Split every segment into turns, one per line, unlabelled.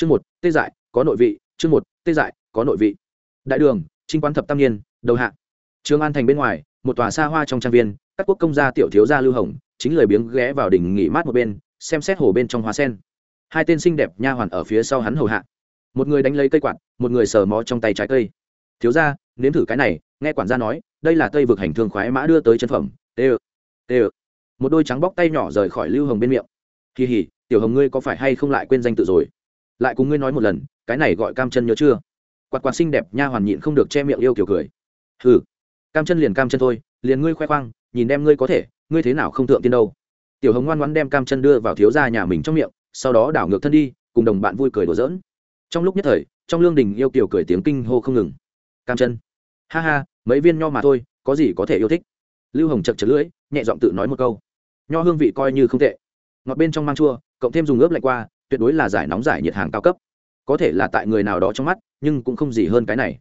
chương một, tê dại, có nội vị. Chương một, tê dại, có nội vị. Đại đường, trinh quán thập tam niên, đầu hạ. Trường an thành bên ngoài, một tòa xa hoa trong trang viên, các quốc công gia tiểu thiếu gia lưu hồng, chính lời biếng ghé vào đỉnh nghỉ mát một bên, xem xét hồ bên trong hoa sen. Hai tên xinh đẹp nha hoàn ở phía sau hắn hầu hạ. Một người đánh lấy cây quạt, một người sờ mó trong tay trái cây. Thiếu gia, nếm thử cái này. Nghe quản gia nói, đây là tây vực hành thương khoái mã đưa tới chân phẩm. Tê ơ tê ơ. Một đôi trắng bóc tay nhỏ rời khỏi lưu hồng bên miệng. Kỳ hỉ tiểu hồng ngươi có phải hay không lại quên danh tự rồi? Lại cùng ngươi nói một lần, cái này gọi cam chân nhớ chưa? Quạt quạt xinh đẹp nha hoàn nhịn không được che miệng yêu kiểu cười. Hừ, cam chân liền cam chân thôi, liền ngươi khoe khoang, nhìn đem ngươi có thể, ngươi thế nào không thượng tiên đâu. Tiểu hồng ngoan ngoãn đem cam chân đưa vào thiếu gia nhà mình trong miệng, sau đó đảo ngược thân đi, cùng đồng bạn vui cười đùa giỡn. Trong lúc nhất thời, trong lương đình yêu kiều cười tiếng kinh hô không ngừng. Cam chân. Ha ha, mấy viên nho mà thôi, có gì có thể yêu thích? Lưu hồng chật chật lưỡi, nhẹ giọng tự nói một câu. Nho hương vị coi như không tệ. Ngọt bên trong mang chua, cộng thêm dùng ướp lạnh qua tuyệt đối là giải nóng giải nhiệt hàng cao cấp. Có thể là tại người nào đó trong mắt, nhưng cũng không gì hơn cái này.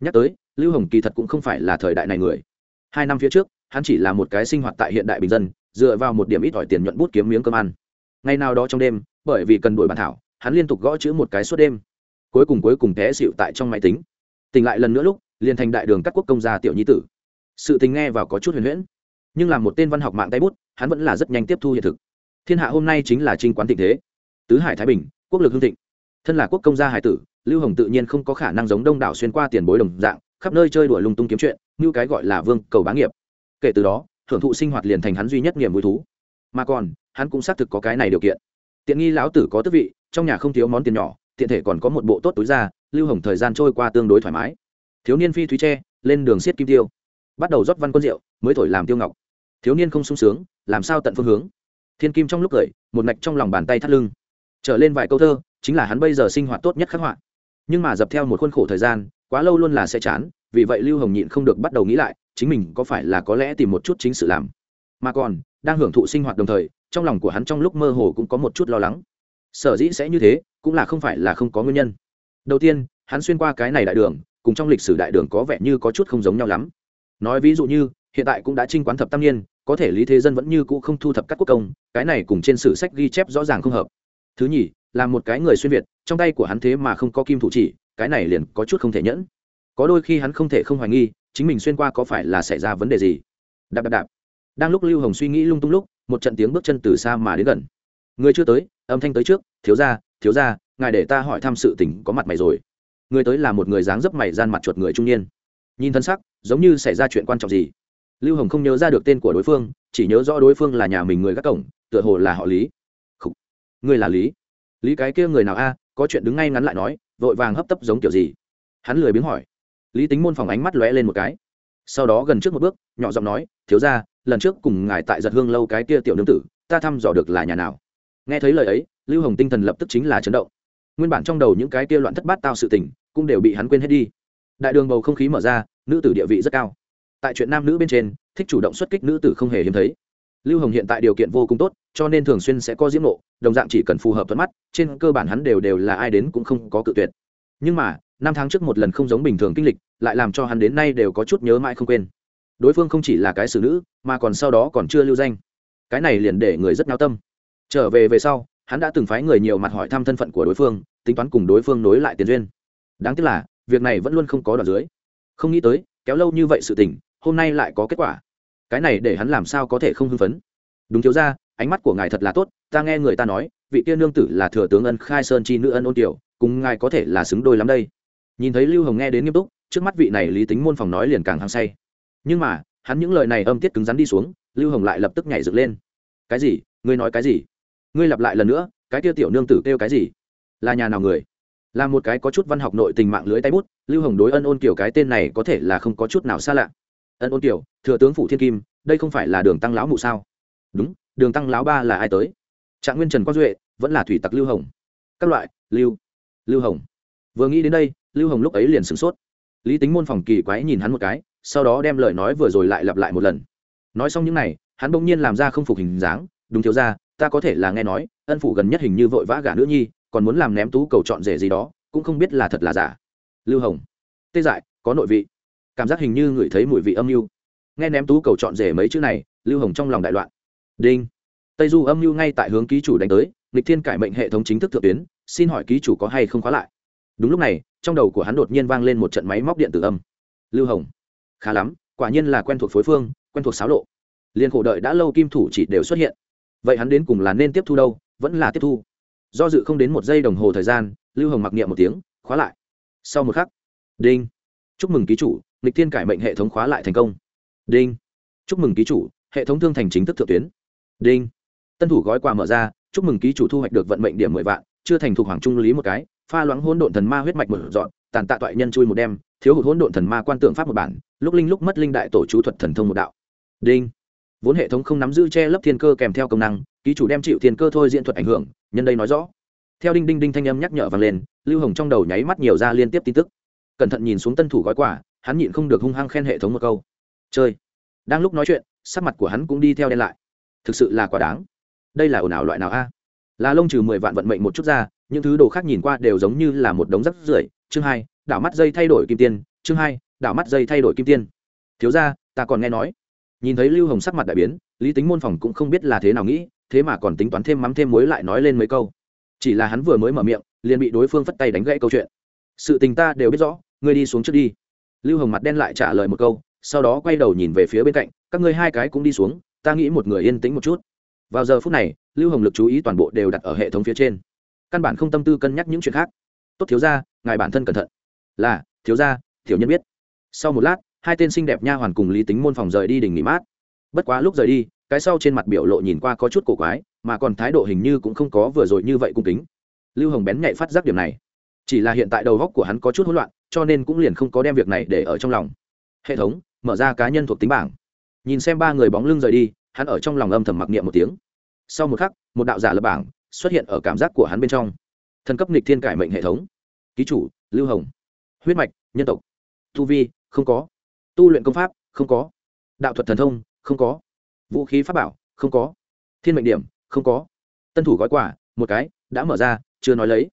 Nhắc tới, lưu hồng kỳ thật cũng không phải là thời đại này người. Hai năm phía trước, hắn chỉ là một cái sinh hoạt tại hiện đại bình dân, dựa vào một điểm ít ỏi tiền nhuận bút kiếm miếng cơm ăn. Ngày nào đó trong đêm, bởi vì cần đuổi bàn thảo, hắn liên tục gõ chữ một cái suốt đêm. Cuối cùng cuối cùng té xịu tại trong máy tính. Tỉnh lại lần nữa lúc, liền thành đại đường các quốc công gia tiểu nhi tử. Sự tình nghe vào có chút huyền huyễn. Nhưng là một tên văn học mạng tay bút, hắn vẫn là rất nhanh tiếp thu hiện thực. Thiên hạ hôm nay chính là trinh quán tình thế tứ hải thái bình, quốc lực hương thịnh. Thân là quốc công gia hải tử, lưu hồng tự nhiên không có khả năng giống đông đảo xuyên qua tiền bối đồng dạng, khắp nơi chơi đuổi lung tung kiếm chuyện, như cái gọi là vương cầu bá nghiệp. Kể từ đó hưởng thụ sinh hoạt liền thành hắn duy nhất niềm vui thú. Mà còn, hắn cũng xác thực có cái này điều kiện. Tiện nghi lão tử có tước vị, trong nhà không thiếu món tiền nhỏ, tiện thể còn có một bộ tốt túi ra, lưu hồng thời gian trôi qua tương đối thoải mái. Thiếu niên phi thúy tre, lên đường siết kim tiêu. Bắt đầu rót văn quân rượu, mới thổi làm tiêu ngọc. Thiếu niên không sung sướng, làm sao tận phương hướng? Thiên kim trong lúc cười, một mạch trong lòng bàn tay thắt lưng trở lên vài câu thơ, chính là hắn bây giờ sinh hoạt tốt nhất khắc họa. Nhưng mà dập theo một khuôn khổ thời gian, quá lâu luôn là sẽ chán, vì vậy lưu hồng nhịn không được bắt đầu nghĩ lại, chính mình có phải là có lẽ tìm một chút chính sự làm. Mà còn, đang hưởng thụ sinh hoạt đồng thời, trong lòng của hắn trong lúc mơ hồ cũng có một chút lo lắng. Sở dĩ sẽ như thế, cũng là không phải là không có nguyên nhân. Đầu tiên, hắn xuyên qua cái này đại đường, cùng trong lịch sử đại đường có vẻ như có chút không giống nhau lắm. Nói ví dụ như, hiện tại cũng đã trinh quán thập tam niên, có thể lý thế dân vẫn như cũ không thu thập các quốc công, cái này cùng trên sử sách ghi chép rõ ràng không hợp thứ nhì, là một cái người xuyên việt, trong tay của hắn thế mà không có kim thủ chỉ, cái này liền có chút không thể nhẫn. Có đôi khi hắn không thể không hoài nghi, chính mình xuyên qua có phải là xảy ra vấn đề gì. Đạp đạp đạp. Đang lúc lưu hồng suy nghĩ lung tung lúc, một trận tiếng bước chân từ xa mà đến gần. Người chưa tới, âm thanh tới trước, thiếu ra thiếu ra ngài để ta hỏi thăm sự tình có mặt mày rồi. Người tới là một người dáng dấp mày gian mặt chuột người trung niên. Nhìn thân sắc, giống như xảy ra chuyện quan trọng gì. Lưu hồng không nhớ ra được tên của đối phương, chỉ nhớ rõ đối phương là nhà mình người gác cổng, tựa hồ là họ lý ngươi người là lý lý cái kia người nào a có chuyện đứng ngay ngắn lại nói vội vàng hấp tấp giống kiểu gì hắn lười biếng hỏi lý tính môn phòng ánh mắt lóe lên một cái sau đó gần trước một bước nhỏ giọng nói thiếu ra lần trước cùng ngài tại giật hương lâu cái kia tiểu nương tử ta thăm dò được là nhà nào nghe thấy lời ấy lưu hồng tinh thần lập tức chính là chấn động nguyên bản trong đầu những cái kia loạn thất bát tao sự tình cũng đều bị hắn quên hết đi đại đường bầu không khí mở ra nữ tử địa vị rất cao tại chuyện nam nữ bên trên thích chủ động xuất kích nữ tử không hề hiếm thấy lưu hồng hiện tại điều kiện vô cùng tốt cho nên thường xuyên sẽ có diễm nộ, đồng dạng chỉ cần phù hợp thuận mắt, trên cơ bản hắn đều đều là ai đến cũng không có cự tuyệt. Nhưng mà, năm tháng trước một lần không giống bình thường kinh lịch, lại làm cho hắn đến nay đều có chút nhớ mãi không quên. Đối phương không chỉ là cái xử nữ, mà còn sau đó còn chưa lưu danh. Cái này liền để người rất nao tâm. Trở về về sau, hắn đã từng phái người nhiều mặt hỏi thăm thân phận của đối phương, tính toán cùng đối phương nối lại tiền duyên. Đáng tiếc là, việc này vẫn luôn không có đoạn dưới. Không nghĩ tới, kéo lâu như vậy sự tình, hôm nay lại có kết quả. Cái này để hắn làm sao có thể không hưng phấn? Đúng thiếu ra ánh mắt của ngài thật là tốt, ta nghe người ta nói, vị tiên nương tử là thừa tướng ân khai sơn chi nữ ân ôn tiểu, cùng ngài có thể là xứng đôi lắm đây. Nhìn thấy lưu hồng nghe đến nghiêm túc, trước mắt vị này lý tính môn phòng nói liền càng hăng say. Nhưng mà, hắn những lời này âm tiết cứng rắn đi xuống, lưu hồng lại lập tức nhảy dựng lên. Cái gì? Ngươi nói cái gì? Ngươi lặp lại lần nữa, cái kia tiểu nương tử kêu cái gì? Là nhà nào người? Là một cái có chút văn học nội tình mạng lưới tay bút, lưu hồng đối ân ôn kiểu cái tên này có thể là không có chút nào xa lạ. Ân ôn kiểu thừa tướng phủ thiên kim, đây không phải là đường tăng lão mụ sao? Đúng đường tăng lão ba là ai tới? Trạng nguyên trần quang duệ vẫn là thủy tặc lưu hồng. Các loại, lưu lưu hồng. Vừa nghĩ đến đây, lưu hồng lúc ấy liền sửng sốt. Lý tính môn phòng kỳ quái nhìn hắn một cái, sau đó đem lời nói vừa rồi lại lặp lại một lần. Nói xong những n à y hắn bỗng nhiên làm ra không phục hình dáng, đúng thiếu ra ta có thể là nghe nói, ân phủ gần nhất hình như vội vã gả nữ nhi, còn muốn làm ném tú cầu chọn rể gì đó, cũng không biết là thật là giả. Lưu hồng. Tê dại, có nội vị. Cảm giác hình như ngửi thấy mùi vị âm mưu. Nghe ném tú cầu chọn rể mấy chữ này, lưu hồng trong lòng đại loạn đinh. Tây du âm mưu ngay tại hướng ký chủ đánh tới lịch thiên cải mệnh hệ thống chính thức thượng tuyến, xin hỏi ký chủ có hay không khóa lại? Đúng lúc này, trong đầu của hắn đột nhiên vang lên một trận máy móc điện tử âm. Lưu hồng. Khá lắm, quả nhiên là quen thuộc phối phương, quen thuộc xáo lộ. Liên khổ đợi đã lâu kim thủ chỉ đều xuất hiện. Vậy hắn đến cùng là nên tiếp thu đâu, vẫn là tiếp thu? Do dự không đến một giây đồng hồ thời gian, lưu hồng mặc niệm một tiếng, khóa lại. Sau một khắc, đinh. Chúc mừng ký chủ lịch thiên cải mệnh hệ thống khóa lại thành công. Đinh. Chúc mừng ký chủ, hệ thống thương thành chính thức thượng tuyến đinh. Tân thủ gói quà mở ra, chúc mừng ký chủ thu hoạch được vận mệnh điểm mười vạn, chưa thành thục hoàng trung lý một cái, pha loãng hỗn độn thần ma huyết mạch một dọn tàn tạ toại nhân chui một đêm, thiếu hụt hỗn độn thần ma quan tượng pháp một bản, lúc linh lúc mất linh đại tổ chú thuật thần thông một đạo. Đinh. Vốn hệ thống không nắm giữ che lấp thiên cơ kèm theo công năng, ký chủ đem chịu thiên cơ thôi diễn thuật ảnh hưởng, nhân đây nói rõ. Theo đinh đinh đinh thanh âm nhắc nhở vang lên, lưu hồng trong đầu nháy mắt nhiều ra liên tiếp tin tức. Cẩn thận nhìn xuống tân thủ gói quà, hắn nhịn không được hung hăng khen hệ thống một câu. Chơi. Đang lúc nói chuyện, sắc mặt của hắn cũng đi theo đen lại thực sự là quá đáng. Đây là ồn ào loại nào a? Là lông trừ mười vạn vận mệnh một chút ra, những thứ đồ khác nhìn qua đều giống như là một đống rắc rưởi. Chương hai, đảo mắt dây thay đổi kim tiên. Chương hai, đảo mắt dây thay đổi kim tiên. Thiếu ra ta còn nghe nói. Nhìn thấy lưu hồng sắc mặt đại biến, lý tính môn phòng cũng không biết là thế nào nghĩ, thế mà còn tính toán thêm mắm thêm muối lại nói lên mấy câu. Chỉ là hắn vừa mới mở miệng, liền bị đối phương phất tay đánh gãy câu chuyện. Sự tình ta đều biết rõ, ngươi đi xuống trước đi. Lưu hồng mặt đen lại trả lời một câu, sau đó quay đầu nhìn về phía bên cạnh, các ngươi hai cái cũng đi xuống ta nghĩ một người yên tĩnh một chút. Vào giờ phút này, lưu hồng lực chú ý toàn bộ đều đặt ở hệ thống phía trên. Căn bản không tâm tư cân nhắc những chuyện khác. Tốt thiếu ra ngài bản thân cẩn thận. Là, thiếu ra thiếu nhân biết. Sau một lát, hai tên xinh đẹp nha hoàn cùng lý tính môn phòng rời đi đỉnh nghỉ mát. Bất quá lúc rời đi, cái sau trên mặt biểu lộ nhìn qua có chút cổ quái, mà còn thái độ hình như cũng không có vừa rồi như vậy cung kính. Lưu hồng bén nhạy phát giác điểm này. Chỉ là hiện tại đầu góc của hắn có chút hỗn loạn, cho nên cũng liền không có đem việc này để ở trong lòng. Hệ thống, mở ra cá nhân thuộc tính bảng. Nhìn xem ba người bóng lưng rời đi hắn ở trong lòng âm thầm mặc niệm một tiếng. Sau một khắc, một đạo giả lập bảng xuất hiện ở cảm giác của hắn bên trong. Thần cấp nịch thiên cải mệnh hệ thống. Ký chủ, lưu hồng. Huyết mạch, nhân tộc. Tu vi, không có. Tu luyện công pháp, không có. Đạo thuật thần thông, không có. Vũ khí pháp bảo, không có. Thiên mệnh điểm, không có. Tân thủ gói quà, một cái, đã mở ra, chưa nói lấy.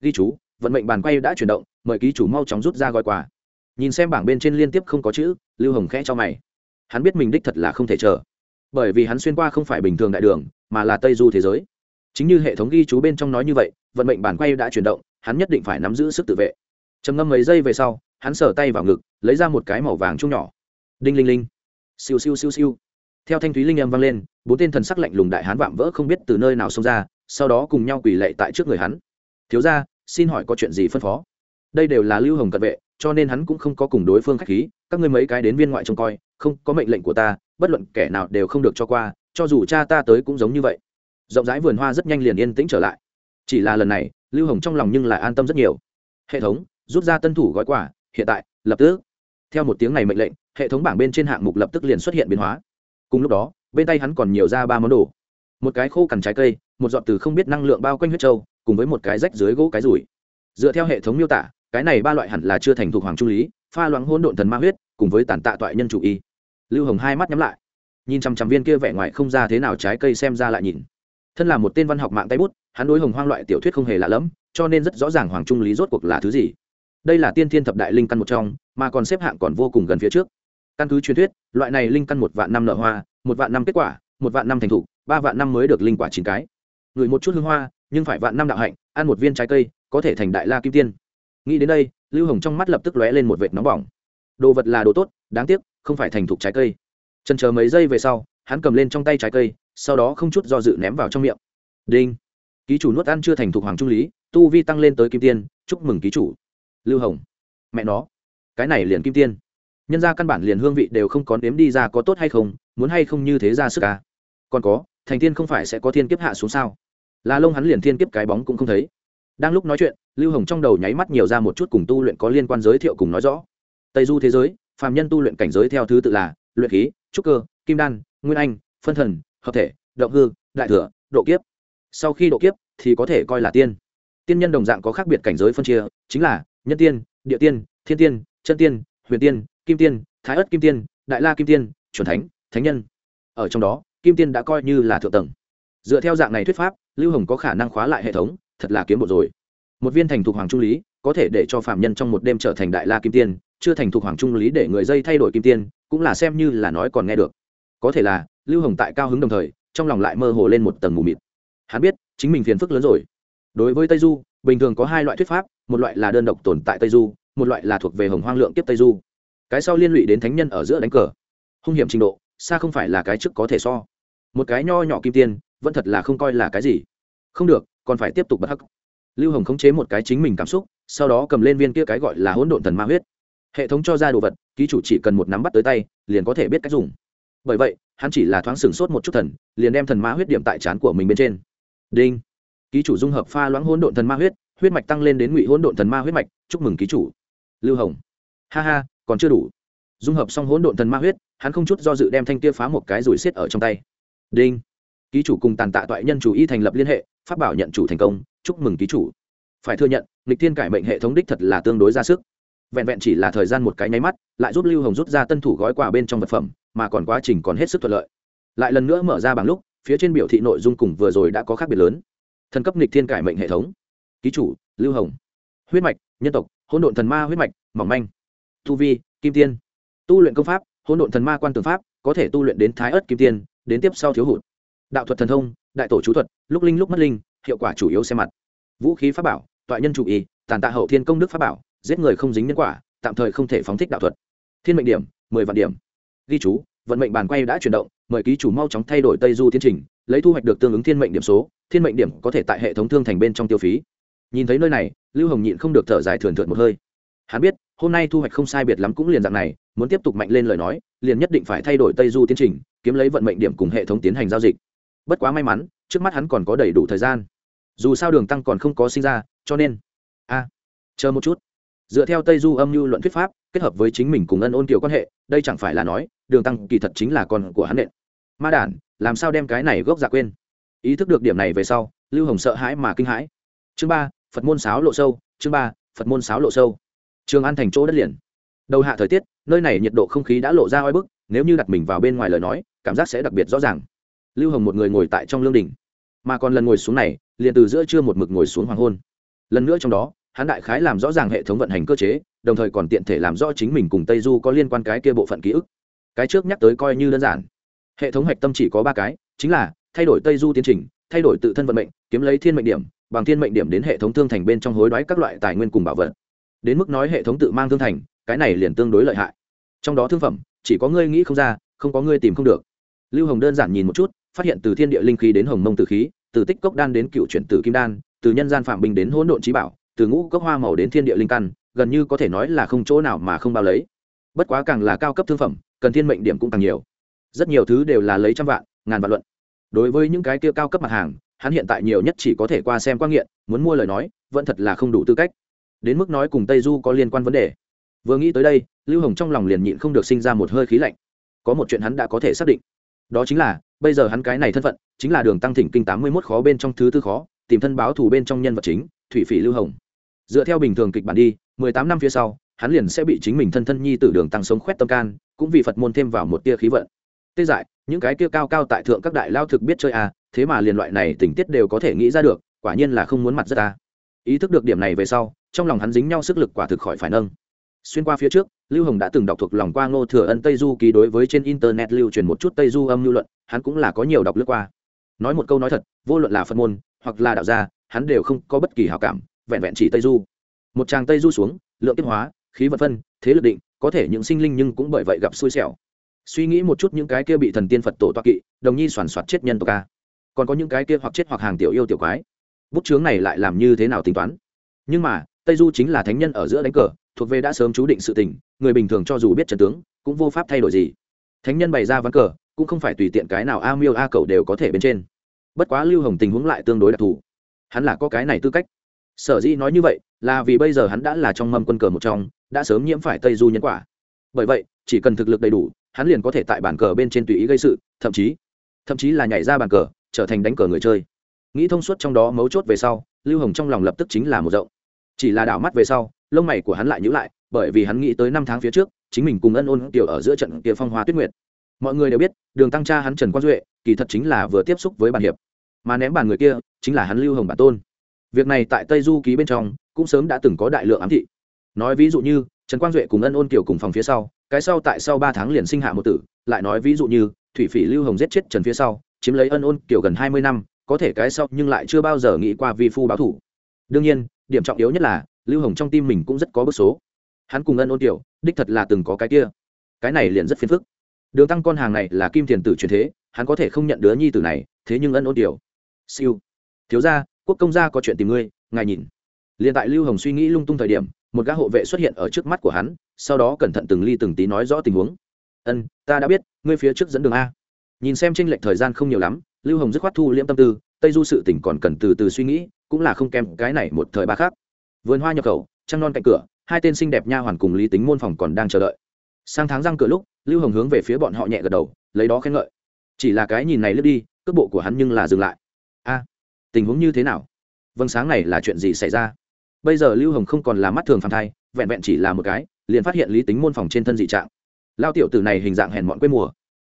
Ghi chú, vận mệnh bàn quay đã chuyển động, mời ký chủ mau chóng rút ra gói quà. Nhìn xem bảng bên trên liên tiếp không có chữ, lưu hồng khẽ cho mày. Hắn biết mình đích thật là không thể chờ bởi vì hắn xuyên qua không phải bình thường đại đường, mà là tây du thế giới. Chính như hệ thống ghi chú bên trong nói như vậy, vận mệnh bản quay đã chuyển động, hắn nhất định phải nắm giữ sức tự vệ. Trầm ngâm mấy giây về sau, hắn sở tay vào ngực, lấy ra một cái màu vàng chung nhỏ. Đinh linh linh. Siêu siêu siêu siêu. Theo thanh thúy linh âm vang lên, bốn tên thần sắc lạnh lùng đại hán vạm vỡ không biết từ nơi nào xông ra, sau đó cùng nhau quỳ lệ tại trước người hắn. Thiếu ra xin hỏi có chuyện gì phân phó? Đây đều là lưu hồng cận vệ, cho nên hắn cũng không có cùng đối phương k h á c h khí, các ngươi mấy cái đến viên ngoại trông coi không có mệnh lệnh của ta, bất luận kẻ nào đều không được cho qua, cho dù cha ta tới cũng giống như vậy. Rộng rãi vườn hoa rất nhanh liền yên tĩnh trở lại. Chỉ là lần này, lưu hồng trong lòng nhưng lại an tâm rất nhiều. Hệ thống, rút ra tân thủ gói quà, hiện tại, lập tức. Theo một tiếng này mệnh lệnh, hệ thống bảng bên trên hạng mục lập tức liền xuất hiện biến hóa. Cùng lúc đó, bên tay hắn còn nhiều ra ba món đồ. Một cái khô cằn trái cây, một giọt từ không biết năng lượng bao quanh huyết trâu, cùng với một cái rách dưới gỗ cái rủi. Dựa theo hệ thống miêu tả, cái này ba loại hẳn là chưa thành thuộc hoàng trung lý, pha loãng hôn độn thần ma huyết, cùng với tàn tạ toại nhân chủ y lưu hồng hai mắt nhắm lại. Nhìn chằm chằm viên kia vẻ ngoài không ra thế nào trái cây xem ra lại nhìn. Thân là một tên văn học mạng tay bút, hắn đối hồng hoang loại tiểu thuyết không hề lạ lẫm, cho nên rất rõ ràng hoàng trung lý rốt cuộc là thứ gì. Đây là tiên thiên thập đại linh căn một trong, mà còn xếp hạng còn vô cùng gần phía trước. Căn cứ truyền thuyết, loại này linh căn một vạn năm nở hoa, một vạn năm kết quả, một vạn năm thành thụ ba vạn năm mới được linh quả chín cái. Ngửi một chút hương hoa, nhưng phải vạn năm đạo hạnh, ăn một viên trái cây, có thể thành đại la kim tiên. Nghĩ đến đây, lưu hồng trong mắt lập tức lóe lên một vệt nóng bỏng. Đồ vật là đồ tốt, đáng tiếc không phải thành thục trái cây. Trần chờ mấy giây về sau, hắn cầm lên trong tay trái cây, sau đó không chút do dự ném vào trong miệng. Đinh. Ký chủ nuốt ăn chưa thành thục hoàng trung lý, tu vi tăng lên tới kim tiên, chúc mừng ký chủ. Lưu hồng. Mẹ nó. Cái này liền kim tiên. Nhân ra căn bản liền hương vị đều không có nếm đi ra có tốt hay không, muốn hay không như thế ra sức à. còn có, thành tiên không phải sẽ có thiên kiếp hạ xuống sao? Là lông hắn liền thiên kiếp cái bóng cũng không thấy. Đang lúc nói chuyện, lưu hồng trong đầu nháy mắt nhiều ra một chút cùng tu luyện có liên quan giới thiệu cùng nói rõ. Tây du thế giới phàm nhân tu luyện cảnh giới theo thứ tự là luyện khí, trúc cơ, kim đan, nguyên anh, phân thần, hợp thể, động hư, đại thừa, độ kiếp. Sau khi độ kiếp thì có thể coi là tiên. Tiên nhân đồng dạng có khác biệt cảnh giới phân chia, chính là nhân tiên, địa tiên, thiên tiên, chân tiên, huyền tiên, kim tiên, thái ất kim tiên, đại la kim tiên, chuẩn thánh thánh nhân. Ở trong đó, kim tiên đã coi như là thượng tầng. Dựa theo dạng này thuyết pháp, lưu hồng có khả năng khóa lại hệ thống, thật là kiếm bộ rồi. Một viên thành thuộc hoàng trung lý, có thể để cho phạm nhân trong một đêm trở thành đại la kim tiên chưa thành thuộc hoàng trung lý để người dây thay đổi kim tiên, cũng là xem như là nói còn nghe được. Có thể là, lưu hồng tại cao hứng đồng thời, trong lòng lại mơ hồ lên một tầng mù mịt. Hắn biết, chính mình phiền phức lớn rồi. Đối với tây du, bình thường có hai loại thuyết pháp, một loại là đơn độc tồn tại tây du, một loại là thuộc về hồng hoang lượng kiếp tây du. Cái sau liên lụy đến thánh nhân ở giữa đánh cờ. Hung hiểm trình độ, xa không phải là cái trước có thể so. Một cái nho nhỏ kim tiên, vẫn thật là không coi là cái gì. Không được, còn phải tiếp tục bất hắc. Lưu hồng khống chế một cái chính mình cảm xúc, sau đó cầm lên viên kia cái gọi là hỗn độn thần ma huyết hệ thống cho ra đồ vật, ký chủ chỉ cần một nắm bắt tới tay, liền có thể biết cách dùng. Bởi vậy, hắn chỉ là thoáng sừng sốt một chút thần, liền đem thần ma huyết điểm tại trán của mình bên trên. Đinh. Ký chủ dung hợp pha loãng hỗn độn thần ma huyết huyết mạch tăng lên đến ngụy hỗn độn thần ma huyết mạch, chúc mừng ký chủ. Lưu hồng. Ha ha, còn chưa đủ. Dung hợp xong hỗn độn thần ma huyết, hắn không chút do dự đem thanh kia phá một cái rủi xiết ở trong tay. Đinh. Ký chủ cùng tàn tạ toại nhân chủ y thành lập liên hệ phát bảo nhận chủ thành công, chúc mừng ký chủ. Phải thừa nhận lịch thiên cải mệnh hệ thống đích thật là tương đối ra sức vẹn vẹn chỉ là thời gian một cái nháy mắt, lại giúp lưu hồng rút ra tân thủ gói quà bên trong vật phẩm, mà còn quá trình còn hết sức thuận lợi. Lại lần nữa mở ra bằng lúc, phía trên biểu thị nội dung cùng vừa rồi đã có khác biệt lớn. Thần cấp nghịch thiên cải mệnh hệ thống. Ký chủ, lưu hồng. Huyết mạch, nhân tộc, hỗn độn thần ma huyết mạch, mỏng manh. Tu vi, kim tiên. Tu luyện công pháp, hỗn độn thần ma quan tường pháp, có thể tu luyện đến thái ớt kim tiên, đến tiếp sau thiếu hụt. Đạo thuật thần thông, đại tổ chú thuật, lúc linh lúc mất linh, hiệu quả chủ yếu xem mặt. Vũ khí pháp bảo tọa nhân chủ y, tàn tạ hậu thiên công đức pháp bảo giết người không dính nhân quả, tạm thời không thể phóng thích đạo thuật. Thiên mệnh điểm, mười vạn điểm. Ghi chú, vận mệnh bàn quay đã chuyển động, mời ký chủ mau chóng thay đổi tây du tiến trình, lấy thu hoạch được tương ứng thiên mệnh điểm số, thiên mệnh điểm có thể tại hệ thống thương thành bên trong tiêu phí. Nhìn thấy nơi này, lưu hồng nhịn không được thở dài thườn thượt một hơi. Hắn biết, hôm nay thu hoạch không sai biệt lắm cũng liền dạng này, muốn tiếp tục mạnh lên lời nói, liền nhất định phải thay đổi tây du tiến trình, kiếm lấy vận mệnh điểm cùng hệ thống tiến hành giao dịch. Bất quá may mắn, trước mắt hắn còn có đầy đủ thời gian. Dù sao đường tăng còn không có sinh ra, cho nên, a, chờ một chút dựa theo tây du âm mưu luận thuyết pháp, kết hợp với chính mình cùng ân ôn kiểu quan hệ, đây chẳng phải là nói, đường tăng kỳ thật chính là con của hắn nện. Ma đản, làm sao đem cái này gốc giả quên? Ý thức được điểm này về sau, lưu hồng sợ hãi mà kinh hãi. Chương ba, phật môn sáo lộ sâu, chương ba, phật môn sáo lộ sâu. Trường an thành chỗ đất liền. Đầu hạ thời tiết, nơi này nhiệt độ không khí đã lộ ra oi bức, nếu như đặt mình vào bên ngoài lời nói, cảm giác sẽ đặc biệt rõ ràng. Lưu hồng một người ngồi tại trong lương đình, mà còn lần ngồi xuống này, liền từ giữa trưa một mực ngồi xuống hoàng hôn. Lần nữa trong đó hắn đại khái làm rõ ràng hệ thống vận hành cơ chế, đồng thời còn tiện thể làm rõ chính mình cùng tây du có liên quan cái kia bộ phận ký ức. Cái trước nhắc tới coi như đơn giản. Hệ thống hạch tâm chỉ có ba cái, chính là thay đổi tây du tiến trình, thay đổi tự thân vận mệnh, kiếm lấy thiên mệnh điểm, bằng thiên mệnh điểm đến hệ thống thương thành bên trong hối đoái các loại tài nguyên cùng bảo vật. Đến mức nói hệ thống tự mang thương thành, cái này liền tương đối lợi hại. Trong đó thương phẩm, chỉ có ngươi nghĩ không ra, không có ngươi tìm không được. Lưu hồng đơn giản nhìn một chút, phát hiện từ thiên địa linh khí đến hồng mông tử khí, từ tích cốc đan đến cựu chuyển tử kim đan, từ nhân gian phạm binh đến hỗn độn trí bảo từ ngũ cốc hoa màu đến thiên địa linh căn, gần như có thể nói là không chỗ nào mà không bao lấy. Bất quá càng là cao cấp thương phẩm, cần thiên mệnh điểm cũng càng nhiều. Rất nhiều thứ đều là lấy trăm vạn, ngàn vạn luận. Đối với những cái kia cao cấp mặt hàng, hắn hiện tại nhiều nhất chỉ có thể qua xem quan nghiện, muốn mua lời nói, vẫn thật là không đủ tư cách. Đến mức nói cùng tây du có liên quan vấn đề. Vừa nghĩ tới đây, lưu hồng trong lòng liền nhịn không được sinh ra một hơi khí lạnh. Có một chuyện hắn đã có thể xác định. Đó chính là, bây giờ hắn cái này thân phận, chính là đường tăng thỉnh kinh tám mươi mốt khó bên trong thứ tư khó tìm thân báo thù bên trong nhân vật chính, thủy phỉ lưu hồng. Dựa theo bình thường kịch bản đi, mười tám năm phía sau, hắn liền sẽ bị chính mình thân thân nhi t đường tăng sống khoét tâm can, cũng vì phật môn thêm vào một tia khí vận. Tê dại, những cái kia cao cao tại thượng các đại lao thực biết chơi à thế mà liền loại này tình tiết đều có thể nghĩ ra được, quả nhiên là không muốn mặt rất ta ý thức được điểm này về sau, trong lòng hắn dính nhau sức lực quả thực khỏi phải nâng. Xuyên qua phía trước, lưu hồng đã từng đọc thuộc lòng qua ngô thừa ân tây du ký đối với trên internet lưu truyền một chút tây du âm lưu luận, hắn cũng là có nhiều đọc lướt qua. Nói một câu nói thật, vô luận là phật môn hoặc là đạo gia, hắn đều không có bất kỳ hào cảm, vẹn vẹn chỉ tây du. Một tràng tây du xuống, lượng tiếp hóa, khí vật phân, thế lực định, có thể những sinh linh nhưng cũng bởi vậy gặp xui xẻo. Suy nghĩ một chút những cái kia bị thần tiên phật tổ toa kỵ, đồng nhi soàn soạt chết nhân tộc ca còn có những cái kia hoặc chết hoặc hàng tiểu yêu tiểu quái. Bút chướng này lại làm như thế nào tính toán? Nhưng mà, tây du chính là thánh nhân ở giữa đánh cờ, thuộc về đã sớm chú định sự tình, người bình thường cho dù biết trận tướng, cũng vô pháp thay đổi gì. Thánh nhân bày ra ván cờ, cũng không phải tùy tiện cái nào a miêu a cầu đều có thể bên trên bất quá lưu hồng tình huống lại tương đối đặc thù. Hắn là có cái này tư cách. Sở dĩ nói như vậy, là vì bây giờ hắn đã là trong mâm quân cờ một trong, đã sớm nhiễm phải tây du nhân quả. Bởi vậy, chỉ cần thực lực đầy đủ, hắn liền có thể tại bàn cờ bên trên tùy ý gây sự, thậm chí thậm chí là nhảy ra bàn cờ, trở thành đánh cờ người chơi. Nghĩ thông suốt trong đó mấu chốt về sau, lưu hồng trong lòng lập tức chính là một rộng. Chỉ là đảo mắt về sau, lông mày của hắn lại nhữ lại, bởi vì hắn nghĩ tới năm tháng phía trước, chính mình cùng ân ôn tiểu ở giữa trận kia phong hoa tuyết nguyệt. Mọi người đều biết, đường tăng cha hắn trần quang duệ kỳ thật chính là vừa tiếp xúc với bàn hiệp. Mà ném bàn người kia chính là hắn lưu hồng bản tôn. Việc này tại tây du ký bên trong cũng sớm đã từng có đại lượng ám thị. Nói ví dụ như, trần quang duệ cùng ân ôn kiều cùng phòng phía sau, cái sau tại sau ba tháng liền sinh hạ một tử, lại nói ví dụ như, thủy phỉ lưu hồng giết chết trần phía sau, chiếm lấy ân ôn kiểu gần hai mươi năm, có thể cái sau nhưng lại chưa bao giờ nghĩ qua vi phu báo thủ. Đương nhiên, điểm trọng yếu nhất là, lưu hồng trong tim mình cũng rất có bức số. Hắn cùng ân ôn kiểu đích thật là từng có cái kia. Cái này liền rất phiền phức đường tăng con hàng này là kim tiền tử truyền thế, hắn có thể không nhận đứa nhi tử này, thế nhưng ân ôn điều. Siêu. Thiếu gia, quốc công gia có chuyện tìm ngươi, ngài nhìn. Liền tại lưu hồng suy nghĩ lung tung thời điểm, một gã hộ vệ xuất hiện ở trước mắt của hắn, sau đó cẩn thận từng ly từng tí nói rõ tình huống. Ân, ta đã biết, ngươi phía trước dẫn đường a. Nhìn xem tranh lệch thời gian không nhiều lắm, lưu hồng dứt khoát thu liễm tâm tư, tây du sự tỉnh còn cần từ từ suy nghĩ, cũng là không kèm cái này một thời ba khác vườn hoa nhập khẩu, trăng non cạnh cửa, hai tên xinh đẹp nha hoàn cùng lý tính môn phòng còn đang chờ đợi. Sang tháng răng cửa lúc lưu hồng hướng về phía bọn họ nhẹ gật đầu, lấy đó khen ngợi. Chỉ là cái nhìn này lướt đi, cước bộ của hắn nhưng là dừng lại. A, tình huống như thế nào? Vâng sáng này là chuyện gì xảy ra? Bây giờ lưu hồng không còn là mắt thường phản thai, vẹn vẹn chỉ là một cái, liền phát hiện lý tính môn phòng trên thân dị trạng. Lao tiểu tử này hình dạng hèn mọn quê mùa.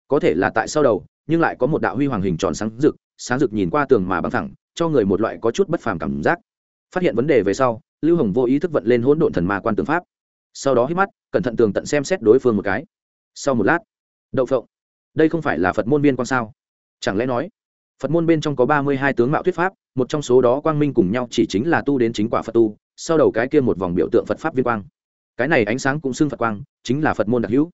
Có thể là tại sau đầu, nhưng lại có một đạo huy hoàng hình tròn sáng rực sáng rực nhìn qua tường mà bằng thẳng cho người một loại có chút bất phàm cảm giác. Phát hiện vấn đề về sau, lưu hồng vô ý thức vận lên hỗn độn thần ma quan tướng pháp. Sau đó hít mắt, cẩn thận tường tận xem xét đối phương một cái sau một lát, đậu phộng. Đây không phải là phật môn viên quan sao? Chẳng lẽ nói, phật môn bên trong có ba mươi hai tướng mạo thuyết pháp, một trong số đó quang minh cùng nhau chỉ chính là tu đến chính quả phật tu, sau đầu cái kia một vòng biểu tượng phật pháp viên quang. Cái này ánh sáng cũng xưng phật quang, chính là phật môn đặc hữu.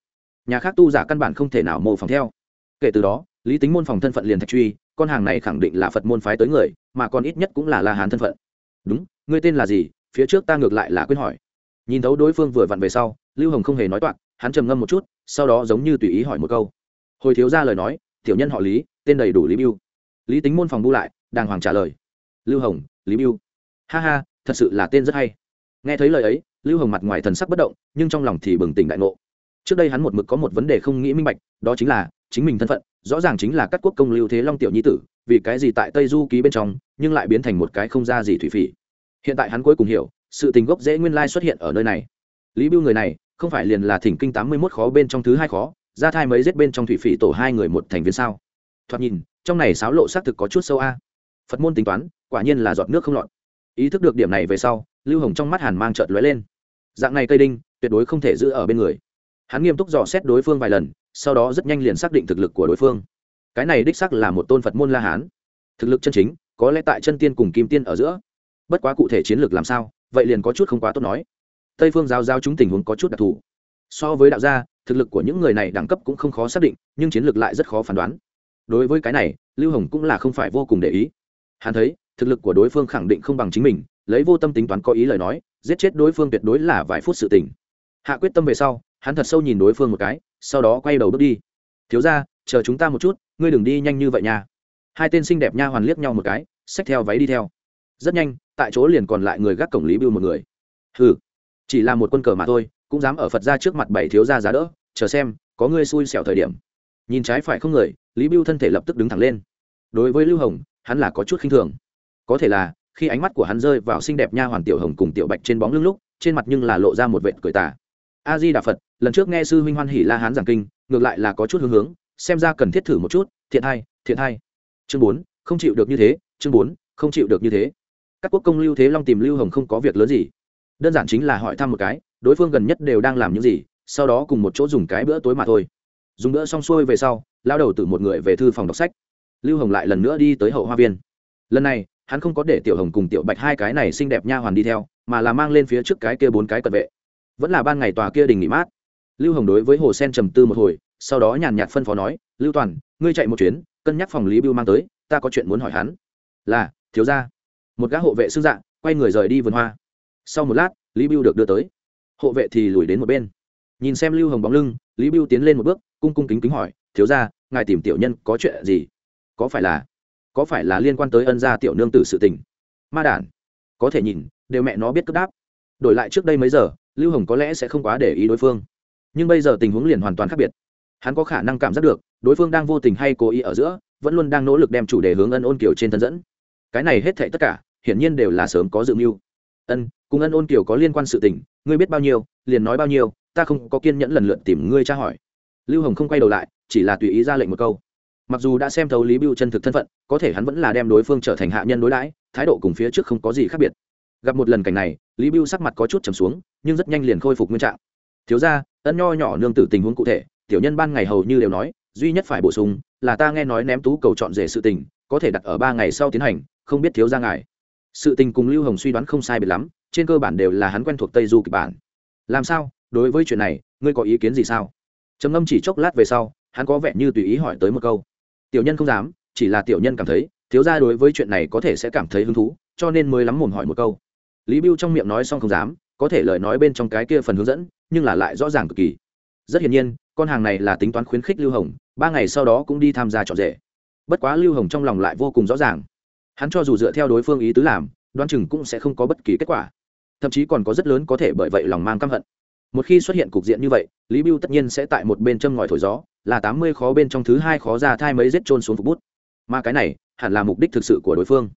Nhà khác tu giả căn bản không thể nào mô phỏng theo. Kể từ đó, lý tính môn phòng thân phận liền thạch truy, con hàng này khẳng định là phật môn phái tới người, mà còn ít nhất cũng là la hán thân phận. Đúng, ngươi tên là gì? Phía trước ta ngược lại là quên hỏi. Nhìn thấu đối phương vừa vặn về sau, lưu hồng không hề nói toạc, hắn trầm ngâm một chút sau đó giống như tùy ý hỏi một câu. Hồi thiếu ra lời nói, tiểu nhân họ lý, tên đầy đủ lý biêu lý tính môn phòng bu lại, đàng hoàng trả lời. Lưu hồng, lý biêu ha ha, thật sự là tên rất hay. Nghe thấy lời ấy, lưu hồng mặt ngoài thần sắc bất động, nhưng trong lòng thì bừng tỉnh đại ngộ. Trước đây hắn một mực có một vấn đề không nghĩ minh bạch, đó chính là chính mình thân phận, rõ ràng chính là các quốc công lưu thế long tiểu nhi tử, vì cái gì tại tây du ký bên trong, nhưng lại biến thành một cái không ra gì thủy phỉ. Hiện tại hắn cuối cùng hiểu, sự tình gốc dễ nguyên lai xuất hiện ở nơi này. Lý biêu người này không phải liền là thỉnh kinh tám mươi mốt khó bên trong thứ hai khó, ra thai mấy giết bên trong thủy phỉ tổ hai người một thành viên sao? Thoạt nhìn, trong này sáo lộ xác thực có chút sâu a. Phật môn tính toán, quả nhiên là giọt nước không lọt. Ý thức được điểm này về sau, lưu hồng trong mắt hàn mang trợt lóe lên. Dạng này cây đinh, tuyệt đối không thể giữ ở bên người. Hắn nghiêm túc dò xét đối phương vài lần, sau đó rất nhanh liền xác định thực lực của đối phương. Cái này đích xác là một tôn phật môn la hán. Thực lực chân chính, có lẽ tại chân tiên cùng kim tiên ở giữa. Bất quá cụ thể chiến lược làm sao, vậy liền có chút không quá tốt nói tây phương giao giao chúng tình huống có chút đặc thù. So với đạo gia, thực lực của những người này đẳng cấp cũng không khó xác định, nhưng chiến lược lại rất khó phán đoán. Đối với cái này, lưu hồng cũng là không phải vô cùng để ý. Hắn thấy, thực lực của đối phương khẳng định không bằng chính mình, lấy vô tâm tính toán có ý lời nói, giết chết đối phương tuyệt đối là vài phút sự tình. Hạ quyết tâm về sau, hắn thật sâu nhìn đối phương một cái, sau đó quay đầu bước đi. Thiếu ra chờ chúng ta một chút, ngươi đừng đi nhanh như vậy nha. Hai tên xinh đẹp nha hoàn liếc nhau một cái, xách theo váy đi theo. Rất nhanh, tại chỗ liền còn lại người gác cổng lý bưu một người. Hừ chỉ là một quân cờ mà thôi, cũng dám ở phật ra trước mặt bảy thiếu gia giá đỡ, chờ xem, có ngươi xui xẻo thời điểm. Nhìn trái phải không người, lý bưu thân thể lập tức đứng thẳng lên. Đối với lưu hồng, hắn là có chút khinh thường. Có thể là, khi ánh mắt của hắn rơi vào xinh đẹp nha hoàn tiểu hồng cùng tiểu bạch trên bóng lưng lúc, trên mặt nhưng là lộ ra một vệt cười tà. A di đà phật, lần trước nghe sư huynh hoan hỉ la hán giảng kinh, ngược lại là có chút hướng hướng, xem ra cần thiết thử một chút, thiện hai thiện hai chương bốn, không chịu được như thế, chương bốn, không chịu được như thế. Các quốc công lưu thế long tìm lưu hồng không có việc lớn gì đơn giản chính là hỏi thăm một cái, đối phương gần nhất đều đang làm những gì, sau đó cùng một chỗ dùng cái bữa tối mà thôi. Dùng bữa xong xuôi về sau lao đầu từ một người về thư phòng đọc sách. Lưu hồng lại lần nữa đi tới hậu hoa viên. Lần này, hắn không có để tiểu hồng cùng tiểu bạch hai cái này xinh đẹp nha hoàn đi theo, mà là mang lên phía trước cái kia bốn cái cận vệ. Vẫn là ban ngày tòa kia đình nghỉ mát. Lưu hồng đối với hồ sen trầm tư một hồi, sau đó nhàn nhạt phân phó nói, lưu toàn, ngươi chạy một chuyến, cân nhắc phòng lý bưu mang tới, ta có chuyện muốn hỏi hắn. Là, thiếu ra một gã hộ vệ xưng dạng quay người rời đi vườn hoa sau một lát, lý bưu được đưa tới. Hộ vệ thì lùi đến một bên. Nhìn xem lưu hồng bóng lưng, lý bưu tiến lên một bước, cung cung kính kính hỏi, thiếu ra ngài tìm tiểu nhân có chuyện gì? Có phải là, có phải là liên quan tới ân gia tiểu nương tử sự tình? Ma đản, có thể nhìn, đều mẹ nó biết cất đáp. Đổi lại trước đây mấy giờ, lưu hồng có lẽ sẽ không quá để ý đối phương. Nhưng bây giờ tình huống liền hoàn toàn khác biệt. Hắn có khả năng cảm giác được, đối phương đang vô tình hay cố ý ở giữa, vẫn luôn đang nỗ lực đem chủ đề hướng ân ôn kiều trên thân dẫn. Cái này hết thệ tất cả, hiển nhiên đều là sớm có dự mưu. Ân cùng ân ôn kiều có liên quan sự tình, ngươi biết bao nhiêu, liền nói bao nhiêu, ta không có kiên nhẫn lần lượt tìm ngươi tra hỏi. Lưu hồng không quay đầu lại, chỉ là tùy ý ra lệnh một câu. Mặc dù đã xem thấu lý bưu chân thực thân phận, có thể hắn vẫn là đem đối phương trở thành hạ nhân đối đãi, thái độ cùng phía trước không có gì khác biệt. Gặp một lần cảnh này, lý bưu sắc mặt có chút trầm xuống, nhưng rất nhanh liền khôi phục nguyên trạng. Thiếu ra ân nho nhỏ nương tử tình huống cụ thể, tiểu nhân ban ngày hầu như đều nói, duy nhất phải bổ sung là ta nghe nói ném tú cầu chọn rể sự tình, có thể đặt ở ba ngày sau tiến hành, không biết thiếu ra ngài. Sự tình cùng lưu hồng suy đoán không sai biệt lắm trên cơ bản đều là hắn quen thuộc tây du kịch bản. Làm sao? Đối với chuyện này, ngươi có ý kiến gì sao? Trầm ngâm chỉ chốc lát về sau, hắn có vẻ như tùy ý hỏi tới một câu. Tiểu nhân không dám, chỉ là tiểu nhân cảm thấy, thiếu gia đối với chuyện này có thể sẽ cảm thấy hứng thú, cho nên mới lắm mồm hỏi một câu. Lý biêu trong miệng nói xong không dám, có thể lời nói bên trong cái kia phần hướng dẫn, nhưng là lại rõ ràng cực kỳ. Rất hiển nhiên, con hàng này là tính toán khuyến khích lưu hồng, ba ngày sau đó cũng đi tham gia trọn rể. Bất quá lưu hồng trong lòng lại vô cùng rõ ràng. Hắn cho dù dựa theo đối phương ý tứ làm, đoán chừng cũng sẽ không có bất kỳ kết quả thậm chí còn có rất lớn có thể bởi vậy lòng mang căm hận. Một khi xuất hiện cục diện như vậy, lý bưu tất nhiên sẽ tại một bên châm ngòi thổi gió, là tám mươi khó bên trong thứ hai khó ra thai mấy rết trôn xuống phục bút. Mà cái này, hẳn là mục đích thực sự của đối phương.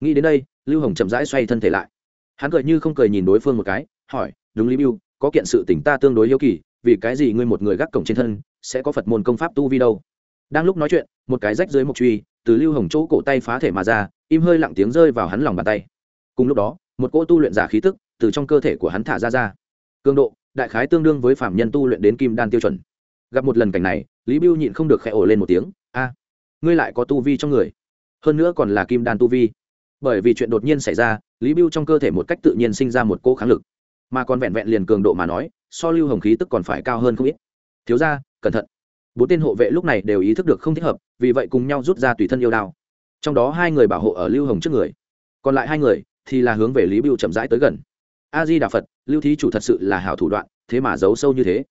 Nghĩ đến đây, lưu hồng chậm rãi xoay thân thể lại. Hắn cười như không cười nhìn đối phương một cái, hỏi, đúng lý bưu, có kiện sự tỉnh ta tương đối hiếu kỳ, vì cái gì ngươi một người gác cổng trên thân, sẽ có phật môn công pháp tu vi đâu? Đang lúc nói chuyện, một cái rách dưới mộc truy, từ lưu hồng chỗ cổ tay phá thể mà ra, im hơi lặng tiếng rơi vào hắn lòng bàn tay. Cùng lúc đó, một cỗ tu luyện giả khí tức từ trong cơ thể của hắn thả ra ra. Cường độ, đại khái tương đương với phạm nhân tu luyện đến kim đan tiêu chuẩn. Gặp một lần cảnh này, lý bưu nhịn không được khẽ ổ lên một tiếng, a, ngươi lại có tu vi trong người. Hơn nữa còn là kim đan tu vi. Bởi vì chuyện đột nhiên xảy ra, lý bưu trong cơ thể một cách tự nhiên sinh ra một cỗ kháng lực. Mà còn vẹn vẹn liền cường độ mà nói, so lưu hồng khí tức còn phải cao hơn không ít. Thiếu ra cẩn thận. Bốn tên hộ vệ lúc này đều ý thức được không thích hợp, vì vậy cùng nhau rút ra tùy thân yêu đao. Trong đó hai người bảo hộ ở lưu hồng trước người, còn lại hai người thì là hướng về lý bưu chậm rãi tới gần a di đà phật, lưu thí chủ thật sự là hảo thủ đoạn, thế mà giấu sâu như thế.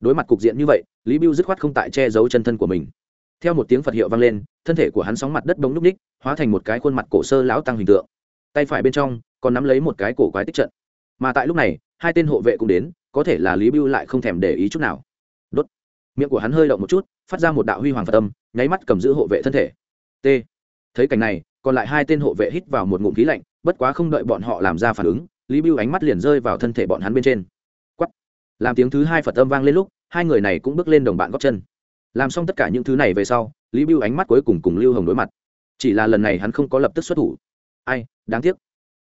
Đối mặt cục diện như vậy, lý Biêu dứt khoát không tại che giấu chân thân của mình. Theo một tiếng phật hiệu vang lên, thân thể của hắn sóng mặt đất bóng núp ních, hóa thành một cái khuôn mặt cổ sơ lão tăng hình tượng. Tay phải bên trong còn nắm lấy một cái cổ quái tích trận. Mà tại lúc này, hai tên hộ vệ cũng đến, có thể là lý Biêu lại không thèm để ý chút nào. Đốt. Miệng của hắn hơi động một chút, phát ra một đạo huy hoàng phật tâm nháy mắt cầm giữ hộ vệ thân thể. T. Thấy cảnh này, còn lại hai tên hộ vệ hít vào một ngụm khí lạnh, bất quá không đợi bọn họ làm ra phản ứng lý bưu ánh mắt liền rơi vào thân thể bọn hắn bên trên. Quắt làm tiếng thứ hai phật âm vang lên lúc, hai người này cũng bước lên đồng bạn góc chân. Làm xong tất cả những thứ này về sau, lý bưu ánh mắt cuối cùng cùng lưu hồng đối mặt. Chỉ là lần này hắn không có lập tức xuất thủ. Ai, đáng tiếc.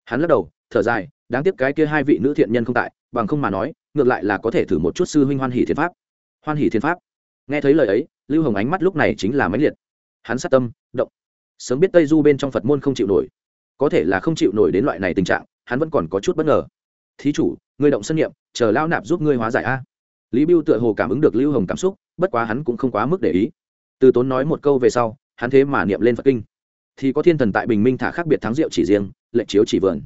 Hắn lắc đầu, thở dài, đáng tiếc cái kia hai vị nữ thiện nhân không tại, bằng không mà nói, ngược lại là có thể thử một chút sư huynh hoan hỷ thiên pháp. Hoan hỷ thiên pháp. Nghe thấy lời ấy, lưu hồng ánh mắt lúc này chính là mãnh liệt. Hắn sát tâm, động. Sớm biết tây du bên trong phật môn không chịu nổi. Có thể là không chịu nổi đến loại này tình trạng hắn vẫn còn có chút bất ngờ. Thí chủ người động sân nghiệm, chờ lao nạp giúp ngươi hóa giải a. Lý bưu tựa hồ cảm ứng được lưu hồng cảm xúc, bất quá hắn cũng không quá mức để ý. Từ tốn nói một câu về sau, hắn thế mà niệm lên phật kinh. Thì có thiên thần tại bình minh thả khác biệt thắng rượu chỉ riêng lệnh chiếu chỉ vườn.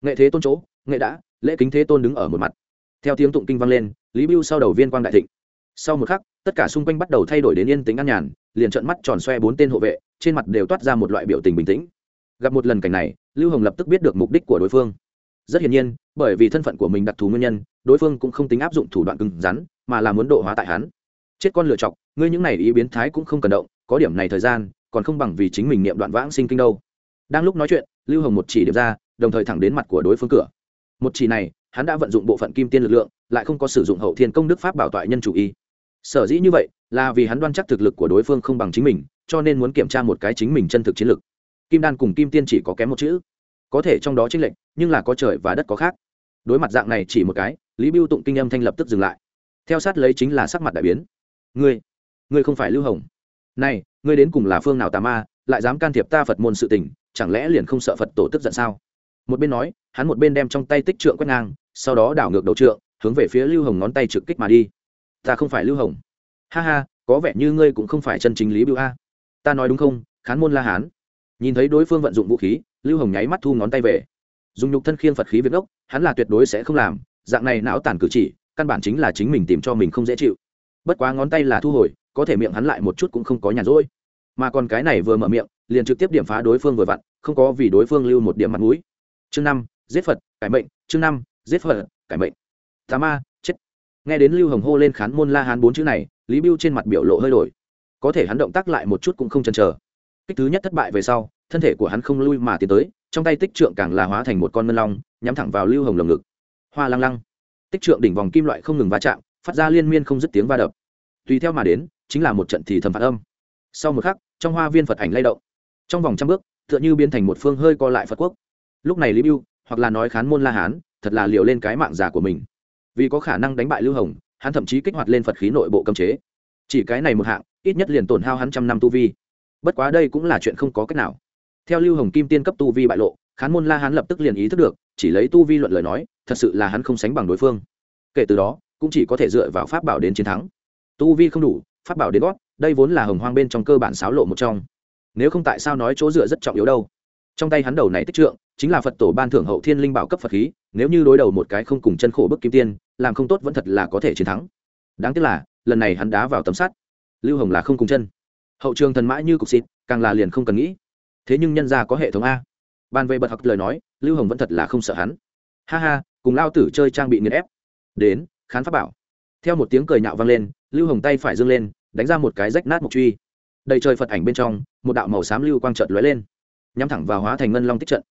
Nghệ thế tôn chỗ, nghệ đã, lễ kính thế tôn đứng ở một mặt. Theo tiếng tụng kinh vang lên, lý bưu sau đầu viên quang đại thịnh. Sau một khắc, tất cả xung quanh bắt đầu thay đổi đến yên tĩnh an nhàn, liền trợn mắt tròn xoe bốn tên hộ vệ, trên mặt đều toát ra một loại biểu tình bình tĩnh. Gặp một lần cảnh này, lưu hồng lập tức biết được mục đích của đối phương rất hiển nhiên, bởi vì thân phận của mình đặc thù nguyên nhân, đối phương cũng không tính áp dụng thủ đoạn cứng rắn, mà là muốn độ hóa tại hắn. Chết con lựa chọc, ngươi những này ý biến thái cũng không cần động, có điểm này thời gian, còn không bằng vì chính mình niệm đoạn vãng sinh kinh đâu. Đang lúc nói chuyện, lưu hồng một chỉ điểm ra, đồng thời thẳng đến mặt của đối phương cửa. Một chỉ này, hắn đã vận dụng bộ phận kim tiên lực lượng, lại không có sử dụng hậu thiên công đức pháp bảo toại nhân chủ y. Sở dĩ như vậy, là vì hắn đoan chắc thực lực của đối phương không bằng chính mình, cho nên muốn kiểm tra một cái chính mình chân thực chiến lực. Kim đan cùng kim tiên chỉ có kém một chữ có thể trong đó chênh lệch, nhưng là có trời và đất có khác. Đối mặt dạng này chỉ một cái, lý biêu tụng kinh âm thanh lập tức dừng lại. Theo sát lấy chính là sắc mặt đại biến. Ngươi ngươi không phải lưu hồng. Này, ngươi đến cùng là phương nào tà ma, lại dám can thiệp ta phật môn sự tình, chẳng lẽ liền không sợ phật tổ tức giận sao? Một bên nói, hắn một bên đem trong tay tích trượng quét ngang, sau đó đảo ngược đầu trượng, hướng về phía lưu hồng ngón tay trực kích mà đi. Ta không phải lưu hồng. Ha ha, có vẻ như ngươi cũng không phải chân chính lý bưu a. Ta nói đúng không, khán môn la hán. Nhìn thấy đối phương vận dụng vũ khí lưu hồng nháy mắt thu ngón tay về. Dùng nhục thân khiêng phật khí việt ốc hắn là tuyệt đối sẽ không làm, dạng này não tàn cử chỉ, căn bản chính là chính mình tìm cho mình không dễ chịu. Bất quá ngón tay là thu hồi, có thể miệng hắn lại một chút cũng không có nhàn rỗi. Mà còn cái này vừa mở miệng, liền trực tiếp điểm phá đối phương vừa vặn, không có vì đối phương lưu một điểm mặt mũi. Chương năm, giết phật, cải mệnh, chương năm, giết phật, cải mệnh. Tà ma, chết. Nghe đến lưu hồng hô lên khán môn la hán bốn chữ này, lý bưu trên mặt biểu lộ hơi đổi. Có thể hắn động tác lại một chút cũng không chần chờ. Kích thứ nhất thất bại về sau thân thể của hắn không lui mà tiến tới, trong tay tích trượng càng là hóa thành một con ngân long, nhắm thẳng vào lưu hồng lồng ngực. Hoa lăng lăng. Tích trượng đỉnh vòng kim loại không ngừng va chạm, phát ra liên miên không dứt tiếng va đập. Tùy theo mà đến, chính là một trận thì thầm phạt âm. Sau một khắc, trong hoa viên phật ảnh lay động. Trong vòng trăm bước, tựa như biến thành một phương hơi co lại phật quốc. Lúc này lý bưu, hoặc là nói khán môn la hán, thật là liều lên cái mạng giả của mình. Vì có khả năng đánh bại lưu hồng, hắn thậm chí kích hoạt lên phật khí nội bộ cấm chế. Chỉ cái này một hạng, ít nhất liền tổn hao hắn trăm năm tu vi. Bất quá đây cũng là chuyện không có cách nào theo lưu hồng kim tiên cấp tu vi bại lộ, khán môn la hán lập tức liền ý thức được, chỉ lấy tu vi luận lời nói, thật sự là hắn không sánh bằng đối phương. Kể từ đó, cũng chỉ có thể dựa vào pháp bảo đến chiến thắng. Tu vi không đủ, pháp bảo đến gót, đây vốn là hồng hoang bên trong cơ bản xáo lộ một trong. Nếu không tại sao nói chỗ dựa rất trọng yếu đâu? Trong tay hắn đầu này tích trượng, chính là phật tổ ban thưởng hậu thiên linh bảo cấp phật khí, nếu như đối đầu một cái không cùng chân khổ bức kim tiên, làm không tốt vẫn thật là có thể chiến thắng. Đáng tiếc là, lần này hắn đá vào tấm sắt. Lưu hồng là không cùng chân. Hậu trường thần mãi như cục xịt, càng là liền không cần nghĩ thế nhưng nhân ra có hệ thống a. Ban về bật học lời nói, lưu hồng vẫn thật là không sợ hắn. Ha ha, cùng lao tử chơi trang bị nghiền ép. Đến, khán pháp bảo. Theo một tiếng cười nhạo vang lên, lưu hồng tay phải dâng lên, đánh ra một cái rách nát mộc truy. Đầy trời phật ảnh bên trong, một đạo màu xám lưu quang trợt lóe lên. Nhắm thẳng vào hóa thành ngân long tích trận.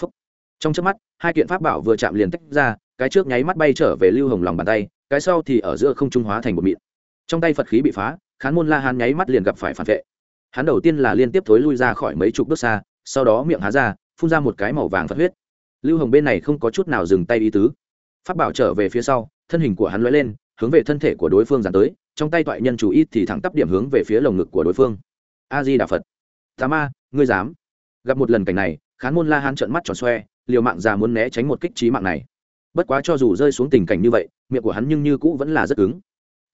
Phúc. trong trước mắt, hai kiện pháp bảo vừa chạm liền tách ra, cái trước nháy mắt bay trở về lưu hồng lòng bàn tay, cái sau thì ở giữa không trung hóa thành một mịn. Trong tay phật khí bị phá, khán môn la hán nháy mắt liền gặp phải phản vệ hắn đầu tiên là liên tiếp thối lui ra khỏi mấy chục bước xa, sau đó miệng há ra, phun ra một cái màu vàng phật huyết. Lưu hồng bên này không có chút nào dừng tay ý tứ. Phát bảo trở về phía sau, thân hình của hắn lóe lên, hướng về thân thể của đối phương dàn tới, trong tay toại nhân chủ ít thì thẳng tắp điểm hướng về phía lồng ngực của đối phương. A di đà phật. Tà ma, ngươi dám? Gặp một lần cảnh này, khán môn la hán trợn mắt tròn xoe, liều mạng già muốn né tránh một kích trí mạng này. Bất quá cho dù rơi xuống tình cảnh như vậy, miệng của hắn nhưng như cũ vẫn là rất cứng.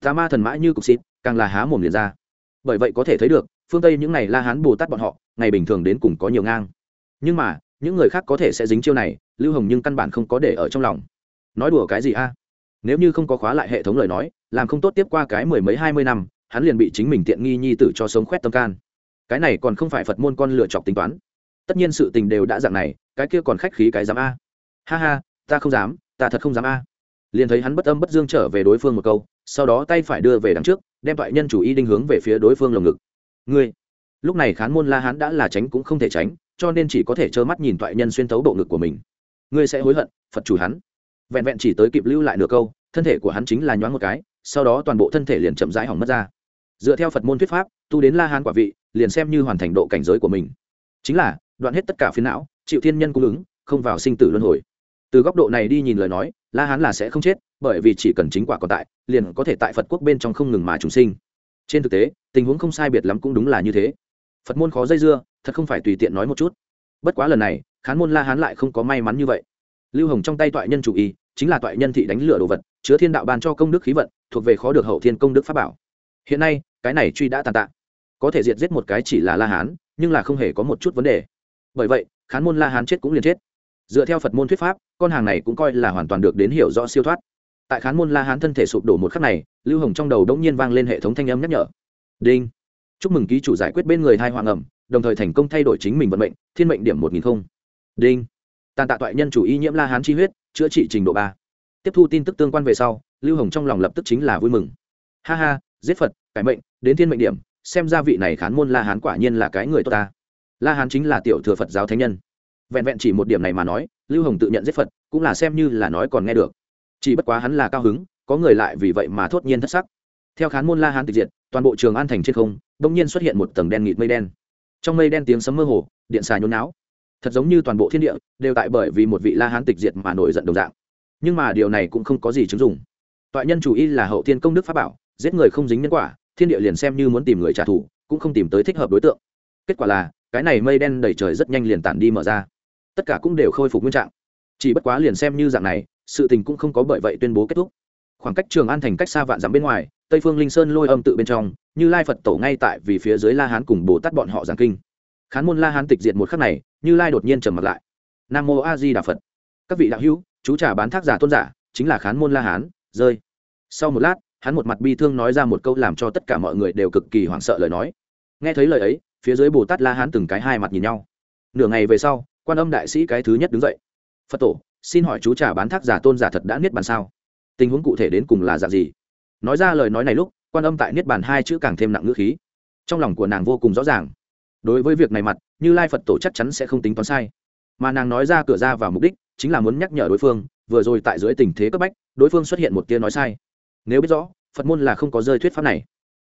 Tà ma thần mã như cục xịt, càng là há mồm liền ra. Bởi vậy có thể thấy được phương tây những này la hán bồ tát bọn họ ngày bình thường đến cùng có nhiều ngang nhưng mà những người khác có thể sẽ dính chiêu này lưu hồng nhưng căn bản không có để ở trong lòng nói đùa cái gì a nếu như không có khóa lại hệ thống lời nói làm không tốt tiếp qua cái mười mấy hai mươi năm hắn liền bị chính mình tiện nghi nhi tử cho sống khoét tâm can cái này còn không phải phật môn con lựa chọc tính toán tất nhiên sự tình đều đã dạng này cái kia còn khách khí cái dám a ha ha ta không dám ta thật không dám a liền thấy hắn bất âm bất dương trở về đối phương một câu sau đó tay phải đưa về đằng trước đem toại nhân chủ y đinh hướng về phía đối phương lồng ngực ngươi. Lúc này khán môn la hán đã là tránh cũng không thể tránh, cho nên chỉ có thể trơ mắt nhìn toại nhân xuyên tấu bộ ngực của mình. Ngươi sẽ hối hận, phật chủ hắn. Vẹn vẹn chỉ tới kịp lưu lại nửa câu, thân thể của hắn chính là nhoáng một cái, sau đó toàn bộ thân thể liền chậm rãi hỏng mất ra. Dựa theo phật môn thuyết pháp, tu đến la hán quả vị, liền xem như hoàn thành độ cảnh giới của mình. Chính là, đoạn hết tất cả phiến não, chịu thiên nhân cung ứng, không vào sinh tử luân hồi. Từ góc độ này đi nhìn lời nói, la hán là sẽ không chết, bởi vì chỉ cần chính quả còn tại, liền có thể tại phật quốc bên trong không ngừng mà chúng sinh trên thực tế, tình huống không sai biệt lắm cũng đúng là như thế. Phật môn khó dây dưa, thật không phải tùy tiện nói một chút. Bất quá lần này, khán môn la hán lại không có may mắn như vậy. Lưu hồng trong tay toại nhân chủ y, chính là toại nhân thị đánh lửa đồ vật, chứa thiên đạo ban cho công đức khí vận, thuộc về khó được hậu thiên công đức pháp bảo. Hiện nay, cái này truy đã tàn tạ. Có thể diệt giết một cái chỉ là la hán, nhưng là không hề có một chút vấn đề. Bởi vậy, khán môn la hán chết cũng liền chết. Dựa theo phật môn thuyết pháp, con hàng này cũng coi là hoàn toàn được đến hiểu rõ siêu thoát tại khán môn la hán thân thể sụp đổ một khắc này, lưu hồng trong đầu đ ỗ n g nhiên vang lên hệ thống thanh âm nhắc nhở. Đinh. Chúc mừng ký chủ giải quyết bên người hai hoàng ẩm đồng thời thành công thay đổi chính mình vận mệnh, thiên mệnh điểm một nghìn không. Đinh. Tàn tạ toại nhân chủ y nhiễm la hán chi huyết, chữa trị trình độ ba. Tiếp thu tin tức tương quan về sau, lưu hồng trong lòng lập tức chính là vui mừng. Ha ha, giết phật, cải mệnh, đến thiên mệnh điểm, xem ra vị này khán môn la hán quả nhiên là cái người tốt ta. La hán chính là tiểu thừa phật giáo thánh nhân. Vẹn vẹn chỉ một điểm này mà nói, lưu hồng tự nhận giết phật, cũng là xem như là nói còn nghe được chỉ bất quá hắn là cao hứng, có người lại vì vậy mà thốt nhiên thất sắc. Theo khán môn la hán tịch diệt, toàn bộ trường an thành trên không đ ỗ n g nhiên xuất hiện một tầng đen nghịt mây đen. Trong mây đen tiếng sấm mơ hồ, điện xà nhốn não thật giống như toàn bộ thiên địa đều tại bởi vì một vị la hán tịch diệt mà nổi giận đồng dạng. Nhưng mà điều này cũng không có gì chứng dụng. Toại nhân chủ y là hậu thiên công đức pháp bảo, giết người không dính nhân quả, thiên địa liền xem như muốn tìm người trả thù, cũng không tìm tới thích hợp đối tượng. Kết quả là, cái này mây đen đầy trời rất nhanh liền tản đi mở ra. Tất cả cũng đều khôi phục nguyên trạng. Chỉ bất quá liền xem như dạng này sự tình cũng không có bởi vậy tuyên bố kết thúc. Khoảng cách trường an thành cách xa vạn dặm bên ngoài, tây phương linh sơn lôi âm tự bên trong, như lai phật tổ ngay tại vì phía dưới la hán cùng bồ tát bọn họ giảng kinh. Khán môn la hán tịch diệt một khắc này, như lai đột nhiên trầm mặt lại. Nam mô a di đà phật. Các vị đạo hữu, chú trả bán thác giả tôn giả, chính là khán môn la hán, rơi. Sau một lát, hắn một mặt bi thương nói ra một câu làm cho tất cả mọi người đều cực kỳ hoảng sợ lời nói. Nghe thấy lời ấy, phía dưới bồ tát la hán từng cái hai mặt nhìn nhau. Nửa ngày về sau, quan âm đại sĩ cái thứ nhất đứng dậy. Phật tổ xin hỏi chú trả bán thác giả tôn giả thật đã niết bàn sao? Tình huống cụ thể đến cùng là giả gì? Nói ra lời nói này lúc, quan âm tại niết bàn hai chữ càng thêm nặng ngữ khí. Trong lòng của nàng vô cùng rõ ràng. Đối với việc này mặt, như lai phật tổ chắc chắn sẽ không tính toán sai. Mà nàng nói ra cửa ra vào mục đích, chính là muốn nhắc nhở đối phương, vừa rồi tại dưới tình thế cấp bách, đối phương xuất hiện một tia nói sai. Nếu biết rõ, phật môn là không có rơi thuyết pháp này.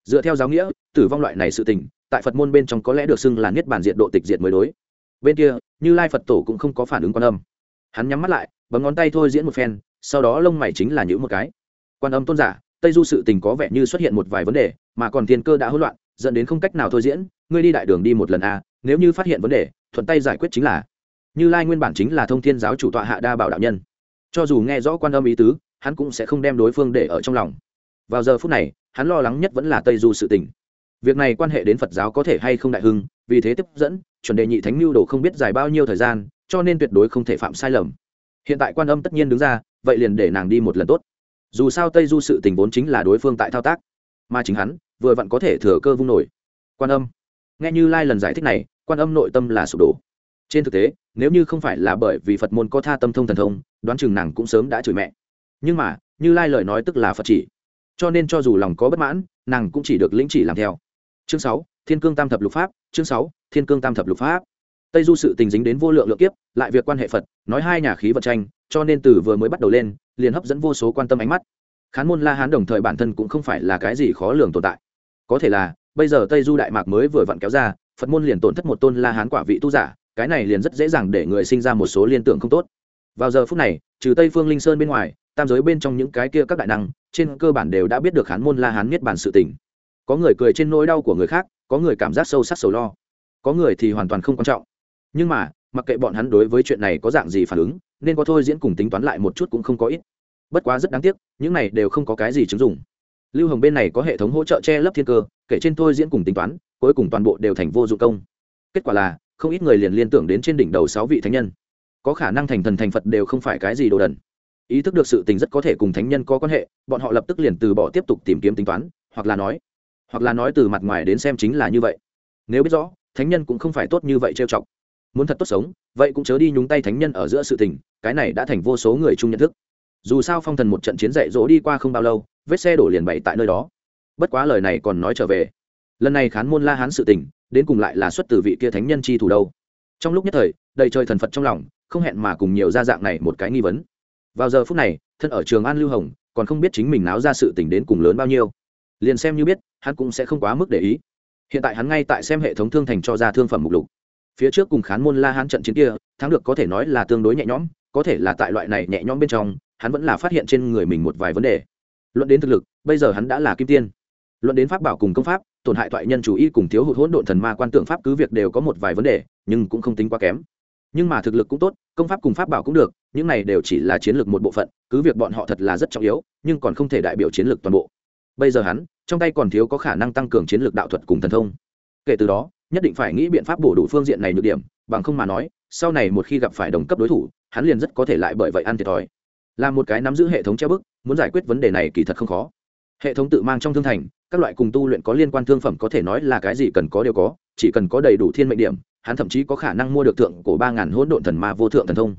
Dựa theo giáo nghĩa, tử vong loại này sự tình, tại phật môn bên trong có lẽ được xưng là niết bàn diện độ tịch diệt mới đối. Bên kia, như lai phật tổ cũng không có phản ứng quan âm hắn nhắm mắt lại, bấm ngón tay thôi diễn một phen, sau đó lông mày chính là những một cái. Quan âm tôn giả, tây du sự tình có vẻ như xuất hiện một vài vấn đề, mà còn thiên cơ đã hỗn loạn, dẫn đến không cách nào thôi diễn, ngươi đi đại đường đi một lần a nếu như phát hiện vấn đề, thuận tay giải quyết chính là. Như lai nguyên bản chính là thông thiên giáo chủ tọa hạ đa bảo đạo nhân. Cho dù nghe rõ quan âm ý tứ, hắn cũng sẽ không đem đối phương để ở trong lòng. Vào giờ phút này, hắn lo lắng nhất vẫn là tây du sự tình. Việc này quan hệ đến phật giáo có thể hay không đại hưng, vì thế tiếp dẫn, chuẩn đề nhị thánh mưu đồ không biết dài bao nhiêu thời gian cho nên tuyệt đối không thể phạm sai lầm. Hiện tại quan âm tất nhiên đứng ra, vậy liền để nàng đi một lần tốt. Dù sao tây du sự tình vốn chính là đối phương tại thao tác, mà chính hắn, vừa vặn có thể thừa cơ vung nổi. Quan âm. Nghe như lai lần giải thích này, quan âm nội tâm là sụp đổ. Trên thực tế, nếu như không phải là bởi vì phật môn có tha tâm thông thần thông, đoán chừng nàng cũng sớm đã chửi mẹ. Nhưng mà, như lai lời nói tức là phật chỉ. Cho nên cho dù lòng có bất mãn, nàng cũng chỉ được lĩnh chỉ làm theo. Chương sáu, thiên cương tam thập lục pháp, chương sáu, thiên cương tam thập lục pháp tây du sự tình dính đến vô lượng lượng kiếp, lại việc quan hệ phật, nói hai nhà khí vật tranh, cho nên từ vừa mới bắt đầu lên, liền hấp dẫn vô số quan tâm ánh mắt. Khán môn la hán đồng thời bản thân cũng không phải là cái gì khó lường tồn tại. Có thể là, bây giờ tây du đại mạc mới vừa vặn kéo ra, phật môn liền tổn thất một tôn la hán quả vị tu giả, cái này liền rất dễ dàng để người sinh ra một số liên tưởng không tốt. Vào giờ phút này, trừ tây phương linh sơn bên ngoài, tam giới bên trong những cái kia các đại năng, trên cơ bản đều đã biết được hán môn la hán miết bản sự tình. Có người cười trên nỗi đau của người khác, có người cảm giác sâu sắc sầu lo. Có người thì hoàn toàn không quan trọng nhưng mà, mặc kệ bọn hắn đối với chuyện này có dạng gì phản ứng, nên có thôi diễn cùng tính toán lại một chút cũng không có ít. Bất quá rất đáng tiếc, những này đều không có cái gì chứng dụng. Lưu hồng bên này có hệ thống hỗ trợ che lấp thiên cơ, kể trên thôi diễn cùng tính toán, cuối cùng toàn bộ đều thành vô dụng công. Kết quả là, không ít người liền liên tưởng đến trên đỉnh đầu sáu vị thánh nhân. Có khả năng thành thần thành phật đều không phải cái gì đồ đần. Ý thức được sự tình rất có thể cùng thánh nhân có quan hệ, bọn họ lập tức liền từ bỏ tiếp tục tìm kiếm tính toán, hoặc là nói, hoặc là nói từ mặt ngoài đến xem chính là như vậy. Nếu biết rõ, thánh nhân cũng không phải tốt như vậy trêu chọc muốn thật tốt sống, vậy cũng chớ đi nhúng tay thánh nhân ở giữa sự tình, cái này đã thành vô số người chung nhận thức. Dù sao phong thần một trận chiến dạy dỗ đi qua không bao lâu, vết xe đổ liền bậy tại nơi đó. Bất quá lời này còn nói trở về. Lần này khán môn la hán sự tình, đến cùng lại là xuất từ vị kia thánh nhân chi thủ đâu. Trong lúc nhất thời, đầy trời thần phật trong lòng, không hẹn mà cùng nhiều ra dạng này một cái nghi vấn. Vào giờ phút này, thân ở trường an lưu hồng, còn không biết chính mình náo ra sự tình đến cùng lớn bao nhiêu. Liền xem như biết, hắn cũng sẽ không quá mức để ý. Hiện tại hắn ngay tại xem hệ thống thương thành cho ra thương phẩm mục lục phía trước cùng khán môn la hán trận chiến kia, thắng được có thể nói là tương đối nhẹ nhõm, có thể là tại loại này nhẹ nhõm bên trong, hắn vẫn là phát hiện trên người mình một vài vấn đề. Luận đến thực lực, bây giờ hắn đã là kim tiên. Luận đến pháp bảo cùng công pháp, tổn hại thoại nhân chủ y cùng thiếu hụt hỗn độn thần ma quan tượng pháp cứ việc đều có một vài vấn đề, nhưng cũng không tính quá kém. Nhưng mà thực lực cũng tốt, công pháp cùng pháp bảo cũng được, những này đều chỉ là chiến lược một bộ phận, cứ việc bọn họ thật là rất trọng yếu, nhưng còn không thể đại biểu chiến lược toàn bộ. Bây giờ hắn, trong tay còn thiếu có khả năng tăng cường chiến lược đạo thuật cùng thần thông. Kể từ đó nhất định phải nghĩ biện pháp bổ đủ phương diện này nhược điểm, bằng không mà nói, sau này một khi gặp phải đồng cấp đối thủ, hắn liền rất có thể lại bởi vậy ăn thiệt thòi. Là một cái nắm giữ hệ thống treo bức, muốn giải quyết vấn đề này kỳ thật không khó. Hệ thống tự mang trong thương thành, các loại cùng tu luyện có liên quan thương phẩm có thể nói là cái gì cần có đều có, chỉ cần có đầy đủ thiên mệnh điểm, hắn thậm chí có khả năng mua được thượng của ba ngàn hỗn độn thần ma vô thượng thần thông.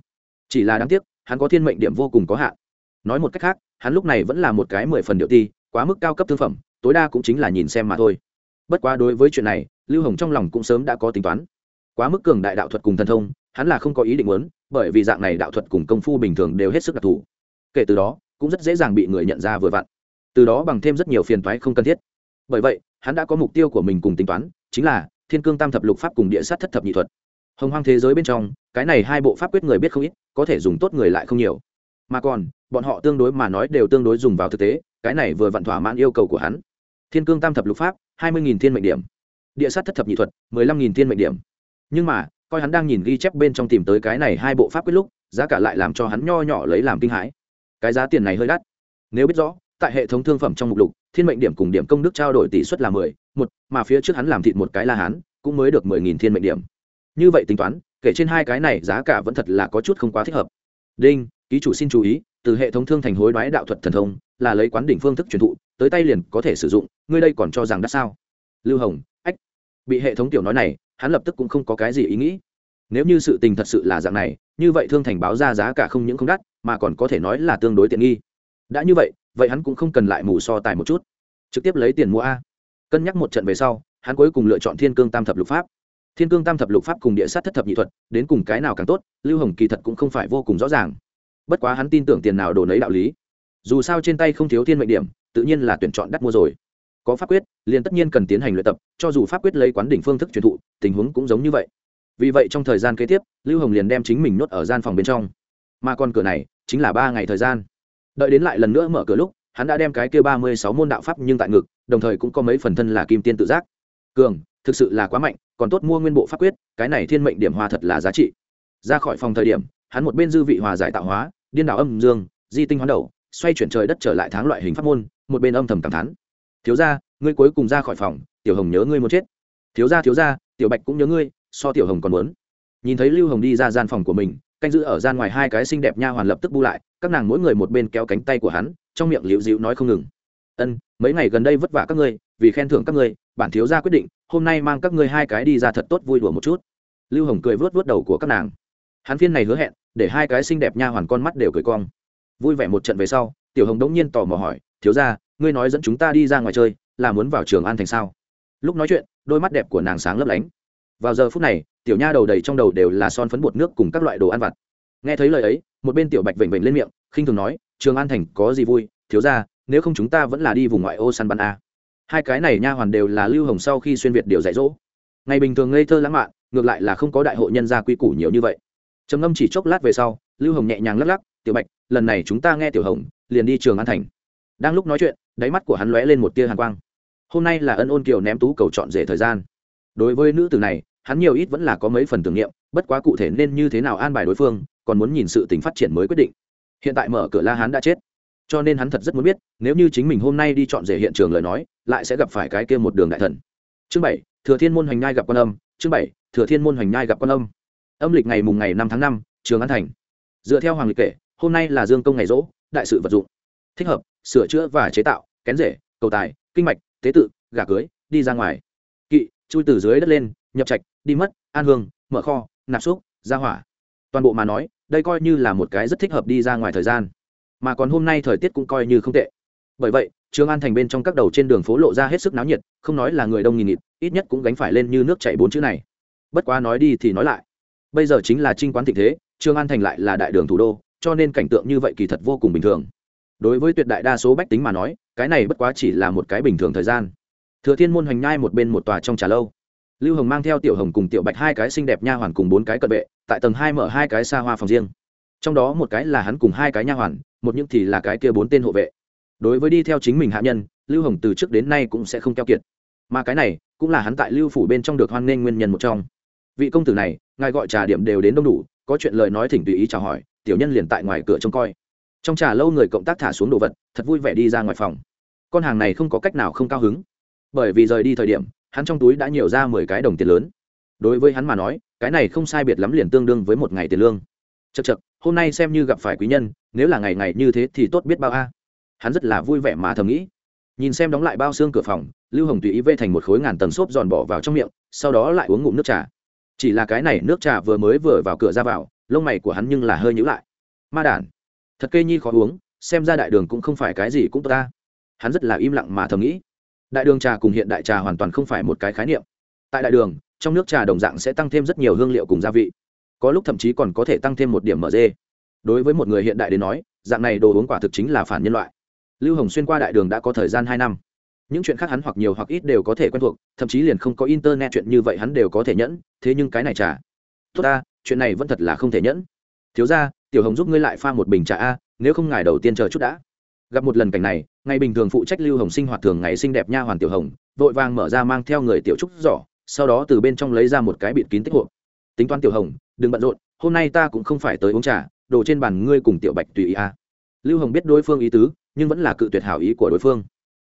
Chỉ là đáng tiếc, hắn có thiên mệnh điểm vô cùng có hạn. Nói một cách khác, hắn lúc này vẫn là một cái mười phần điệu ti, quá mức cao cấp thương phẩm, tối đa cũng chính là nhìn xem mà thôi bất quá đối với chuyện này, lưu hồng trong lòng cũng sớm đã có tính toán. Quá mức cường đại đạo thuật cùng thần thông, hắn là không có ý định muốn, bởi vì dạng này đạo thuật cùng công phu bình thường đều hết sức đặc thù. Kể từ đó, cũng rất dễ dàng bị người nhận ra vừa vặn. Từ đó bằng thêm rất nhiều phiền toái không cần thiết. Bởi vậy, hắn đã có mục tiêu của mình cùng tính toán, chính là thiên cương tam thập lục pháp cùng địa sát thất thập nhị thuật. Hồng hoang thế giới bên trong, cái này hai bộ pháp quyết người biết không ít, có thể dùng tốt người lại không nhiều. Mà còn, bọn họ tương đối mà nói đều tương đối dùng vào thực tế, cái này vừa vặn thỏa mãn yêu cầu của hắn thiên cương tam thập lục pháp, hai mươi thiên mệnh điểm. Địa sát thất thập nhị thuật, mười lăm thiên mệnh điểm. Nhưng mà, coi hắn đang nhìn ghi chép bên trong tìm tới cái này hai bộ pháp quyết lúc, giá cả lại làm cho hắn nho nhỏ lấy làm kinh hãi. Cái giá tiền này hơi đắt. Nếu biết rõ, tại hệ thống thương phẩm trong mục lục, thiên mệnh điểm cùng điểm công đức trao đổi tỷ suất là mười, một, mà phía trước hắn làm thịt một cái la hán, cũng mới được mười nghìn thiên mệnh điểm. Như vậy tính toán, kể trên hai cái này giá cả vẫn thật là có chút không quá thích hợp. Đinh, ký chủ xin chú ý, từ hệ thống thương thành hối đoái đạo thuật thần thông, là lấy quán đỉnh phương thức truyền thụ, tới tay liền có thể sử dụng ngươi đây còn cho rằng đắt sao? Lưu hồng, ách, bị hệ thống tiểu nói này, hắn lập tức cũng không có cái gì ý nghĩ. Nếu như sự tình thật sự là dạng này, như vậy thương thành báo ra giá cả không những không đắt, mà còn có thể nói là tương đối tiện nghi. Đã như vậy vậy hắn cũng không cần lại mù so tài một chút. Trực tiếp lấy tiền mua a. Cân nhắc một trận về sau, hắn cuối cùng lựa chọn thiên cương tam thập lục pháp. Thiên cương tam thập lục pháp cùng địa sát thất thập nhị thuật, đến cùng cái nào càng tốt, lưu hồng kỳ thật cũng không phải vô cùng rõ ràng. Bất quá hắn tin tưởng tiền nào đồ nấy đạo lý. Dù sao trên tay không thiếu thiên mệnh điểm, tự nhiên là tuyển chọn đắt mua rồi có pháp quyết, liền tất nhiên cần tiến hành luyện tập, cho dù pháp quyết lấy quán đỉnh phương thức truyền thụ, tình huống cũng giống như vậy. Vì vậy trong thời gian kế tiếp, lưu hồng liền đem chính mình nhốt ở gian phòng bên trong. Mà con cửa này, chính là ba ngày thời gian. Đợi đến lại lần nữa mở cửa lúc, hắn đã đem cái kia ba mươi sáu môn đạo pháp nhưng tại ngực, đồng thời cũng có mấy phần thân là kim tiên tự giác. Cường, thực sự là quá mạnh, còn tốt mua nguyên bộ pháp quyết, cái này thiên mệnh điểm hòa thật là giá trị. Ra khỏi phòng thời điểm, hắn một bên dư vị hòa giải tạo hóa, điên đảo âm dương, di tinh hoán đầu, xoay chuyển trời đất trở lại tháng loại hình pháp môn, một bên âm thầm cảm thán thiếu gia, ngươi cuối cùng ra khỏi phòng, tiểu hồng nhớ ngươi muốn chết. Thiếu gia thiếu gia, tiểu bạch cũng nhớ ngươi, so tiểu hồng còn muốn. Nhìn thấy lưu hồng đi ra gian phòng của mình, canh giữ ở gian ngoài hai cái xinh đẹp nha hoàn lập tức bu lại, các nàng mỗi người một bên kéo cánh tay của hắn, trong miệng liễu dịu nói không ngừng. Ân, mấy ngày gần đây vất vả các ngươi, vì khen thưởng các ngươi, bản thiếu gia quyết định, hôm nay mang các ngươi hai cái đi ra thật tốt vui đùa một chút. Lưu hồng cười vớt vớt đầu của các nàng. Hắn phiên này hứa hẹn, để hai cái xinh đẹp nha hoàn con mắt đều cười cong. Vui vẻ một trận về sau, tiểu hồng đống nhiên tò mò hỏi, thiếu gia ngươi nói dẫn chúng ta đi ra ngoài chơi, là muốn vào trường an thành sao? Lúc nói chuyện, đôi mắt đẹp của nàng sáng lấp lánh. Vào giờ phút này, tiểu nha đầu đầy trong đầu đều là son phấn bột nước cùng các loại đồ ăn vặt. Nghe thấy lời ấy, một bên tiểu bạch vểnh vểnh lên miệng, khinh thường nói, trường an thành có gì vui? Thiếu ra nếu không chúng ta vẫn là đi vùng ngoại ô săn bắn a. Hai cái này nha hoàn đều là lưu hồng sau khi xuyên việt điều dạy dỗ. Ngày bình thường ngây thơ lãng mạn, ngược lại là không có đại hội nhân gia quy củ nhiều như vậy. Trầm ngâm chỉ chốc lát về sau, lưu hồng nhẹ nhàng lắc lắc, tiểu bạch, lần này chúng ta nghe tiểu hồng, liền đi trường an thành. Đang lúc nói chuyện đáy mắt của hắn lóe lên một tia hàn quang. Hôm nay là ân ôn kiều ném tú cầu chọn rể thời gian. Đối với nữ tử này, hắn nhiều ít vẫn là có mấy phần tưởng niệm, bất quá cụ thể nên như thế nào an bài đối phương, còn muốn nhìn sự tình phát triển mới quyết định. Hiện tại mở cửa la hắn đã chết, cho nên hắn thật rất muốn biết, nếu như chính mình hôm nay đi chọn rể hiện trường lời nói, lại sẽ gặp phải cái kia một đường đại thần. Chương bảy, thừa thiên môn hoành nhai gặp quan âm, chương bảy, thừa thiên môn hoành nhai gặp quan âm. Âm lịch ngày mùng ngày năm tháng năm, trường an thành. Dựa theo hoàng lịch kể, hôm nay là dương công ngày rỗ, đại sự vật dụng. Thích hợp sửa chữa và chế tạo, kén rể, cầu tài, kinh mạch, tế tự, gà cưới, đi ra ngoài. Kỵ, chui từ dưới đất lên, nhập trạch, đi mất, an hương, mở kho, nạp xúc, ra hỏa. Toàn bộ mà nói, đây coi như là một cái rất thích hợp đi ra ngoài thời gian. Mà còn hôm nay thời tiết cũng coi như không tệ. Bởi vậy trường an thành bên trong các đầu trên đường phố lộ ra hết sức náo nhiệt, không nói là người đông nghìn nghịt, ít nhất cũng gánh phải lên như nước chảy bốn chữ này. Bất quá nói đi thì nói lại. Bây giờ chính là trinh quán thịnh thế trường an thành lại là đại đường thủ đô, cho nên cảnh tượng như vậy kỳ thật vô cùng bình thường đối với tuyệt đại đa số bách tính mà nói, cái này bất quá chỉ là một cái bình thường thời gian. Thừa thiên môn hoành nhai một bên một tòa trong trà lâu. Lưu hồng mang theo tiểu hồng cùng tiểu bạch hai cái xinh đẹp nha hoàn cùng bốn cái cận vệ, tại tầng hai mở hai cái xa hoa phòng riêng. Trong đó một cái là hắn cùng hai cái nha hoàn, một những thì là cái kia bốn tên hộ vệ. Đối với đi theo chính mình hạ nhân, lưu hồng từ trước đến nay cũng sẽ không keo kiệt. Mà cái này, cũng là hắn tại lưu phủ bên trong được hoan nghênh nguyên nhân một trong. Vị công tử này, ngài gọi trà điểm đều đến đông đủ, có chuyện lời nói thỉnh tùy ý chào hỏi, tiểu nhân liền tại ngoài cửa trông coi trong trà lâu người cộng tác thả xuống đồ vật, thật vui vẻ đi ra ngoài phòng. Con hàng này không có cách nào không cao hứng. Bởi vì rời đi thời điểm, hắn trong túi đã nhiều ra mười cái đồng tiền lớn. Đối với hắn mà nói, cái này không sai biệt lắm liền tương đương với một ngày tiền lương. Chật chật hôm nay xem như gặp phải quý nhân, nếu là ngày ngày như thế thì tốt biết bao a. Hắn rất là vui vẻ mà thầm nghĩ. Nhìn xem đóng lại bao xương cửa phòng, lưu hồng tùy ý vê thành một khối ngàn tầng xốp giòn bỏ vào trong miệng, sau đó lại uống ngụm nước trà. Chỉ là cái này nước trà vừa mới vừa vào cửa ra vào, lông mày của hắn nhưng là hơi nhữ lại. Ma đản thật cây nhi khó uống, xem ra đại đường cũng không phải cái gì cũng tốt ta. Hắn rất là im lặng mà thầm nghĩ. Đại đường trà cùng hiện đại trà hoàn toàn không phải một cái khái niệm. Tại đại đường, trong nước trà đồng dạng sẽ tăng thêm rất nhiều hương liệu cùng gia vị. Có lúc thậm chí còn có thể tăng thêm một điểm mở dê. Đối với một người hiện đại đến nói, dạng này đồ uống quả thực chính là phản nhân loại. Lưu hồng xuyên qua đại đường đã có thời gian hai năm. Những chuyện khác hắn hoặc nhiều hoặc ít đều có thể quen thuộc, thậm chí liền không có internet chuyện như vậy hắn đều có thể nhẫn, thế nhưng cái này trà. Tốt ta, chuyện này vẫn thật là không thể nhẫn. Thiếu ra tiểu hồng giúp ngươi lại pha một bình trà a, nếu không ngài đầu tiên chờ chút đã. Gặp một lần cảnh này, ngày bình thường phụ trách lưu hồng sinh hoạt thường ngày xinh đẹp nha hoàn tiểu hồng, vội vàng mở ra mang theo người tiểu trúc giỏ, sau đó từ bên trong lấy ra một cái bịt kín tích hộp. Tính toán tiểu hồng, đừng bận rộn, hôm nay ta cũng không phải tới uống trà, đồ trên bàn ngươi cùng tiểu bạch tùy ý a. Lưu hồng biết đối phương ý tứ, nhưng vẫn là cự tuyệt hảo ý của đối phương.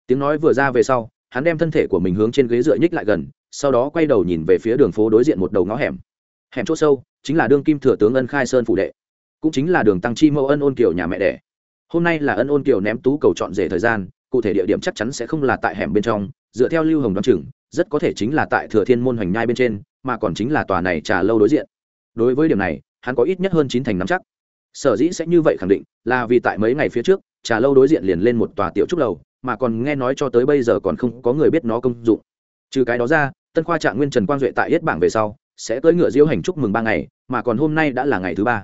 Tiếng nói vừa ra về sau, hắn đem thân thể của mình hướng trên ghế dựa nhích lại gần, sau đó quay đầu nhìn về phía đường phố đối diện một đầu ngõ hẻm. Hẻm chỗ sâu, chính là đương kim thừa tướng ân khai sơn phủ đệ cũng chính là đường tăng chi mẫu ân ôn kiều nhà mẹ đẻ. Hôm nay là ân ôn kiều ném tú cầu chọn rể thời gian, cụ thể địa điểm chắc chắn sẽ không là tại hẻm bên trong, dựa theo lưu hồng đoán chừng, rất có thể chính là tại thừa thiên môn hoành nhai bên trên, mà còn chính là tòa này trà lâu đối diện. Đối với điểm này, hắn có ít nhất hơn chín thành nắm chắc. Sở dĩ sẽ như vậy khẳng định, là vì tại mấy ngày phía trước, trà lâu đối diện liền lên một tòa tiểu trúc lầu, mà còn nghe nói cho tới bây giờ còn không có người biết nó công dụng. Trừ cái đó ra, tân khoa trạng nguyên trần quang duệ tại yết bảng về sau, sẽ tới ngựa diễu hành chúc mừng ba ngày, mà còn hôm nay đã là ngày thứ ba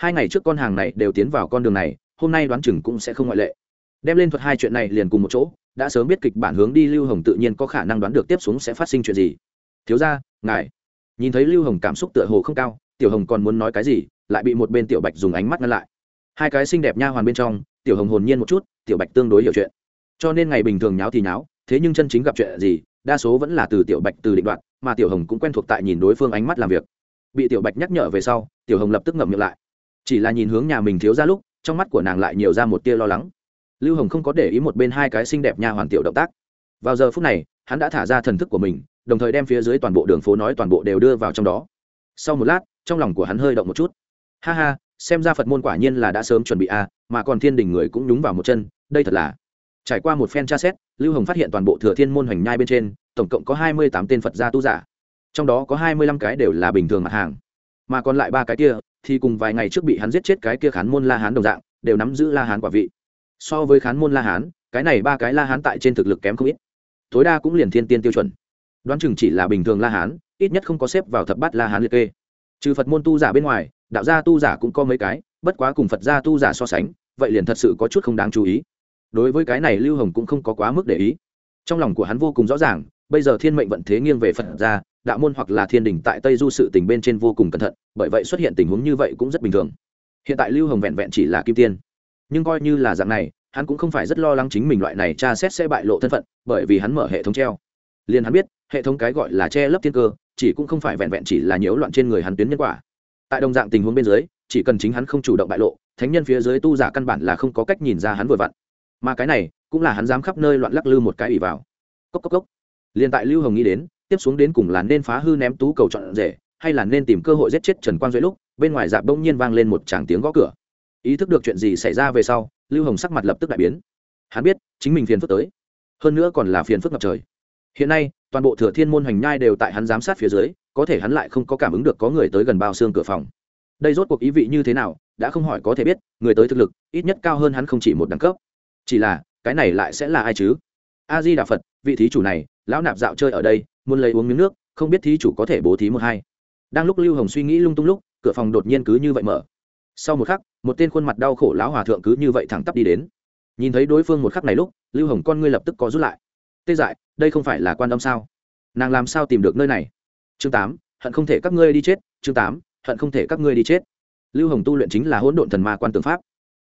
hai ngày trước con hàng này đều tiến vào con đường này, hôm nay đoán chừng cũng sẽ không ngoại lệ. Đem lên thuật hai chuyện này liền cùng một chỗ, đã sớm biết kịch bản hướng đi lưu hồng tự nhiên có khả năng đoán được tiếp xuống sẽ phát sinh chuyện gì. Thiếu ra ngài. Nhìn thấy lưu hồng cảm xúc tựa hồ không cao, tiểu hồng còn muốn nói cái gì, lại bị một bên tiểu bạch dùng ánh mắt ngăn lại. Hai cái xinh đẹp nha hoàn bên trong, tiểu hồng hồn nhiên một chút, tiểu bạch tương đối hiểu chuyện. Cho nên ngày bình thường nháo thì nháo, thế nhưng chân chính gặp chuyện gì, đa số vẫn là từ tiểu bạch từ định đoạn mà tiểu hồng cũng quen thuộc tại nhìn đối phương ánh mắt làm việc. Bị tiểu bạch nhắc nhở về sau, tiểu hồng lập tức ngậm miệng lại chỉ là nhìn hướng nhà mình thiếu ra lúc, trong mắt của nàng lại nhiều ra một tia lo lắng. Lưu hồng không có để ý một bên hai cái xinh đẹp nha hoàn tiểu động tác. Vào giờ phút này, hắn đã thả ra thần thức của mình, đồng thời đem phía dưới toàn bộ đường phố nói toàn bộ đều đưa vào trong đó. Sau một lát, trong lòng của hắn hơi động một chút. Ha ha, xem ra phật môn quả nhiên là đã sớm chuẩn bị a mà còn thiên đình người cũng nhúng vào một chân, đây thật là. Trải qua một phen tra xét, lưu hồng phát hiện toàn bộ thừa thiên môn hoành nhai bên trên, tổng cộng có hai mươi tám tên phật gia tu giả. Trong đó có hai mươi lăm cái đều là bình thường mặt hàng, mà còn lại ba cái kia thì cùng vài ngày trước bị hắn giết chết cái kia khán môn la hán đồng dạng, đều nắm giữ la hán quả vị. So với khán môn la hán, cái này ba cái la hán tại trên thực lực kém không ít. Tối đa cũng liền thiên tiên tiêu chuẩn. Đoán chừng chỉ là bình thường la hán, ít nhất không có xếp vào thập bát la hán liệt kê. Trừ phật môn tu giả bên ngoài, đạo gia tu giả cũng có mấy cái, bất quá cùng phật gia tu giả so sánh, vậy liền thật sự có chút không đáng chú ý. Đối với cái này lưu hồng cũng không có quá mức để ý. Trong lòng của hắn vô cùng rõ ràng, bây giờ thiên mệnh vận thế nghiêng về phật gia đạo môn hoặc là thiên đình tại tây du sự tình bên trên vô cùng cẩn thận, bởi vậy xuất hiện tình huống như vậy cũng rất bình thường. Hiện tại lưu hồng vẹn vẹn chỉ là kim tiên. Nhưng coi như là dạng này, hắn cũng không phải rất lo lắng chính mình loại này tra xét sẽ bại lộ thân phận, bởi vì hắn mở hệ thống treo. Liền hắn biết, hệ thống cái gọi là che lấp thiên cơ, chỉ cũng không phải vẹn vẹn chỉ là nhiễu loạn trên người hắn tuyến nhân quả. Tại đồng dạng tình huống bên dưới, chỉ cần chính hắn không chủ động bại lộ, thánh nhân phía dưới tu giả căn bản là không có cách nhìn ra hắn vừa vặn. Mà cái này, cũng là hắn dám khắp nơi loạn lắc lư một cái ủy vào. Cốc cốc cốc. Liền tại lưu hồng nghĩ đến tiếp xuống đến cùng là nên phá hư ném tú cầu chọn rể, hay là nên tìm cơ hội giết chết trần quang duệ lúc, bên ngoài dạp bỗng nhiên vang lên một tràng tiếng gõ cửa. Ý thức được chuyện gì xảy ra về sau, lưu hồng sắc mặt lập tức đại biến. Hắn biết, chính mình phiền phức tới. Hơn nữa còn là phiền phức ngập trời. Hiện nay, toàn bộ thừa thiên môn hoành nhai đều tại hắn giám sát phía dưới, có thể hắn lại không có cảm ứng được có người tới gần bao xương cửa phòng. Đây rốt cuộc ý vị như thế nào, đã không hỏi có thể biết, người tới thực lực, ít nhất cao hơn hắn không chỉ một đẳng cấp. Chỉ là, cái này lại sẽ là ai chứ? A di đà phật, vị thí chủ này, lão nạp dạo chơi ở đây muốn lấy uống miếng nước, không biết thí chủ có thể bố thí một hai. Đang lúc lưu hồng suy nghĩ lung tung lúc, cửa phòng đột nhiên cứ như vậy mở. Sau một khắc, một tên khuôn mặt đau khổ lão hòa thượng cứ như vậy thẳng tắp đi đến. Nhìn thấy đối phương một khắc này lúc, lưu hồng con ngươi lập tức có rút lại. Tê dại, đây không phải là quan âm sao? Nàng làm sao tìm được nơi này? Chương tám, hận không thể các ngươi đi chết, chương tám, hận không thể các ngươi đi chết. Lưu hồng tu luyện chính là hỗn độn thần ma quan tượng pháp.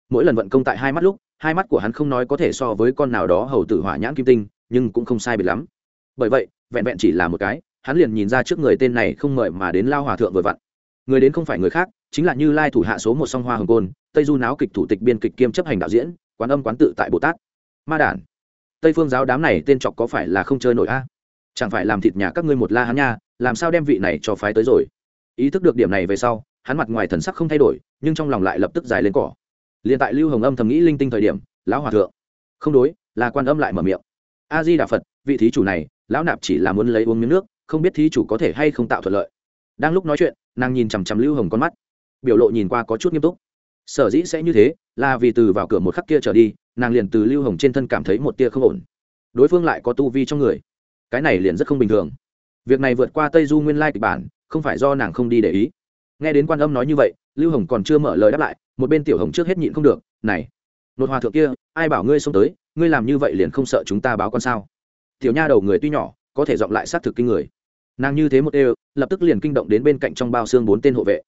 Mỗi lần vận công tại hai mắt lúc, hai mắt của hắn không nói có thể so với con nào đó hầu tử hỏa nhãn kim tinh, nhưng cũng không sai biệt lắm bởi vậy, vẹn vẹn chỉ là một cái, hắn liền nhìn ra trước người tên này không mời mà đến lao hòa thượng vừa vặn. Người đến không phải người khác, chính là như lai thủ hạ số một song hoa hồng côn, tây du náo kịch thủ tịch biên kịch kiêm chấp hành đạo diễn, quán âm quán tự tại bồ tát. Ma đản. Tây phương giáo đám này tên chọc có phải là không chơi nổi a? Chẳng phải làm thịt nhà các ngươi một la hắn nha, làm sao đem vị này cho phái tới rồi? Ý thức được điểm này về sau, hắn mặt ngoài thần sắc không thay đổi, nhưng trong lòng lại lập tức dài lên cỏ. Liền tại lưu hồng âm thầm nghĩ linh tinh thời điểm, lão hòa thượng. Không đối, là quan âm lại mở miệng. A di đà phật, vị thí chủ này lão nạp chỉ là muốn lấy uống miếng nước, không biết thí chủ có thể hay không tạo thuận lợi. Đang lúc nói chuyện, nàng nhìn chằm chằm lưu hồng con mắt. Biểu lộ nhìn qua có chút nghiêm túc. Sở dĩ sẽ như thế, là vì từ vào cửa một khắc kia trở đi, nàng liền từ lưu hồng trên thân cảm thấy một tia không ổn. Đối phương lại có tu vi trong người. Cái này liền rất không bình thường. Việc này vượt qua tây du nguyên lai kịch bản, không phải do nàng không đi để ý. Nghe đến quan âm nói như vậy, lưu hồng còn chưa mở lời đáp lại, một bên tiểu hồng trước hết nhịn không được, này, nột hòa thượng kia, ai bảo ngươi xông tới? Ngươi làm như vậy liền không sợ chúng ta báo con sao? Tiểu nha đầu người tuy nhỏ có thể dọn lại xác thực kinh người. Nàng như thế một đều lập tức liền kinh động đến bên cạnh trong bao xương bốn tên hộ vệ.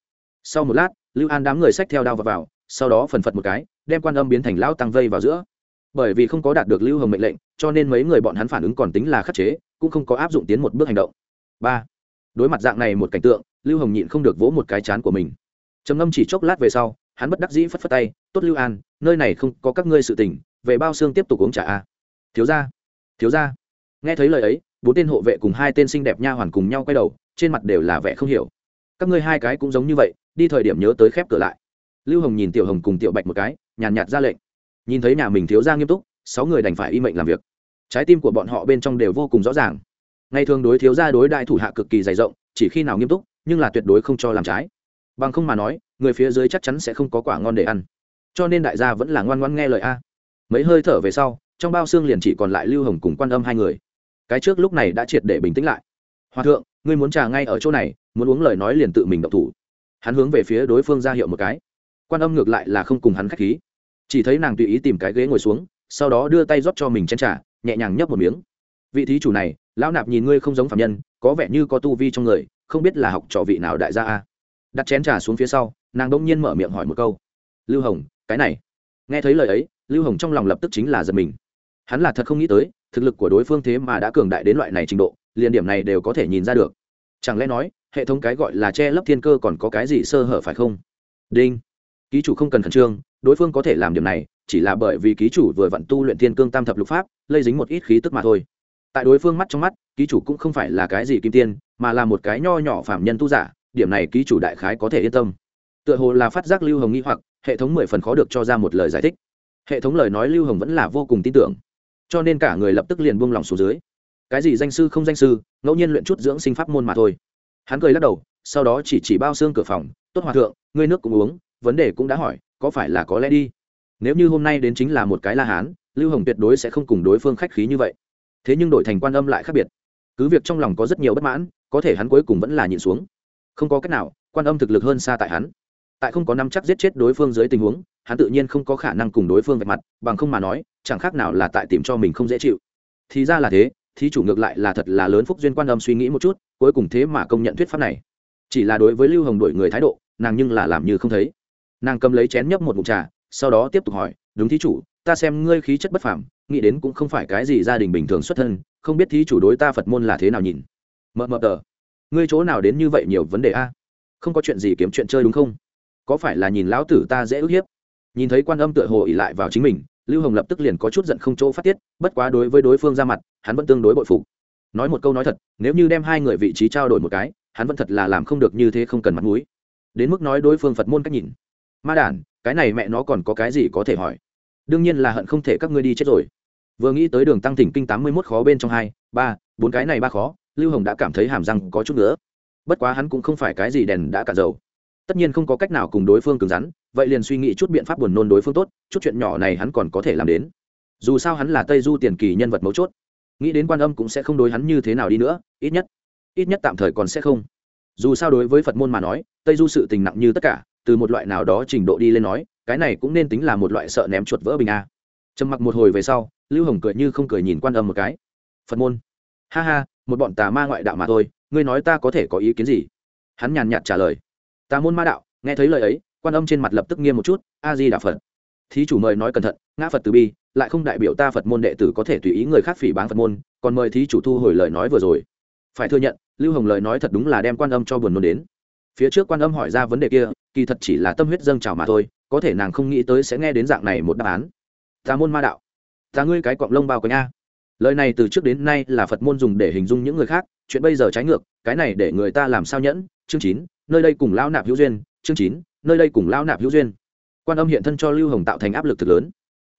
Sau một lát lưu an đám người xách theo đao vào, vào sau đó phần phật một cái đem quan âm biến thành lão tăng vây vào giữa. Bởi vì không có đạt được lưu hồng mệnh lệnh cho nên mấy người bọn hắn phản ứng còn tính là khắc chế cũng không có áp dụng tiến một bước hành động. Ba đối mặt dạng này một cảnh tượng lưu hồng nhịn không được vỗ một cái chán của mình. Trầm ngâm chỉ chốc lát về sau hắn bất đắc dĩ phất phất tay tốt lưu an nơi này không có các ngươi sự tình về bao xương tiếp tục uống trà a. Thiếu ra thiếu ra nghe thấy lời ấy, bốn tên hộ vệ cùng hai tên xinh đẹp nha hoàn cùng nhau quay đầu, trên mặt đều là vẻ không hiểu. Các ngươi hai cái cũng giống như vậy, đi thời điểm nhớ tới khép cửa lại. Lưu hồng nhìn tiểu hồng cùng tiểu bạch một cái, nhàn nhạt ra lệnh. Nhìn thấy nhà mình thiếu ra nghiêm túc, sáu người đành phải y mệnh làm việc. Trái tim của bọn họ bên trong đều vô cùng rõ ràng. Ngày thường đối thiếu gia đối đại thủ hạ cực kỳ dày rộng, chỉ khi nào nghiêm túc, nhưng là tuyệt đối không cho làm trái. Bằng không mà nói, người phía dưới chắc chắn sẽ không có quả ngon để ăn. Cho nên đại gia vẫn là ngoan ngoan nghe lời a. Mấy hơi thở về sau, trong bao xương liền chỉ còn lại lưu hồng cùng quan âm hai người cái trước lúc này đã triệt để bình tĩnh lại. Hòa thượng, ngươi muốn trà ngay ở chỗ này, muốn uống lời nói liền tự mình động thủ. Hắn hướng về phía đối phương ra hiệu một cái. Quan âm ngược lại là không cùng hắn k h á c h khí. Chỉ thấy nàng tùy ý tìm cái ghế ngồi xuống, sau đó đưa tay rót cho mình chen trà, nhẹ nhàng nhấp một miếng. Vị thí chủ này, lão nạp nhìn ngươi không giống phạm nhân, có vẻ như có tu vi trong người, không biết là học trò vị nào đại gia a. Đặt chén trà xuống phía sau, nàng đông nhiên mở miệng hỏi một câu. Lưu hồng, cái này. Nghe thấy lời ấy, lưu hồng trong lòng lập tức chính là giật mình. Hắn là thật không nghĩ tới thực lực của đối phương thế mà đã cường đại đến loại này trình độ, liền điểm này đều có thể nhìn ra được. Chẳng lẽ nói, hệ thống cái gọi là che lấp thiên cơ còn có cái gì sơ hở phải không? Đinh. Ký chủ không cần khẩn trương, đối phương có thể làm điểm này, chỉ là bởi vì ký chủ vừa vặn tu luyện thiên cương tam thập lục pháp, lây dính một ít khí tức mà thôi. Tại đối phương mắt trong mắt, ký chủ cũng không phải là cái gì kim tiên, mà là một cái nho nhỏ phạm nhân tu giả, điểm này ký chủ đại khái có thể yên tâm. Tựa hồ là phát giác lưu hồng nghi hoặc, hệ thống mười phần khó được cho ra một lời giải thích. Hệ thống lời nói lưu hồng vẫn là vô cùng tin tưởng cho nên cả người lập tức liền buông lỏng xuống dưới. Cái gì danh sư không danh sư, ngẫu nhiên luyện chút dưỡng sinh pháp môn mà thôi. Hắn cười lắc đầu, sau đó chỉ chỉ bao xương cửa phòng, tốt hòa thượng, ngươi nước cũng uống, vấn đề cũng đã hỏi, có phải là có lẽ đi? Nếu như hôm nay đến chính là một cái la hán, lưu hồng tuyệt đối sẽ không cùng đối phương khách khí như vậy. Thế nhưng đổi thành quan âm lại khác biệt. Cứ việc trong lòng có rất nhiều bất mãn, có thể hắn cuối cùng vẫn là nhịn xuống. Không có cách nào, quan âm thực lực hơn xa tại hắn. Tại không có năm chắc giết chết đối phương dưới tình huống, hắn tự nhiên không có khả năng cùng đối phương vạch mặt, bằng không mà nói chẳng khác nào là tại tìm cho mình không dễ chịu. Thì ra là thế, thí chủ ngược lại là thật là lớn phúc duyên quan âm suy nghĩ một chút, cuối cùng thế mà công nhận thuyết pháp này. Chỉ là đối với lưu hồng đổi người thái độ, nàng nhưng là làm như không thấy. Nàng cầm lấy chén nhấp một mụn trà, sau đó tiếp tục hỏi, đúng thí chủ, ta xem ngươi khí chất bất phàm, nghĩ đến cũng không phải cái gì gia đình bình thường xuất thân, không biết thí chủ đối ta phật môn là thế nào nhìn? Mờ mờ tờ, ngươi chỗ nào đến như vậy nhiều vấn đề a? Không có chuyện gì kiếm chuyện chơi đúng không? Có phải là nhìn lão tử ta dễ ức hiếp? Nhìn thấy quan âm tựa hồ ỉ lại vào chính mình lưu hồng lập tức liền có chút giận không chỗ phát tiết, bất quá đối với đối phương ra mặt, hắn vẫn tương đối bội phục. Nói một câu nói thật, nếu như đem hai người vị trí trao đổi một cái, hắn vẫn thật là làm không được như thế không cần mặt mũi. Đến mức nói đối phương phật môn cách nhìn. Ma đản, cái này mẹ nó còn có cái gì có thể hỏi? Đương nhiên là hận không thể các ngươi đi chết rồi. Vừa nghĩ tới đường tăng thỉnh kinh tám mươi mốt khó bên trong hai, ba, bốn cái này ba khó, lưu hồng đã cảm thấy hàm răng có chút nữa bất quá hắn cũng không phải cái gì đèn đã cả dầu. Tất nhiên không có cách nào cùng đối phương cứng rắn vậy liền suy nghĩ chút biện pháp buồn nôn đối phương tốt, chút chuyện nhỏ này hắn còn có thể làm đến. Dù sao hắn là tây du tiền kỳ nhân vật mấu chốt. Nghĩ đến quan âm cũng sẽ không đối hắn như thế nào đi nữa, ít nhất ít nhất tạm thời còn sẽ không. Dù sao đối với phật môn mà nói, tây du sự tình nặng như tất cả, từ một loại nào đó trình độ đi lên nói, cái này cũng nên tính là một loại sợ ném chuột vỡ bình a. Trầm mặc một hồi về sau, lưu hồng cười như không cười nhìn quan âm một cái. Phật môn. Ha ha, một bọn tà ma ngoại đạo mà thôi, ngươi nói ta có thể có ý kiến gì? Hắn nhàn nhạt trả lời. Tà môn ma đạo, nghe thấy lời ấy quan âm trên mặt lập tức nghiêm một chút, a di đà phật. Thí chủ mời nói cẩn thận, ngã phật từ bi, lại không đại biểu ta phật môn đệ tử có thể tùy ý người khác phỉ báng phật môn, còn mời thí chủ thu hồi lời nói vừa rồi. Phải thừa nhận, lưu hồng lời nói thật đúng là đem quan âm cho buồn nôn đến. Phía trước quan âm hỏi ra vấn đề kia, kỳ thật chỉ là tâm huyết dâng trào mà thôi, có thể nàng không nghĩ tới sẽ nghe đến dạng này một đáp án. Ta môn ma đạo, ta ngươi cái cọng lông bao quanh a. Lời này từ trước đến nay là phật môn dùng để hình dung những người khác, chuyện bây giờ trái ngược, cái này để người ta làm sao nhẫn? Chương chín, nơi đây cùng Lão nạp hữu duyên, chương chín nơi đây cùng lao nạp hữu duyên. Quan âm hiện thân cho lưu hồng tạo thành áp lực thực lớn.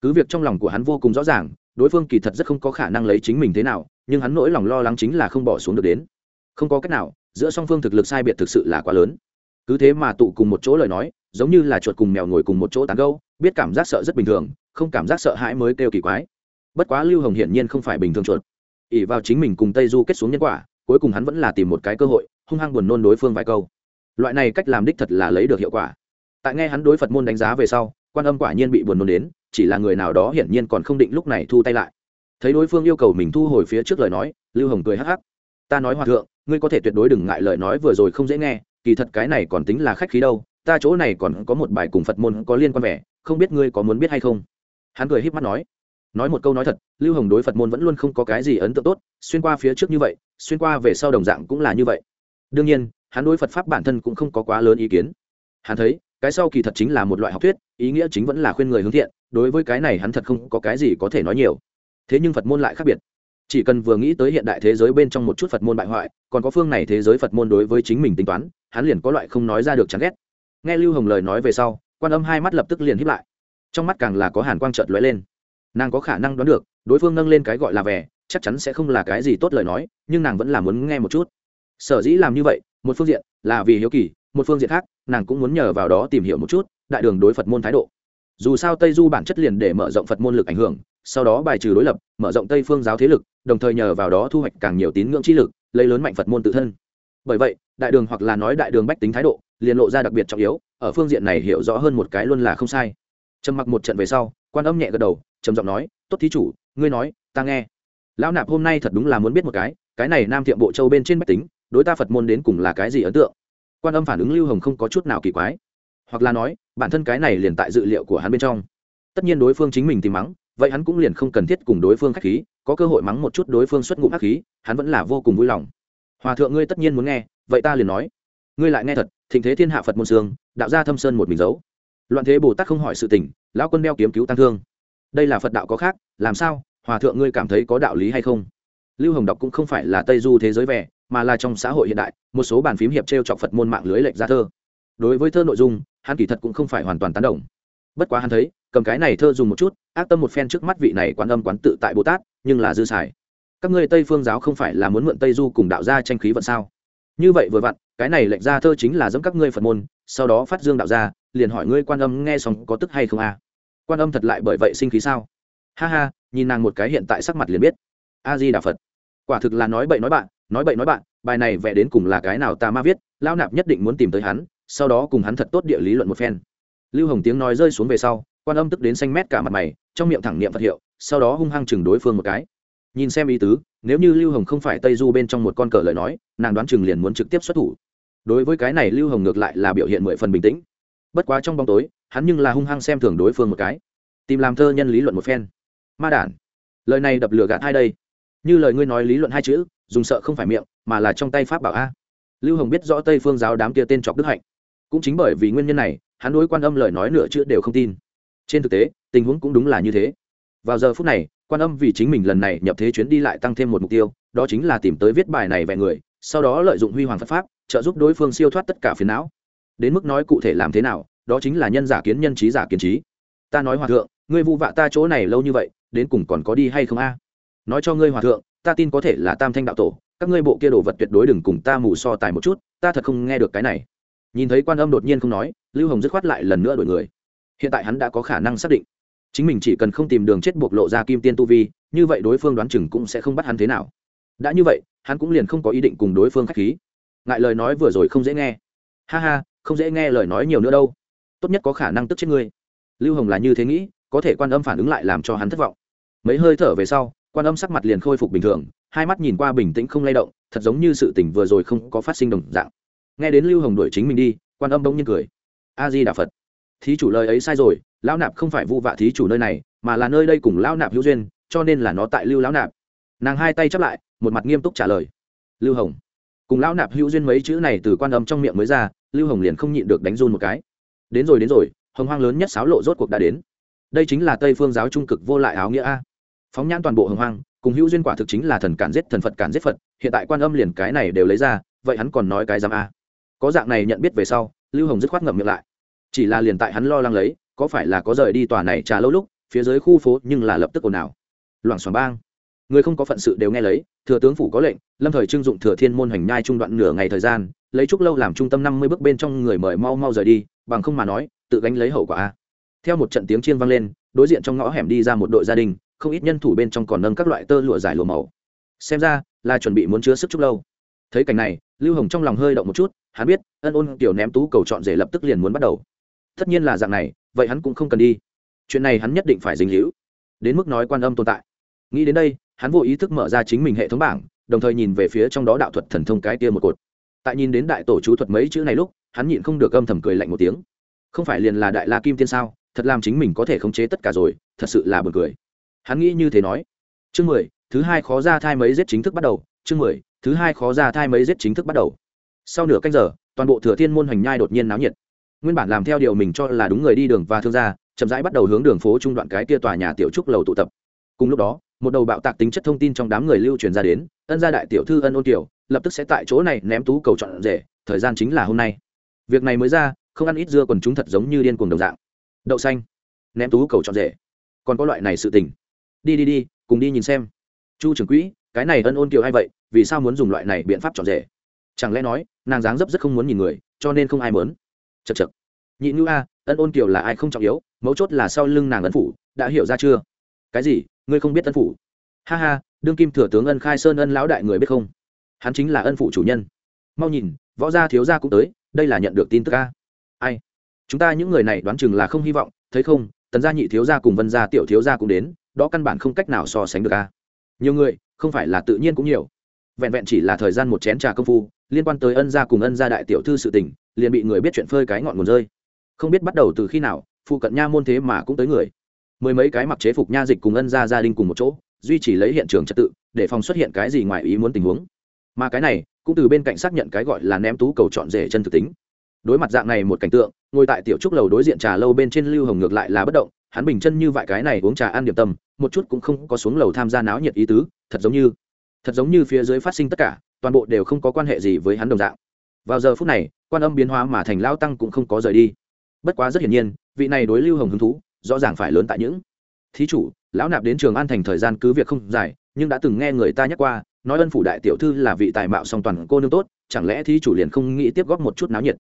Cứ việc trong lòng của hắn vô cùng rõ ràng, đối phương kỳ thật rất không có khả năng lấy chính mình thế nào, nhưng hắn nỗi lòng lo lắng chính là không bỏ xuống được đến. Không có cách nào, giữa song phương thực lực sai biệt thực sự là quá lớn. Cứ thế mà tụ cùng một chỗ lời nói, giống như là chuột cùng mèo ngồi cùng một chỗ tán gâu biết cảm giác sợ rất bình thường, không cảm giác sợ hãi mới kêu kỳ quái. Bất quá lưu hồng hiển nhiên không phải bình thường chuột. Ỉ vào chính mình cùng tây du kết xuống nhân quả, cuối cùng hắn vẫn là tìm một cái cơ hội, hung hăng buồn nôn đối phương vài câu loại này cách làm đích thật là lấy được hiệu quả. Tại nghe hắn đối phật môn đánh giá về sau, quan âm quả nhiên bị buồn nôn đến, chỉ là người nào đó hiển nhiên còn không định lúc này thu tay lại. Thấy đối phương yêu cầu mình thu hồi phía trước lời nói, lưu hồng cười hắc hắc. Ta nói hòa thượng, ngươi có thể tuyệt đối đừng ngại lời nói vừa rồi không dễ nghe, kỳ thật cái này còn tính là khách khí đâu, ta chỗ này còn có một bài cùng phật môn có liên quan vẻ, không biết ngươi có muốn biết hay không? Hắn cười híp mắt nói. Nói một câu nói thật, lưu hồng đối phật môn vẫn luôn không có cái gì ấn tượng tốt, xuyên qua phía trước như vậy, xuyên qua về sau đồng dạng cũng là như vậy. Đương nhiên hắn đối phật pháp bản thân cũng không có quá lớn ý kiến. Hắn thấy, cái sau kỳ thật chính là một loại học thuyết, ý nghĩa chính vẫn là khuyên người hướng thiện, đối với cái này hắn thật không có cái gì có thể nói nhiều. Thế nhưng phật môn lại khác biệt. Chỉ cần vừa nghĩ tới hiện đại thế giới bên trong một chút phật môn bại hoại, còn có phương này thế giới phật môn đối với chính mình tính toán, hắn liền có loại không nói ra được chán ghét. Nghe lưu hồng lời nói về sau, quan âm hai mắt lập tức liền hiếp lại. Trong mắt càng là có hàn quang trợt lóe lên. Nàng có khả năng đoán được, đối phương nâng lên cái gọi là vẻ, chắc chắn sẽ không là cái gì tốt lời nói, nhưng nàng vẫn là muốn nghe một chút sở dĩ làm như vậy, một phương diện là vì hiếu kỳ, một phương diện khác, nàng cũng muốn nhờ vào đó tìm hiểu một chút, đại đường đối phật môn thái độ. Dù sao tây du bản chất liền để mở rộng phật môn lực ảnh hưởng, sau đó bài trừ đối lập, mở rộng tây phương giáo thế lực, đồng thời nhờ vào đó thu hoạch càng nhiều tín ngưỡng chi lực, lấy lớn mạnh phật môn tự thân. Bởi vậy, đại đường hoặc là nói đại đường bách tính thái độ, liền lộ ra đặc biệt trọng yếu, ở phương diện này hiểu rõ hơn một cái luôn là không sai. Trầm mặc một trận về sau, quan âm nhẹ gật đầu, trầm giọng nói, tốt thí chủ, ngươi nói, ta nghe. Lão nạp hôm nay thật đúng là muốn biết một cái cái này nam thiệm bộ châu bên trên bách tính đối ta phật môn đến cùng là cái gì ấn tượng? Quan âm phản ứng lưu hồng không có chút nào kỳ quái. Hoặc là nói, bản thân cái này liền tại dự liệu của hắn bên trong. Tất nhiên đối phương chính mình tìm mắng, vậy hắn cũng liền không cần thiết cùng đối phương k h á c h khí, có cơ hội mắng một chút đối phương xuất ngụm ác khí, hắn vẫn là vô cùng vui lòng. Hòa thượng ngươi tất nhiên muốn nghe, vậy ta liền nói. Ngươi lại nghe thật, thịnh thế thiên hạ phật môn sương đạo gia thâm sơn một mình giấu. Loạn thế bồ tát không hỏi sự tình, lão quân đeo kiếm cứu tăng thương. Đây là phật đạo có khác, làm sao? Hòa thượng ngươi cảm thấy có đạo lý hay không? Lưu hồng đọc cũng không phải là tây du thế giới vẻ mà là trong xã hội hiện đại, một số bàn phím hiệp t r e o chọc phật môn mạng lưới lệch ra thơ. Đối với thơ nội dung, hắn kỳ thật cũng không phải hoàn toàn tán đồng. Bất quá hắn thấy, cầm cái này thơ dùng một chút, ác tâm một phen trước mắt vị này quán âm quán tự tại bồ tát, nhưng là dư xài. Các ngươi tây phương giáo không phải là muốn mượn tây du cùng đạo gia tranh khí vận sao? Như vậy vừa vặn, cái này lệnh ra thơ chính là giống các ngươi phật môn, sau đó phát dương đạo gia, liền hỏi ngươi quan âm nghe xong có tức hay không a quan âm thật lại bởi vậy sinh khí sao? Ha ha, nhìn nàng một cái hiện tại sắc mặt liền biết. A di đà phật. Quả thực là nói bậy nói bạn nói bậy nói bạn, bài này vẽ đến cùng là cái nào ta ma viết lao nạp nhất định muốn tìm tới hắn, sau đó cùng hắn thật tốt địa lý luận một phen. Lưu hồng tiếng nói rơi xuống về sau, quan âm tức đến xanh mét cả mặt mày, trong miệng thẳng niệm phật hiệu, sau đó hung hăng chừng đối phương một cái. Nhìn xem ý tứ, nếu như lưu hồng không phải tây du bên trong một con cờ lời nói, nàng đoán chừng liền muốn trực tiếp xuất thủ. Đối với cái này lưu hồng ngược lại là biểu hiện mười phần bình tĩnh. Bất quá trong bóng tối, hắn nhưng là hung hăng xem thường đối phương một cái. Tìm làm thơ nhân lý luận một phen. Ma đản. Lời này đập lửa gạt hai đây như lời ngươi nói lý luận hai chữ, dùng sợ không phải miệng, mà là trong tay pháp bảo a. Lưu hồng biết rõ tây phương giáo đám kia tên chọc đức hạnh. Cũng chính bởi vì nguyên nhân này, hắn đối quan âm lời nói nửa chữ đều không tin. Trên thực tế, tình huống cũng đúng là như thế. Vào giờ phút này, quan âm vì chính mình lần này nhập thế chuyến đi lại tăng thêm một mục tiêu, đó chính là tìm tới viết bài này vẹn người, sau đó lợi dụng huy hoàng phật pháp, trợ giúp đối phương siêu thoát tất cả phiền não. Đến mức nói cụ thể làm thế nào, đó chính là nhân giả kiến nhân trí giả kiến trí. Ta nói hòa thượng, ngươi vụ vạ ta chỗ này lâu như vậy, đến cùng còn có đi hay không a? Nói cho ngươi hòa thượng, ta tin có thể là tam thanh đạo tổ, các ngươi bộ kia đồ vật tuyệt đối đừng cùng ta mù so tài một chút, ta thật không nghe được cái này. Nhìn thấy quan âm đột nhiên không nói, lưu hồng dứt khoát lại lần nữa đổi người. Hiện tại hắn đã có khả năng xác định. Chính mình chỉ cần không tìm đường chết buộc lộ ra kim tiên tu vi, như vậy đối phương đoán chừng cũng sẽ không bắt hắn thế nào. Đã như vậy, hắn cũng liền không có ý định cùng đối phương k h á c h khí. Ngại lời nói vừa rồi không dễ nghe. Ha ha, không dễ nghe lời nói nhiều nữa đâu. Tốt nhất có khả năng tức chết ngươi. Lưu hồng là như thế nghĩ, có thể quan âm phản ứng lại làm cho hắn thất vọng. Mấy hơi thở về sau quan âm sắc mặt liền khôi phục bình thường, hai mắt nhìn qua bình tĩnh không lay động, thật giống như sự tỉnh vừa rồi không có phát sinh đồng dạng. Nghe đến lưu hồng đuổi chính mình đi, quan âm bỗng nhiên cười. A di đà phật, thí chủ lời ấy sai rồi, lão nạp không phải vu vạ thí chủ nơi này, mà là nơi đây cùng lão nạp hữu duyên, cho nên là nó tại lưu lão nạp. Nàng hai tay chắp lại, một mặt nghiêm túc trả lời. Lưu hồng, cùng lão nạp hữu duyên mấy chữ này từ quan âm trong miệng mới ra, lưu hồng liền không nhịn được đánh run một cái. Đến rồi đến rồi, hồng hoang lớn nhất sáo lộ rốt cuộc đã đến. Đây chính là tây phương giáo trung cực vô lại áo nghĩa a phóng nhãn toàn bộ hồng hoang, cùng hữu duyên quả thực chính là thần cản giết thần phật cản giết phật, hiện tại quan âm liền cái này đều lấy ra, vậy hắn còn nói cái giam a? Có dạng này nhận biết về sau, lưu hồng dứt khoát ngậm miệng lại. Chỉ là liền tại hắn lo lắng lấy, có phải là có rời đi tòa này trà lâu lúc, phía dưới khu phố nhưng là lập tức ồn ào. Loảng xoảng bang. Người không có phận sự đều nghe lấy, thừa tướng phủ có lệnh, lâm thời trưng dụng thừa thiên môn hành nhai trung đoạn nửa ngày thời gian, lấy trúc lâu làm trung tâm năm mươi bước bên trong người mời mau mau rời đi, bằng không mà nói, tự gánh lấy hậu quả a. Theo một trận tiếng chiên vang lên, đối diện trong ngõ hẻm đi ra một đội gia đình không ít nhân thủ bên trong còn nâng các loại tơ lụa dài lụa màu. Xem ra, là chuẩn bị muốn chứa sức chút lâu. Thấy cảnh này, lưu hồng trong lòng hơi động một chút, hắn biết, ân ôn tiểu ném tú cầu chọn rể lập tức liền muốn bắt đầu. Tất nhiên là dạng này, vậy hắn cũng không cần đi. Chuyện này hắn nhất định phải dính hữu đến mức nói quan âm tồn tại. Nghĩ đến đây, hắn vô ý thức mở ra chính mình hệ thống bảng, đồng thời nhìn về phía trong đó đạo thuật thần thông cái tia một cột. Tại nhìn đến đại tổ chú thuật mấy chữ này lúc, hắn nhịn không được âm thầm cười lạnh một tiếng. Không phải liền là đại la kim tiên sao? Thật làm chính mình có thể khống chế tất cả rồi, thật sự là buồn cười hắn nghĩ như thế nói. Chương mười, thứ hai khó ra thai mấy giết chính thức bắt đầu. Chương mười, thứ hai khó ra thai mấy giết chính thức bắt đầu. Sau nửa canh giờ, toàn bộ thừa thiên môn hoành nhai đột nhiên náo nhiệt. Nguyên bản làm theo điều mình cho là đúng người đi đường và thương gia, chậm rãi bắt đầu hướng đường phố trung đoạn cái kia tòa nhà tiểu trúc lầu tụ tập. Cùng lúc đó, một đầu bạo tạc tính chất thông tin trong đám người lưu truyền ra đến, ân gia đại tiểu thư ân ôn tiểu, lập tức sẽ tại chỗ này ném tú cầu chọn rể, thời gian chính là hôm nay. Việc này mới ra, không ăn ít dưa còn chúng thật giống như điên cuồng đồng dạng. Đậu xanh. Ném tú cầu chọn rể. Còn có loại này sự tình đi đi đi, cùng đi nhìn xem. Chu trưởng quỹ, cái này ân ôn kiều hay vậy, vì sao muốn dùng loại này biện pháp chọn rể? Chẳng lẽ nói, nàng dáng dấp rất không muốn nhìn người, cho nên không ai mớn chật chật nhị ngữ a, ân ôn kiều là ai không trọng yếu, mấu chốt là sau lưng nàng ân phủ, đã hiểu ra chưa? Cái gì? Ngươi không biết ân phủ? Ha ha, đương kim thừa tướng ân khai sơn ân lão đại người biết không? Hắn chính là ân phủ chủ nhân. Mau nhìn, võ gia thiếu gia cũng tới, đây là nhận được tin tức a. Ai? Chúng ta những người này đoán chừng là không hy vọng, thấy không, tần gia nhị thiếu gia cùng vân gia tiểu thiếu gia cũng đến đó căn bản không cách nào so sánh được a. Nhiều người, không phải là tự nhiên cũng nhiều. Vẹn vẹn chỉ là thời gian một chén trà công phu, liên quan tới ân gia cùng ân gia đại tiểu thư sự tình, liền bị người biết chuyện phơi cái ngọn nguồn rơi. Không biết bắt đầu từ khi nào, phụ cận nha môn thế mà cũng tới người. Mười mấy cái mặc chế phục nha dịch cùng ân gia gia đình cùng một chỗ, duy trì lấy hiện trường trật tự, để phòng xuất hiện cái gì ngoài ý muốn tình huống. Mà cái này, cũng từ bên cạnh xác nhận cái gọi là ném tú cầu chọn rể chân thực tính. Đối mặt dạng này một cảnh tượng, ngồi tại tiểu trúc lầu đối diện trà lâu bên trên lưu hồng ngược lại là bất động hắn bình chân như vại cái này uống trà ăn điểm tâm, một chút cũng không có xuống lầu tham gia náo nhiệt ý tứ, thật giống như, thật giống như phía dưới phát sinh tất cả, toàn bộ đều không có quan hệ gì với hắn đồng dạng. Vào giờ phút này, quan âm biến hóa mà thành lao tăng cũng không có rời đi. Bất quá rất hiển nhiên, vị này đối lưu hồng hứng thú, rõ ràng phải lớn tại những thí chủ, lão nạp đến trường an thành thời gian cứ việc không dài, nhưng đã từng nghe người ta nhắc qua, nói ân phủ đại tiểu thư là vị tài mạo song toàn cô nương tốt, chẳng lẽ thí chủ liền không nghĩ tiếp góp một chút náo nhiệt?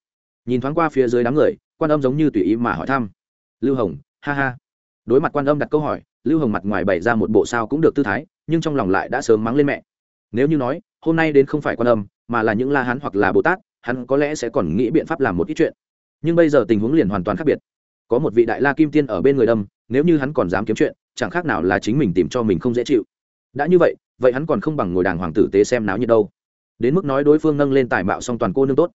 Nhìn thoáng qua phía dưới đám người, quan âm giống như tùy ý mà hỏi thăm. Lưu hồng ha ha. Đối mặt quan âm đặt câu hỏi, lưu hồng mặt ngoài bày ra một bộ sao cũng được tư thái, nhưng trong lòng lại đã sớm mắng lên mẹ. Nếu như nói, hôm nay đến không phải quan âm, mà là những la hán hoặc là bồ tát, hắn có lẽ sẽ còn nghĩ biện pháp làm một ít chuyện. Nhưng bây giờ tình huống liền hoàn toàn khác biệt. Có một vị đại la kim tiên ở bên người đâm, nếu như hắn còn dám kiếm chuyện, chẳng khác nào là chính mình tìm cho mình không dễ chịu. Đã như vậy vậy hắn còn không bằng ngồi đàng hoàng tử tế xem náo nhiệt đâu. Đến mức nói đối phương nâng lên tài mạo song toàn cô nương tốt.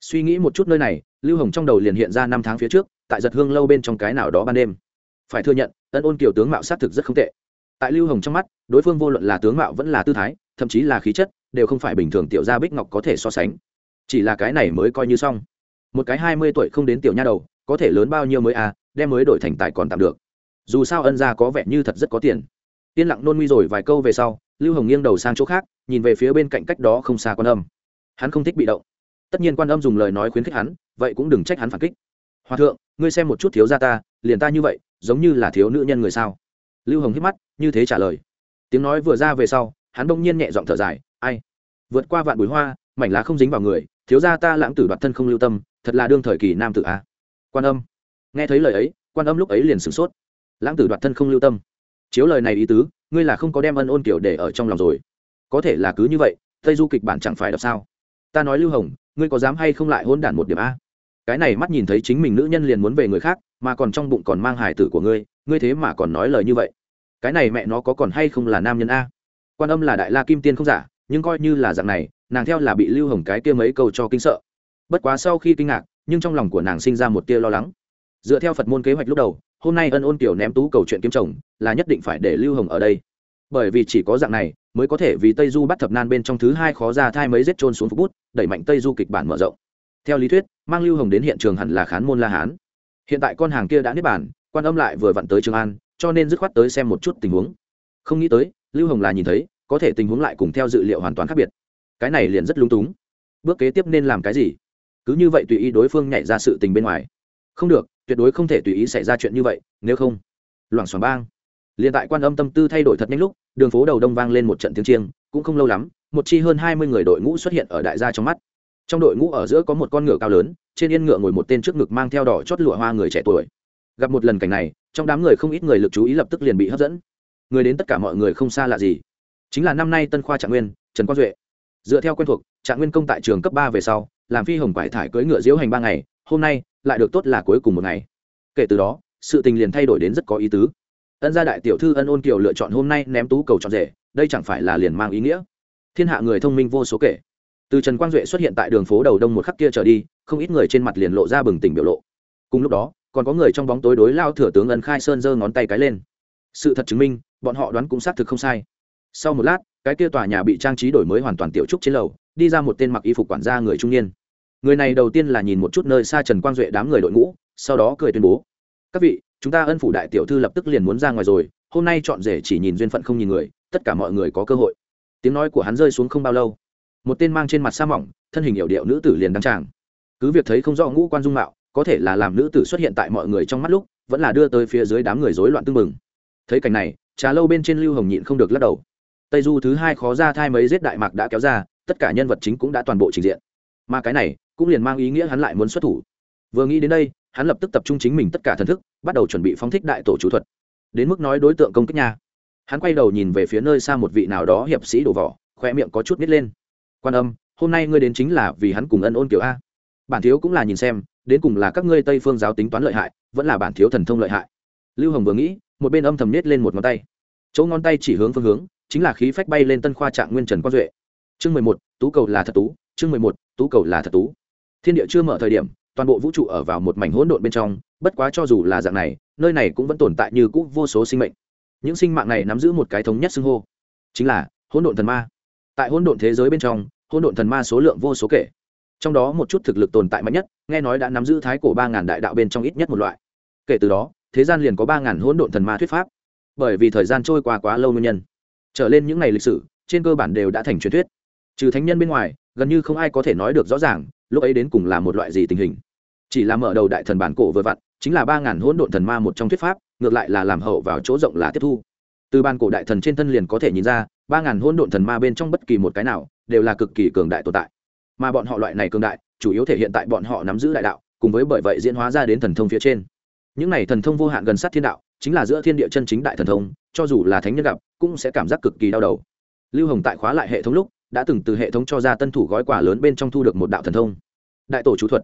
Suy nghĩ một chút nơi này, lưu hồng trong đầu liền hiện ra năm tháng phía trước tại giật hương lâu bên trong cái nào đó ban đêm. Phải thừa nhận, ân ôn kiều tướng mạo xác thực rất không tệ. Tại lưu hồng trong mắt, đối phương vô luận là tướng mạo vẫn là tư thái, thậm chí là khí chất, đều không phải bình thường tiểu gia bích ngọc có thể so sánh. Chỉ là cái này mới coi như xong. Một cái hai mươi tuổi không đến tiểu nha đầu, có thể lớn bao nhiêu mới à đem mới đổi thành tài còn tạm được. Dù sao ân gia có vẻ như thật rất có tiền. Yên lặng nôn nguy rồi vài câu về sau, lưu hồng nghiêng đầu sang chỗ khác, nhìn về phía bên cạnh cách đó không xa quan âm. Hắn không thích bị động. Tất nhiên quan âm dùng lời nói khuyến khích hắn, vậy cũng đừng trách hắn phản kích hòa thượng, ngươi xem một chút thiếu gia ta, liền ta như vậy, giống như là thiếu nữ nhân người sao? Lưu hồng hít mắt, như thế trả lời. Tiếng nói vừa ra về sau, hắn bỗng nhiên nhẹ giọng thở dài, ai? Vượt qua vạn bụi hoa, mảnh lá không dính vào người, thiếu gia ta lãng tử đoạt thân không lưu tâm, thật là đương thời kỳ nam tử a. Quan âm. Nghe thấy lời ấy, quan âm lúc ấy liền sửng sốt. Lãng tử đoạt thân không lưu tâm. Chiếu lời này ý tứ, ngươi là không có đem ân ôn kiểu để ở trong lòng rồi. Có thể là cứ như vậy, tây du kịch bản chẳng phải đọc sao? Ta nói lưu hồng, ngươi có dám hay không lại hôn đản một điểm a? Cái này mắt nhìn thấy chính mình nữ nhân liền muốn về người khác, mà còn trong bụng còn mang hải tử của ngươi ngươi thế mà còn nói lời như vậy. Cái này mẹ nó có còn hay không là nam nhân a? Quan âm là đại la kim tiên không giả, nhưng coi như là dạng này, nàng theo là bị lưu hồng cái kia mấy câu cho kinh sợ. Bất quá sau khi kinh ngạc, nhưng trong lòng của nàng sinh ra một tia lo lắng. Dựa theo phật môn kế hoạch lúc đầu, hôm nay ân ôn kiểu ném tú cầu chuyện kiếm chồng, là nhất định phải để lưu hồng ở đây. Bởi vì chỉ có dạng này, mới có thể vì tây du bắt thập nan bên trong thứ hai khó ra thai mấy giết trôn xuống phục bút, đẩy mạnh tây du kịch bản mở rộng. Theo lý thuyết mang lưu hồng đến hiện trường hẳn là khán môn la hán. Hiện tại con hàng kia đã niết bản quan âm lại vừa vặn tới trường an, cho nên dứt khoát tới xem một chút tình huống. Không nghĩ tới, lưu hồng là nhìn thấy, có thể tình huống lại cùng theo dự liệu hoàn toàn khác biệt. Cái này liền rất lung túng. Bước kế tiếp nên làm cái gì? Cứ như vậy tùy ý đối phương nhảy ra sự tình bên ngoài. Không được, tuyệt đối không thể tùy ý xảy ra chuyện như vậy, nếu không. Loảng xoảng bang. Liền tại quan âm tâm tư thay đổi thật nhanh lúc, đường phố đầu đông vang lên một trận tiếng chiêng, cũng không lâu lắm, một chi hơn hai mươi người đội ngũ xuất hiện ở đại gia trong mắt trong đội ngũ ở giữa có một con ngựa cao lớn, trên yên ngựa ngồi một tên trước ngực mang theo đỏ chót lụa hoa người trẻ tuổi. Gặp một lần cảnh này, trong đám người không ít người lực chú ý lập tức liền bị hấp dẫn. Người đến tất cả mọi người không xa lạ gì. Chính là năm nay tân khoa trạng nguyên, trần quang duệ. Dựa theo quen thuộc, trạng nguyên công tại trường cấp ba về sau, làm phi hồng quải thải cưỡi ngựa diễu hành ba ngày, hôm nay lại được tốt là cuối cùng một ngày. Kể từ đó, sự tình liền thay đổi đến rất có ý tứ. Ân gia đại tiểu thư ân ôn kiều lựa chọn hôm nay ném tú cầu trọn rể, đây chẳng phải là liền mang ý nghĩa? Thiên hạ người thông minh vô số kể từ trần quang duệ xuất hiện tại đường phố đầu đông một khắc kia trở đi, không ít người trên mặt liền lộ ra bừng tỉnh biểu lộ. Cùng lúc đó, còn có người trong bóng tối đối lao thừa tướng ân khai sơn giơ ngón tay cái lên. Sự thật chứng minh, bọn họ đoán cũng xác thực không sai. Sau một lát, cái kia tòa nhà bị trang trí đổi mới hoàn toàn tiểu trúc trên lầu, đi ra một tên mặc y phục quản gia người trung niên. Người này đầu tiên là nhìn một chút nơi xa trần quang duệ đám người đội ngũ, sau đó cười tuyên bố. Các vị, chúng ta ân phủ đại tiểu thư lập tức liền muốn ra ngoài rồi, hôm nay chọn rể chỉ nhìn duyên phận không nhìn người, tất cả mọi người có cơ hội. Tiếng nói của hắn rơi xuống không bao lâu một tên mang trên mặt sa mỏng, thân hình hiệu điệu nữ tử liền đăng tràng. Cứ việc thấy không rõ ngũ quan dung mạo, có thể là làm nữ tử xuất hiện tại mọi người trong mắt lúc, vẫn là đưa tới phía dưới đám người rối loạn tưng mừng thấy cảnh này, trà lâu bên trên lưu hồng nhịn không được lắc đầu. Tây du thứ hai khó ra thai mấy giết đại mạc đã kéo ra, tất cả nhân vật chính cũng đã toàn bộ trình diện. Mà cái này, cũng liền mang ý nghĩa hắn lại muốn xuất thủ. Vừa nghĩ đến đây, hắn lập tức tập trung chính mình tất cả thần thức, bắt đầu chuẩn bị phóng thích đại tổ chủ thuật. Đến mức nói đối tượng công kích nha. Hắn quay đầu nhìn về phía nơi xa một vị nào đó hiệp sĩ đổ vỏ khoe miệng có chút nít lên quan âm, hôm nay ngươi đến chính là vì hắn cùng ân ôn kiểu a. Bản thiếu cũng là nhìn xem, đến cùng là các ngươi tây phương giáo tính toán lợi hại, vẫn là bản thiếu thần thông lợi hại. Lưu hồng vừa nghĩ, một bên âm thầm nết lên một ngón tay. Chỗ ngón tay chỉ hướng phương hướng, chính là khí phách bay lên tân khoa trạng nguyên trần quang duệ. Chương mười một, tú cầu là thật tú, chương mười một, tú cầu là thật tú. Thiên địa chưa mở thời điểm, toàn bộ vũ trụ ở vào một mảnh hỗn độn bên trong, bất quá cho dù là dạng này, nơi này cũng vẫn tồn tại như cũ vô số sinh mệnh. Những sinh mạng này nắm giữ một cái thống nhất xưng hô, chính là hỗn độn thần ma tại hỗn độn thế giới bên trong, hỗn độn thần ma số lượng vô số kể. Trong đó một chút thực lực tồn tại mạnh nhất, nghe nói đã nắm giữ thái cổ ba ngàn đại đạo bên trong ít nhất một loại. Kể từ đó, thế gian liền có ba ngàn hỗn độn thần ma thuyết pháp. Bởi vì thời gian trôi qua quá lâu nguyên nhân, trở lên những ngày lịch sử, trên cơ bản đều đã thành truyền thuyết. Trừ thánh nhân bên ngoài, gần như không ai có thể nói được rõ ràng, lúc ấy đến cùng là một loại gì tình hình. Chỉ là mở đầu đại thần bản cổ vừa vặn, chính là ba ngàn hỗn độn thần ma một trong thuyết pháp, ngược lại là làm hậu vào chỗ rộng là tiếp thu. Từ ban cổ đại thần trên thân liền có thể nhìn ra ba ngàn hỗn độn thần ma bên trong bất kỳ một cái nào đều là cực kỳ cường đại tồn tại. Mà bọn họ loại này cường đại, chủ yếu thể hiện tại bọn họ nắm giữ đại đạo, cùng với bởi vậy diễn hóa ra đến thần thông phía trên. Những này thần thông vô hạn gần sát thiên đạo, chính là giữa thiên địa chân chính đại thần thông, cho dù là thánh nhân gặp, cũng sẽ cảm giác cực kỳ đau đầu. Lưu hồng tại khóa lại hệ thống lúc, đã từng từ hệ thống cho ra tân thủ gói quà lớn bên trong thu được một đạo thần thông. Đại tổ chú thuật.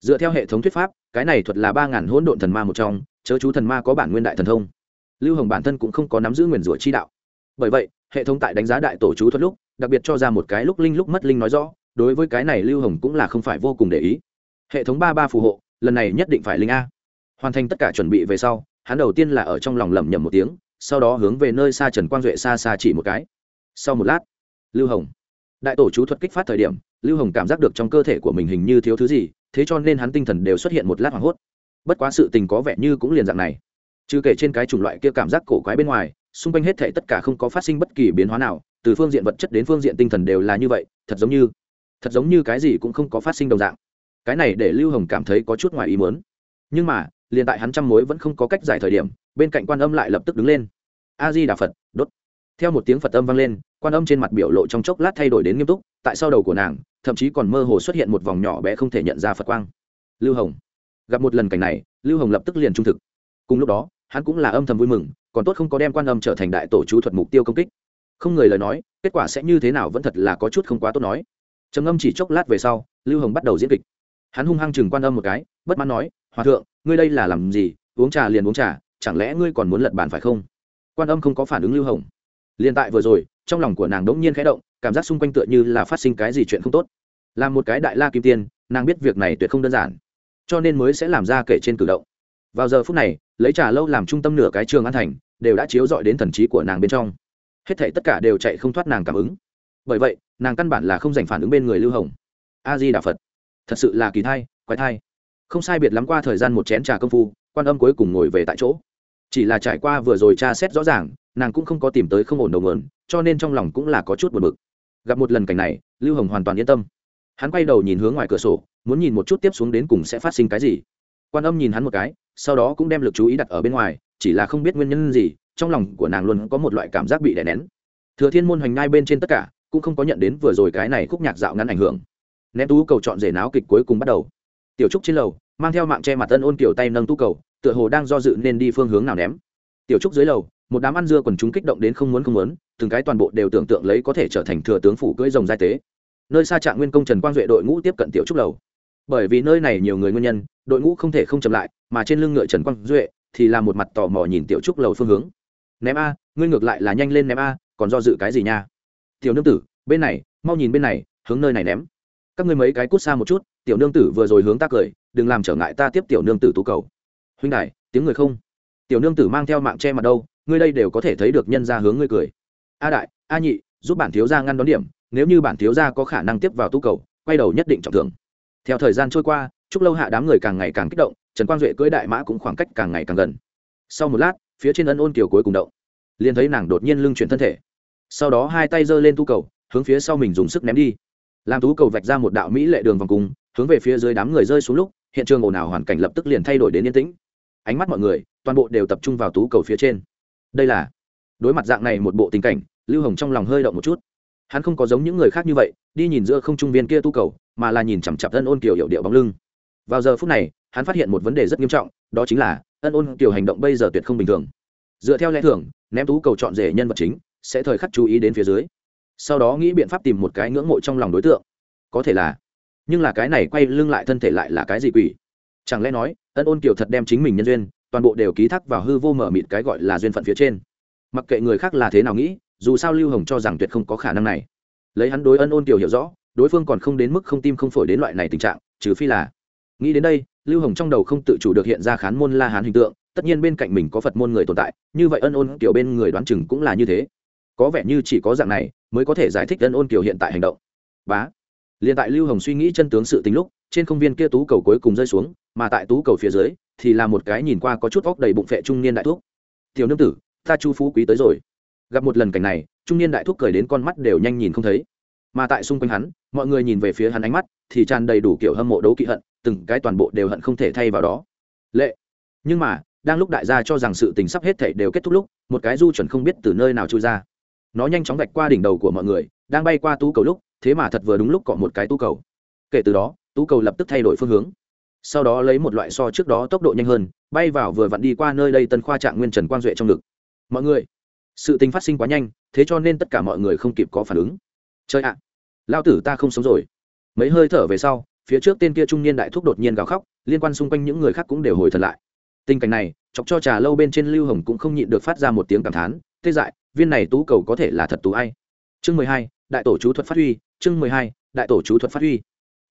Dựa theo hệ thống thuyết pháp, cái này thuật là ba ngàn hỗn độn thần ma một trong, chớ chú thần ma có bản nguyên đại thần thông. Lưu hồng bản thân cũng không có nắm giữ nguyền rủa chi đạo bởi vậy, hệ thống tại đánh giá đại tổ chú thuật lúc, đặc biệt cho ra một cái lúc linh lúc mất linh nói rõ, đối với cái này lưu hồng cũng là không phải vô cùng để ý. Hệ thống ba ba phù hộ, lần này nhất định phải linh a. Hoàn thành tất cả chuẩn bị về sau, hắn đầu tiên là ở trong lòng lẩm nhẩm một tiếng, sau đó hướng về nơi xa trần quang duệ xa xa chỉ một cái. Sau một lát, lưu hồng. Đại tổ chú thuật kích phát thời điểm, lưu hồng cảm giác được trong cơ thể của mình hình như thiếu thứ gì, thế cho nên hắn tinh thần đều xuất hiện một lát hoảng hốt. Bất quá sự tình có vẻ như cũng liền dạng này. Trừ kể trên cái chủng loại kia cảm giác cổ quái bên ngoài xung quanh hết thể tất cả không có phát sinh bất kỳ biến hóa nào, từ phương diện vật chất đến phương diện tinh thần đều là như vậy, thật giống như, thật giống như cái gì cũng không có phát sinh đồng dạng. Cái này để lưu hồng cảm thấy có chút ngoài ý muốn. Nhưng mà, liền tại hắn trăm mối vẫn không có cách giải thời điểm, bên cạnh quan âm lại lập tức đứng lên. A di đà phật, đốt. Theo một tiếng phật âm vang lên, quan âm trên mặt biểu lộ trong chốc lát thay đổi đến nghiêm túc, tại sau đầu của nàng, thậm chí còn mơ hồ xuất hiện một vòng nhỏ bé không thể nhận ra phật quang. Lưu hồng. Gặp một lần cảnh này, lưu hồng lập tức liền trung thực. Cùng lúc đó, hắn cũng là âm thầm vui mừng còn tốt không có đem quan âm trở thành đại tổ chú thuật mục tiêu công kích. Không người lời nói, kết quả sẽ như thế nào vẫn thật là có chút không quá tốt nói. Trầm âm chỉ chốc lát về sau, lưu hồng bắt đầu diễn kịch. Hắn hung hăng chừng quan âm một cái, bất mãn nói, hòa thượng, ngươi đây là làm gì? Uống trà liền uống trà, chẳng lẽ ngươi còn muốn lật bàn phải không? Quan âm không có phản ứng lưu hồng. Liền tại vừa rồi, trong lòng của nàng đỗng nhiên khẽ động, cảm giác xung quanh tựa như là phát sinh cái gì chuyện không tốt. Là một cái đại la kim tiên, nàng biết việc này tuyệt không đơn giản, cho nên mới sẽ làm ra kể trên cử động vào giờ phút này, lấy trà lâu làm trung tâm nửa cái trường an thành, đều đã chiếu dọi đến thần trí của nàng bên trong. Hết thảy tất cả đều chạy không thoát nàng cảm ứng. Bởi vậy, nàng căn bản là không dành phản ứng bên người lưu hồng. A di đà phật. Thật sự là kỳ thai, quái thai. Không sai biệt lắm qua thời gian một chén trà công phu, quan âm cuối cùng ngồi về tại chỗ. Chỉ là trải qua vừa rồi tra xét rõ ràng, nàng cũng không có tìm tới không ổn đầu mượn cho nên trong lòng cũng là có chút buồn bực. Gặp một lần cảnh này, lưu hồng hoàn toàn yên tâm. Hắn quay đầu nhìn hướng ngoài cửa sổ, muốn nhìn một chút tiếp xuống đến cùng sẽ phát sinh cái gì. Quan âm nhìn hắn một cái sau đó cũng đem lực chú ý đặt ở bên ngoài, chỉ là không biết nguyên nhân gì, trong lòng của nàng luôn có một loại cảm giác bị đè nén. Thừa thiên môn hoành ngai bên trên tất cả, cũng không có nhận đến vừa rồi cái này khúc nhạc dạo ngắn ảnh hưởng. Ném tú cầu chọn rể náo kịch cuối cùng bắt đầu. Tiểu trúc trên lầu, mang theo mạng che mặt tân ôn kiểu tay nâng tú cầu, tựa hồ đang do dự nên đi phương hướng nào ném. Tiểu trúc dưới lầu, một đám ăn dưa còn chúng kích động đến không muốn không muốn, từng cái toàn bộ đều tưởng tượng lấy có thể trở thành thừa tướng phủ cưỡi rồng giai tế. Nơi xa trạng nguyên công trần quang duệ đội ngũ tiếp cận tiểu trúc lầu bởi vì nơi này nhiều người nguyên nhân, đội ngũ không thể không chậm lại, mà trên lưng ngựa trần quang duệ thì là một mặt tò mò nhìn tiểu trúc lầu phương hướng. Ném a, ngươi ngược lại là nhanh lên ném a, còn do dự cái gì nha? Tiểu nương tử, bên này, mau nhìn bên này, hướng nơi này ném. Các ngươi mấy cái cút xa một chút, tiểu nương tử vừa rồi hướng ta cười, đừng làm trở ngại ta tiếp tiểu nương tử tú cầu. Huynh đại tiếng người không? Tiểu nương tử mang theo mạng che mặt đâu, ngươi đây đều có thể thấy được nhân ra hướng ngươi cười. A đại, a nhị, giúp bản thiếu gia ngăn đón điểm, nếu như bản thiếu gia có khả năng tiếp vào tú cầu, quay đầu nhất định trọng thưởng theo thời gian trôi qua chúc lâu hạ đám người càng ngày càng kích động, trần quang duệ cưỡi đại mã cũng khoảng cách càng ngày càng gần. Sau một lát, phía trên ân ôn kiều cuối cùng động. Liền thấy nàng đột nhiên lưng chuyển thân thể. Sau đó hai tay giơ lên tú cầu, hướng phía sau mình dùng sức ném đi. Làm tú cầu vạch ra một đạo mỹ lệ đường vòng cung, hướng về phía dưới đám người rơi xuống lúc, hiện trường ồn ào hoàn cảnh lập tức liền thay đổi đến yên tĩnh. Ánh mắt mọi người, toàn bộ đều tập trung vào tú cầu phía trên. Đây là, đối mặt dạng này một bộ tình cảnh, lưu hồng trong lòng hơi động một chút. Hắn không có giống những người khác như vậy đi nhìn giữa không trung viên kia tu cầu, mà là nhìn chằm chặp ân ôn kiều hiệu điệu bóng lưng. Vào giờ phút này, hắn phát hiện một vấn đề rất nghiêm trọng, đó chính là ân ôn kiều hành động bây giờ tuyệt không bình thường. Dựa theo lẽ thường, ném tú cầu chọn rể nhân vật chính, sẽ thời khắc chú ý đến phía dưới. Sau đó nghĩ biện pháp tìm một cái ngưỡng mộ trong lòng đối tượng. Có thể là, nhưng là cái này quay lưng lại thân thể lại là cái gì quỷ? Chẳng lẽ nói, ân ôn kiều thật đem chính mình nhân duyên, toàn bộ đều ký thác vào hư vô mở mịt cái gọi là duyên phận phía trên? Mặc kệ người khác là thế nào nghĩ, dù sao lưu hồng cho rằng tuyệt không có khả năng này lấy hắn đối ân ôn tiểu hiểu rõ, đối phương còn không đến mức không tim không phổi đến loại này tình trạng, trừ phi là, nghĩ đến đây, lưu hồng trong đầu không tự chủ được hiện ra khán môn la hán hình tượng, tất nhiên bên cạnh mình có phật môn người tồn tại, như vậy ân ôn kiểu bên người đoán chừng cũng là như thế. Có vẻ như chỉ có dạng này mới có thể giải thích ân ôn kiểu hiện tại hành động. Bá. Liền tại lưu hồng suy nghĩ chân tướng sự tính lúc, trên công viên kia tú cầu cuối cùng rơi xuống, mà tại tú cầu phía dưới, thì là một cái nhìn qua có chút óc đầy bụng phệ trung niên đại thuốc tiểu nương tử, ta chu phú quý tới rồi gặp một lần cảnh này, trung niên đại thuốc cười đến con mắt đều nhanh nhìn không thấy. Mà tại xung quanh hắn, mọi người nhìn về phía hắn ánh mắt thì tràn đầy đủ kiểu hâm mộ đấu kỵ hận, từng cái toàn bộ đều hận không thể thay vào đó. Lệ. Nhưng mà, đang lúc đại gia cho rằng sự tình sắp hết thể đều kết thúc lúc, một cái du chuẩn không biết từ nơi nào trôi ra. Nó nhanh chóng vạch qua đỉnh đầu của mọi người, đang bay qua tú cầu lúc, thế mà thật vừa đúng lúc cọ một cái tú cầu. Kể từ đó, tú cầu lập tức thay đổi phương hướng. Sau đó lấy một loại so trước đó tốc độ nhanh hơn, bay vào vừa vặn đi qua nơi đây tân khoa trạng nguyên trần quang duệ trong ngực. Mọi người sự tình phát sinh quá nhanh thế cho nên tất cả mọi người không kịp có phản ứng. Chơi ạ à, lao tử ta không sống rồi. Mấy hơi thở về sau phía trước tên kia trung niên đại thúc đột nhiên gào khóc liên quan xung quanh những người khác cũng đều hồi thật lại. Tình cảnh này chọc cho trà lâu bên trên lưu hồng cũng không nhịn được phát ra một tiếng cảm thán tê dại viên này tú cầu có thể là thật tú ai? Chương mười hai đại tổ chú thuật phát huy chương mười hai đại tổ chú thuật phát huy.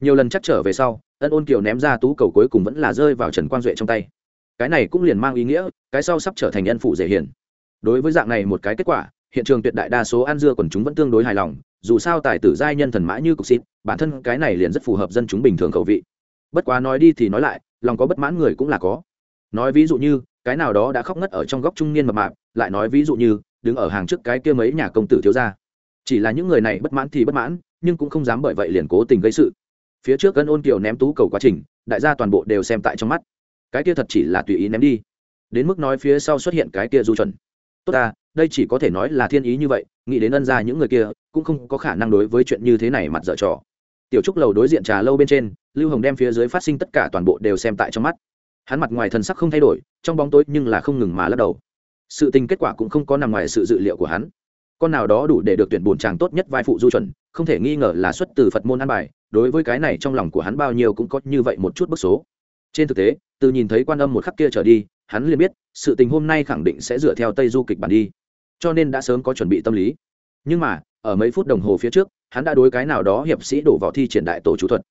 Nhiều lần chắc trở về sau ân ôn kiều ném ra tú cầu cuối cùng vẫn là rơi vào trần quang duệ trong tay. Cái này cũng liền mang ý nghĩa cái sau sắp trở thành nhân phụ dễ hiền đối với dạng này một cái kết quả, hiện trường tuyệt đại đa số ăn dưa quần chúng vẫn tương đối hài lòng, dù sao tài tử giai nhân thần mã như cục xịt, bản thân cái này liền rất phù hợp dân chúng bình thường khẩu vị. Bất quá nói đi thì nói lại, lòng có bất mãn người cũng là có. Nói ví dụ như, cái nào đó đã khóc ngất ở trong góc trung niên mập mạp, lại nói ví dụ như, đứng ở hàng trước cái kia mấy nhà công tử thiếu gia. Chỉ là những người này bất mãn thì bất mãn, nhưng cũng không dám bởi vậy liền cố tình gây sự. Phía trước cân ôn kiều ném tú cầu quá trình, đại gia toàn bộ đều xem tại trong mắt. Cái kia thật chỉ là tùy ý ném đi. Đến mức nói phía sau xuất hiện cái kia du chuẩn tốt ta, đây chỉ có thể nói là thiên ý như vậy, nghĩ đến ân ra những người kia, cũng không có khả năng đối với chuyện như thế này mặt dở trò. Tiểu trúc lầu đối diện trà lâu bên trên, lưu hồng đem phía dưới phát sinh tất cả toàn bộ đều xem tại trong mắt. Hắn mặt ngoài thần sắc không thay đổi, trong bóng tối nhưng là không ngừng mà lắc đầu. Sự tình kết quả cũng không có nằm ngoài sự dự liệu của hắn. Con nào đó đủ để được tuyển bổn chàng tốt nhất vai phụ du chuẩn, không thể nghi ngờ là xuất từ phật môn an bài, đối với cái này trong lòng của hắn bao nhiêu cũng có như vậy một chút bức số. Trên thực tế, từ nhìn thấy quan âm một khắc kia trở đi hắn liền biết, sự tình hôm nay khẳng định sẽ dựa theo tây du kịch bản đi. Cho nên đã sớm có chuẩn bị tâm lý. Nhưng mà, ở mấy phút đồng hồ phía trước, hắn đã đối cái nào đó hiệp sĩ đổ vào thi triển đại tổ chú thuật.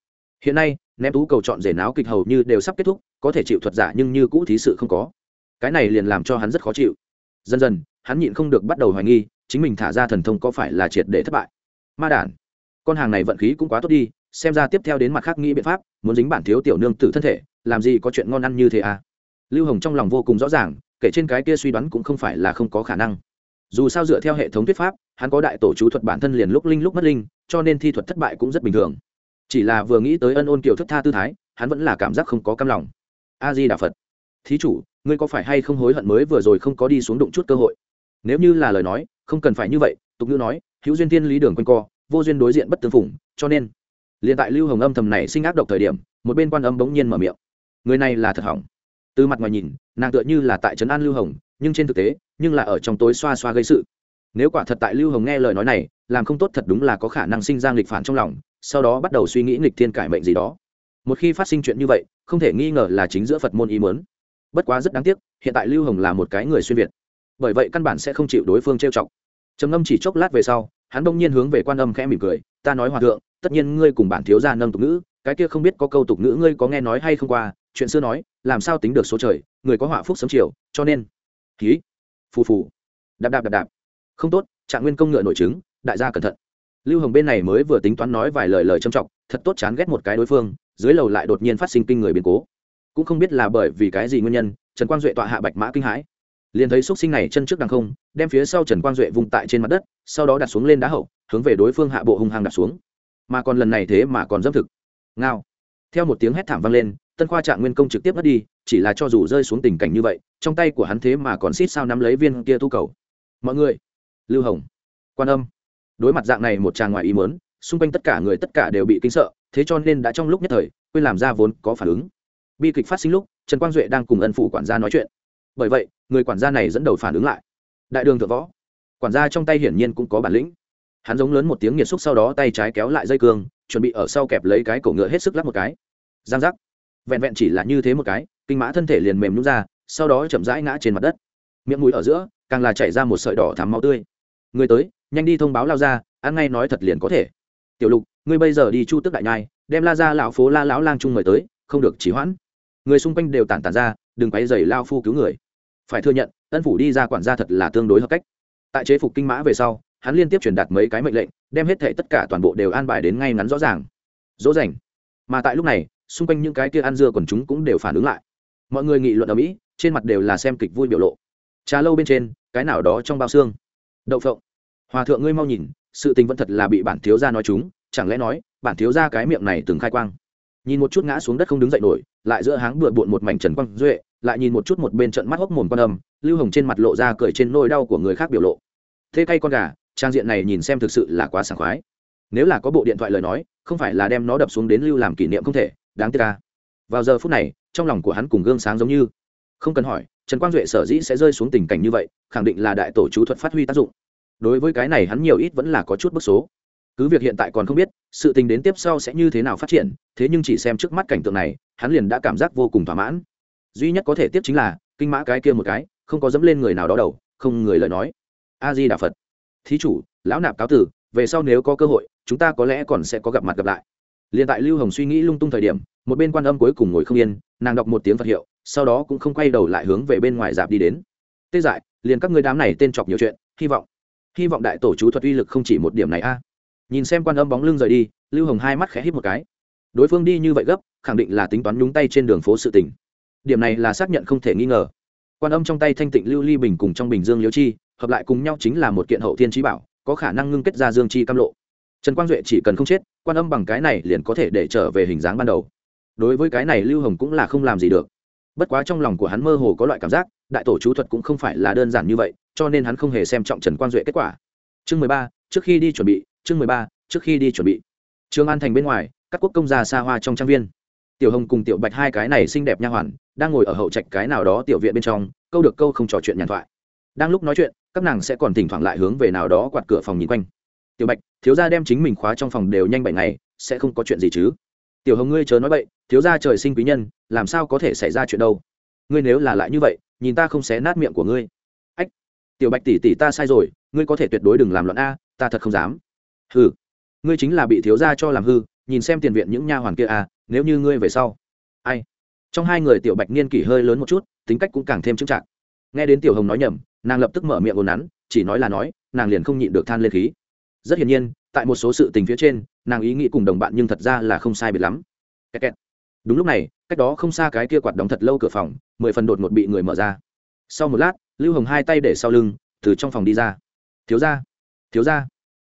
Hiện nay, ném tú cầu chọn rể náo kịch hầu như đều sắp kết thúc, có thể chịu thuật giả nhưng như cũ thí sự không có. Cái này liền làm cho hắn rất khó chịu. Dần dần, hắn nhịn không được bắt đầu hoài nghi, chính mình thả ra thần thông có phải là triệt để thất bại? Ma đản, con hàng này vận khí cũng quá tốt đi, xem ra tiếp theo đến mặt khác nghĩ biện pháp, muốn dính bản thiếu tiểu nương tử thân thể, làm gì có chuyện ngon ăn như thế à? Lưu hồng trong lòng vô cùng rõ ràng, kể trên cái kia suy đoán cũng không phải là không có khả năng. Dù sao dựa theo hệ thống thuyết pháp, hắn có đại tổ chú thuật bản thân liền lúc linh lúc mất linh, cho nên thi thuật thất bại cũng rất bình thường. Chỉ là vừa nghĩ tới ân ôn kiểu thức tha tư thái, hắn vẫn là cảm giác không có cam lòng. A di đà phật, thí chủ, ngươi có phải hay không hối hận mới vừa rồi không có đi xuống đụng chút cơ hội? Nếu như là lời nói, không cần phải như vậy, tục ngữ nói, hữu duyên tiên lý đường quanh co, vô duyên đối diện bất tương phủng cho nên, liền tại lưu hồng âm thầm này sinh ác độc thời điểm, một bên quan âm bỗng nhiên mở miệng. Người này là thật hỏng từ mặt ngoài nhìn, nàng tựa như là tại trấn an lưu hồng, nhưng trên thực tế, nhưng là ở trong tối xoa xoa gây sự. Nếu quả thật tại lưu hồng nghe lời nói này, làm không tốt thật đúng là có khả năng sinh ra nghịch phản trong lòng, sau đó bắt đầu suy nghĩ nghịch thiên cải mệnh gì đó. Một khi phát sinh chuyện như vậy, không thể nghi ngờ là chính giữa phật môn ý mớn bất quá rất đáng tiếc, hiện tại lưu hồng là một cái người xuyên việt. Bởi vậy căn bản sẽ không chịu đối phương trêu chọc. Trầm ngâm chỉ chốc lát về sau, hắn bỗng nhiên hướng về quan âm khẽ mỉm cười, ta nói hòa thượng, tất nhiên ngươi cùng bản thiếu gia nâng tục ngữ, cái kia không biết có câu tục ngữ ngươi có nghe nói hay không qua chuyện xưa nói, làm sao tính được số trời, người có họa phúc sớm chiều, cho nên ký phù phù, đạp đạp đạp đạp. Không tốt, trạng nguyên công ngựa nội chứng đại gia cẩn thận. Lưu hồng bên này mới vừa tính toán nói vài lời lời trầm trọng, thật tốt chán ghét một cái đối phương, dưới lầu lại đột nhiên phát sinh kinh người biến cố. Cũng không biết là bởi vì cái gì nguyên nhân, trần quang duệ tọa hạ bạch mã kinh hãi. Liền thấy xuất sinh này chân trước đằng không, đem phía sau trần quang duệ vùng tại trên mặt đất, sau đó đặt xuống lên đá hậu, hướng về đối phương hạ bộ hung hăng đặt xuống. Mà còn lần này thế mà còn dâm thực. Ngao. Theo một tiếng hét thảm vang lên tân khoa trạng nguyên công trực tiếp mất đi, chỉ là cho dù rơi xuống tình cảnh như vậy, trong tay của hắn thế mà còn xít sao nắm lấy viên kia tu cầu. Mọi người, lưu hồng, quan âm. Đối mặt dạng này một tràng ngoài ý mớn xung quanh tất cả người tất cả đều bị kinh sợ, thế cho nên đã trong lúc nhất thời, quên làm ra vốn có phản ứng. Bi kịch phát sinh lúc, trần quang duệ đang cùng ân phụ quản gia nói chuyện. Bởi vậy, người quản gia này dẫn đầu phản ứng lại. Đại đường thượng võ. Quản gia trong tay hiển nhiên cũng có bản lĩnh. Hắn giống lớn một tiếng nghiệt xúc sau đó tay trái kéo lại dây cương, chuẩn bị ở sau kẹp lấy cái cổ ngựa hết sức lắp một cái. Giang giác vẹn vẹn chỉ là như thế một cái, kinh mã thân thể liền mềm nhún ra, sau đó chậm rãi ngã trên mặt đất. Miệng mũi ở giữa, càng là chảy ra một sợi đỏ thắm máu tươi. Người tới, nhanh đi thông báo lao ra, ăn ngay nói thật liền có thể. Tiểu lục, ngươi bây giờ đi chu tức đại nhai, đem la ra lão phố la lão lang trung mời tới, không được chỉ hoãn. Người xung quanh đều tản tản ra, đừng quay dày lao phu cứu người. Phải thừa nhận, ân phủ đi ra quản gia thật là tương đối hợp cách. Tại chế phục kinh mã về sau, hắn liên tiếp truyền đạt mấy cái mệnh lệnh, đem hết thể tất cả toàn bộ đều an bài đến ngay ngắn rõ ràng. Dỗ dành. Mà tại lúc này xung quanh những cái kia ăn dưa còn chúng cũng đều phản ứng lại. Mọi người nghị luận ở mỹ, trên mặt đều là xem kịch vui biểu lộ. Trà lâu bên trên, cái nào đó trong bao xương. Đậu phộng. Hòa thượng ngươi mau nhìn, sự tình vẫn thật là bị bản thiếu gia nói chúng, chẳng lẽ nói, bản thiếu gia cái miệng này từng khai quang. Nhìn một chút ngã xuống đất không đứng dậy nổi, lại giữa háng bừa bộn một mảnh trần quang duệ, lại nhìn một chút một bên trận mắt hốc mồm quan âm, lưu hồng trên mặt lộ ra cười trên nôi đau của người khác biểu lộ. Thế cay con gà, trang diện này nhìn xem thực sự là quá sảng khoái. Nếu là có bộ điện thoại lời nói, không phải là đem nó đập xuống đến lưu làm kỷ niệm không thể đáng tiếc ca vào giờ phút này, trong lòng của hắn cùng gương sáng giống như. Không cần hỏi, trần quang duệ sở dĩ sẽ rơi xuống tình cảnh như vậy, khẳng định là đại tổ chú thuật phát huy tác dụng. Đối với cái này hắn nhiều ít vẫn là có chút bức số. Cứ việc hiện tại còn không biết, sự tình đến tiếp sau sẽ như thế nào phát triển, thế nhưng chỉ xem trước mắt cảnh tượng này, hắn liền đã cảm giác vô cùng thỏa mãn. Duy nhất có thể tiếp chính là, kinh mã cái kia một cái, không có dẫm lên người nào đó đầu, không người lời nói. A di đà phật. Thí chủ, lão nạp cáo tử, về sau nếu có cơ hội, chúng ta có lẽ còn sẽ có gặp mặt gặp lại liền tại lưu hồng suy nghĩ lung tung thời điểm, một bên quan âm cuối cùng ngồi không yên, nàng đọc một tiếng phật hiệu, sau đó cũng không quay đầu lại hướng về bên ngoài dạp đi đến. Tê dại, liền các người đám này tên chọc nhiều chuyện, hy vọng hy vọng đại tổ chú thuật uy lực không chỉ một điểm này a. Nhìn xem quan âm bóng lưng rời đi, lưu hồng hai mắt khẽ hít một cái. Đối phương đi như vậy gấp, khẳng định là tính toán nhúng tay trên đường phố sự tình. Điểm này là xác nhận không thể nghi ngờ. Quan âm trong tay thanh tịnh lưu ly bình cùng trong bình dương liêu chi, hợp lại cùng nhau chính là một kiện hậu thiên trí bảo, có khả năng ngưng kết ra dương chi cam lộ trần quang duệ chỉ cần không chết, quan âm bằng cái này liền có thể để trở về hình dáng ban đầu. Đối với cái này lưu hồng cũng là không làm gì được. Bất quá trong lòng của hắn mơ hồ có loại cảm giác, đại tổ chú thuật cũng không phải là đơn giản như vậy, cho nên hắn không hề xem trọng trần quang duệ kết quả. Chương mười ba, trước khi đi chuẩn bị, chương mười ba, trước khi đi chuẩn bị. Trương an thành bên ngoài, các quốc công gia xa hoa trong trang viên. Tiểu hồng cùng tiểu bạch hai cái này xinh đẹp nha hoàn, đang ngồi ở hậu trạch cái nào đó tiểu viện bên trong, câu được câu không trò chuyện nhàn thoại. Đang lúc nói chuyện, các nàng sẽ còn thỉnh thoảng lại hướng về nào đó quạt cửa phòng nhìn quanh tiểu bạch, thiếu gia đem chính mình khóa trong phòng đều nhanh bảy ngày, sẽ không có chuyện gì chứ? Tiểu hồng ngươi chớ nói bậy, thiếu gia trời sinh quý nhân, làm sao có thể xảy ra chuyện đâu? Ngươi nếu là lại như vậy, nhìn ta không xé nát miệng của ngươi. Ách, tiểu bạch tỷ tỷ ta sai rồi, ngươi có thể tuyệt đối đừng làm loạn a, ta thật không dám. Hừ, ngươi chính là bị thiếu gia cho làm hư, nhìn xem tiền viện những nha hoàn kia a, nếu như ngươi về sau. Ai? Trong hai người tiểu bạch niên kỷ hơi lớn một chút, tính cách cũng càng thêm trưng trạng nghe đến tiểu hồng nói nhầm, nàng lập tức mở miệng ồn nắn chỉ nói là nói, nàng liền không nhịn được than lên khí rất hiển nhiên, tại một số sự tình phía trên, nàng ý nghĩ cùng đồng bạn nhưng thật ra là không sai biệt lắm. Kẹt kẹt. đúng lúc này, cách đó không xa cái kia quạt đóng thật lâu cửa phòng, mười phần đột ngột bị người mở ra. Sau một lát, lưu hồng hai tay để sau lưng, từ trong phòng đi ra. Thiếu ra thiếu ra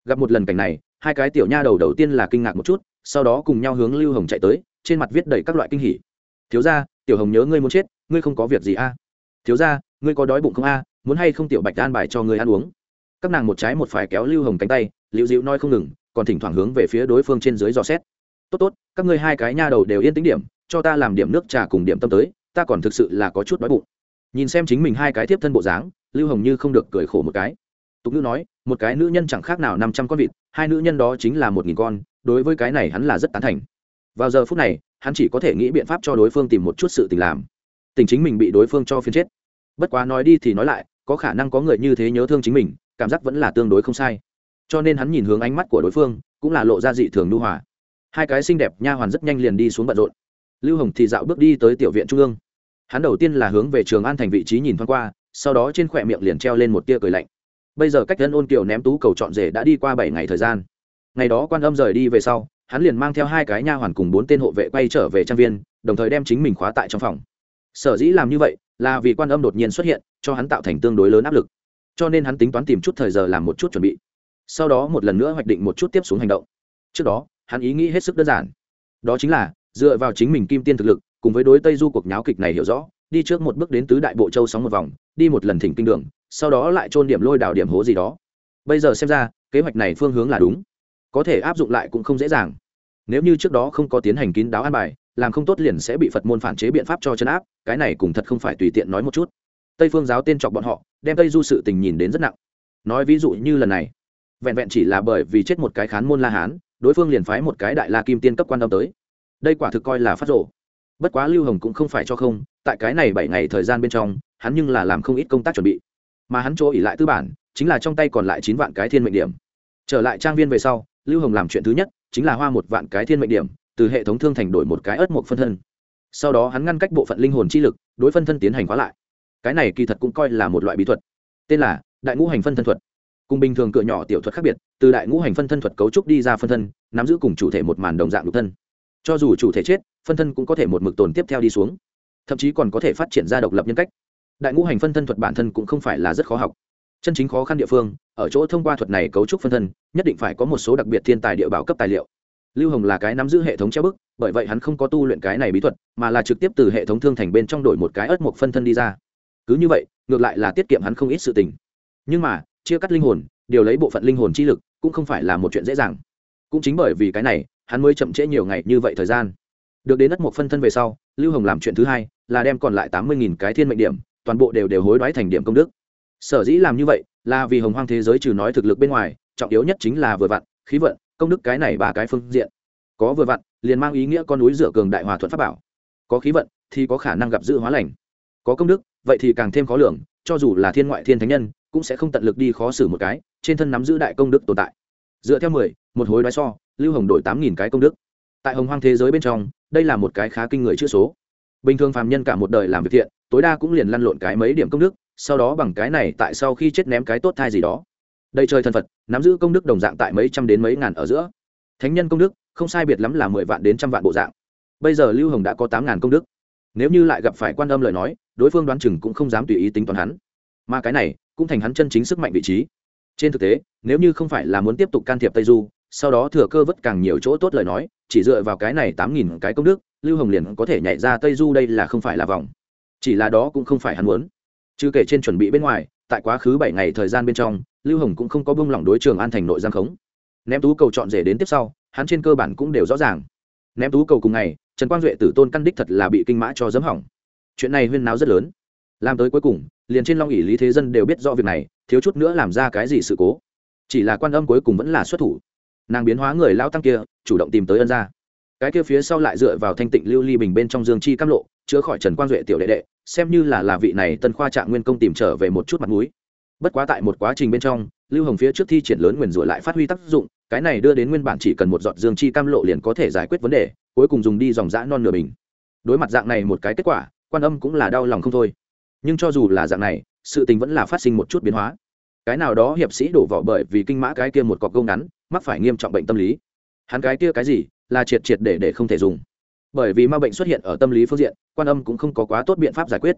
gặp một lần cảnh này, hai cái tiểu nha đầu đầu tiên là kinh ngạc một chút, sau đó cùng nhau hướng lưu hồng chạy tới, trên mặt viết đầy các loại kinh hỉ. Thiếu ra tiểu hồng nhớ ngươi muốn chết, ngươi không có việc gì a? Thiếu ra ngươi có đói bụng không a? Muốn hay không tiểu bạch an bài cho ngươi ăn uống? Các nàng một trái một phải kéo lưu hồng cánh tay liễu dịu nói không ngừng, còn thỉnh thoảng hướng về phía đối phương trên dưới dò xét. Tốt tốt, các ngươi hai cái nha đầu đều yên tĩnh điểm, cho ta làm điểm nước trà cùng điểm tâm tới, ta còn thực sự là có chút đói bụng. Nhìn xem chính mình hai cái tiếp thân bộ dáng, lưu hồng như không được cười khổ một cái. Tục ngữ nói, một cái nữ nhân chẳng khác nào năm trăm con vịt, hai nữ nhân đó chính là một nghìn con, đối với cái này hắn là rất tán thành. Vào giờ phút này, hắn chỉ có thể nghĩ biện pháp cho đối phương tìm một chút sự tình làm. Tình chính mình bị đối phương cho phiên chết. Bất quá nói đi thì nói lại, có khả năng có người như thế nhớ thương chính mình, cảm giác vẫn là tương đối không sai cho nên hắn nhìn hướng ánh mắt của đối phương, cũng là lộ ra dị thường nhu hòa. Hai cái xinh đẹp nha hoàn rất nhanh liền đi xuống bận rộn. Lưu hồng thì dạo bước đi tới tiểu viện trung ương. Hắn đầu tiên là hướng về trường an thành vị trí nhìn thoáng qua, sau đó trên khỏe miệng liền treo lên một tia cười lạnh. Bây giờ cách dân ôn kiều ném tú cầu trọn rể đã đi qua bảy ngày thời gian. Ngày đó quan âm rời đi về sau, hắn liền mang theo hai cái nha hoàn cùng bốn tên hộ vệ quay trở về trang viên, đồng thời đem chính mình khóa tại trong phòng. Sở dĩ làm như vậy là vì quan âm đột nhiên xuất hiện, cho hắn tạo thành tương đối lớn áp lực. Cho nên hắn tính toán tìm chút thời giờ làm một chút chuẩn bị sau đó một lần nữa hoạch định một chút tiếp xuống hành động. Trước đó, hắn ý nghĩ hết sức đơn giản. Đó chính là, dựa vào chính mình kim tiên thực lực, cùng với đối tây du cuộc nháo kịch này hiểu rõ, đi trước một bước đến tứ đại bộ châu sóng một vòng, đi một lần thỉnh kinh đường, sau đó lại trôn điểm lôi đảo điểm hố gì đó. Bây giờ xem ra, kế hoạch này phương hướng là đúng. Có thể áp dụng lại cũng không dễ dàng. Nếu như trước đó không có tiến hành kín đáo an bài, làm không tốt liền sẽ bị phật môn phản chế biện pháp cho chấn áp, cái này cũng thật không phải tùy tiện nói một chút. Tây phương giáo tên chọc bọn họ, đem tây du sự tình nhìn đến rất nặng. Nói ví dụ như lần này vẹn vẹn chỉ là bởi vì chết một cái khán môn la hán, đối phương liền phái một cái đại la kim tiên cấp quan tâm tới. Đây quả thực coi là phát rộ bất quá lưu hồng cũng không phải cho không, tại cái này bảy ngày thời gian bên trong, hắn nhưng là làm không ít công tác chuẩn bị. Mà hắn chỗ ỉ lại tư bản, chính là trong tay còn lại chín vạn cái thiên mệnh điểm. Trở lại trang viên về sau, lưu hồng làm chuyện thứ nhất, chính là hoa một vạn cái thiên mệnh điểm, từ hệ thống thương thành đổi một cái ớt một phân thân. Sau đó hắn ngăn cách bộ phận linh hồn chi lực, đối phân thân tiến hành khóa lại. Cái này kỳ thật cũng coi là một loại bí thuật. Tên là đại ngũ hành phân thân thuật cùng bình thường cửa nhỏ tiểu thuật khác biệt, từ đại ngũ hành phân thân thuật cấu trúc đi ra phân thân, nắm giữ cùng chủ thể một màn đồng dạng lục thân. Cho dù chủ thể chết, phân thân cũng có thể một mực tồn tiếp theo đi xuống. Thậm chí còn có thể phát triển ra độc lập nhân cách. Đại ngũ hành phân thân thuật bản thân cũng không phải là rất khó học. Chân chính khó khăn địa phương, ở chỗ thông qua thuật này cấu trúc phân thân, nhất định phải có một số đặc biệt thiên tài địa bảo cấp tài liệu. Lưu hồng là cái nắm giữ hệ thống treo bức, bởi vậy hắn không có tu luyện cái này bí thuật, mà là trực tiếp từ hệ thống thương thành bên trong đổi một cái ớt một phân thân đi ra. Cứ như vậy, ngược lại là tiết kiệm hắn không ít sự tình. Nhưng mà chia cắt linh hồn, điều lấy bộ phận linh hồn chi lực cũng không phải là một chuyện dễ dàng. Cũng chính bởi vì cái này, hắn mới chậm trễ nhiều ngày như vậy thời gian. Được đến đất một phân thân về sau, lưu hồng làm chuyện thứ hai là đem còn lại tám mươi cái thiên mệnh điểm, toàn bộ đều đều hối đoái thành điểm công đức. Sở dĩ làm như vậy là vì hồng hoang thế giới trừ nói thực lực bên ngoài, trọng yếu nhất chính là vừa vặn, khí vận, công đức cái này ba cái phương diện. Có vừa vặn, liền mang ý nghĩa con núi dựa cường đại hòa thuận pháp bảo. Có khí vận thì có khả năng gặp dự hóa lành. Có công đức, vậy thì càng thêm khó lường, cho dù là thiên ngoại thiên thánh nhân cũng sẽ không tận lực đi khó xử một cái, trên thân nắm giữ đại công đức tồn tại. Dựa theo mười, một hối đoái so, lưu hồng đổi tám nghìn cái công đức. Tại hồng hoang thế giới bên trong, đây là một cái khá kinh người chữ số. Bình thường phàm nhân cả một đời làm việc thiện, tối đa cũng liền lăn lộn cái mấy điểm công đức, sau đó bằng cái này tại sau khi chết ném cái tốt thai gì đó. Đây trời thần phật, nắm giữ công đức đồng dạng tại mấy trăm đến mấy ngàn ở giữa. Thánh nhân công đức, không sai biệt lắm là mười vạn đến trăm vạn bộ dạng. Bây giờ lưu hồng đã có tám ngàn công đức. Nếu như lại gặp phải quan âm lời nói, đối phương đoán chừng cũng không dám tùy ý tính toán hắn mà cái này cũng thành hắn chân chính sức mạnh vị trí. Trên thực tế, nếu như không phải là muốn tiếp tục can thiệp tây du, sau đó thừa cơ vất càng nhiều chỗ tốt lời nói, chỉ dựa vào cái này tám nghìn cái công đức, lưu hồng liền có thể nhảy ra tây du đây là không phải là vòng. Chỉ là đó cũng không phải hắn muốn. Chứ kể trên chuẩn bị bên ngoài, tại quá khứ bảy ngày thời gian bên trong, lưu hồng cũng không có bông lỏng đối trường an thành nội giang khống. Ném tú cầu chọn rể đến tiếp sau, hắn trên cơ bản cũng đều rõ ràng. Ném tú cầu cùng ngày, trần quang duệ tử tôn căn đích thật là bị kinh mã cho dấm hỏng. Chuyện này huyên náo rất lớn làm tới cuối cùng, liền trên long ỉ lý thế dân đều biết rõ việc này, thiếu chút nữa làm ra cái gì sự cố. Chỉ là quan âm cuối cùng vẫn là xuất thủ. Nàng biến hóa người lao tăng kia, chủ động tìm tới ân ra cái kia phía sau lại dựa vào thanh tịnh lưu ly bình bên trong dương chi cam lộ chữa khỏi trần quang duệ tiểu đệ đệ, xem như là là vị này tân khoa trạng nguyên công tìm trở về một chút mặt mũi. Bất quá tại một quá trình bên trong, lưu hồng phía trước thi triển lớn nguyền rủa lại phát huy tác dụng, cái này đưa đến nguyên bản chỉ cần một giọt dương chi cam lộ liền có thể giải quyết vấn đề, cuối cùng dùng đi dòng dã non nửa bình. Đối mặt dạng này một cái kết quả, quan âm cũng là đau lòng không thôi nhưng cho dù là dạng này, sự tình vẫn là phát sinh một chút biến hóa. Cái nào đó hiệp sĩ đổ vỏ bởi vì kinh mã cái kia một cọc câu ngắn, mắc phải nghiêm trọng bệnh tâm lý. Hắn cái kia cái gì, là triệt triệt để để không thể dùng. Bởi vì ma bệnh xuất hiện ở tâm lý phương diện, quan âm cũng không có quá tốt biện pháp giải quyết.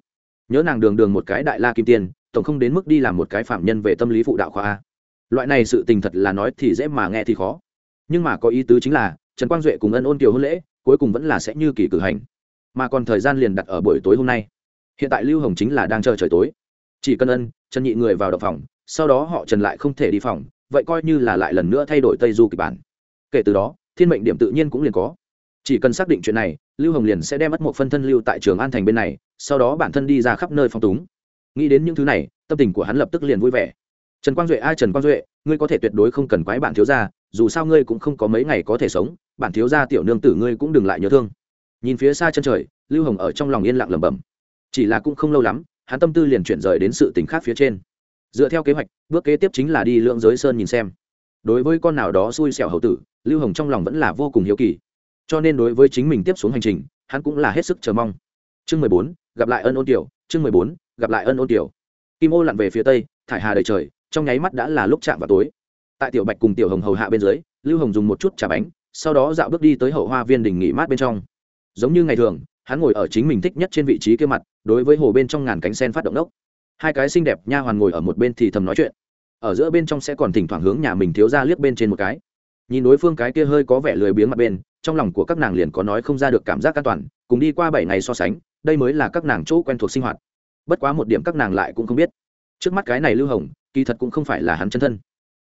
Nhớ nàng đường đường một cái đại la kim tiên, tổng không đến mức đi làm một cái phạm nhân về tâm lý phụ đạo khoa a. Loại này sự tình thật là nói thì dễ mà nghe thì khó. Nhưng mà có ý tứ chính là, trần quang duệ cùng ân ôn kiều hôn lễ, cuối cùng vẫn là sẽ như kỳ cử hành. Mà còn thời gian liền đặt ở buổi tối hôm nay hiện tại lưu hồng chính là đang chờ trời tối. Chỉ cần ân, trần nhị người vào đập phòng, sau đó họ trần lại không thể đi phòng, vậy coi như là lại lần nữa thay đổi tây du kịch bản. Kể từ đó, thiên mệnh điểm tự nhiên cũng liền có. Chỉ cần xác định chuyện này, lưu hồng liền sẽ đem mất một phân thân lưu tại trường an thành bên này, sau đó bản thân đi ra khắp nơi phong túng. Nghĩ đến những thứ này, tâm tình của hắn lập tức liền vui vẻ. Trần quang duệ ai trần quang duệ, ngươi có thể tuyệt đối không cần quái bản thiếu gia, dù sao ngươi cũng không có mấy ngày có thể sống, bản thiếu gia tiểu nương tử ngươi cũng đừng lại nhớ thương. Nhìn phía xa chân trời, lưu hồng ở trong lòng yên lặng lẩm bẩm chỉ là cũng không lâu lắm, hắn tâm tư liền chuyển rời đến sự tình khác phía trên. Dựa theo kế hoạch, bước kế tiếp chính là đi lưỡng giới sơn nhìn xem. Đối với con nào đó xui xẻo hậu tử, lưu hồng trong lòng vẫn là vô cùng hiếu kỳ. Cho nên đối với chính mình tiếp xuống hành trình, hắn cũng là hết sức chờ mong. Chương mười bốn, gặp lại ân ôn tiểu. Chương mười bốn, gặp lại ân ôn tiểu. Kim ô lặn về phía tây, thải hà đầy trời, trong nháy mắt đã là lúc chạm vào tối. Tại tiểu bạch cùng tiểu hồng hầu hạ bên dưới, lưu hồng dùng một chút trà bánh, sau đó dạo bước đi tới hậu hoa viên đình nghỉ mát bên trong. Giống như ngày thường hắn ngồi ở chính mình thích nhất trên vị trí kia mặt, đối với hồ bên trong ngàn cánh sen phát động đốc. Hai cái xinh đẹp nha hoàn ngồi ở một bên thì thầm nói chuyện. Ở giữa bên trong sẽ còn thỉnh thoảng hướng nhà mình thiếu ra liếc bên trên một cái. Nhìn đối phương cái kia hơi có vẻ lười biếng mặt bên, trong lòng của các nàng liền có nói không ra được cảm giác an toàn, cùng đi qua bảy ngày so sánh, đây mới là các nàng chỗ quen thuộc sinh hoạt. Bất quá một điểm các nàng lại cũng không biết. Trước mắt cái này lưu hồng, kỳ thật cũng không phải là hắn chân thân.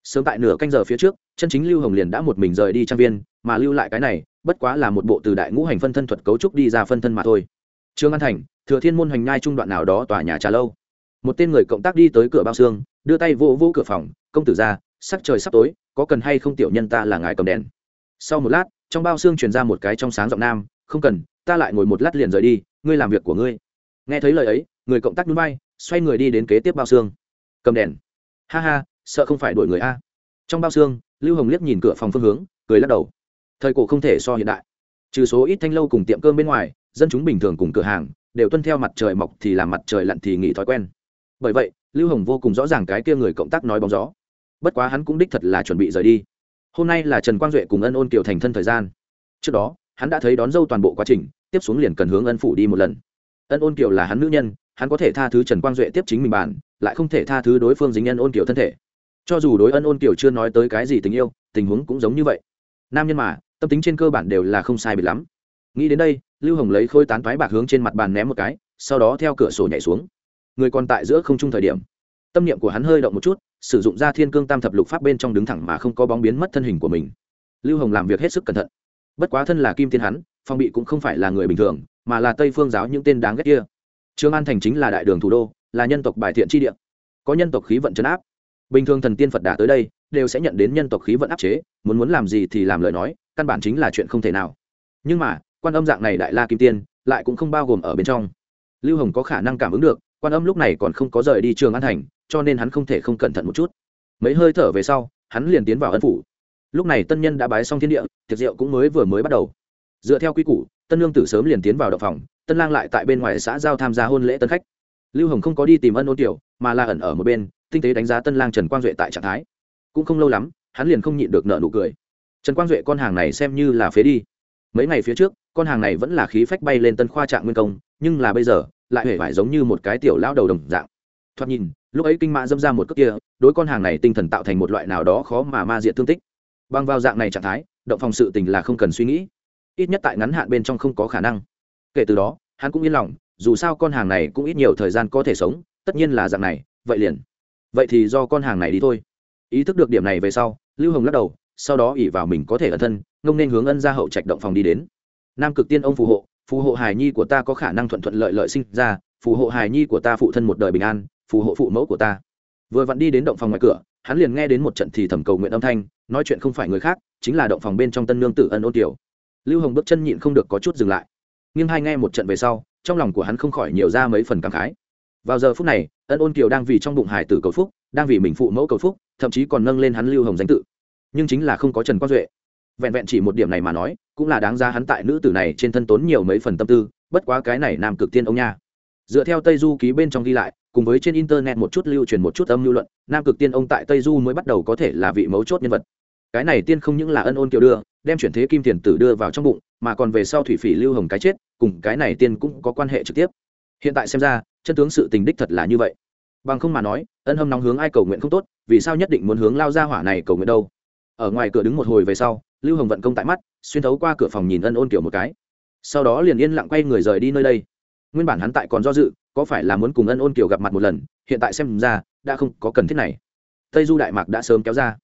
Sớm tại nửa canh giờ phía trước, chân chính lưu hồng liền đã một mình rời đi trang viên, mà lưu lại cái này bất quá là một bộ từ đại ngũ hành phân thân thuật cấu trúc đi ra phân thân mà thôi. Trương an thành, thừa thiên môn hoành nhai trung đoạn nào đó tòa nhà trà lâu. Một tên người cộng tác đi tới cửa bao xương, đưa tay vô vô cửa phòng, công tử ra, sắc trời sắp tối, có cần hay không tiểu nhân ta là ngài cầm đèn? Sau một lát, trong bao xương truyền ra một cái trong sáng giọng nam, không cần, ta lại ngồi một lát liền rời đi, ngươi làm việc của ngươi. Nghe thấy lời ấy, người cộng tác núi bay xoay người đi đến kế tiếp bao xương. Cầm đèn. Ha ha, sợ không phải đuổi người a. Trong bao xương, lưu hồng liếc nhìn cửa phòng phương hướng, cười lắc đầu thời cổ không thể so hiện đại. Trừ số ít thanh lâu cùng tiệm cơm bên ngoài dân chúng bình thường cùng cửa hàng đều tuân theo mặt trời mọc thì làm mặt trời lặn thì nghỉ thói quen. Bởi vậy lưu hồng vô cùng rõ ràng cái kia người cộng tác nói bóng gió. Bất quá hắn cũng đích thật là chuẩn bị rời đi. Hôm nay là trần quang duệ cùng ân ôn kiều thành thân thời gian. Trước đó hắn đã thấy đón dâu toàn bộ quá trình tiếp xuống liền cần hướng ân phủ đi một lần. Ân ôn kiều là hắn nữ nhân hắn có thể tha thứ trần quang duệ tiếp chính mình bản, lại không thể tha thứ đối phương dính ân ôn kiều thân thể. Cho dù đối ân ôn kiều chưa nói tới cái gì tình yêu tình huống cũng giống như vậy. Nam nhân mà tâm tính trên cơ bản đều là không sai bị lắm. Nghĩ đến đây, lưu hồng lấy khôi tán thoái bạc hướng trên mặt bàn ném một cái, sau đó theo cửa sổ nhảy xuống. Người còn tại giữa không trung thời điểm. Tâm niệm của hắn hơi động một chút, sử dụng ra thiên cương tam thập lục pháp bên trong đứng thẳng mà không có bóng biến mất thân hình của mình. Lưu hồng làm việc hết sức cẩn thận. Bất quá thân là kim tiên hắn, phong bị cũng không phải là người bình thường, mà là tây phương giáo những tên đáng ghét kia. Trương an thành chính là đại đường thủ đô, là nhân tộc bài thiện tri địa. Có nhân tộc khí vận chấn áp. Bình thường thần tiên phật đà tới đây đều sẽ nhận đến nhân tộc khí vận áp chế, muốn muốn làm gì thì làm lời nói, căn bản chính là chuyện không thể nào. Nhưng mà, quan âm dạng này đại la kim tiên, lại cũng không bao gồm ở bên trong. Lưu hồng có khả năng cảm ứng được, quan âm lúc này còn không có rời đi trường an thành, cho nên hắn không thể không cẩn thận một chút. Mấy hơi thở về sau, hắn liền tiến vào ân phủ. Lúc này tân nhân đã bái xong thiên địa, tiệc rượu cũng mới vừa mới bắt đầu. Dựa theo quy củ, tân lương tử sớm liền tiến vào đậu phòng, tân lang lại tại bên ngoài xã giao tham gia hôn lễ tân khách. Lưu hồng không có đi tìm ân ôn tiểu, mà là ẩn ở một bên, tinh tế đánh giá tân lang trần quang duệ tại trạng thái cũng không lâu lắm, hắn liền không nhịn được nợ nụ cười. Trần quang duệ con hàng này xem như là phế đi. Mấy ngày phía trước, con hàng này vẫn là khí phách bay lên tân khoa trạng nguyên công, nhưng là bây giờ, lại hề phải giống như một cái tiểu lão đầu đồng dạng. Thoạt nhìn, lúc ấy kinh mã dâm ra một cước kia, đối con hàng này tinh thần tạo thành một loại nào đó khó mà ma diện thương tích. Bằng vào dạng này trạng thái, động phòng sự tình là không cần suy nghĩ. Ít nhất tại ngắn hạn bên trong không có khả năng. Kể từ đó, hắn cũng yên lòng, dù sao con hàng này cũng ít nhiều thời gian có thể sống, tất nhiên là dạng này, vậy liền. Vậy thì do con hàng này đi thôi ý thức được điểm này về sau, lưu hồng lắc đầu, sau đó ỉ vào mình có thể ẩn thân, ngông nên hướng ân ra hậu trạch động phòng đi đến. Nam cực tiên ông phù hộ phù hộ hài nhi của ta có khả năng thuận thuận lợi lợi sinh ra, phù hộ hài nhi của ta phụ thân một đời bình an, phù hộ phụ mẫu của ta. Vừa vặn đi đến động phòng ngoài cửa, hắn liền nghe đến một trận thì thầm cầu nguyện âm thanh, nói chuyện không phải người khác, chính là động phòng bên trong tân nương tử ân ôn tiểu. Lưu hồng bước chân nhịn không được có chút dừng lại. Nhưng hai nghe một trận về sau, trong lòng của hắn không khỏi nhiều ra mấy phần cảm khái. Vào giờ phút này, ân ôn kiều đang vì trong bụng hải tử cầu phúc, đang vì mình phụ mẫu cầu phúc thậm chí còn nâng lên hắn lưu hồng danh tự. Nhưng chính là không có trần quang duệ. Vẹn vẹn chỉ một điểm này mà nói, cũng là đáng ra hắn tại nữ tử này trên thân tốn nhiều mấy phần tâm tư, bất quá cái này nam cực tiên ông nha. Dựa theo tây du ký bên trong ghi lại, cùng với trên internet một chút lưu truyền một chút âm lưu luận, nam cực tiên ông tại tây du mới bắt đầu có thể là vị mấu chốt nhân vật. Cái này tiên không những là ân ôn kiều đưa, đem chuyển thế kim tiền tử đưa vào trong bụng, mà còn về sau thủy phỉ lưu hồng cái chết, cùng cái này tiên cũng có quan hệ trực tiếp. Hiện tại xem ra, chân tướng sự tình đích thật là như vậy. Bằng không mà nói, ân hâm nóng hướng ai cầu nguyện không tốt vì sao nhất định muốn hướng lao ra hỏa này cầu nguyện đâu? Ở ngoài cửa đứng một hồi về sau, lưu hồng vận công tại mắt, xuyên thấu qua cửa phòng nhìn ân ôn kiểu một cái. Sau đó liền yên lặng quay người rời đi nơi đây. Nguyên bản hắn tại còn do dự, có phải là muốn cùng ân ôn kiểu gặp mặt một lần, hiện tại xem ra, đã không có cần thiết này. Tây du đại mạc đã sớm kéo ra.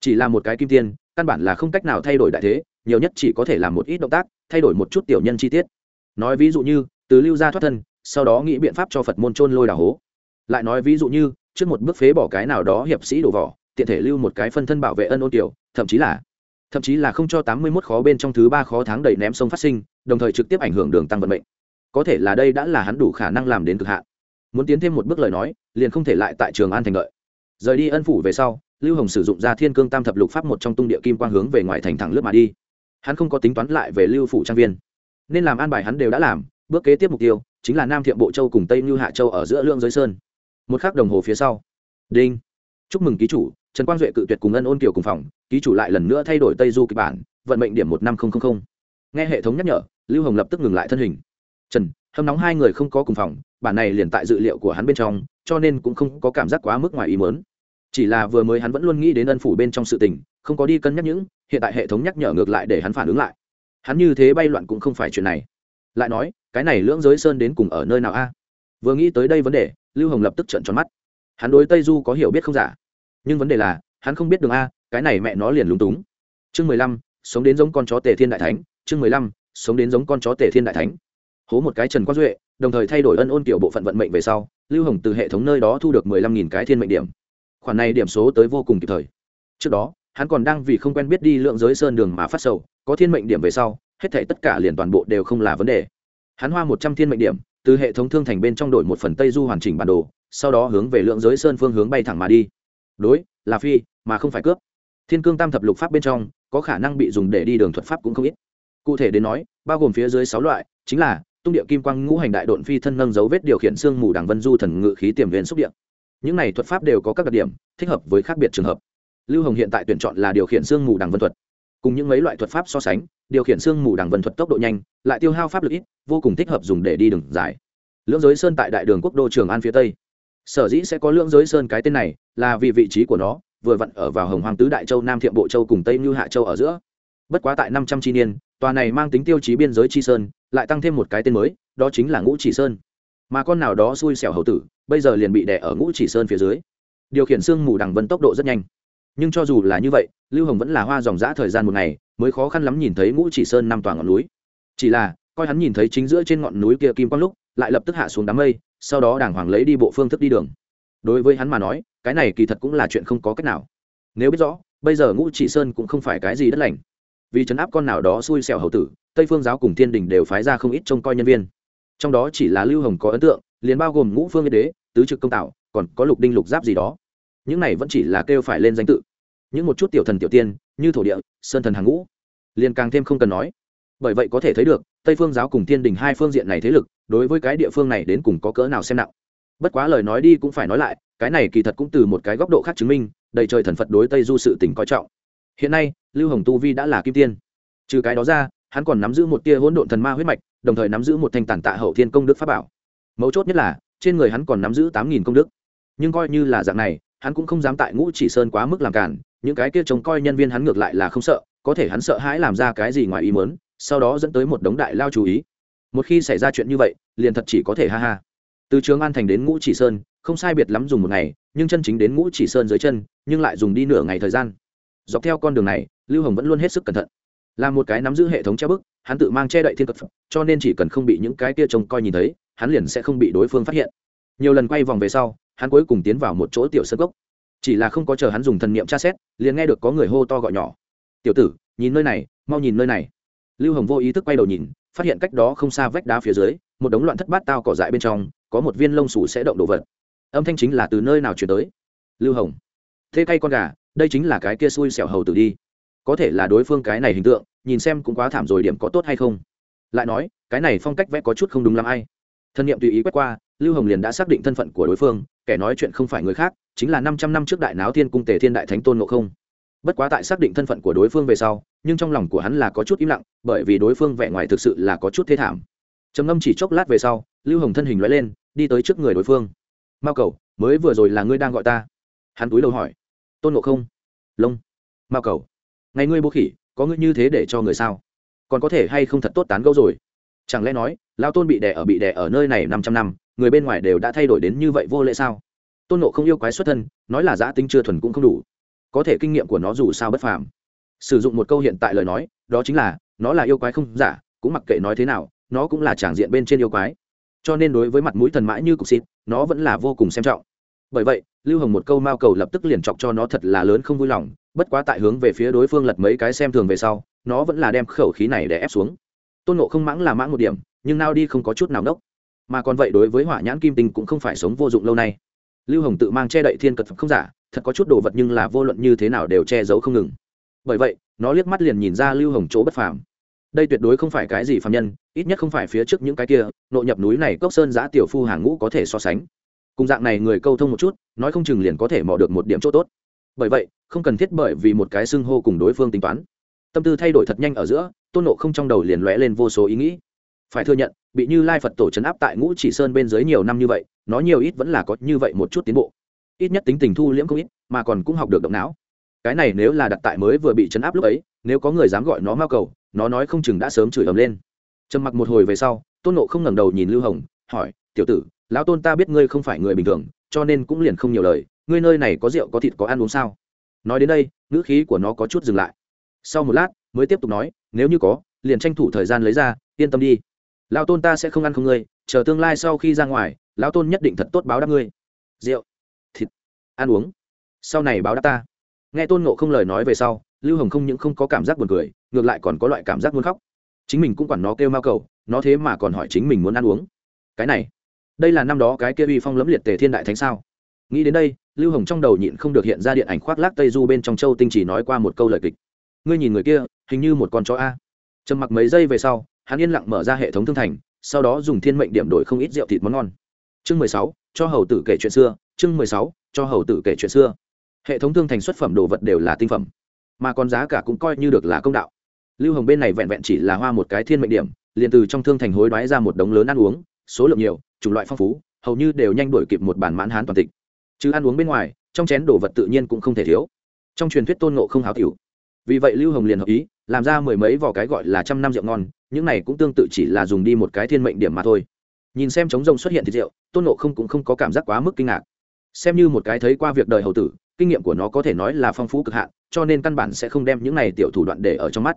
Chỉ là một cái kim tiên, căn bản là không cách nào thay đổi đại thế, nhiều nhất chỉ có thể làm một ít động tác, thay đổi một chút tiểu nhân chi tiết. Nói ví dụ như, từ lưu gia thoát thân, sau đó nghĩ biện pháp cho phật môn trôn lôi đào hố. Lại nói ví dụ như trước một bước phế bỏ cái nào đó hiệp sĩ đổ vỏ, tiện thể lưu một cái phân thân bảo vệ ân ôn tiểu, thậm chí là, thậm chí là không cho tám mươi 81 khó bên trong thứ ba khó tháng đầy ném sông phát sinh, đồng thời trực tiếp ảnh hưởng đường tăng vận mệnh. Có thể là đây đã là hắn đủ khả năng làm đến cực hạn. Muốn tiến thêm một bước lời nói, liền không thể lại tại trường an thành lợi rời đi ân phủ về sau, lưu hồng sử dụng ra thiên cương tam thập lục pháp một trong tung địa kim quang hướng về ngoài thành thẳng lướt mà đi. Hắn không có tính toán lại về lưu phủ trang viên. Nên làm an bài hắn đều đã làm, bước kế tiếp mục tiêu, chính là nam thiệm bộ châu cùng tây như hạ châu ở giữa lương giới sơn một khắc đồng hồ phía sau. Đinh. Chúc mừng ký chủ, trần quang duệ cự tuyệt cùng ân ôn kiều cùng phòng, ký chủ lại lần nữa thay đổi tây du kịch bản, vận mệnh điểm một năm nghìn nghe hệ thống nhắc nhở, lưu hồng lập tức ngừng lại thân hình. Trần, hâm nóng hai người không có cùng phòng, bản này liền tại dự liệu của hắn bên trong, cho nên cũng không có cảm giác quá mức ngoài ý mớn chỉ là vừa mới hắn vẫn luôn nghĩ đến ân phủ bên trong sự tình, không có đi cân nhắc những, hiện tại hệ thống nhắc nhở ngược lại để hắn phản ứng lại. Hắn như thế bay loạn cũng không phải chuyện này. Lại nói, cái này lưỡng giới sơn đến cùng ở nơi nào a? Vừa nghĩ tới đây vấn đề, lưu hồng lập tức trợn tròn mắt. Hắn đối tây du có hiểu biết không giả? Nhưng vấn đề là, hắn không biết đường a, cái này mẹ nó liền lúng túng. Chương mười lăm, sống đến giống con chó tề thiên đại thánh. Chương mười lăm, sống đến giống con chó tề thiên đại thánh. Hố một cái trần quang duệ, đồng thời thay đổi ân ôn kiểu bộ phận vận mệnh về sau, lưu hồng từ hệ thống nơi đó thu được mười lăm nghìn cái thiên mệnh điểm. Khoản này điểm số tới vô cùng kịp thời. Trước đó, hắn còn đang vì không quen biết đi lượng giới sơn đường mà phát sầu, có thiên mệnh điểm về sau, hết thể tất cả liền toàn bộ đều không là vấn đề. Hắn hoa một trăm thiên mệnh điểm từ hệ thống thương thành bên trong đổi một phần tây du hoàn chỉnh bản đồ, sau đó hướng về lượng giới sơn phương hướng bay thẳng mà đi. Đối, là phi, mà không phải cướp. Thiên cương tam thập lục pháp bên trong, có khả năng bị dùng để đi đường thuật pháp cũng không ít. Cụ thể đến nói, bao gồm phía dưới sáu loại, chính là tung địa kim quang ngũ hành đại độn phi thân nâng dấu vết điều khiển xương mù đằng vân du thần ngự khí tiềm viên xúc địa. Những này thuật pháp đều có các đặc điểm, thích hợp với khác biệt trường hợp. Lưu hồng hiện tại tuyển chọn là điều khiển xương mù đằng vân thuật. Cùng những mấy loại thuật pháp so sánh điều khiển xương mù đằng vân thuật tốc độ nhanh, lại tiêu hao pháp lực ít, vô cùng thích hợp dùng để đi đường dài. Lưỡng giới sơn tại đại đường quốc đô trường an phía tây. Sở dĩ sẽ có lưỡng giới sơn cái tên này, là vì vị trí của nó, vừa vặn ở vào hồng hoàng tứ đại châu nam thiệm bộ châu cùng tây như hạ châu ở giữa. Bất quá tại năm trăm tri niên, tòa này mang tính tiêu chí biên giới tri sơn, lại tăng thêm một cái tên mới, đó chính là ngũ chỉ sơn. Mà con nào đó xui xẻo hầu tử, bây giờ liền bị đè ở ngũ chỉ sơn phía dưới. Điều khiển xương mù đằng vân tốc độ rất nhanh. Nhưng cho dù là như vậy, lưu hồng vẫn là hoa dòng g thời gian một ngày mới khó khăn lắm nhìn thấy ngũ chỉ sơn năm toàn ngọn núi. Chỉ là, coi hắn nhìn thấy chính giữa trên ngọn núi kia kim quang lúc, lại lập tức hạ xuống đám mây, sau đó đàng hoàng lấy đi bộ phương thức đi đường. Đối với hắn mà nói, cái này kỳ thật cũng là chuyện không có cách nào. Nếu biết rõ, bây giờ ngũ chỉ sơn cũng không phải cái gì đất lành. Vì chấn áp con nào đó xui xẻo hầu tử, tây phương giáo cùng thiên đình đều phái ra không ít trông coi nhân viên. Trong đó chỉ là lưu hồng có ấn tượng, liền bao gồm ngũ phương yên đế, tứ trực công tạo, còn có lục đinh lục giáp gì đó. Những này vẫn chỉ là kêu phải lên danh tự những một chút tiểu thần tiểu tiên, như thổ địa, sơn thần hàng ngũ. Liền càng thêm không cần nói. Bởi vậy có thể thấy được, tây phương giáo cùng thiên đình hai phương diện này thế lực, đối với cái địa phương này đến cùng có cỡ nào xem nặng. Bất quá lời nói đi cũng phải nói lại, cái này kỳ thật cũng từ một cái góc độ khác chứng minh, đầy trời thần phật đối tây du sự tình coi trọng. Hiện nay, lưu hồng tu vi đã là kim tiên. Trừ cái đó ra, hắn còn nắm giữ một tia hỗn độn thần ma huyết mạch, đồng thời nắm giữ một thanh tản tạ hậu thiên công đức pháp bảo. Mấu chốt nhất là, trên người hắn còn nắm giữ tám nghìn công đức. Nhưng coi như là dạng này, hắn cũng không dám tại ngũ chỉ sơn quá mức làm cản những cái kia trông coi nhân viên hắn ngược lại là không sợ, có thể hắn sợ hãi làm ra cái gì ngoài ý mớn sau đó dẫn tới một đống đại lao chú ý. Một khi xảy ra chuyện như vậy, liền thật chỉ có thể ha ha. Từ trường an thành đến ngũ chỉ sơn, không sai biệt lắm dùng một ngày, nhưng chân chính đến ngũ chỉ sơn dưới chân, nhưng lại dùng đi nửa ngày thời gian. Dọc theo con đường này, lưu hồng vẫn luôn hết sức cẩn thận. Là một cái nắm giữ hệ thống che bức, hắn tự mang che đậy thiên cực phẩm cho nên chỉ cần không bị những cái kia trông coi nhìn thấy, hắn liền sẽ không bị đối phương phát hiện. Nhiều lần quay vòng về sau, hắn cuối cùng tiến vào một chỗ tiểu sơ gốc chỉ là không có chờ hắn dùng thần niệm tra xét, liền nghe được có người hô to gọi nhỏ. Tiểu tử, nhìn nơi này, mau nhìn nơi này. Lưu hồng vô ý thức quay đầu nhìn, phát hiện cách đó không xa vách đá phía dưới, một đống loạn thất bát tao cỏ dại bên trong, có một viên lông sủ sẽ động đồ vật. Âm thanh chính là từ nơi nào chuyển tới? Lưu hồng. Thế cay con gà, đây chính là cái kia xui xẻo hầu tử đi. Có thể là đối phương cái này hình tượng, nhìn xem cũng quá thảm rồi điểm có tốt hay không? Lại nói, cái này phong cách vẽ có chút không đúng lắm ai. Thân nhiệm tùy ý quét qua, lưu hồng liền đã xác định thân phận của đối phương, kẻ nói chuyện không phải người khác chính là năm trăm năm trước đại náo thiên cung tề thiên đại thánh tôn ngộ không. Bất quá tại xác định thân phận của đối phương về sau, nhưng trong lòng của hắn là có chút im lặng, bởi vì đối phương vẻ ngoài thực sự là có chút thế thảm. Trầm ngâm chỉ chốc lát về sau, lưu hồng thân hình loại lên, đi tới trước người đối phương. Mao cầu mới vừa rồi là ngươi đang gọi ta? Hắn túi đầu hỏi. Tôn ngộ không. Lông. Mao cầu ngày ngươi bố khỉ, có ngươi như thế để cho người sao? Còn có thể hay không thật tốt tán gẫu rồi? Chẳng lẽ nói lao tôn bị đẻ ở bị đẻ ở nơi này năm trăm năm, người bên ngoài đều đã thay đổi đến như vậy vô lễ sao? Tôn nộ không yêu quái xuất thân, nói là giã tinh chưa thuần cũng không đủ. Có thể kinh nghiệm của nó dù sao bất phàm. Sử dụng một câu hiện tại lời nói, đó chính là, nó là yêu quái không giả, cũng mặc kệ nói thế nào, nó cũng là tràng diện bên trên yêu quái. Cho nên đối với mặt mũi thần mãi như cục xịt, nó vẫn là vô cùng xem trọng. Bởi vậy, lưu hồng một câu mao cầu lập tức liền chọc cho nó thật là lớn không vui lòng, bất quá tại hướng về phía đối phương lật mấy cái xem thường về sau, nó vẫn là đem khẩu khí này để ép xuống. Tôn nộ không mãng là mãng một điểm, nhưng nao đi không có chút nào đốc. Mà còn vậy đối với hỏa nhãn kim tinh cũng không phải sống vô dụng lâu nay lưu hồng tự mang che đậy thiên cật không giả, thật có chút đồ vật nhưng là vô luận như thế nào đều che giấu không ngừng. Bởi vậy, nó liếc mắt liền nhìn ra lưu hồng chỗ bất phàm. Đây tuyệt đối không phải cái gì phàm nhân, ít nhất không phải phía trước những cái kia, nội nhập núi này cốc sơn giã tiểu phu hàng ngũ có thể so sánh. Cùng dạng này người câu thông một chút, nói không chừng liền có thể mò được một điểm chỗ tốt. Bởi vậy, không cần thiết bởi vì một cái xưng hô cùng đối phương tính toán. Tâm tư thay đổi thật nhanh ở giữa, tôn nộ không trong đầu liền lóe lên vô số ý nghĩ. Phải thừa nhận, bị như lai phật tổ c áp tại ngũ chỉ sơn bên dưới nhiều năm như vậy nó nhiều ít vẫn là có như vậy một chút tiến bộ. Ít nhất tính tình thu liễm không ít, mà còn cũng học được động não. Cái này nếu là đặt tại mới vừa bị chấn áp lúc ấy, nếu có người dám gọi nó mao cầu, nó nói không chừng đã sớm chửi ầm lên. Trầm mặc một hồi về sau, tôn nộ không ngẩng đầu nhìn lưu hồng, hỏi, tiểu tử, lão tôn ta biết ngươi không phải người bình thường, cho nên cũng liền không nhiều lời, ngươi nơi này có rượu có thịt có ăn uống sao? Nói đến đây, ngữ khí của nó có chút dừng lại. Sau một lát, mới tiếp tục nói, nếu như có, liền tranh thủ thời gian lấy ra, yên tâm đi. Lão tôn ta sẽ không ăn không ngươi, chờ tương lai sau khi ra ngoài lão tôn nhất định thật tốt báo đáp ngươi. Rượu, thịt, ăn uống. Sau này báo đáp ta. Nghe tôn nộ không lời nói về sau, lưu hồng không những không có cảm giác buồn cười, ngược lại còn có loại cảm giác muốn khóc. Chính mình cũng quản nó kêu mao cầu, nó thế mà còn hỏi chính mình muốn ăn uống. Cái này, đây là năm đó cái kia uy phong lẫm liệt tề thiên đại thánh sao? Nghĩ đến đây, lưu hồng trong đầu nhịn không được hiện ra điện ảnh khoác lác tây du bên trong châu tinh chỉ nói qua một câu lời kịch. Ngươi nhìn người kia, hình như một con chó a. Trầm mặc mấy giây về sau, hắn yên lặng mở ra hệ thống thương thành, sau đó dùng thiên mệnh điểm đổi không ít rượu thịt món ngon chương mười sáu, cho hầu tử kể chuyện xưa. Chương mười sáu, cho hầu tử kể chuyện xưa. Hệ thống thương thành xuất phẩm đồ vật đều là tinh phẩm, mà còn giá cả cũng coi như được là công đạo. Lưu hồng bên này vẹn vẹn chỉ là hoa một cái thiên mệnh điểm, liền từ trong thương thành hối đoái ra một đống lớn ăn uống, số lượng nhiều, chủng loại phong phú, hầu như đều nhanh đổi kịp một bản mãn hán toàn tịch. Chứ ăn uống bên ngoài, trong chén đồ vật tự nhiên cũng không thể thiếu. Trong truyền thuyết tôn ngộ không háo tiểu. Vì vậy lưu hồng liền hợp ý, làm ra mười mấy vỏ cái gọi là trăm năm rượu ngon, những này cũng tương tự chỉ là dùng đi một cái thiên mệnh điểm mà thôi nhìn xem trống rông xuất hiện thịt rượu, tôn ngộ không cũng không có cảm giác quá mức kinh ngạc. Xem như một cái thấy qua việc đời hầu tử, kinh nghiệm của nó có thể nói là phong phú cực hạn, cho nên căn bản sẽ không đem những này tiểu thủ đoạn để ở trong mắt.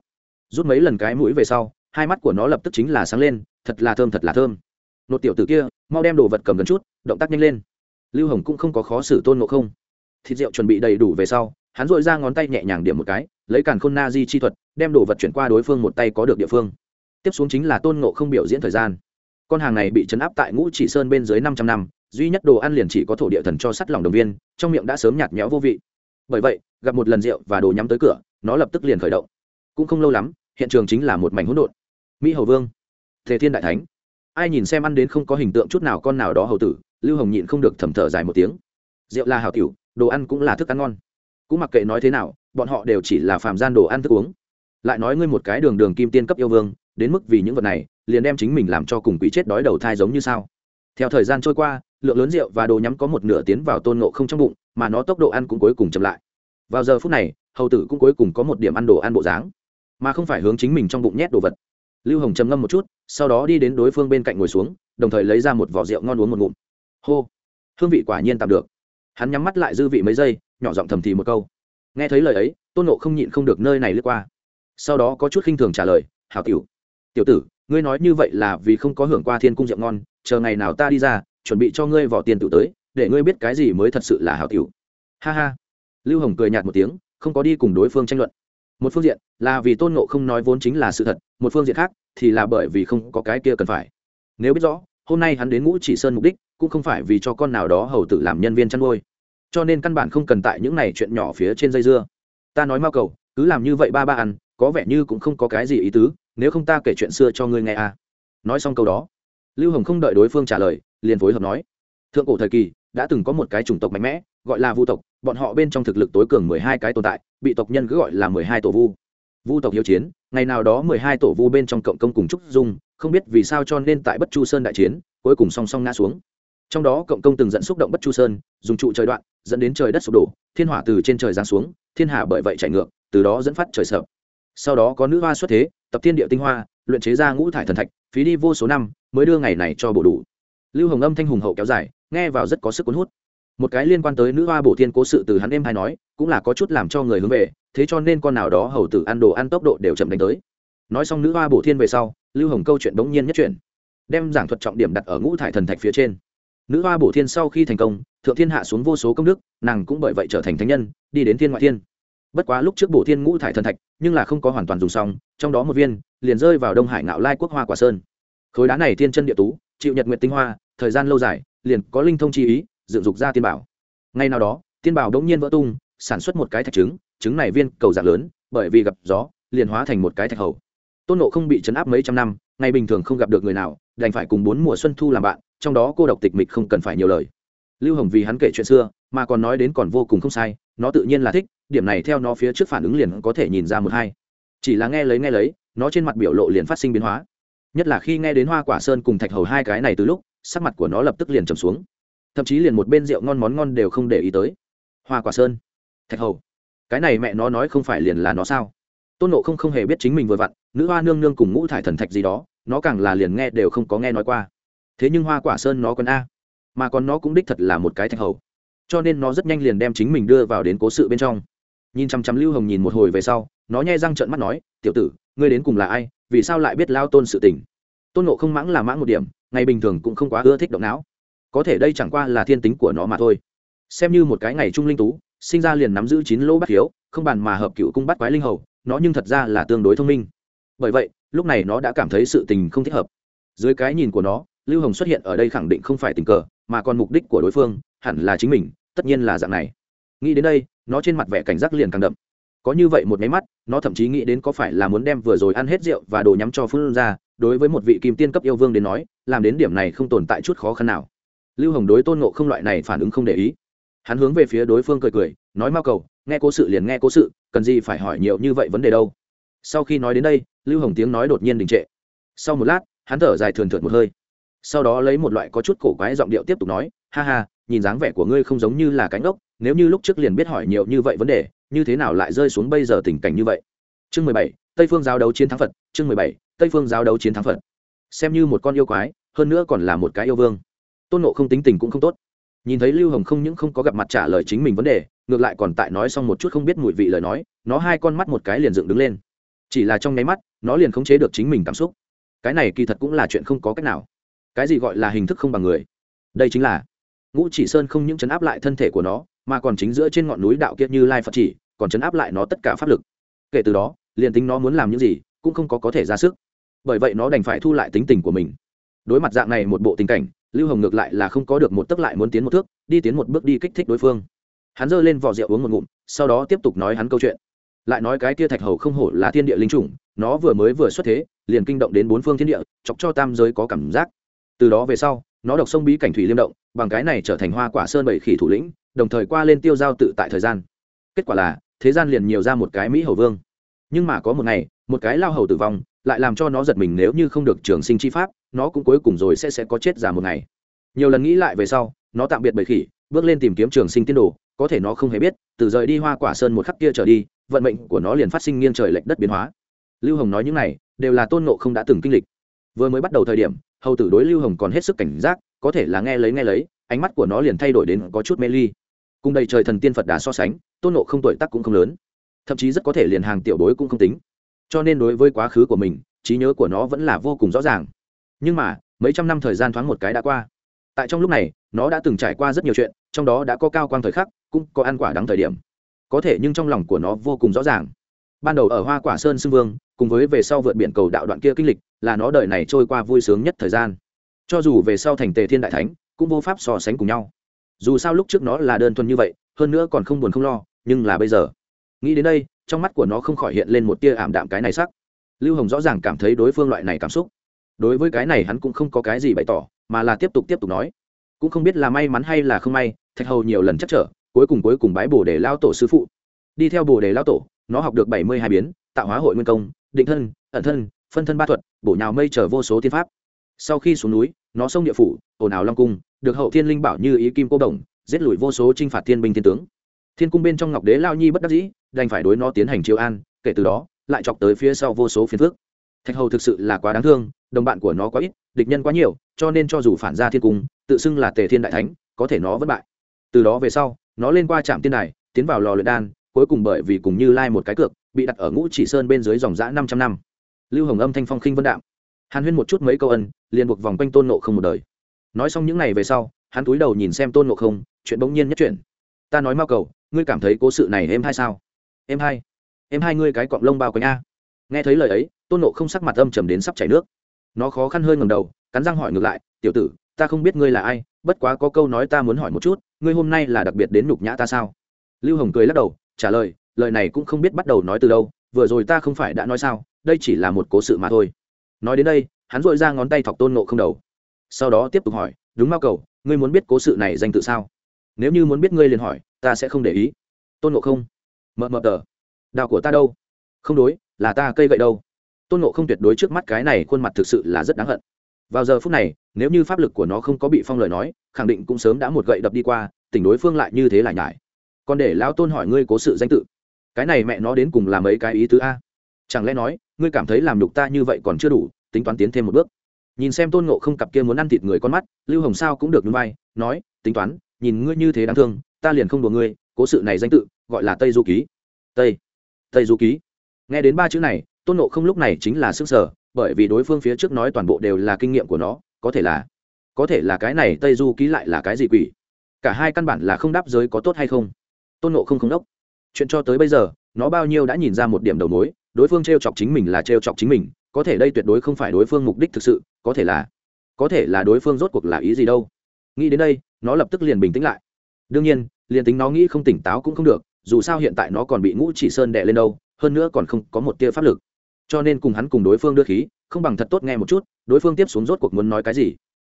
Rút mấy lần cái mũi về sau, hai mắt của nó lập tức chính là sáng lên, thật là thơm thật là thơm. Nột tiểu tử kia, mau đem đồ vật cầm gần chút, động tác nhanh lên. Lưu hồng cũng không có khó xử tôn ngộ không. Thịt rượu chuẩn bị đầy đủ về sau, hắn dội ra ngón tay nhẹ nhàng điểm một cái, lấy càn khôn na di chi thuật, đem đồ vật chuyển qua đối phương một tay có được địa phương. Tiếp xuống chính là tôn ngộ không biểu diễn thời gian con hàng này bị chấn áp tại ngũ chỉ sơn bên dưới năm trăm năm, duy nhất đồ ăn liền chỉ có thổ địa thần cho sắt lòng đồng viên, trong miệng đã sớm nhạt nhẽo vô vị. Bởi vậy, gặp một lần rượu và đồ nhắm tới cửa, nó lập tức liền khởi động. Cũng không lâu lắm, hiện trường chính là một mảnh hỗn độn. Mỹ hầu vương thế thiên đại thánh. Ai nhìn xem ăn đến không có hình tượng chút nào con nào đó hầu tử, lưu hồng nhịn không được thầm thở dài một tiếng. Rượu là hào cửu đồ ăn cũng là thức ăn ngon. Cũng mặc kệ nói thế nào, bọn họ đều chỉ là phàm gian đồ ăn thức uống. Lại nói ngươi một cái đường đường kim tiên cấp yêu vương đến mức vì những vật này, liền đem chính mình làm cho cùng quỷ chết đói đầu thai giống như sao. Theo thời gian trôi qua, lượng lớn rượu và đồ nhắm có một nửa tiến vào tôn ngộ không trong bụng, mà nó tốc độ ăn cũng cuối cùng chậm lại. Vào giờ phút này, hầu tử cũng cuối cùng có một điểm ăn đồ ăn bộ dáng, mà không phải hướng chính mình trong bụng nhét đồ vật. Lưu hồng trầm ngâm một chút, sau đó đi đến đối phương bên cạnh ngồi xuống, đồng thời lấy ra một vỏ rượu ngon uống một ngụm. Hô! Hương vị quả nhiên tạm được. Hắn nhắm mắt lại dư vị mấy giây, nhỏ giọng thầm thì một câu. Nghe thấy lời ấy, tôn nộ không nhịn không được nơi này lướt qua. Sau đó có chút khinh thường trả lời, hảo tiểu tiểu tử, ngươi nói như vậy là vì không có hưởng qua thiên cung rượu ngon, chờ ngày nào ta đi ra, chuẩn bị cho ngươi vỏ tiền tự tới, để ngươi biết cái gì mới thật sự là hảo tiểu. Ha ha. Lưu hồng cười nhạt một tiếng, không có đi cùng đối phương tranh luận. Một phương diện là vì tôn nộ không nói vốn chính là sự thật, một phương diện khác thì là bởi vì không có cái kia cần phải. Nếu biết rõ, hôm nay hắn đến ngũ chỉ sơn mục đích, cũng không phải vì cho con nào đó hầu tử làm nhân viên chăn nuôi. Cho nên căn bản không cần tại những này chuyện nhỏ phía trên dây dưa. Ta nói mau cầu, cứ làm như vậy ba ba ăn, có vẻ như cũng không có cái gì ý tứ nếu không ta kể chuyện xưa cho ngươi nghe à. Nói xong câu đó, lưu hồng không đợi đối phương trả lời, liền phối hợp nói, thượng cổ thời kỳ, đã từng có một cái chủng tộc mạnh mẽ, gọi là vu tộc, bọn họ bên trong thực lực tối cường mười hai cái tồn tại, bị tộc nhân cứ gọi là mười hai tổ vu. Vu tộc hiếu chiến, ngày nào đó mười hai tổ vu bên trong cộng công cùng trúc dung, không biết vì sao cho nên tại bất chu sơn đại chiến, cuối cùng song song ngã xuống. Trong đó cộng công từng dẫn xúc động bất chu sơn, dùng trụ trời đoạn, dẫn đến trời đất sụp đổ, thiên hỏa từ trên trời giáng xuống, thiên hạ bởi vậy chạy ngược, từ đó dẫn phát trời sập. Sau đó có nữ hoa xuất thế tập thiên địa tinh hoa, luyện chế ra ngũ thải thần thạch, phí đi vô số năm, mới đưa ngày này cho bổ đủ. Lưu hồng âm thanh hùng hậu kéo dài, nghe vào rất có sức cuốn hút. Một cái liên quan tới nữ hoa bổ thiên cố sự từ hắn em hay nói, cũng là có chút làm cho người hướng về, thế cho nên con nào đó hầu tử ăn đồ ăn tốc độ đều chậm đánh tới. Nói xong nữ hoa bổ thiên về sau, lưu hồng câu chuyện bỗng nhiên nhất chuyện đem giảng thuật trọng điểm đặt ở ngũ thải thần thạch phía trên. Nữ hoa bổ thiên sau khi thành công, thượng thiên hạ xuống vô số công đức, nàng cũng bởi vậy trở thành thánh nhân, đi đến thiên ngoại thiên bất quá lúc trước bổ thiên ngũ thải thần thạch, nhưng là không có hoàn toàn dùng xong, trong đó một viên liền rơi vào đông hải ngạo lai quốc hoa quả sơn. Khối đá này thiên chân địa tú, chịu nhật nguyện tinh hoa, thời gian lâu dài, liền có linh thông chi ý, dựng dục ra tiên bảo. Ngay nào đó, tiên bảo đống nhiên vỡ tung, sản xuất một cái thạch trứng trứng này viên cầu dạng lớn, bởi vì gặp gió, liền hóa thành một cái thạch hầu. Tôn nộ không bị chấn áp mấy trăm năm, ngày bình thường không gặp được người nào, đành phải cùng bốn mùa xuân thu làm bạn, trong đó cô độc tịch mịch không cần phải nhiều lời lưu hồng vì hắn kể chuyện xưa, mà còn nói đến còn vô cùng không sai, nó tự nhiên là thích, điểm này theo nó phía trước phản ứng liền có thể nhìn ra một hai. Chỉ là nghe lấy nghe lấy, nó trên mặt biểu lộ liền phát sinh biến hóa. Nhất là khi nghe đến hoa quả sơn cùng thạch hầu hai cái này từ lúc, sắc mặt của nó lập tức liền trầm xuống. Thậm chí liền một bên rượu ngon món ngon đều không để ý tới. Hoa quả sơn, thạch hầu. Cái này mẹ nó nói không phải liền là nó sao? Tôn nộ không không hề biết chính mình vừa vặn, nữ hoa nương nương cùng ngũ thải thần thạch gì đó, nó càng là liền nghe đều không có nghe nói qua. Thế nhưng hoa quả sơn nó còn a mà còn nó cũng đích thật là một cái thạch hầu. Cho nên nó rất nhanh liền đem chính mình đưa vào đến cố sự bên trong. Nhìn chăm chăm lưu hồng nhìn một hồi về sau, nó nhai răng trợn mắt nói, tiểu tử, ngươi đến cùng là ai? Vì sao lại biết lao tôn sự tình? Tôn nộ không mãng là mãng một điểm, ngày bình thường cũng không quá ưa thích động não. Có thể đây chẳng qua là thiên tính của nó mà thôi. Xem như một cái ngày trung linh tú, sinh ra liền nắm giữ chín lỗ bắt hiếu, không bàn mà hợp cựu cung bắt quái linh hầu, nó nhưng thật ra là tương đối thông minh. Bởi vậy, lúc này nó đã cảm thấy sự tình không thích hợp. Dưới cái nhìn của nó lưu hồng xuất hiện ở đây khẳng định không phải tình cờ, mà còn mục đích của đối phương, hẳn là chính mình, tất nhiên là dạng này. Nghĩ đến đây, nó trên mặt vẻ cảnh giác liền càng đậm. Có như vậy một máy mắt, nó thậm chí nghĩ đến có phải là muốn đem vừa rồi ăn hết rượu và đồ nhắm cho phương ra đối với một vị kim tiên cấp yêu vương đến nói, làm đến điểm này không tồn tại chút khó khăn nào. Lưu hồng đối tôn nộ không loại này phản ứng không để ý. Hắn hướng về phía đối phương cười cười, nói mau cầu, nghe cố sự liền nghe cố sự, cần gì phải hỏi nhiều như vậy vấn đề đâu. Sau khi nói đến đây, lưu hồng tiếng nói đột nhiên đình trệ. Sau một lát, hắn thở dài thường thượt một hơi sau đó lấy một loại có chút cổ quái giọng điệu tiếp tục nói, ha ha, nhìn dáng vẻ của ngươi không giống như là cánh ốc nếu như lúc trước liền biết hỏi nhiều như vậy vấn đề, như thế nào lại rơi xuống bây giờ tình cảnh như vậy? Chương mười bảy, tây phương giáo đấu chiến thắng phật, chương mười bảy, tây phương giáo đấu chiến thắng phật. Xem như một con yêu quái, hơn nữa còn là một cái yêu vương. Tôn nộ không tính tình cũng không tốt. Nhìn thấy lưu hồng không những không có gặp mặt trả lời chính mình vấn đề, ngược lại còn tại nói xong một chút không biết mùi vị lời nói, nó hai con mắt một cái liền dựng đứng lên. Chỉ là trong nháy mắt, nó liền khống chế được chính mình cảm xúc. Cái này kỳ thật cũng là chuyện không có cách nào cái gì gọi là hình thức không bằng người? Đây chính là, ngũ chỉ sơn không những chấn áp lại thân thể của nó, mà còn chính giữa trên ngọn núi đạo kiệt như lai phật chỉ, còn chấn áp lại nó tất cả pháp lực. Kể từ đó, liền tính nó muốn làm những gì, cũng không có có thể ra sức. Bởi vậy nó đành phải thu lại tính tình của mình. Đối mặt dạng này một bộ tình cảnh, lưu hồng ngược lại là không có được một tấc lại muốn tiến một thước, đi tiến một bước đi kích thích đối phương. Hắn giơ lên vỏ rượu uống một ngụm, sau đó tiếp tục nói hắn câu chuyện. Lại nói cái kia thạch hầu không hổ là thiên địa linh chủng, nó vừa mới vừa xuất thế, liền kinh động đến bốn phương thiên địa, chọc cho tam giới có cảm giác từ đó về sau, nó độc sông bí cảnh thủy liêm động, bằng cái này trở thành hoa quả sơn bảy khỉ thủ lĩnh, đồng thời qua lên tiêu giao tự tại thời gian. Kết quả là, thế gian liền nhiều ra một cái mỹ hầu vương. Nhưng mà có một ngày, một cái lao hầu tử vong, lại làm cho nó giật mình nếu như không được trường sinh chi pháp, nó cũng cuối cùng rồi sẽ sẽ có chết già một ngày. Nhiều lần nghĩ lại về sau, nó tạm biệt bầy khỉ, bước lên tìm kiếm trường sinh tiên đồ, có thể nó không hề biết, từ rời đi hoa quả sơn một khắc kia trở đi, vận mệnh của nó liền phát sinh nghiêng trời lệch đất biến hóa. Lưu hồng nói những này, đều là tôn nộ không đã từng kinh lịch. Vừa mới bắt đầu thời điểm hầu tử đối lưu hồng còn hết sức cảnh giác, có thể là nghe lấy nghe lấy, ánh mắt của nó liền thay đổi đến có chút mê ly. Cùng đầy trời thần tiên phật đà so sánh, tôn nộ không tuổi tác cũng không lớn, thậm chí rất có thể liền hàng tiểu đối cũng không tính. Cho nên đối với quá khứ của mình, trí nhớ của nó vẫn là vô cùng rõ ràng. Nhưng mà, mấy trăm năm thời gian thoáng một cái đã qua. Tại trong lúc này, nó đã từng trải qua rất nhiều chuyện, trong đó đã có cao quang thời khắc, cũng có ăn quả đắng thời điểm. Có thể nhưng trong lòng của nó vô cùng rõ ràng. Ban đầu ở hoa quả sơn xưng vương, cùng với về sau vượt biển cầu đạo đoạn kia kinh lịch là nó đời này trôi qua vui sướng nhất thời gian. Cho dù về sau thành tề thiên đại thánh, cũng vô pháp so sánh cùng nhau. Dù sao lúc trước nó là đơn thuần như vậy, hơn nữa còn không buồn không lo, nhưng là bây giờ, nghĩ đến đây, trong mắt của nó không khỏi hiện lên một tia ảm đạm cái này sắc. Lưu hồng rõ ràng cảm thấy đối phương loại này cảm xúc. Đối với cái này hắn cũng không có cái gì bày tỏ, mà là tiếp tục tiếp tục nói. Cũng không biết là may mắn hay là không may, thạch hầu nhiều lần chắc trở, cuối cùng cuối cùng bái bồ đề lao tổ sư phụ. Đi theo bồ đề lao tổ, nó học được bảy mươi hai biến, tạo hóa hội nguyên công, định thân, ẩn thân phân thân ba thuật, bổ nhào mây chở vô số thiên pháp. Sau khi xuống núi, nó xông địa phủ, ồn ào long cung, được hậu thiên linh bảo như ý kim cô đồng, giết lùi vô số t r i n h phạt thiên binh thiên tướng. Thiên cung bên trong ngọc đế lao nhi bất đắc dĩ, đành phải đối nó tiến hành chiếu an, kể từ đó, lại chọc tới phía sau vô số phiến phước thạch hầu thực sự là quá đáng thương, đồng bạn của nó quá ít, địch nhân quá nhiều, cho nên cho dù phản ra thiên cung, tự xưng là tề thiên đại thánh, có thể nó vẫn bại. Từ đó về sau, nó lên qua trạm tiên đài, tiến vào lò luyện đan, cuối cùng bởi vì cùng như lai một cái cược, bị đặt ở ngũ chỉ sơn bên dưới dòng giã năm trăm năm lưu hồng âm thanh phong khinh vân đạm. Hàn huyên một chút mấy câu ân, liền buộc vòng quanh tôn nộ không một đời. Nói xong những n à y về sau, hắn túi đầu nhìn xem tôn nộ không, chuyện bỗng nhiên nhất chuyện ta nói mau cầu, ngươi cảm thấy cố sự này êm hay sao? Em hay em hai ngươi cái cọng lông bao quanh a. Nghe thấy lời ấy, tôn nộ không sắc mặt âm trầm đến sắp chảy nước. Nó khó khăn hơi ngầm đầu, cắn răng hỏi ngược lại, tiểu tử, ta không biết ngươi là ai, bất quá có câu nói ta muốn hỏi một chút, ngươi hôm nay là đặc biệt đến nhục nhã ta sao? Lưu hồng cười lắc đầu, trả lời lời này cũng không biết bắt đầu nói từ đâu, vừa rồi ta không phải đã nói sao? Đây chỉ là một cố sự mà thôi. Nói đến đây, hắn dội ra ngón tay thọc tôn nộ không đầu. Sau đó tiếp tục hỏi, đúng mao cầu, ngươi muốn biết cố sự này danh tự sao? Nếu như muốn biết ngươi liền hỏi, ta sẽ không để ý. Tôn nộ không. Mờ mờ tờ. Đào của ta đâu? Không đối, là ta cây gậy đâu. Tôn nộ không tuyệt đối trước mắt cái này khuôn mặt thực sự là rất đáng hận. Vào giờ phút này, nếu như pháp lực của nó không có bị phong lời nói, khẳng định cũng sớm đã một gậy đập đi qua, tỉnh đối phương lại như thế lại nhải. Còn để lão tôn hỏi ngươi cố sự danh tự. Cái này mẹ nó đến cùng làm mấy cái ý tứ a? Chẳng lẽ nói ngươi cảm thấy làm đục ta như vậy còn chưa đủ, tính toán tiến thêm một bước. Nhìn xem tôn ngộ không cặp kia muốn ăn thịt người con mắt, lưu hồng sao cũng được núi vai, nói, tính toán, nhìn ngươi như thế đáng thương, ta liền không đùa ngươi, cố sự này danh tự, gọi là tây du ký. Tây tây du ký. Nghe đến ba chữ này, tôn ngộ không lúc này chính là sức sở bởi vì đối phương phía trước nói toàn bộ đều là kinh nghiệm của nó, có thể là, có thể là cái này tây du ký lại là cái gì quỷ? Cả hai căn bản là không đáp giới có tốt hay không? Tôn nộ không không đốc. Chuyện cho tới bây giờ, nó bao nhiêu đã nhìn ra một điểm đầu mối đối phương t r e o chọc chính mình là t r e o chọc chính mình, có thể đây tuyệt đối không phải đối phương mục đích thực sự, có thể là, có thể là đối phương rốt cuộc là ý gì đâu. Nghĩ đến đây, nó lập tức liền bình tĩnh lại. Đương nhiên, liền tính nó nghĩ không tỉnh táo cũng không được, dù sao hiện tại nó còn bị ngũ chỉ sơn đè lên đâu, hơn nữa còn không có một tia pháp lực. Cho nên cùng hắn cùng đối phương đưa khí, không bằng thật tốt nghe một chút, đối phương tiếp xuống rốt cuộc muốn nói cái gì.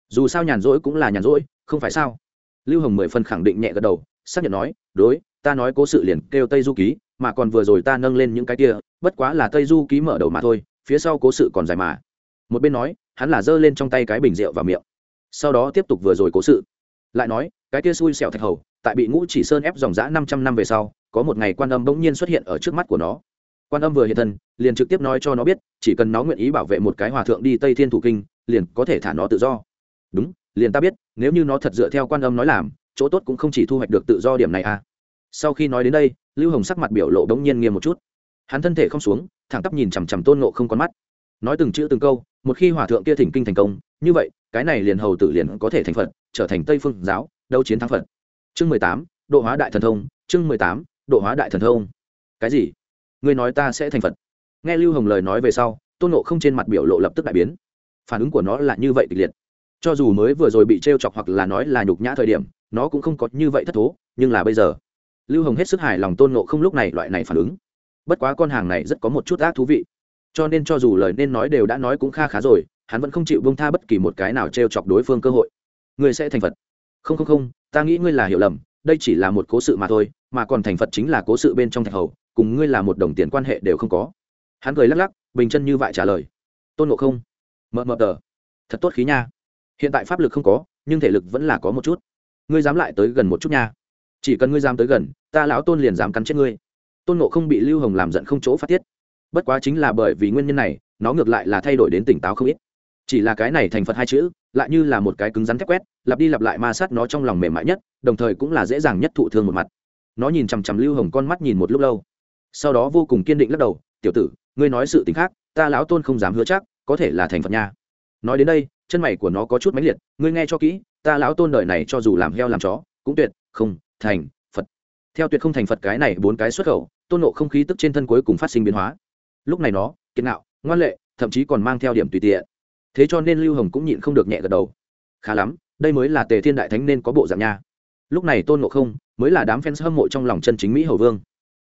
Dù sao nhàn rỗi cũng là nhàn rỗi, không phải sao? Lưu hồng mười phần khẳng định nhẹ gật đầu, xác nhận nói, đối, ta nói cố sự liền kêu tây du ký mà còn vừa rồi ta nâng lên những cái kia, bất quá là tây du ký mở đầu mà thôi, phía sau cố sự còn dài mà. Một bên nói, hắn là giơ lên trong tay cái bình rượu vào miệng. Sau đó tiếp tục vừa rồi cố sự. Lại nói, cái kia xui xẻo thạch hầu, tại bị ngũ chỉ sơn ép dòng dã năm trăm năm về sau, có một ngày quan âm bỗng nhiên xuất hiện ở trước mắt của nó. Quan âm vừa hiện thân, liền trực tiếp nói cho nó biết, chỉ cần nó nguyện ý bảo vệ một cái hòa thượng đi tây thiên thủ kinh, liền có thể thả nó tự do. Đúng, liền ta biết, nếu như nó thật dựa theo quan âm nói làm, chỗ tốt cũng không chỉ thu hoạch được tự do điểm này à sau khi nói đến đây, lưu hồng sắc mặt biểu lộ bỗng nhiên nghiêm một chút. Hắn thân thể không xuống, thẳng tắp nhìn chằm chằm tôn nộ không con mắt. Nói từng chữ từng câu, một khi hòa thượng kia thỉnh kinh thành công, như vậy, cái này liền hầu tử liền có thể thành phật, trở thành tây phương giáo, đấu chiến thắng phật. Chương mười tám, độ hóa đại thần thông, chương mười tám, độ hóa đại thần thông. Cái gì? Ngươi nói ta sẽ thành phật. Nghe lưu hồng lời nói về sau, tôn nộ không trên mặt biểu lộ lập tức đại biến. Phản ứng của nó là như vậy kịch liệt. Cho dù mới vừa rồi bị t r e o chọc hoặc là nói là nhục nhã thời điểm, nó cũng không có như vậy thất thố, nhưng là bây giờ lưu hồng hết sức hài lòng tôn nộ không lúc này loại này phản ứng. Bất quá con hàng này rất có một chút ác thú vị. Cho nên cho dù lời nên nói đều đã nói cũng kha khá rồi, hắn vẫn không chịu bông tha bất kỳ một cái nào t r e o chọc đối phương cơ hội. Ngươi sẽ thành phật. Không không không, ta nghĩ ngươi là hiểu lầm, đây chỉ là một cố sự mà thôi, mà còn thành phật chính là cố sự bên trong thạch hầu, cùng ngươi là một đồng tiền quan hệ đều không có. Hắn cười lắc lắc, bình chân như vậy trả lời. Tôn ngộ không mờ mờ tờ, thật tốt khí nha. Hiện tại pháp lực không có, nhưng thể lực vẫn là có một chút. Ngươi dám lại tới gần một chút nha chỉ cần ngươi dám tới gần, ta lão tôn liền dám cắn chết ngươi. Tôn ngộ không bị lưu hồng làm giận không chỗ phát tiết. Bất quá chính là bởi vì nguyên nhân này, nó ngược lại là thay đổi đến tỉnh táo không ít. Chỉ là cái này thành phật hai chữ, lại như là một cái cứng rắn thép quét, lặp đi lặp lại ma sát nó trong lòng mềm mại nhất, đồng thời cũng là dễ dàng nhất thụ thương một mặt. Nó nhìn chằm chằm lưu hồng con mắt nhìn một lúc lâu. Sau đó vô cùng kiên định lắc đầu, tiểu tử, ngươi nói sự t khác, ta lão tôn không dám hứa chắc, có thể là thành phật nha. Nói đến đây, chân mày của nó có chút mãnh liệt, ngươi nghe cho kỹ, ta lão tôn đời này cho dù làm heo làm chó, cũng tuyệt, không thành, phật. Theo tuyệt không thành phật cái này bốn cái xuất khẩu, tôn nộ không khí tức trên thân cuối cùng phát sinh biến hóa. Lúc này nó kiên nạo ngoan lệ, thậm chí còn mang theo điểm tùy tiện. Thế cho nên lưu hồng cũng nhịn không được nhẹ gật đầu. Khá lắm, đây mới là tề thiên đại thánh nên có bộ dạng nha. Lúc này tôn nộ không mới là đám fans hâm mộ trong lòng chân chính mỹ hầu vương.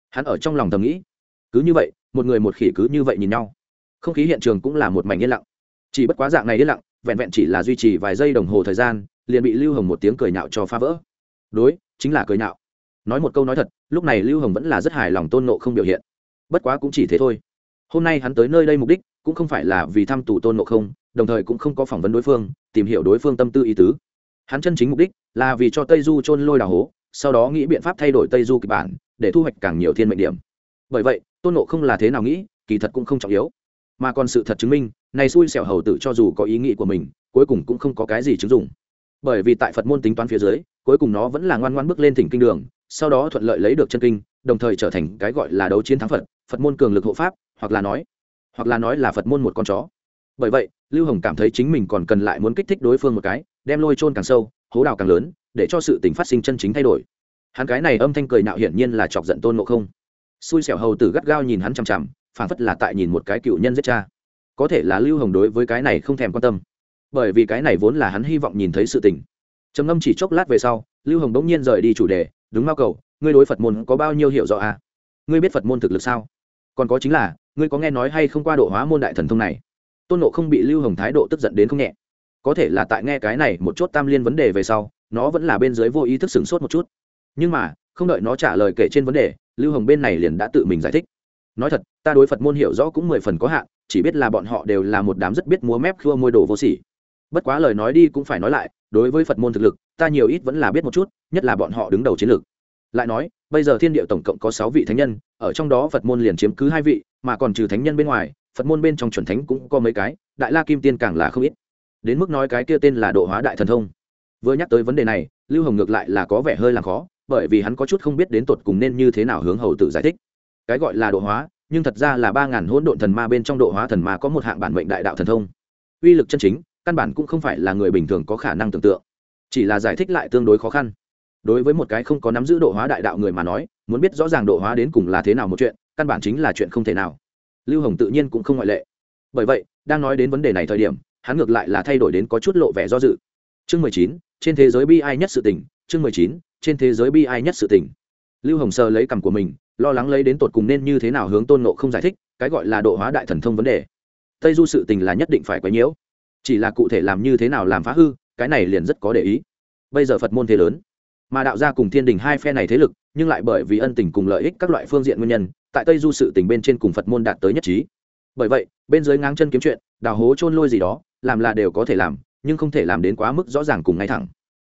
Hắn ở trong lòng thầm nghĩ, cứ như vậy, một người một khỉ cứ như vậy nhìn nhau. Không khí hiện trường cũng là một mảnh yên lặng. Chỉ bất quá dạng này yên lặng, vẹn vẹn chỉ là duy trì vài giây đồng hồ thời gian, liền bị lưu hồng một tiếng cười nhạo cho phá vỡ. Đối chính là cười nhạo. Nói một câu nói thật, lúc này lưu hồng vẫn là rất hài lòng tôn nộ không biểu hiện. Bất quá cũng chỉ thế thôi. Hôm nay hắn tới nơi đây mục đích, cũng không phải là vì thăm tù tôn nộ không, đồng thời cũng không có phỏng vấn đối phương, tìm hiểu đối phương tâm tư ý tứ. Hắn chân chính mục đích là vì cho tây du trôn lôi đào hố, sau đó nghĩ biện pháp thay đổi tây du kịch bản, để thu hoạch càng nhiều thiên mệnh điểm. Bởi vậy, tôn nộ không là thế nào nghĩ, kỳ thật cũng không trọng yếu. Mà còn sự thật chứng minh, này xui xẻo hầu tử cho dù có ý nghĩ của mình, cuối cùng cũng không có cái gì chứng dụng. Bởi vì tại phật môn tính toán phía dưới cuối cùng nó vẫn là ngoan ngoan bước lên thỉnh kinh đường, sau đó thuận lợi lấy được chân kinh, đồng thời trở thành cái gọi là đấu chiến thắng phật phật môn cường lực hộ pháp, hoặc là nói, hoặc là nói là phật môn một con chó. Bởi vậy, lưu hồng cảm thấy chính mình còn cần lại muốn kích thích đối phương một cái, đem lôi trôn càng sâu, hố đào càng lớn, để cho sự tình phát sinh chân chính thay đổi. Hắn cái này âm thanh cười nạo hiển nhiên là chọc giận tôn ngộ không. Xui xẻo hầu tử gắt gao nhìn hắn chằm chằm, phản phất là tại nhìn một cái cựu nhân giết cha. Có thể là lưu hồng đối với cái này không thèm quan tâm. Bởi vì cái này vốn là hắn hy vọng nhìn thấy sự tình trầm ngâm chỉ chốc lát về sau, lưu hồng bỗng nhiên rời đi chủ đề đứng mao cầu, ngươi đối phật môn có bao nhiêu hiểu rõ à? ngươi biết phật môn thực lực sao? Còn có chính là, ngươi có nghe nói hay không qua độ hóa môn đại thần thông này? Tôn nộ không bị lưu hồng thái độ tức giận đến không nhẹ. Có thể là tại nghe cái này một chốt tam liên vấn đề về sau, nó vẫn là bên dưới vô ý thức sửng sốt một chút. Nhưng mà, không đợi nó trả lời kể trên vấn đề, lưu hồng bên này liền đã tự mình giải thích. Nói thật, ta đối phật môn hiểu rõ cũng mười phần có hạn, chỉ biết là bọn họ đều là một đám rất biết múa mép khua môi đồ vô sỉ bất quá lời nói đi cũng phải nói lại, đối với phật môn thực lực, ta nhiều ít vẫn là biết một chút, nhất là bọn họ đứng đầu chiến lược. Lại nói, bây giờ thiên địa tổng cộng có sáu vị thánh nhân, ở trong đó phật môn liền chiếm cứ hai vị, mà còn trừ thánh nhân bên ngoài, phật môn bên trong chuẩn thánh cũng có mấy cái, đại la kim tiên càng là không ít. Đến mức nói cái kia tên là độ hóa đại thần thông. Vừa nhắc tới vấn đề này, lưu hồng ngược lại là có vẻ hơi là khó, bởi vì hắn có chút không biết đến tột cùng nên như thế nào hướng hầu tử giải thích. Cái gọi là độ hóa, nhưng thật ra là ba ngàn hỗn độn thần ma bên trong độ hóa thần ma có một hạng bản mệnh đại đạo thần thông. Uy lực chân chính căn bản cũng không phải là người bình thường có khả năng tưởng tượng. Chỉ là giải thích lại tương đối khó khăn. Đối với một cái không có nắm giữ độ hóa đại đạo người mà nói, muốn biết rõ ràng độ hóa đến cùng là thế nào một chuyện, căn bản chính là chuyện không thể nào. Lưu hồng tự nhiên cũng không ngoại lệ. Bởi vậy, đang nói đến vấn đề này thời điểm, hắn ngược lại là thay đổi đến có chút lộ vẻ do dự. Chương mười chín, trên thế giới bi ai nhất sự tình, chương mười chín, trên thế giới bi ai nhất sự tình. Lưu hồng sơ lấy cằm của mình, lo lắng lấy đến tột cùng nên như thế nào hướng tôn nộ không giải thích, cái gọi là độ hóa đại thần thông vấn đề. Tây du sự tình là nhất định phải quấy nhiễu chỉ là cụ thể làm như thế nào làm phá hư, cái này liền rất có để ý. Bây giờ phật môn thế lớn, mà đạo gia cùng thiên đình hai phe này thế lực, nhưng lại bởi vì ân tình cùng lợi ích các loại phương diện nguyên nhân, tại tây du sự tình bên trên cùng phật môn đạt tới nhất trí. Bởi vậy, bên dưới ngang chân kiếm chuyện, đào hố trôn lôi gì đó, làm là đều có thể làm, nhưng không thể làm đến quá mức rõ ràng cùng ngay thẳng.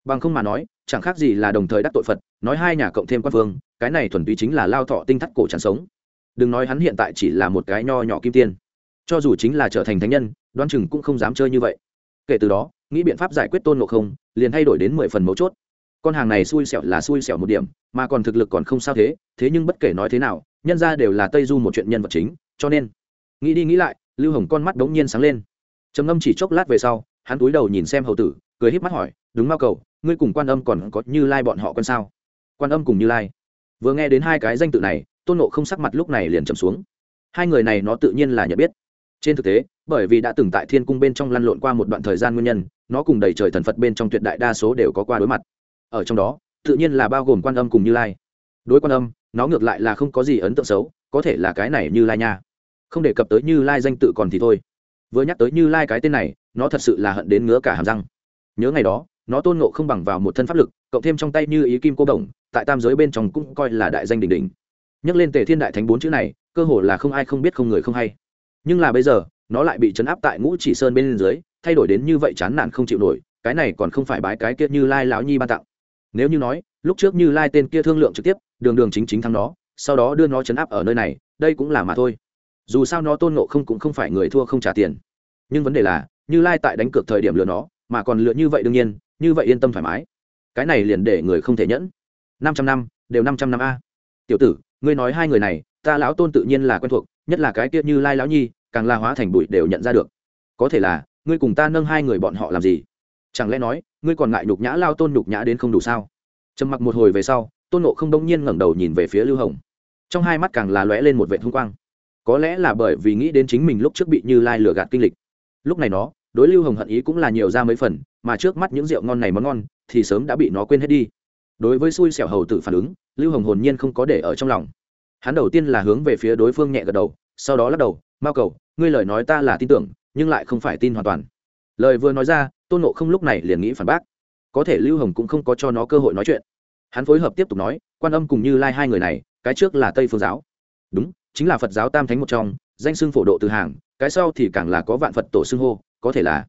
Bằng không mà nói, chẳng khác gì là đồng thời đắc tội phật, nói hai nhà cộng thêm quan phương cái này thuần túy chính là lao thọ tinh thắt cổ chẳng sống. Đừng nói hắn hiện tại chỉ là một cái nho nhỏ kim tiên, cho dù chính là trở thành thánh nhân đoan chừng cũng không dám chơi như vậy. Kể từ đó, nghĩ biện pháp giải quyết tôn ngộ không, liền thay đổi đến mười phần mấu chốt. Con hàng này xui xẻo là xui xẻo một điểm, mà còn thực lực còn không sao thế thế nhưng bất kể nói thế nào, nhân ra đều là tây du một chuyện nhân vật chính, cho nên, nghĩ đi nghĩ lại, lưu hồng con mắt đ ố n g nhiên sáng lên. Trầm ngâm chỉ chốc lát về sau, hắn túi đầu nhìn xem hầu tử, cười híp mắt hỏi, đúng mao cầu, ngươi cùng quan âm còn có như lai bọn họ con sao? Quan âm cùng như lai. Vừa nghe đến hai cái danh tự này, tôn nộ không sắc mặt lúc này liền trầm xuống. Hai người này nó tự nhiên là nhận biết trên thực tế, bởi vì đã từng tại thiên cung bên trong lăn lộn qua một đoạn thời gian nguyên nhân, nó cùng đầy trời thần phật bên trong tuyệt đại đa số đều có qua đối mặt. Ở trong đó, tự nhiên là bao gồm quan âm cùng như lai. Đối quan âm, nó ngược lại là không có gì ấn tượng xấu, có thể là cái này như lai nha. Không đề cập tới như lai danh tự còn thì thôi. Vừa nhắc tới như lai cái tên này, nó thật sự là hận đến ngứa cả hàm răng. Nhớ ngày đó, nó tôn nộ không bằng vào một thân pháp lực, cộng thêm trong tay như ý kim cô đồng, tại tam giới bên trong cũng coi là đại danh đình đình nhắc lên tề thiên đại thánh bốn chữ này, cơ hồ là không ai không biết không người không hay nhưng là bây giờ, nó lại bị chấn áp tại ngũ chỉ sơn bên dưới, thay đổi đến như vậy chán nản không chịu nổi, cái này còn không phải bái cái kia như lai lão nhi ban tặng. Nếu như nói, lúc trước như lai tên kia thương lượng trực tiếp, đường đường chính chính thắng nó, sau đó đưa nó chấn áp ở nơi này, đây cũng là mà thôi. Dù sao nó tôn nộ không cũng không phải người thua không trả tiền. Nhưng vấn đề là, như lai tại đánh cược thời điểm lừa nó, mà còn lựa như vậy đương nhiên, như vậy yên tâm thoải mái. Cái này liền để người không thể nhẫn. Năm trăm năm, đều năm trăm năm a. Tiểu tử, ngươi nói hai người này, ta lão tôn tự nhiên là quen thuộc nhất là cái kia như lai lão nhi, càng la hóa thành bụi đều nhận ra được. Có thể là, ngươi cùng ta nâng hai người bọn họ làm gì? Chẳng lẽ nói, ngươi còn ngại nhục nhã lao tôn nhục nhã đến không đủ sao? Trầm mặc một hồi về sau, tôn nộ không đông nhiên ngẩng đầu nhìn về phía lưu hồng. Trong hai mắt càng là lóe lên một vệ thung quang. Có lẽ là bởi vì nghĩ đến chính mình lúc trước bị như lai lừa gạt kinh lịch. Lúc này nó, đối lưu hồng hận ý cũng là nhiều ra mấy phần, mà trước mắt những rượu ngon này món ngon, thì sớm đã bị nó quên hết đi. Đối với xui xẻo hầu tử phản ứng, lưu hồng hồn nhiên không có để ở trong lòng hắn đầu tiên là hướng về phía đối phương nhẹ gật đầu, sau đó lắc đầu, mao cầu, ngươi lời nói ta là tin tưởng, nhưng lại không phải tin hoàn toàn. Lời vừa nói ra, tôn nộ không lúc này liền nghĩ phản bác. Có thể lưu hồng cũng không có cho nó cơ hội nói chuyện. Hắn phối hợp tiếp tục nói, quan âm cùng như lai hai người này, cái trước là tây phương giáo. Đúng, chính là phật giáo tam thánh một trong, danh xưng phổ độ từ hàng, cái sau thì càng là có vạn phật tổ xưng hô, có thể là.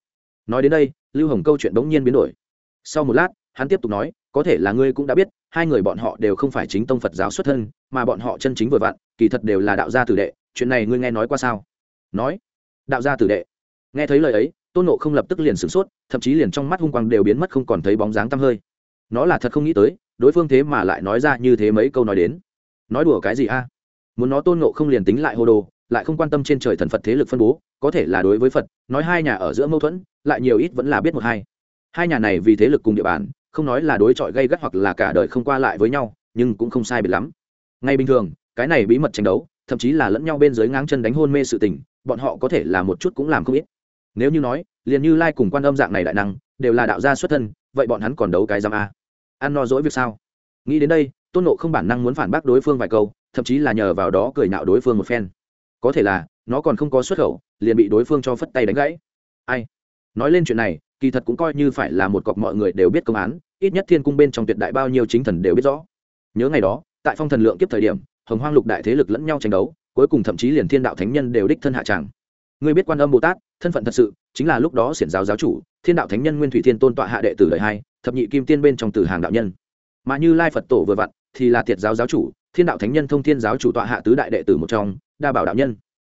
Nói đến đây, lưu hồng câu chuyện đống nhiên biến đổi. Sau một lát, hắn tiếp tục nói có thể là ngươi cũng đã biết, hai người bọn họ đều không phải chính tông phật giáo xuất thân, mà bọn họ chân chính vừa vặn, kỳ thật đều là đạo gia tử đệ, chuyện này ngươi nghe nói qua sao? Nói. Đạo gia tử đệ. Nghe thấy lời ấy, tôn nộ không lập tức liền sửng sốt, thậm chí liền trong mắt hung quang đều biến mất không còn thấy bóng dáng tăm hơi. Nó là thật không nghĩ tới, đối phương thế mà lại nói ra như thế mấy câu nói đến. Nói đùa cái gì a? Muốn nó tôn nộ không liền tính lại hô đồ, lại không quan tâm trên trời thần phật thế lực phân bố, có thể là đối với phật, nói hai nhà ở giữa mâu thuẫn, lại nhiều ít vẫn là biết một hai. Hai nhà này vì thế lực cùng địa bàn không nói là đối chọi gây gắt hoặc là cả đời không qua lại với nhau, nhưng cũng không sai biệt lắm. Ngay bình thường, cái này bí mật tranh đấu, thậm chí là lẫn nhau bên dưới ngáng chân đánh hôn mê sự tình, bọn họ có thể là một chút cũng làm không ít. Nếu như nói, liền như lai cùng quan âm dạng này đại năng, đều là đạo gia xuất thân, vậy bọn hắn còn đấu cái giam a. Ăn no dỗi việc sao? Nghĩ đến đây, tôn nộ không bản năng muốn phản bác đối phương vài câu, thậm chí là nhờ vào đó cười nạo đối phương một phen. Có thể là, nó còn không có xuất khẩu, liền bị đối phương cho phất tay đánh gãy. Ai? Nói lên chuyện này, kỳ thật cũng coi như phải là một cọc mọi người đều biết công án ít nhất thiên cung bên trong tuyệt đại bao nhiêu chính thần đều biết rõ. Nhớ ngày đó, tại phong thần lượng kiếp thời điểm, hồng hoang lục đại thế lực lẫn nhau tranh đấu, cuối cùng thậm chí liền thiên đạo thánh nhân đều đích thân hạ tràng. Người biết quan âm bồ tát, thân phận thật sự, chính là lúc đó xiển giáo giáo chủ, thiên đạo thánh nhân nguyên thủy thiên tôn tọa hạ đệ tử đời hai thập nhị kim tiên bên trong tử hàng đạo nhân. Mà như lai phật tổ vừa vặn, thì là thiệt giáo giáo chủ, thiên đạo thánh nhân thông thiên giáo chủ tọa hạ tứ đại đệ tử một trong, đa bảo đạo nhân.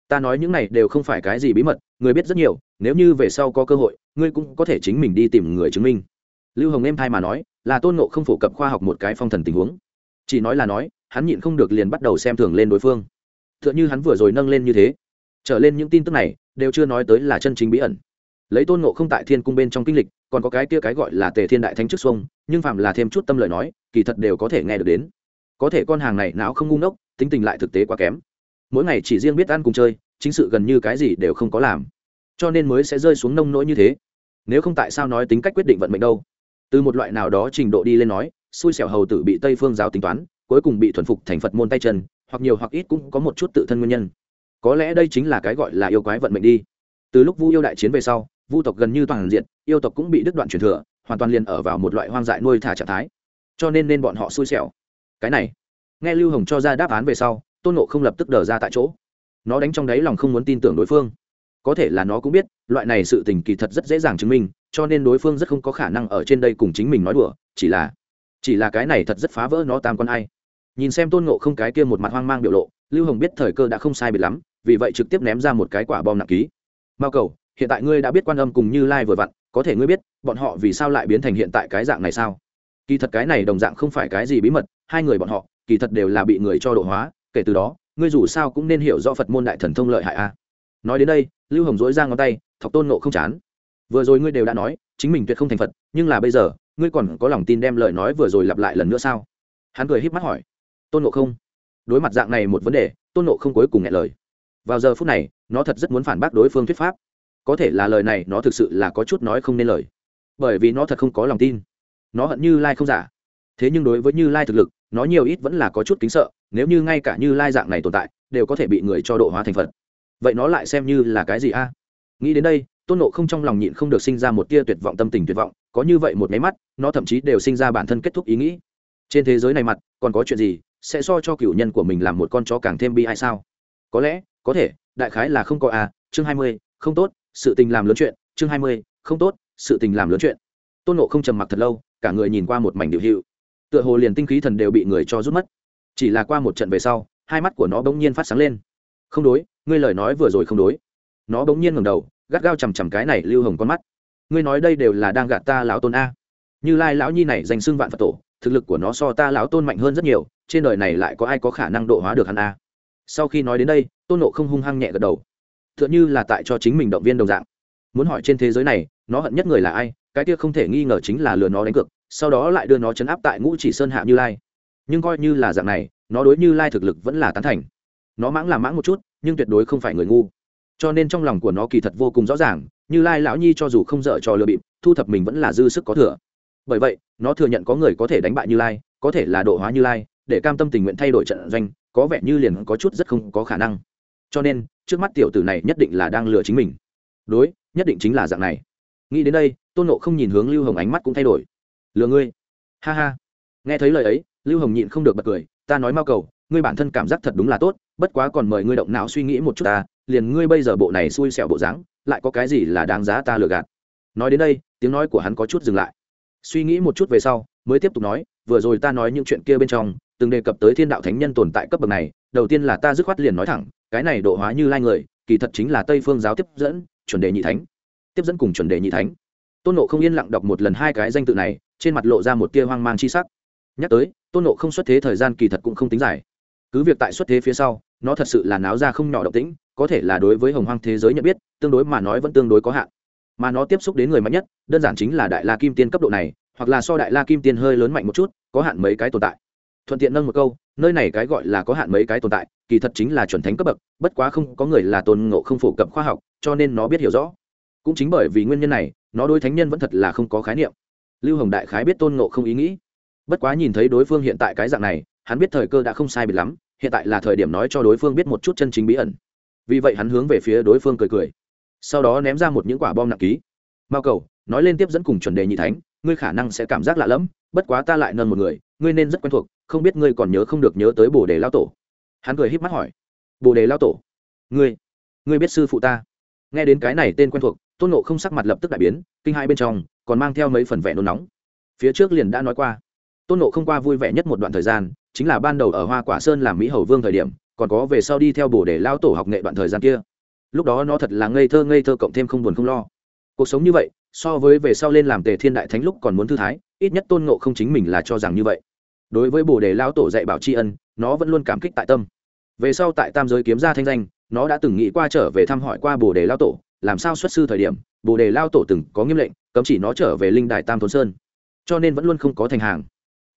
Ta nói những này đều không phải cái gì bí mật, người biết rất nhiều, nếu như về sau có cơ hội, ngươi cũng có thể chính mình đi tìm người chứng minh lưu hồng em thai mà nói, là tôn nộ không phổ cập khoa học một cái phong thần tình huống. Chỉ nói là nói, hắn nhịn không được liền bắt đầu xem thường lên đối phương. T h ư ợ n h ư hắn vừa rồi nâng lên như thế. Trở lên những tin tức này, đều chưa nói tới là chân chính bí ẩn. Lấy tôn nộ không tại thiên cung bên trong kinh lịch, còn có cái kia cái gọi là tề thiên đại thánh trước xuông, nhưng phạm là thêm chút tâm lời nói, kỳ thật đều có thể nghe được đến. Có thể con hàng này não không ngu ngốc, tính tình lại thực tế quá kém. Mỗi ngày chỉ riêng biết ăn cùng chơi, chính sự gần như cái gì đều không có làm. Cho nên mới sẽ rơi xuống nông nỗi như thế. Nếu không tại sao nói tính cách quyết định vận mệnh đâu? Từ một loại nào đó trình độ đi lên nói, xui xẻo hầu tử bị tây phương giáo tính toán, cuối cùng bị thuần phục thành phật môn tay chân, hoặc nhiều hoặc ít cũng có một chút tự thân nguyên nhân. Có lẽ đây chính là cái gọi là yêu quái vận mệnh đi. Từ lúc vu yêu đại chiến về sau, vu tộc gần như toàn diện, yêu tộc cũng bị đứt đoạn truyền thừa, hoàn toàn liền ở vào một loại hoang dại nuôi thả trạng thái. Cho nên nên bọn họ xui xẻo. Cái này, nghe lưu hồng cho ra đáp án về sau, tôn nộ không lập tức đờ ra tại chỗ. Nó đánh trong đáy lòng không muốn tin tưởng đối phương có thể là nó cũng biết, loại này sự tình kỳ thật rất dễ dàng chứng minh, cho nên đối phương rất không có khả năng ở trên đây cùng chính mình nói đùa, chỉ là chỉ là cái này thật rất phá vỡ nó tam con ai. Nhìn xem tôn ngộ không cái kia một mặt hoang mang biểu lộ, lưu hồng biết thời cơ đã không sai biệt lắm, vì vậy trực tiếp ném ra một cái quả bom nặng ký. Mao cầu, hiện tại ngươi đã biết quan âm cùng như lai vừa vặn, có thể ngươi biết, bọn họ vì sao lại biến thành hiện tại cái dạng này sao? Kỳ thật cái này đồng dạng không phải cái gì bí mật, hai người bọn họ, kỳ thật đều là bị người cho độ hóa, kể từ đó, ngươi dù sao cũng nên hiểu rõ phật môn đại thần thông lợi hại a nói đến đây, lưu hồng dối ra ngón tay, thọc tôn nộ không chán. Vừa rồi ngươi đều đã nói, chính mình tuyệt không thành phật, nhưng là bây giờ, ngươi còn có lòng tin đem lời nói vừa rồi lặp lại lần nữa sao? Hắn cười híp mắt hỏi. Tôn nộ không? Đối mặt dạng này một vấn đề, tôn nộ không cuối cùng nghe lời. Vào giờ phút này, nó thật rất muốn phản bác đối phương thuyết pháp. Có thể là lời này nó thực sự là có chút nói không nên lời. Bởi vì nó thật không có lòng tin. Nó hận như lai không giả. Thế nhưng đối với như lai thực lực, nó nhiều ít vẫn là có chút kính sợ, nếu như ngay cả như lai dạng này tồn tại, đều có thể bị người cho độ hóa thành phật vậy nó lại xem như là cái gì a? Nghĩ đến đây, tôn nộ không trong lòng nhịn không được sinh ra một tia tuyệt vọng tâm tình tuyệt vọng, có như vậy một máy mắt, nó thậm chí đều sinh ra bản thân kết thúc ý nghĩ. Trên thế giới này mặt, còn có chuyện gì, sẽ so cho cựu nhân của mình làm một con chó càng thêm bi hay sao? Có lẽ, có thể, đại khái là không có a, chương hai mươi, không tốt, sự tình làm lớn chuyện, chương hai mươi, không tốt, sự tình làm lớn chuyện. Tôn nộ không trầm mặc thật lâu, cả người nhìn qua một mảnh điệu hiệu. Tựa hồ liền tinh khí thần đều bị người cho rút mất. Chỉ là qua một trận về sau, hai mắt của nó bỗng nhiên phát sáng lên. Không đối ngươi lời nói vừa rồi không đối. Nó bỗng nhiên ngầm đầu, gắt gao chằm chằm cái này lưu hồng con mắt. Ngươi nói đây đều là đang gạt ta lão tôn a. Như lai lão nhi này danh xưng vạn phật tổ, thực lực của nó so ta lão tôn mạnh hơn rất nhiều, trên đời này lại có ai có khả năng độ hóa được hắn a. Sau khi nói đến đây, tôn nộ không hung hăng nhẹ gật đầu. T h ư ợ n như là tại cho chính mình động viên đồng dạng. Muốn hỏi trên thế giới này, nó hận nhất người là ai, cái kia không thể nghi ngờ chính là lừa nó đánh cược, sau đó lại đưa nó chấn áp tại ngũ chỉ sơn hạ như lai. Nhưng coi như là dạng này, nó đối như lai thực lực vẫn là tán thành nó mãng là mãng một chút, nhưng tuyệt đối không phải người ngu. Cho nên trong lòng của nó kỳ thật vô cùng rõ ràng, như lai lão nhi cho dù không dở trò lừa bịp, thu thập mình vẫn là dư sức có thừa. Bởi vậy, nó thừa nhận có người có thể đánh bại như lai, có thể là độ hóa như lai, để cam tâm tình nguyện thay đổi trận doanh, có vẻ như liền có chút rất không có khả năng. Cho nên, trước mắt tiểu tử này nhất định là đang lừa chính mình. Đối, nhất định chính là dạng này. Nghĩ đến đây, tôn nộ không nhìn hướng lưu hồng ánh mắt cũng thay đổi. Lừa ngươi. Ha ha. Nghe thấy lời ấy, lưu hồng nhịn không được bật cười, ta nói mau cầu, ngươi bản thân cảm giác thật đúng là tốt bất quá còn mời ngươi động não suy nghĩ một chút ta, liền ngươi bây giờ bộ này xui xẻo bộ dáng, lại có cái gì là đáng giá ta lừa gạt? Nói đến đây, tiếng nói của hắn có chút dừng lại. Suy nghĩ một chút về sau, mới tiếp tục nói, vừa rồi ta nói những chuyện kia bên trong, từng đề cập tới thiên đạo thánh nhân tồn tại cấp bậc này, đầu tiên là ta dứt khoát liền nói thẳng, cái này độ hóa như lai người, kỳ thật chính là tây phương giáo tiếp dẫn, chuẩn đề nhị thánh. Tiếp dẫn cùng chuẩn đề nhị thánh. Tôn nộ không yên lặng đọc một lần hai cái danh tự này, trên mặt lộ ra một tia hoang mang chi sắc. Nhắc tới, tôn nộ không xuất thế thời gian kỳ thật cũng không tính dài. Cứ việc tại xuất thế phía sau nó thật sự là náo ra không nhỏ động tĩnh, có thể là đối với hồng hoang thế giới nhận biết, tương đối mà nói vẫn tương đối có hạn. Mà nó tiếp xúc đến người mạnh nhất, đơn giản chính là đại la kim tiên cấp độ này, hoặc là so đại la kim tiên hơi lớn mạnh một chút, có hạn mấy cái tồn tại. Thuận tiện nâng một câu, nơi này cái gọi là có hạn mấy cái tồn tại, kỳ thật chính là chuẩn thánh cấp bậc, bất quá không có người là tôn ngộ không phổ cập khoa học, cho nên nó biết hiểu rõ. Cũng chính bởi vì nguyên nhân này, nó đối thánh nhân vẫn thật là không có khái niệm. Lưu hồng đại khái biết tôn ngộ không ý nghĩ. Bất quá nhìn thấy đối phương hiện tại cái dạng này, hắn biết thời cơ đã không sai biệt lắm hiện tại là thời điểm nói cho đối phương biết một chút chân chính bí ẩn. Vì vậy hắn hướng về phía đối phương cười cười. Sau đó ném ra một những quả bom nặng ký. Mao cầu, nói lên tiếp dẫn cùng chuẩn đề nhị thánh, ngươi khả năng sẽ cảm giác lạ lẫm, bất quá ta lại nâng một người, ngươi nên rất quen thuộc, không biết ngươi còn nhớ không được nhớ tới bồ đề lao tổ. Hắn cười híp mắt hỏi. Bồ đề lao tổ? Ngươi ngươi biết sư phụ ta? Nghe đến cái này tên quen thuộc, tôn nộ không sắc mặt lập tức đại biến, kinh hai bên trong, còn mang theo mấy phần vẻ nôn nóng. Phía trước liền đã nói qua tôn nộ không qua vui vẻ nhất một đoạn thời gian, chính là ban đầu ở hoa quả sơn làm mỹ hầu vương thời điểm, còn có về sau đi theo bồ để lao tổ học nghệ đoạn thời gian kia. Lúc đó nó thật là ngây thơ ngây thơ cộng thêm không buồn không lo. Cuộc sống như vậy, so với về sau lên làm tề thiên đại thánh lúc còn muốn thư thái, ít nhất tôn ngộ không chính mình là cho rằng như vậy. Đối với bồ đề lao tổ dạy bảo tri ân, nó vẫn luôn cảm kích tại tâm. Về sau tại tam giới kiếm ra thanh danh, nó đã từng nghĩ qua trở về thăm hỏi qua bồ đề lao tổ, làm sao xuất sư thời điểm bồ đề lao tổ từng có nghiêm lệnh, cấm chỉ nó trở về linh đài tam thôn sơn. Cho nên vẫn luôn không có thành hàng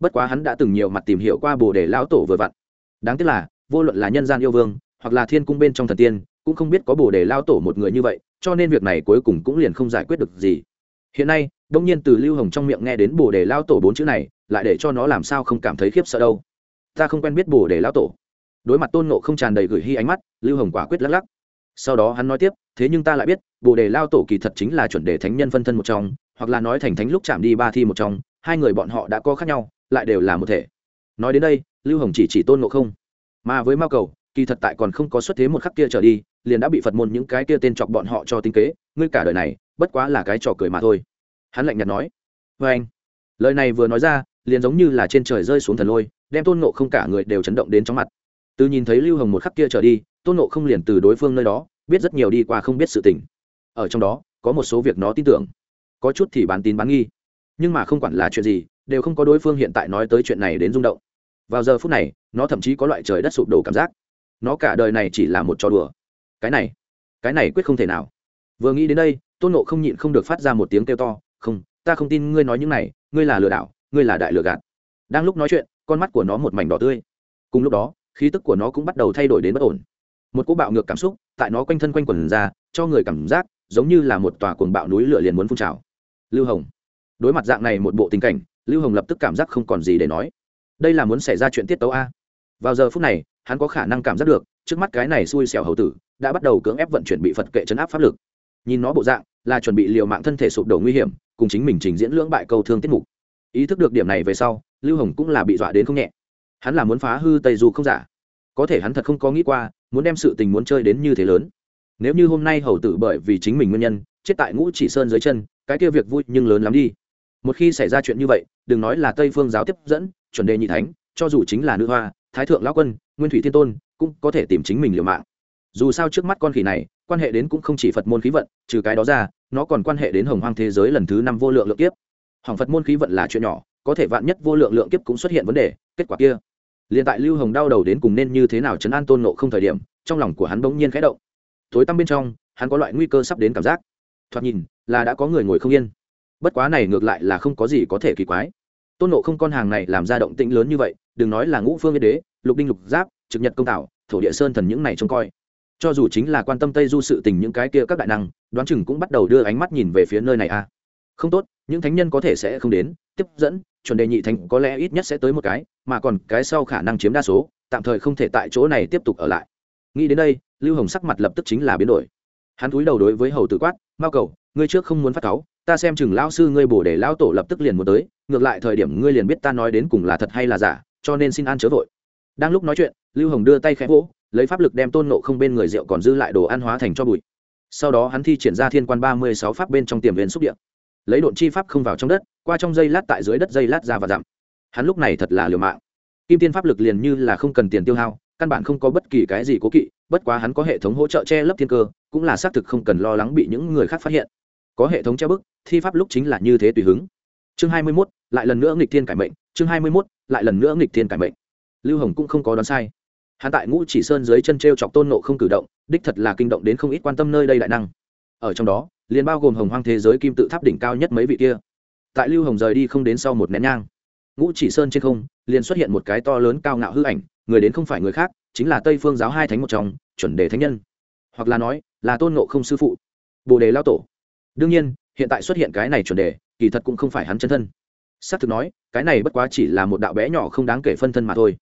bất quá hắn đã từng nhiều mặt tìm hiểu qua bồ đề lao tổ vừa vặn. Đáng tiếc là, vô luận là nhân gian yêu vương, hoặc là thiên cung bên trong thần tiên, cũng không biết có bồ đề lao tổ một người như vậy, cho nên việc này cuối cùng cũng liền không giải quyết được gì. Hiện nay đông nhiên từ lưu hồng trong miệng nghe đến bồ đề lao tổ bốn chữ này, lại để cho nó làm sao không cảm thấy khiếp sợ đâu. Ta không quen biết bồ đề lao tổ. Đối mặt tôn nộ không tràn đầy gửi hy ánh mắt, lưu hồng quả quyết lắc lắc. Sau đó hắn nói tiếp, thế nhưng ta lại biết, bồ đề lao tổ kỳ thật chính là chuẩn đề thánh nhân phân thân một trong, hoặc là nói thành thánh lúc chạm đi ba thi một trong hai người bọn họ đã có khác nhau, lại đều là một thể. Nói đến đây, lưu hồng chỉ chỉ tôn ngộ không. Mà với mao cầu, kỳ thật tại còn không có xuất thế một khắc kia trở đi, liền đã bị phật môn những cái kia tên chọc bọn họ cho tinh kế, ngươi cả đời này, bất quá là cái trò cười mà thôi. Hắn lạnh nhạt nói vê anh. Lời này vừa nói ra, liền giống như là trên trời rơi xuống thần lôi, đem tôn nộ không cả người đều chấn động đến chóng mặt. Từ nhìn thấy lưu hồng một khắc kia trở đi, tôn nộ không liền từ đối phương nơi đó, biết rất nhiều đi qua không biết sự tình. Ở trong đó, có một số việc nó tin tưởng, có chút thì bán tín bán nghi nhưng mà không quản là chuyện gì, đều không có đối phương hiện tại nói tới chuyện này đến rung động. Vào giờ phút này, nó thậm chí có loại trời đất sụp đổ cảm giác. Nó cả đời này chỉ là một trò đùa. Cái này cái này quyết không thể nào. Vừa nghĩ đến đây, tôn nộ không nhịn không được phát ra một tiếng kêu to, không, ta không tin ngươi nói những này, ngươi là lừa đảo, ngươi là đại lừa gạt. Đang lúc nói chuyện, con mắt của nó một mảnh đỏ tươi. Cùng lúc đó, khí tức của nó cũng bắt đầu thay đổi đến bất ổn. Một cú bạo ngược cảm xúc tại nó quanh thân quanh quần ra, cho người cảm giác giống như là một tòa cuồng bạo núi lửa liền muốn phun trào. Lưu hồng đối mặt dạng này một bộ tình cảnh, lưu hồng lập tức cảm giác không còn gì để nói. Đây là muốn xảy ra chuyện tiết tấu a. Vào giờ phút này, hắn có khả năng cảm giác được, trước mắt cái này xui xẻo hầu tử, đã bắt đầu cưỡng ép vận chuyển bị phật kệ chấn áp pháp lực. Nhìn nó bộ dạng, là chuẩn bị liều mạng thân thể sụp đổ nguy hiểm, cùng chính mình trình diễn lưỡng bại câu thương tiết mục. Ý thức được điểm này về sau, lưu hồng cũng là bị dọa đến không nhẹ. Hắn là muốn phá hư tây du không giả. Có thể hắn thật không có nghĩ qua, muốn đem sự tình muốn chơi đến như thế lớn. Nếu như hôm nay hầu tử bởi vì chính mình nguyên nhân, chết tại ngũ chỉ sơn dưới chân, cái kia việc vui nhưng lớn lắm đi một khi xảy ra chuyện như vậy, đừng nói là tây phương giáo tiếp dẫn, chuẩn đề nhị thánh, cho dù chính là nữ hoa, thái thượng lão quân, nguyên thủy thiên tôn, cũng có thể tìm chính mình liều mạng. Dù sao trước mắt con khỉ này, quan hệ đến cũng không chỉ phật môn khí vận, trừ cái đó ra, nó còn quan hệ đến hồng hoang thế giới lần thứ năm vô lượng lượng kiếp. Hỏng phật môn khí vận là chuyện nhỏ, có thể vạn nhất vô lượng lượng kiếp cũng xuất hiện vấn đề, kết quả kia. Liền tại lưu hồng đau đầu đến cùng nên như thế nào chấn an tôn nộ không thời điểm, trong lòng của hắn bỗng nhiên khẽ động. Tối tăm bên trong, hắn có loại nguy cơ sắp đến cảm giác. Thoạt nhìn, là đã có người ngồi không yên bất quá này ngược lại là không có gì có thể kỳ quái. Tôn nộ không con hàng này làm ra động tĩnh lớn như vậy đừng nói là ngũ phương yên đế lục đinh lục giáp trực nhật công tảo, thổ địa sơn thần những này trông coi. Cho dù chính là quan tâm tây du sự tình những cái kia các đại năng đoán chừng cũng bắt đầu đưa ánh mắt nhìn về phía nơi này a không tốt những thánh nhân có thể sẽ không đến tiếp dẫn chuẩn đề nhị thánh có lẽ ít nhất sẽ tới một cái mà còn cái sau khả năng chiếm đa số tạm thời không thể tại chỗ này tiếp tục ở lại. Nghĩ đến đây lưu hồng sắc mặt lập tức chính là biến đổi. Hắn cúi đầu đối với hầu tử quát mao cầu ngươi trước không muốn phát cáu ta xem chừng lão sư ngươi bổ để lão tổ lập tức liền muốn tới, ngược lại thời điểm ngươi liền biết ta nói đến cùng là thật hay là giả, cho nên xin an chớ vội. Đang lúc nói chuyện, lưu hồng đưa tay khẽ vỗ, lấy pháp lực đem tôn nộ không bên người rượu còn dư lại đồ ăn hóa thành cho bụi. Sau đó hắn thi triển ra thiên quan ba mươi sáu pháp bên trong tiềm viên xúc điện lấy độn chi pháp không vào trong đất, qua trong dây lát tại dưới đất dây lát ra và giảm. hắn lúc này thật là liều mạng. Kim tiên pháp lực liền như là không cần tiền tiêu hao, căn bản không có bất kỳ cái gì cố kỵ, bất quá hắn có hệ thống hỗ trợ che lấp thiên cơ, cũng là xác thực không cần lo lắng bị những người khác phát hiện có hệ thống treo bức thi pháp lúc chính là như thế tùy hứng. Chương hai mươi 21, lại lần nữa nghịch thiên cải mệnh chương hai mươi 21, lại lần nữa nghịch thiên cải mệnh. Lưu hồng cũng không có đoán sai. Hắn tại ngũ chỉ sơn dưới chân t r e o chọc tôn nộ không cử động đích thật là kinh động đến không ít quan tâm nơi đây đại năng. Ở trong đó liền bao gồm hồng hoang thế giới kim tự tháp đỉnh cao nhất mấy vị kia. Tại lưu hồng rời đi không đến sau một nén nhang ngũ chỉ sơn trên không liền xuất hiện một cái to lớn cao ngạo hư ảnh người đến không phải người khác chính là tây phương giáo hai thánh một trong chuẩn đề thánh nhân. Hoặc là nói là tôn nộ không sư phụ bồ đề lao tổ đương nhiên, hiện tại xuất hiện cái này chuẩn đề, kỳ thật cũng không phải hắn chân thân. S á c thực nói, cái này bất quá chỉ là một đạo bé nhỏ không đáng kể phân thân mà thôi.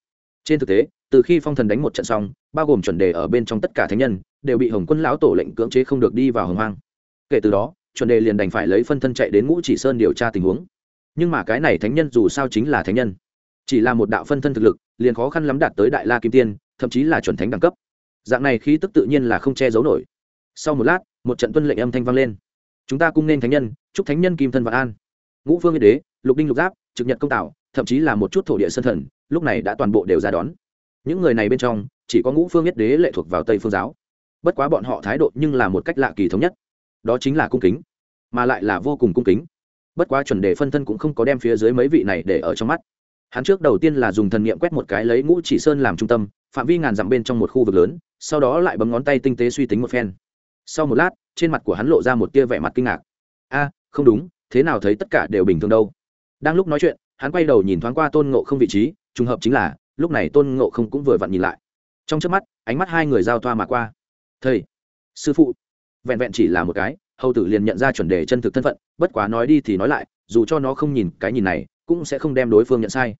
Trên thực tế, từ khi phong thần đánh một trận xong, bao gồm chuẩn đề ở bên trong tất cả thánh nhân, đều bị hồng quân lão tổ lệnh cưỡng chế không được đi vào hồng hoang. Kể từ đó, chuẩn đề liền đành phải lấy phân thân chạy đến ngũ chỉ sơn điều tra tình huống. Nhưng mà cái này thánh nhân dù sao chính là thánh nhân. Chỉ là một đạo phân thân thực lực, liền khó khăn lắm đạt tới đại la kim tiên, thậm chí là chuẩn thánh đẳng cấp. Dạng này khí tức tự nhiên là không che giấu nổi. Sau một lát, một trận tuân lệnh âm thanh vang lên chúng ta cung nên thánh nhân, chúc thánh nhân kim thân và an. Ngũ phương yên đế, lục đinh lục giáp, trực nhật công tạo thậm chí là một chút thổ địa sân thần, lúc này đã toàn bộ đều ra đón. Những người này bên trong, chỉ có ngũ phương nhất đế lệ thuộc vào tây phương giáo. Bất quá bọn họ thái độ nhưng là một cách lạ kỳ thống nhất. Đó chính là cung kính, mà lại là vô cùng cung kính. Bất quá chuẩn đề phân thân cũng không có đem phía dưới mấy vị này để ở trong mắt. Hắn trước đầu tiên là dùng thần niệm quét một cái lấy ngũ chỉ sơn làm trung tâm, phạm vi ngàn dặm bên trong một khu vực lớn, sau đó lại bấm ngón tay tinh tế suy tính một phen. Sau một lát trên mặt của hắn lộ ra một tia vẻ mặt kinh ngạc. A, không đúng, thế nào thấy tất cả đều bình thường đâu? Đang lúc nói chuyện, hắn quay đầu nhìn thoáng qua tôn ngộ không vị trí, trùng hợp chính là, lúc này tôn ngộ không cũng vừa vặn nhìn lại. Trong trước mắt, ánh mắt hai người giao thoa mà qua. Thầy, sư phụ. Vẹn vẹn chỉ là một cái, hầu tử liền nhận ra chuẩn đề chân thực thân phận, bất quá nói đi thì nói lại, dù cho nó không nhìn cái nhìn này, cũng sẽ không đem đối phương nhận sai.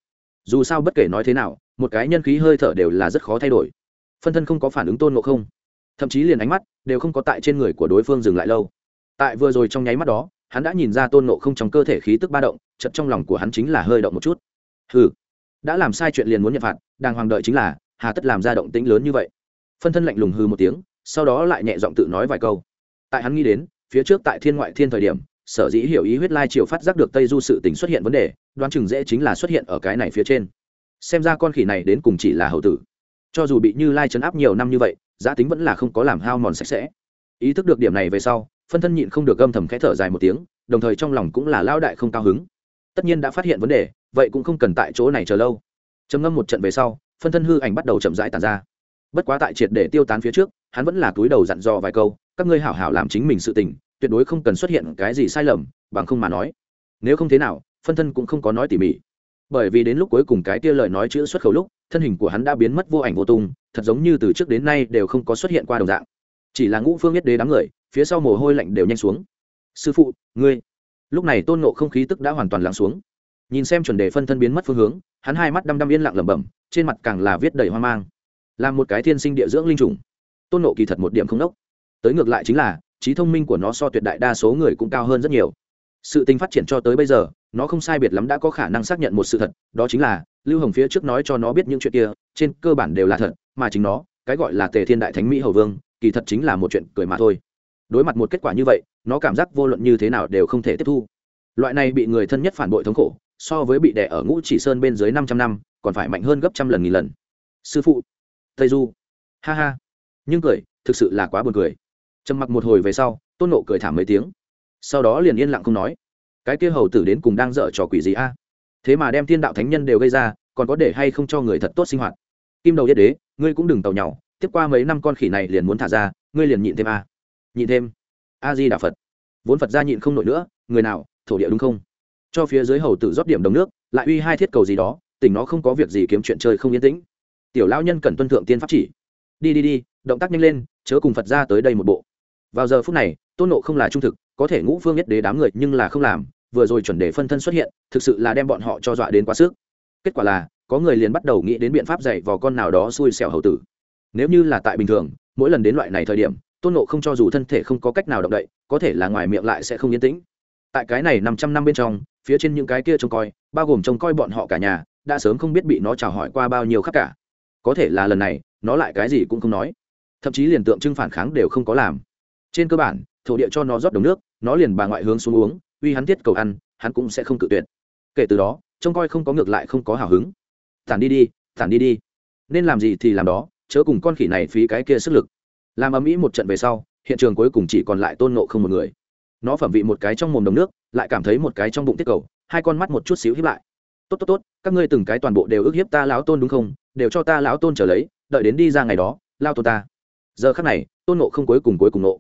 Dù sao bất kể nói thế nào, một cái nhân khí hơi thở đều là rất khó thay đổi. Phân thân không có phản ứng tôn ngộ không thậm chí liền ánh mắt đều không có tại trên người của đối phương dừng lại lâu. Tại vừa rồi trong nháy mắt đó, hắn đã nhìn ra tôn nộ không trong cơ thể khí tức ba động chật trong lòng của hắn chính là hơi động một chút. Hừ, đã làm sai chuyện liền muốn nhận phạt, đàng hoàng đợi chính là, hà tất làm ra động tĩnh lớn như vậy. Phân thân lạnh lùng hư một tiếng, sau đó lại nhẹ giọng tự nói vài câu. Tại hắn nghĩ đến, phía trước tại thiên ngoại thiên thời điểm, sở dĩ hiểu ý huyết lai triều phát giác được tây du sự tình xuất hiện vấn đề, đoán chừng dễ chính là xuất hiện ở cái này phía trên. Xem ra con khỉ này đến cùng chỉ là hậu tử. Cho dù bị như lai chấn áp nhiều năm như vậy giá tính vẫn là không có làm hao mòn sạch sẽ. Ý thức được điểm này về sau, phân thân nhịn không được gâm thầm khẽ thở dài một tiếng, đồng thời trong lòng cũng là lao đại không cao hứng. Tất nhiên đã phát hiện vấn đề, vậy cũng không cần tại chỗ này chờ lâu. Trầm ngâm một trận về sau, phân thân hư ảnh bắt đầu chậm rãi tàn ra. Bất quá tại triệt để tiêu tán phía trước, hắn vẫn là túi đầu dặn dò vài câu, các ngươi hảo hảo làm chính mình sự tình, tuyệt đối không cần xuất hiện cái gì sai lầm, bằng không mà nói. Nếu không thế nào, phân thân cũng không có nói tỉ mỉ. Bởi vì đến lúc cuối cùng cái tia lời nói chữ xuất khẩu lúc, thân hình của hắn đã biến mất vô ảnh vô tung thật giống như từ trước đến nay đều không có xuất hiện qua đồng dạng. Chỉ là ngũ phương nhất đế đám người, phía sau mồ hôi lạnh đều nhanh xuống. Sư phụ, ngươi. Lúc này tôn nộ không khí tức đã hoàn toàn lắng xuống. Nhìn xem chuẩn đề phân thân biến mất phương hướng, hắn hai mắt đăm đăm yên lặng lẩm bẩm, trên mặt càng là viết đầy hoang mang. Là một cái thiên sinh địa dưỡng linh trùng. Tôn nộ kỳ thật một điểm không đốc tới ngược lại chính là, trí thông minh của nó so tuyệt đại đa số người cũng cao hơn rất nhiều. Sự tình phát triển cho tới bây giờ, nó không sai biệt lắm đã có khả năng xác nhận một sự thật, đó chính là, lưu hồng phía trước nói cho nó biết những chuyện kia, trên cơ bản đều là thật mà chính nó, cái gọi là tề thiên đại thánh mỹ hầu vương, kỳ thật chính là một chuyện cười mà thôi. Đối mặt một kết quả như vậy, nó cảm giác vô luận như thế nào đều không thể tiếp thu. Loại này bị người thân nhất phản bội thống khổ, so với bị đẻ ở ngũ chỉ sơn bên dưới năm trăm năm, còn phải mạnh hơn gấp trăm lần nghìn lần. Sư phụ, tây du, ha ha. Nhưng cười, thực sự là quá buồn cười. Trầm mặc một hồi về sau, tôn nộ cười thảm mấy tiếng. Sau đó liền yên lặng không nói. Cái kia hầu tử đến cùng đang dở trò quỷ gì a? Thế mà đem thiên đạo thánh nhân đều gây ra, còn có để hay không cho người thật tốt sinh hoạt? Kim đầu yết đế ngươi cũng đừng tàu nhau tiếp qua mấy năm con khỉ này liền muốn thả ra, ngươi liền nhịn thêm a. Nhịn thêm? A di đà phật. Vốn phật ra nhịn không nổi nữa, người nào, thổ địa đúng không? Cho phía dưới hầu tử rót điểm đồng nước, lại uy hai thiết cầu gì đó, tỉnh nó không có việc gì kiếm chuyện chơi không yên tĩnh. Tiểu lão nhân cần tuân thượng tiên pháp chỉ. Đi đi đi, động tác nhanh lên, chớ cùng phật ra tới đây một bộ. Vào giờ phút này, tôn nộ không là trung thực, có thể ngũ phương nhất đế đám người nhưng là không làm, vừa rồi chuẩn đề phân thân xuất hiện, thực sự là đem bọn họ cho dọa đến quá sức. Kết quả là có người liền bắt đầu nghĩ đến biện pháp dạy vào con nào đó xui xẻo hầu tử. Nếu như là tại bình thường, mỗi lần đến loại này thời điểm, tôn nộ không cho dù thân thể không có cách nào động đậy, có thể là ngoài miệng lại sẽ không yên tĩnh. Tại cái này năm trăm năm bên trong, phía trên những cái kia trông coi, bao gồm trông coi bọn họ cả nhà, đã sớm không biết bị nó chào hỏi qua bao nhiêu khắc cả. Có thể là lần này, nó lại cái gì cũng không nói. Thậm chí liền tượng trưng phản kháng đều không có làm. Trên cơ bản, thổ địa cho nó rót đồng nước, nó liền bà ngoại hướng xuống uống, uy hắn tiết cầu ăn, hắn cũng sẽ không cự tuyệt. Kể từ đó, trông coi không có ngược lại không có hào hứng tản đi đi, tản đi đi. Nên làm gì thì làm đó, chớ cùng con khỉ này phí cái kia sức lực. Làm ầm ĩ một trận về sau, hiện trường cuối cùng chỉ còn lại tôn nộ không một người. Nó phẩm vị một cái trong mồm đồng nước, lại cảm thấy một cái trong bụng tiết cầu, hai con mắt một chút xíu hiếp lại. Tốt tốt tốt, các ngươi từng cái toàn bộ đều ức hiếp ta lão tôn đúng không? Đều cho ta lão tôn trở lấy, đợi đến đi ra ngày đó, lao tôn ta. Giờ khắc này, tôn nộ không cuối cùng cuối cùng nộ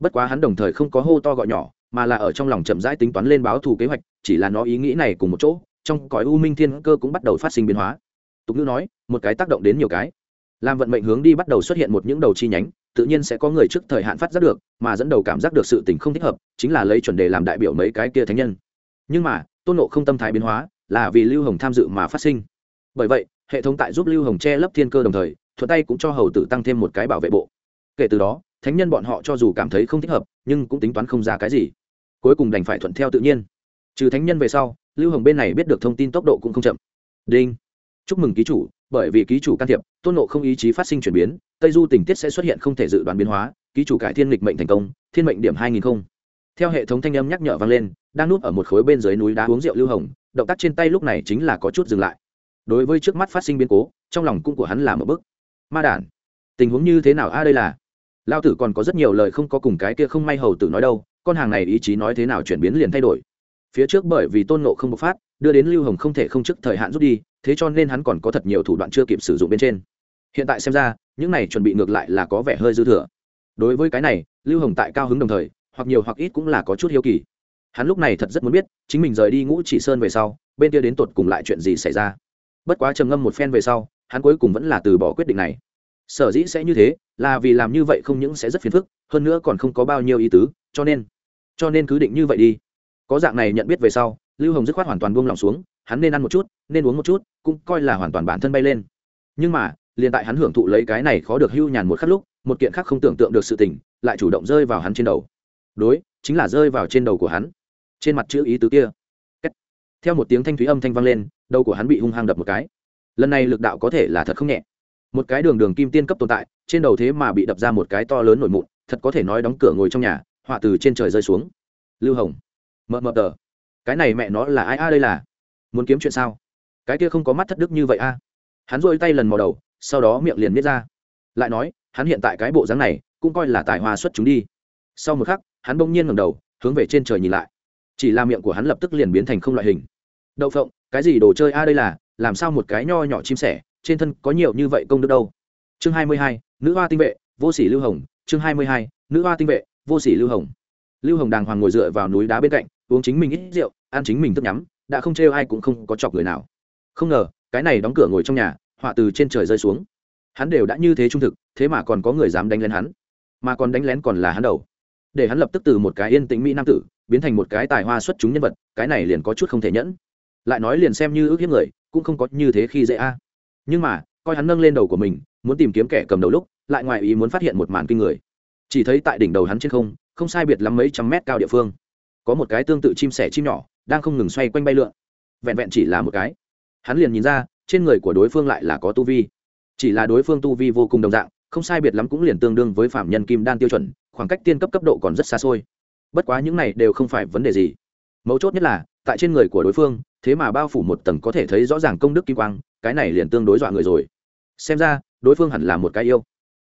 bất quá hắn đồng thời không có hô to gọi nhỏ, mà là ở trong lòng chậm rãi tính toán lên báo thù kế hoạch, chỉ là nó ý nghĩ này cùng một chỗ, trong cõi u minh thiên cơ cũng bắt đầu phát sinh biến hóa tục ngữ nói, một cái tác động đến nhiều cái. Làm vận mệnh hướng đi bắt đầu xuất hiện một những đầu chi nhánh, tự nhiên sẽ có người trước thời hạn phát giác được, mà dẫn đầu cảm giác được sự tình không thích hợp, chính là lấy chuẩn đề làm đại biểu mấy cái kia thánh nhân. Nhưng mà, tôn nộ không tâm thái biến hóa, là vì lưu hồng tham dự mà phát sinh. Bởi vậy, hệ thống tại giúp lưu hồng che lấp thiên cơ đồng thời, thuận tay cũng cho hầu tử tăng thêm một cái bảo vệ bộ. Kể từ đó, thánh nhân bọn họ cho dù cảm thấy không thích hợp, nhưng cũng tính toán không ra cái gì. Cuối cùng đành phải thuận theo tự nhiên. Trừ thánh nhân về sau, lưu hồng bên này biết được thông tin tốc độ cũng không chậm. Đinh chúc mừng ký chủ, bởi vì ký chủ can thiệp, tôn nộ không ý chí phát sinh chuyển biến, tây du tình tiết sẽ xuất hiện không thể dự đoán biến hóa, ký chủ cải thiên lịch mệnh thành công, thiên mệnh điểm hai nghìn không. Theo hệ thống thanh âm nhắc nhở vang lên, đang núp ở một khối bên dưới núi đá uống rượu lưu hồng, động tác trên tay lúc này chính là có chút dừng lại. Đối với trước mắt phát sinh biến cố, trong lòng cung của hắn là một bức ma đản, tình huống như thế nào? A, đây là lao tử còn có rất nhiều lời không có cùng cái kia không may hầu tử nói đâu, con hàng này ý chí nói thế nào chuyển biến liền thay đổi. Phía trước bởi vì tôn nộ không bộc phát đưa đến lưu hồng không thể không trước thời hạn rút đi, thế cho nên hắn còn có thật nhiều thủ đoạn chưa kịp sử dụng bên trên. Hiện tại xem ra, những này chuẩn bị ngược lại là có vẻ hơi dư thừa. Đối với cái này, lưu hồng tại cao hứng đồng thời, hoặc nhiều hoặc ít cũng là có chút hiếu kỳ. Hắn lúc này thật rất muốn biết, chính mình rời đi ngũ chỉ sơn về sau, bên kia đến tột cùng lại chuyện gì xảy ra. Bất quá trầm ngâm một phen về sau, hắn cuối cùng vẫn là từ bỏ quyết định này. Sở dĩ sẽ như thế, là vì làm như vậy không những sẽ rất phiền phức, hơn nữa còn không có bao nhiêu ý tứ, cho nên cho nên cứ định như vậy đi có dạng này nhận biết về sau, lưu hồng dứt khoát hoàn toàn buông lỏng xuống, hắn nên ăn một chút, nên uống một chút, cũng coi là hoàn toàn bản thân bay lên. Nhưng mà, liền tại hắn hưởng thụ lấy cái này khó được hưu nhàn một khắc lúc, một kiện khác không tưởng tượng được sự tình, lại chủ động rơi vào hắn trên đầu. Đối, chính là rơi vào trên đầu của hắn. Trên mặt chữ ý tứ kia. Theo một tiếng thanh thúy âm thanh vang lên, đầu của hắn bị hung hăng đập một cái. Lần này lực đạo có thể là thật không nhẹ. Một cái đường đường kim tiên cấp tồn tại, trên đầu thế mà bị đập ra một cái to lớn nổi mụn, thật có thể nói đóng cửa ngồi trong nhà, họa từ trên trời rơi xuống. Lưu hồng mờ mờ tờ. Cái này mẹ nó là ai? A, đây là muốn kiếm chuyện sao? Cái kia không có mắt thất đức như vậy a. Hắn rôi tay lần mò đầu, sau đó miệng liền miết ra. Lại nói, hắn hiện tại cái bộ dáng này cũng coi là tài hoa xuất chúng đi. Sau một khắc, hắn bỗng nhiên ngầm đầu, hướng về trên trời nhìn lại. Chỉ là miệng của hắn lập tức liền biến thành không loại hình. Đậu phộng, cái gì đồ chơi a, đây là, làm sao một cái nho nhỏ chim sẻ, trên thân có nhiều như vậy công đức đâu? Chương hai mươi hai, nữ hoa tinh vệ, vô sĩ lưu hồng. Chương hai mươi hai, nữ hoa tinh vệ, vô sĩ lưu hồng. Lưu hồng đàng hoàng ngồi dựa vào núi đá bên cạnh uống chính mình ít rượu, ăn chính mình thức nhắm, đã không trêu ai cũng không có chọc người nào. Không ngờ, cái này đóng cửa ngồi trong nhà, họa từ trên trời rơi xuống. Hắn đều đã như thế trung thực, thế mà còn có người dám đánh lén hắn. Mà còn đánh lén còn là hắn đầu. Để hắn lập tức từ một cái yên tĩnh mỹ nam tử, biến thành một cái tài hoa xuất chúng nhân vật, cái này liền có chút không thể nhẫn. Lại nói liền xem như ước hiếp người, cũng không có như thế khi dễ a. Nhưng mà, coi hắn nâng lên đầu của mình, muốn tìm kiếm kẻ cầm đầu lúc, lại ngoài ý muốn phát hiện một màn kinh người. Chỉ thấy tại đỉnh đầu hắn trên không không sai biệt lắm mấy trăm mét cao địa phương có một cái tương tự chim sẻ chim nhỏ, đang không ngừng xoay quanh bay lượn. Vẹn vẹn chỉ là một cái. Hắn liền nhìn ra, trên người của đối phương lại là có tu vi. Chỉ là đối phương tu vi vô cùng đồng dạng, không sai biệt lắm cũng liền tương đương với phạm nhân kim đan tiêu chuẩn, khoảng cách tiên cấp cấp độ còn rất xa xôi. Bất quá những này đều không phải vấn đề gì. Mấu chốt nhất là, tại trên người của đối phương, thế mà bao phủ một tầng có thể thấy rõ ràng công đức kim quang, cái này liền tương đối dọa người rồi. Xem ra, đối phương hẳn là một cái yêu.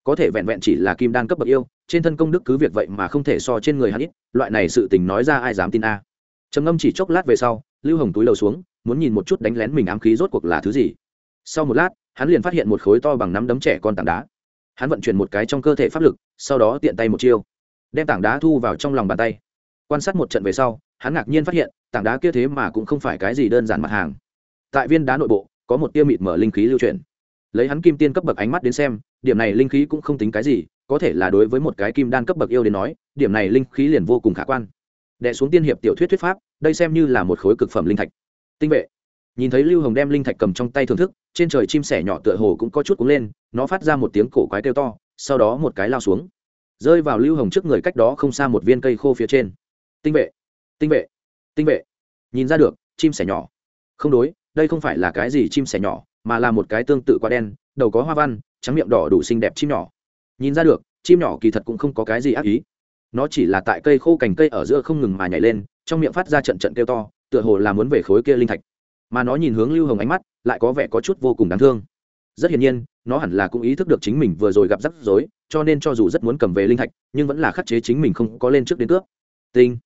Có thể vẹn vẹn chỉ là kim đan cấp bậc yêu trên thân công đức cứ việc vậy mà không thể so trên người hắn ít, loại này sự tình nói ra ai dám tin a? Trầm ngâm chỉ chốc lát về sau, lưu hồng túi lầu xuống, muốn nhìn một chút đánh lén mình ám khí rốt cuộc là thứ gì. Sau một lát, hắn liền phát hiện một khối to bằng nắm đấm trẻ con tảng đá. Hắn vận chuyển một cái trong cơ thể pháp lực, sau đó tiện tay một chiêu, đem tảng đá thu vào trong lòng bàn tay. Quan sát một trận về sau, hắn ngạc nhiên phát hiện, tảng đá kia thế mà cũng không phải cái gì đơn giản mặt hàng. Tại viên đá nội bộ, có một tia mịt mở linh khí lưu chuyển. Lấy hắn kim tiên cấp bậc ánh mắt đến xem, điểm này linh khí cũng không tính cái gì có thể là đối với một cái kim đan cấp bậc yêu đến nói, điểm này linh khí liền vô cùng khả quan. Đệ xuống tiên hiệp tiểu thuyết thuyết pháp, đây xem như là một khối cực phẩm linh thạch. Tinh vệ. Nhìn thấy lưu hồng đem linh thạch cầm trong tay thưởng thức, trên trời chim sẻ nhỏ tựa hồ cũng có chút cuống lên, nó phát ra một tiếng cổ quái kêu to, sau đó một cái lao xuống. Rơi vào lưu hồng trước người cách đó không xa một viên cây khô phía trên. Tinh vệ. Tinh vệ. Tinh vệ. Nhìn ra được, chim sẻ nhỏ. Không đối, đây không phải là cái gì chim sẻ nhỏ, mà là một cái tương tự quá đen, đầu có hoa văn, trắng miệng đỏ đủ xinh đẹp chim nhỏ nhìn ra được, chim nhỏ kỳ thật cũng không có cái gì ác ý. Nó chỉ là tại cây khô cành cây ở giữa không ngừng mà nhảy lên, trong miệng phát ra trận trận kêu to, tựa hồ là muốn về khối kia linh thạch. Mà nó nhìn hướng lưu hồng ánh mắt, lại có vẻ có chút vô cùng đáng thương. Rất hiển nhiên, nó hẳn là cũng ý thức được chính mình vừa rồi gặp rắc rối, cho nên cho dù rất muốn cầm về linh thạch, nhưng vẫn là khắc chế chính mình không có lên trước đến cướp. Tinh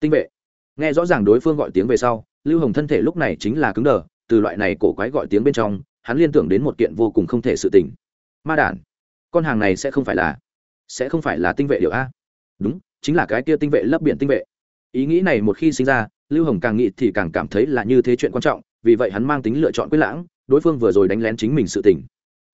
tinh vệ. Nghe rõ ràng đối phương gọi tiếng về sau, lưu hồng thân thể lúc này chính là cứng đờ, từ loại này cổ quái gọi tiếng bên trong, hắn liên tưởng đến một kiện vô cùng không thể sự tình. Ma đản con hàng này sẽ không phải là, sẽ không phải là tinh vệ điều a. Đúng, chính là cái kia tinh vệ lấp biển tinh vệ. Ý nghĩ này một khi sinh ra, lưu hồng càng nghĩ thì càng cảm thấy là như thế chuyện quan trọng, vì vậy hắn mang tính lựa chọn quyết lãng, đối phương vừa rồi đánh lén chính mình sự tỉnh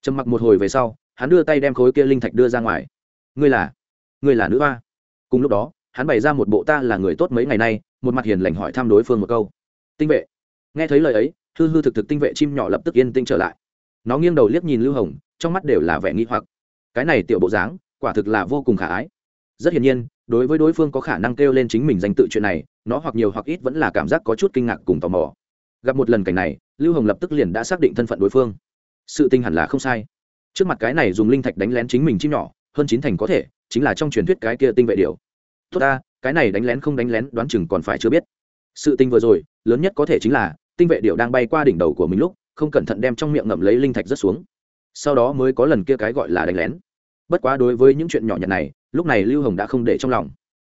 trầm mặc một hồi về sau, hắn đưa tay đem khối kia linh thạch đưa ra ngoài. Ngươi là ngươi là nữ hoa. Cùng lúc đó, hắn bày ra một bộ ta là người tốt mấy ngày nay, một mặt hiền lành hỏi thăm đối phương một câu. Tinh vệ. Nghe thấy lời ấy, hư hư thực thực tinh vệ chim nhỏ lập tức yên tĩnh trở lại. Nó nghiêng đầu liếc nhìn lưu hồng, trong mắt đều là vẻ nghi hoặc cái này tiểu bộ dáng, quả thực là vô cùng khả ái. Rất hiển nhiên, đối với đối phương có khả năng kêu lên chính mình danh tự chuyện này, nó hoặc nhiều hoặc ít vẫn là cảm giác có chút kinh ngạc cùng tò mò. Gặp một lần cảnh này, lưu hồng lập tức liền đã xác định thân phận đối phương. Sự tinh hẳn là không sai. Trước mặt cái này dùng linh thạch đánh lén chính mình chim nhỏ, hơn chín thành có thể, chính là trong truyền thuyết cái kia tinh vệ điều tốt ta, cái này đánh lén không đánh lén đoán chừng còn phải chưa biết. Sự tinh vừa rồi, lớn nhất có thể chính là, tinh vệ điệu đang bay qua đỉnh đầu của mình lúc, không cẩn thận đem trong miệng ngậm lấy linh thạch rất xuống sau đó mới có lần kia cái gọi là đánh lén. Bất quá đối với những chuyện nhỏ nhặt này, lúc này lưu hồng đã không để trong lòng.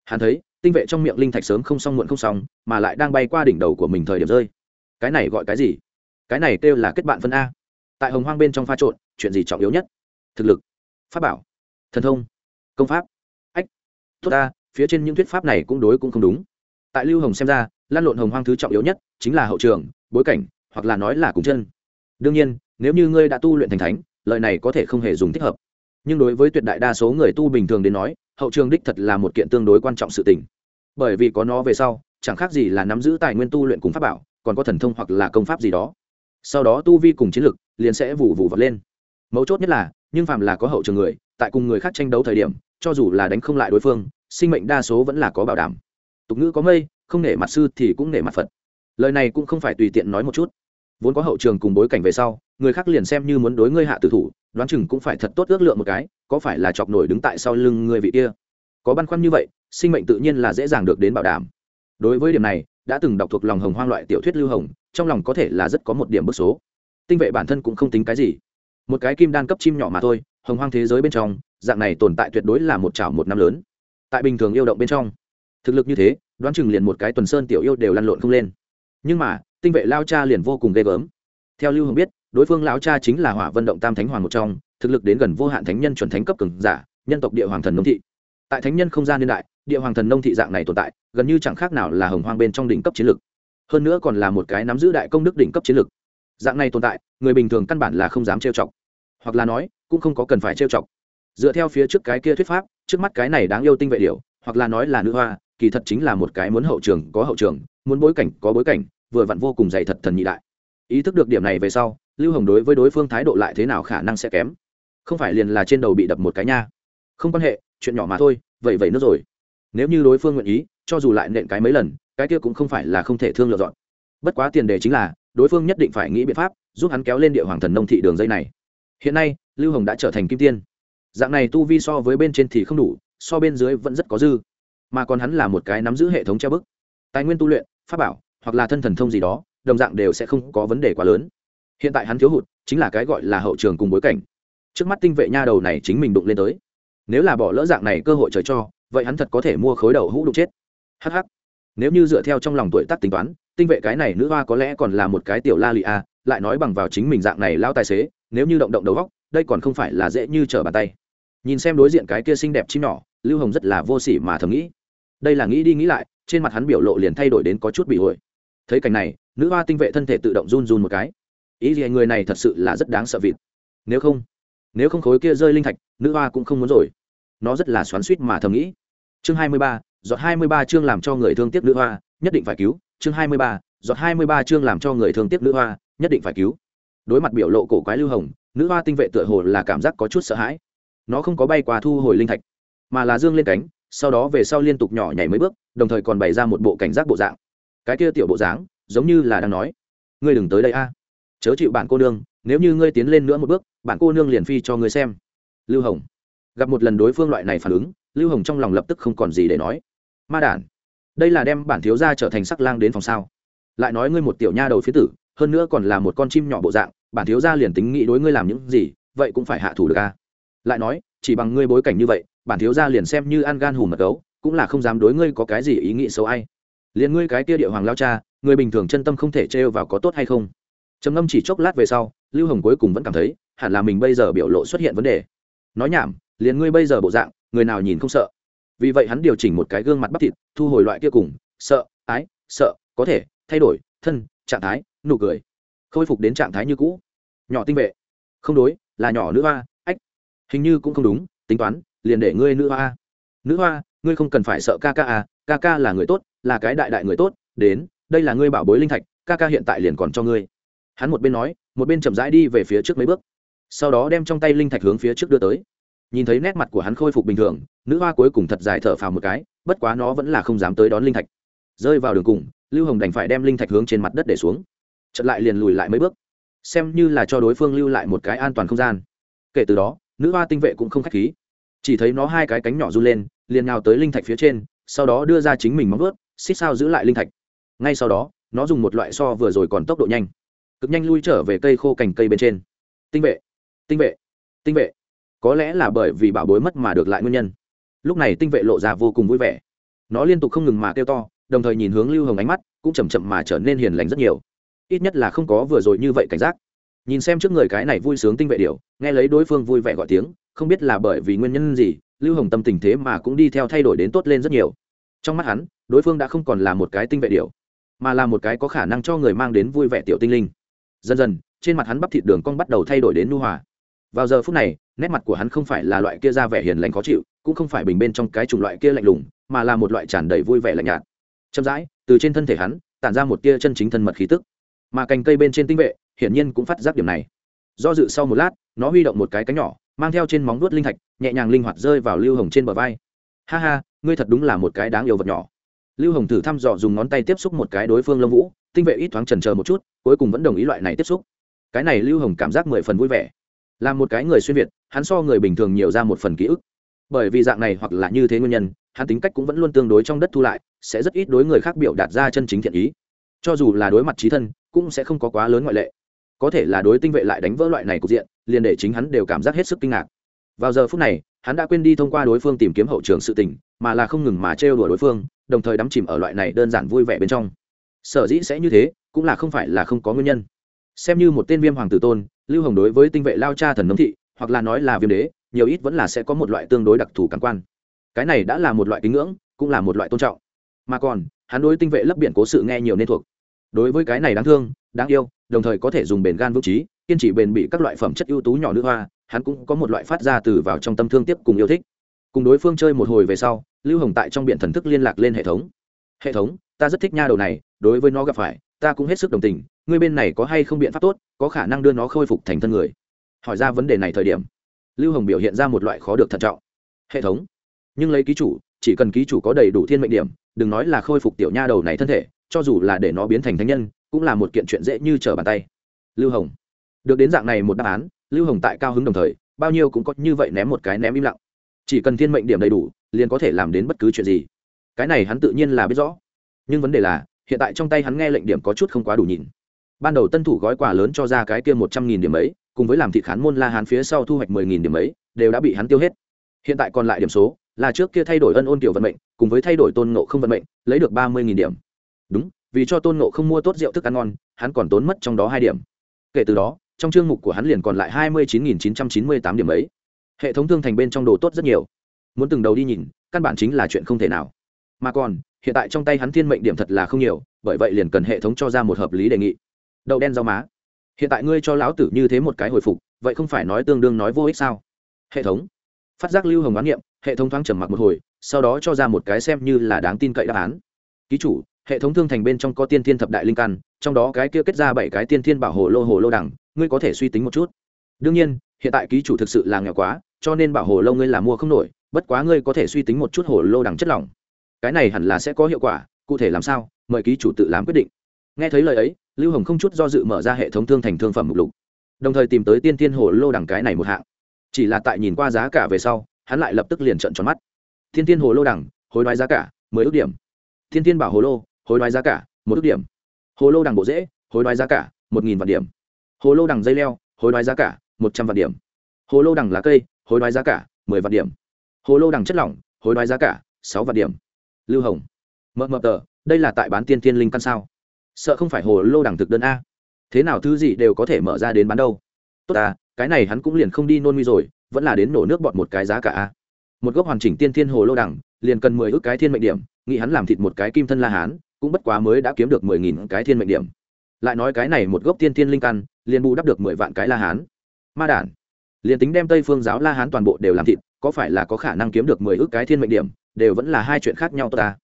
Hắn thấy, tinh vệ trong miệng linh thạch sớm không xong muộn không xong, mà lại đang bay qua đỉnh đầu của mình thời điểm rơi. Cái này gọi cái gì? Cái này kêu là kết bạn phân a. Tại hồng hoang bên trong pha trộn, chuyện gì trọng yếu nhất? Thực lực. Pháp bảo. Thần thông. Công pháp. Ách. Tốt ta, phía trên những thuyết pháp này cũng đối cũng không đúng. Tại lưu hồng xem ra, lan lộn hồng hoang thứ trọng yếu nhất chính là hậu trường, bối cảnh, hoặc là nói là cùng chân. Đương nhiên nếu như ngươi đã tu luyện thành thánh, lời này có thể không hề dùng thích hợp. Nhưng đối với tuyệt đại đa số người tu bình thường đến nói, hậu trường đích thật là một kiện tương đối quan trọng sự tình. Bởi vì có nó về sau, chẳng khác gì là nắm giữ tài nguyên tu luyện cùng pháp bảo, còn có thần thông hoặc là công pháp gì đó. Sau đó tu vi cùng chiến lực liền sẽ vụ vụ vật lên. Mấu chốt nhất là, nhưng phàm là có hậu trường người, tại cùng người khác tranh đấu thời điểm, cho dù là đánh không lại đối phương, sinh mệnh đa số vẫn là có bảo đảm. Tục ngữ có mây, không nể mặt sư thì cũng nể mặt phật. Lời này cũng không phải tùy tiện nói một chút vốn có hậu trường cùng bối cảnh về sau, người khác liền xem như muốn đối ngươi hạ tử thủ, đoán chừng cũng phải thật tốt ước lượng một cái, có phải là chọc nổi đứng tại sau lưng người vị kia. Có băn khoăn như vậy, sinh mệnh tự nhiên là dễ dàng được đến bảo đảm. Đối với điểm này, đã từng đọc thuộc lòng hồng hoang loại tiểu thuyết lưu hồng, trong lòng có thể là rất có một điểm bức số. Tinh vệ bản thân cũng không tính cái gì. Một cái kim đan cấp chim nhỏ mà thôi, hồng hoang thế giới bên trong, dạng này tồn tại tuyệt đối là một chảo một năm lớn. Tại bình thường yêu động bên trong, thực lực như thế, đoán chừng liền một cái tuần sơn tiểu yêu đều lăn lộn không lên. Nhưng mà tinh vệ lao cha liền vô cùng ghê gớm. Theo lưu hồng biết, đối phương lão cha chính là hỏa vận động tam thánh hoàng một trong, thực lực đến gần vô hạn thánh nhân chuẩn thánh cấp cường giả, nhân tộc địa hoàng thần nông thị. Tại thánh nhân không gian niên đại, địa hoàng thần nông thị dạng này tồn tại, gần như chẳng khác nào là hồng hoang bên trong đỉnh cấp chiến lực hơn nữa còn là một cái nắm giữ đại công đức đỉnh cấp chiến lực dạng này tồn tại, người bình thường căn bản là không dám trêu chọc. Hoặc là nói, cũng không có cần phải trêu chọc. Dựa theo phía trước cái kia thuyết pháp, trước mắt cái này đáng yêu tinh vệ điều hoặc là nói là nữ hoa, kỳ thật chính là một cái muốn hậu trường có hậu trường, muốn bối cảnh có bối cảnh vừa vặn vô cùng dày thật thần nhị đại. Ý thức được điểm này về sau, lưu hồng đối với đối phương thái độ lại thế nào khả năng sẽ kém? Không phải liền là trên đầu bị đập một cái nha. Không quan hệ, chuyện nhỏ mà thôi, vậy vậy nữa rồi. Nếu như đối phương nguyện ý, cho dù lại nện cái mấy lần, cái kia cũng không phải là không thể thương lựa dọn. Bất quá tiền đề chính là, đối phương nhất định phải nghĩ biện pháp giúp hắn kéo lên địa hoàng thần nông thị đường dây này. Hiện nay, lưu hồng đã trở thành kim tiên. Dạng này tu vi so với bên trên thì không đủ, so bên dưới vẫn rất có dư. Mà còn hắn là một cái nắm giữ hệ thống treo bức. Tài nguyên tu luyện, pháp bảo hoặc là thân thần thông gì đó, đồng dạng đều sẽ không có vấn đề quá lớn. Hiện tại hắn thiếu hụt, chính là cái gọi là hậu trường cùng bối cảnh. Trước mắt tinh vệ nha đầu này chính mình đụng lên tới. Nếu là bỏ lỡ dạng này cơ hội trời cho, vậy hắn thật có thể mua khối đầu hũ đụng chết. Hh nếu như dựa theo trong lòng tuổi tác tính toán, tinh vệ cái này nữ hoa có lẽ còn là một cái tiểu la lụy a, lại nói bằng vào chính mình dạng này lao tài xế, nếu như động động đầu góc, đây còn không phải là dễ như trở bàn tay. Nhìn xem đối diện cái kia xinh đẹp chim nhỏ, lưu hồng rất là vô sỉ mà thầm nghĩ. Đây là nghĩ đi nghĩ lại, trên mặt hắn biểu lộ liền thay đổi đến có chút bị ổi thấy cảnh này, nữ hoa tinh vệ thân thể tự động run run một cái. Ý gì người này thật sự là rất đáng sợ vịt. Nếu không nếu không khối kia rơi linh thạch, nữ hoa cũng không muốn rồi. Nó rất là xoắn suýt mà thầm nghĩ. Chương hai mươi ba, giọt hai mươi ba chương làm cho người thương tiếc nữ hoa, nhất định phải cứu. Chương hai mươi ba, giọt hai mươi ba chương làm cho người thương tiếc nữ hoa, nhất định phải cứu. Đối mặt biểu lộ cổ quái lưu hồng, nữ hoa tinh vệ tựa hồ là cảm giác có chút sợ hãi. Nó không có bay qua thu hồi linh thạch, mà là dương lên cánh, sau đó về sau liên tục nhỏ nhảy mấy bước, đồng thời còn bày ra một bộ cảnh giác bộ dạng cái kia tiểu bộ dáng, giống như là đang nói, ngươi đừng tới đây a. Chớ chịu bản cô nương, nếu như ngươi tiến lên nữa một bước bản cô nương liền phi cho ngươi xem. Lưu hồng gặp một lần đối phương loại này phản ứng, lưu hồng trong lòng lập tức không còn gì để nói. Ma đản, đây là đem bản thiếu gia trở thành sắc lang đến phòng sao? Lại nói ngươi một tiểu nha đầu phía tử, hơn nữa còn là một con chim nhỏ bộ dạng, bản thiếu gia liền tính nghĩ đối ngươi làm những gì, vậy cũng phải hạ thủ được a. Lại nói, chỉ bằng ngươi bối cảnh như vậy, bản thiếu gia liền xem như ăn gan hùm mật gấu, cũng là không dám đối ngươi có cái gì ý nghĩ xấu ai liền ngươi cái kia địa hoàng lao cha, người bình thường chân tâm không thể trêu vào có tốt hay không? Trầm ngâm chỉ chốc lát về sau, lưu hồng cuối cùng vẫn cảm thấy, hẳn là mình bây giờ biểu lộ xuất hiện vấn đề. Nói nhảm, liền ngươi bây giờ bộ dạng, người nào nhìn không sợ? Vì vậy hắn điều chỉnh một cái gương mặt bắp thịt, thu hồi loại kia cùng, sợ, ái, sợ, có thể, thay đổi, thân, trạng thái, nụ cười. Khôi phục đến trạng thái như cũ. Nhỏ tinh vệ. Không đối, là nhỏ nữ hoa, ách. Hình như cũng không đúng, tính toán, liền để ngươi nữ hoa nữ hoa ngươi không cần phải sợ ca ca à ca ca là người tốt, là cái đại đại người tốt, đến, đây là ngươi bảo bối linh thạch, ca ca hiện tại liền còn cho ngươi. Hắn một bên nói, một bên chậm rãi đi về phía trước mấy bước. Sau đó đem trong tay linh thạch hướng phía trước đưa tới. Nhìn thấy nét mặt của hắn khôi phục bình thường, nữ hoa cuối cùng thật dài thở phào một cái, bất quá nó vẫn là không dám tới đón linh thạch. Rơi vào đường cùng, lưu hồng đành phải đem linh thạch hướng trên mặt đất để xuống. Chật lại liền lùi lại mấy bước. Xem như là cho đối phương lưu lại một cái an toàn không gian. Kể từ đó, nữ hoa tinh vệ cũng không k h á c h khí. Chỉ thấy nó hai cái cánh nhỏ run lên liền nào tới linh thạch phía trên, sau đó đưa ra chính mình móng vớt xích sao giữ lại linh thạch. Ngay sau đó, nó dùng một loại so vừa rồi còn tốc độ nhanh, cực nhanh lui trở về cây khô cành cây bên trên. Tinh vệ tinh vệ tinh vệ. Có lẽ là bởi vì bảo bối mất mà được lại nguyên nhân. Lúc này tinh vệ lộ ra vô cùng vui vẻ. Nó liên tục không ngừng mà kêu to, đồng thời nhìn hướng lưu hồng ánh mắt cũng chầm chậm mà trở nên hiền lành rất nhiều. Ít nhất là không có vừa rồi như vậy cảnh giác. Nhìn xem trước người cái này vui sướng tinh vệ điều nghe lấy đối phương vui vẻ gọi tiếng, không biết là bởi vì nguyên nhân gì lưu hồng tâm tình thế mà cũng đi theo thay đổi đến tốt lên rất nhiều. Trong mắt hắn, đối phương đã không còn là một cái tinh vệ điều mà là một cái có khả năng cho người mang đến vui vẻ tiểu tinh linh. Dần dần, trên mặt hắn bắp thịt đường cong bắt đầu thay đổi đến nu hòa. Vào giờ phút này, nét mặt của hắn không phải là loại kia ra vẻ hiền lành khó chịu, cũng không phải bình bên trong cái chủng loại kia lạnh lùng, mà là một loại tràn đầy vui vẻ lạnh nhạt. Chậm rãi, từ trên thân thể hắn, tản ra một tia chân chính thân mật khí tức. Mà cành cây bên trên tinh vệ, hiển nhiên cũng phát giác điểm này. Do dự sau một lát, nó huy động một cái cánh nhỏ mang theo trên móng vuốt linh thạch, nhẹ nhàng linh hoạt rơi vào lưu hồng trên bờ vai. Ha ha, ngươi thật đúng là một cái đáng yêu vật nhỏ. Lưu hồng thử thăm dò dùng ngón tay tiếp xúc một cái đối phương lông vũ, tinh vệ ít thoáng trần chờ một chút, cuối cùng vẫn đồng ý loại này tiếp xúc. Cái này lưu hồng cảm giác mười phần vui vẻ. Là một cái người xuyên việt, hắn so người bình thường nhiều ra một phần ký ức. Bởi vì dạng này hoặc là như thế nguyên nhân, hắn tính cách cũng vẫn luôn tương đối trong đất thu lại, sẽ rất ít đối người khác biểu đạt ra chân chính thiện ý. Cho dù là đối mặt trí thân, cũng sẽ không có quá lớn ngoại lệ có thể là đối tinh vệ lại đánh vỡ loại này cục diện, liền để chính hắn đều cảm giác hết sức kinh ngạc. Vào giờ phút này, hắn đã quên đi thông qua đối phương tìm kiếm hậu trường sự tình, mà là không ngừng mà trêu đùa đối phương, đồng thời đắm chìm ở loại này đơn giản vui vẻ bên trong. Sở dĩ sẽ như thế, cũng là không phải là không có nguyên nhân. Xem như một tên viêm hoàng tử tôn, lưu hồng đối với tinh vệ lao cha thần nấm thị, hoặc là nói là viêm đế, nhiều ít vẫn là sẽ có một loại tương đối đặc thù cảm quan. Cái này đã là một loại kính ngưỡng, cũng là một loại tôn trọng. Mà còn, hắn đối tinh vệ lấp biển cố sự nghe nhiều nên thuộc. Đối với cái này đáng thương, đáng yêu đồng thời có thể dùng bền gan vững trí, kiên trì bền bị các loại phẩm chất ưu tú nhỏ nữ hoa, hắn cũng có một loại phát ra từ vào trong tâm thương tiếp cùng yêu thích. Cùng đối phương chơi một hồi về sau, lưu hồng tại trong biện thần thức liên lạc lên hệ thống. Hệ thống, ta rất thích nha đầu này, đối với nó gặp phải, ta cũng hết sức đồng tình, ngươi bên này có hay không biện pháp tốt, có khả năng đưa nó khôi phục thành thân người? Hỏi ra vấn đề này thời điểm, lưu hồng biểu hiện ra một loại khó được thận trọng. Hệ thống, nhưng lấy ký chủ, chỉ cần ký chủ có đầy đủ thiên mệnh điểm, đừng nói là khôi phục tiểu nha đầu này thân thể, cho dù là để nó biến thành thánh nhân cũng là một kiện chuyện dễ như trở bàn tay. Lưu hồng, được đến dạng này một đáp án, lưu hồng tại cao hứng đồng thời, bao nhiêu cũng có như vậy ném một cái ném im lặng. Chỉ cần thiên mệnh điểm đầy đủ, liền có thể làm đến bất cứ chuyện gì. Cái này hắn tự nhiên là biết rõ. Nhưng vấn đề là, hiện tại trong tay hắn nghe lệnh điểm có chút không quá đủ nhìn. Ban đầu tân thủ gói quà lớn cho ra cái kia một trăm nghìn điểm ấy, cùng với làm thị khán môn la hán phía sau thu hoạch mười nghìn điểm ấy, đều đã bị hắn tiêu hết. Hiện tại còn lại điểm số, là trước kia thay đổi ân ôn tiểu vận mệnh, cùng với thay đổi tôn ngộ không vận mệnh, lấy được ba mươi nghìn điểm. Đúng vì cho tôn nộ không mua tốt rượu thức ăn ngon, hắn còn tốn mất trong đó hai điểm. Kể từ đó, trong chương mục của hắn liền còn lại hai mươi chín nghìn chín trăm chín mươi tám điểm ấy. Hệ thống thương thành bên trong đồ tốt rất nhiều. Muốn từng đầu đi nhìn, căn bản chính là chuyện không thể nào. Mà còn, hiện tại trong tay hắn thiên mệnh điểm thật là không nhiều, bởi vậy liền cần hệ thống cho ra một hợp lý đề nghị. Đậu đen rau má. Hiện tại ngươi cho lão tử như thế một cái hồi phục, vậy không phải nói tương đương nói vô ích sao? Hệ thống. Phát giác lưu hồng bán nghiệm hệ thống thoáng trầm mặc một hồi, sau đó cho ra một cái xem như là đáng tin cậy đáp án. Ký chủ hệ thống thương thành bên trong có tiên thiên thập đại linh căn, trong đó cái kia kết ra bảy cái tiên thiên bảo hộ lô hồ lô đẳng ngươi có thể suy tính một chút. Đương nhiên, hiện tại ký chủ thực sự là nghèo quá, cho nên bảo hồ lô ngươi là mua không nổi, bất quá ngươi có thể suy tính một chút hồ lô đẳng chất lỏng. Cái này hẳn là sẽ có hiệu quả, cụ thể làm sao, mời ký chủ tự làm quyết định. Nghe thấy lời ấy, lưu hồng không chút do dự mở ra hệ thống thương thành thương phẩm mục lục, đồng thời tìm tới tiên thiên hồ lô đẳng cái này một hạng. Chỉ là tại nhìn qua giá cả về sau, hắn lại lập tức liền trận tròn mắt. Thiên tiên hồ lô đẳng hối đoái giá cả, mười ước điểm. Thiên tiên bảo hồ lô hối đoái giá cả, một ước điểm. Hồ lô đẳng bộ dễ, hối đoái giá cả, một nghìn vạn điểm. Hồ lô đẳng dây leo, hối đoái giá cả, một trăm vạn điểm. Hồ lô đẳng lá cây, hối đoái giá cả, mười vạn điểm. Hồ lô đẳng chất lỏng, hối đoái giá cả, sáu vạn điểm. Lưu hồng. Mờ mờ tờ, đây là tại bán tiên thiên linh căn sao? Sợ không phải hồ lô đẳng thực đơn a. Thế nào thứ gì đều có thể mở ra đến bán đâu? Tốt à cái này hắn cũng liền không đi nôn mi rồi, vẫn là đến nổ nước bọt một cái giá cả a. Một gốc hoàn chỉnh tiên thiên hồ lô đẳng liền cần mười ước cái thiên mệnh điểm, nghĩ hắn làm thịt một cái kim thân la hán cũng bất quá mới đã kiếm được mười nghìn cái thiên mệnh điểm. Lại nói cái này một gốc tiên thiên linh căn, liền bù đắp được mười vạn cái la hán. Ma đản. Liền tính đem tây phương giáo la hán toàn bộ đều làm thịt, có phải là có khả năng kiếm được mười ước cái thiên mệnh điểm, đều vẫn là hai chuyện khác nhau ta.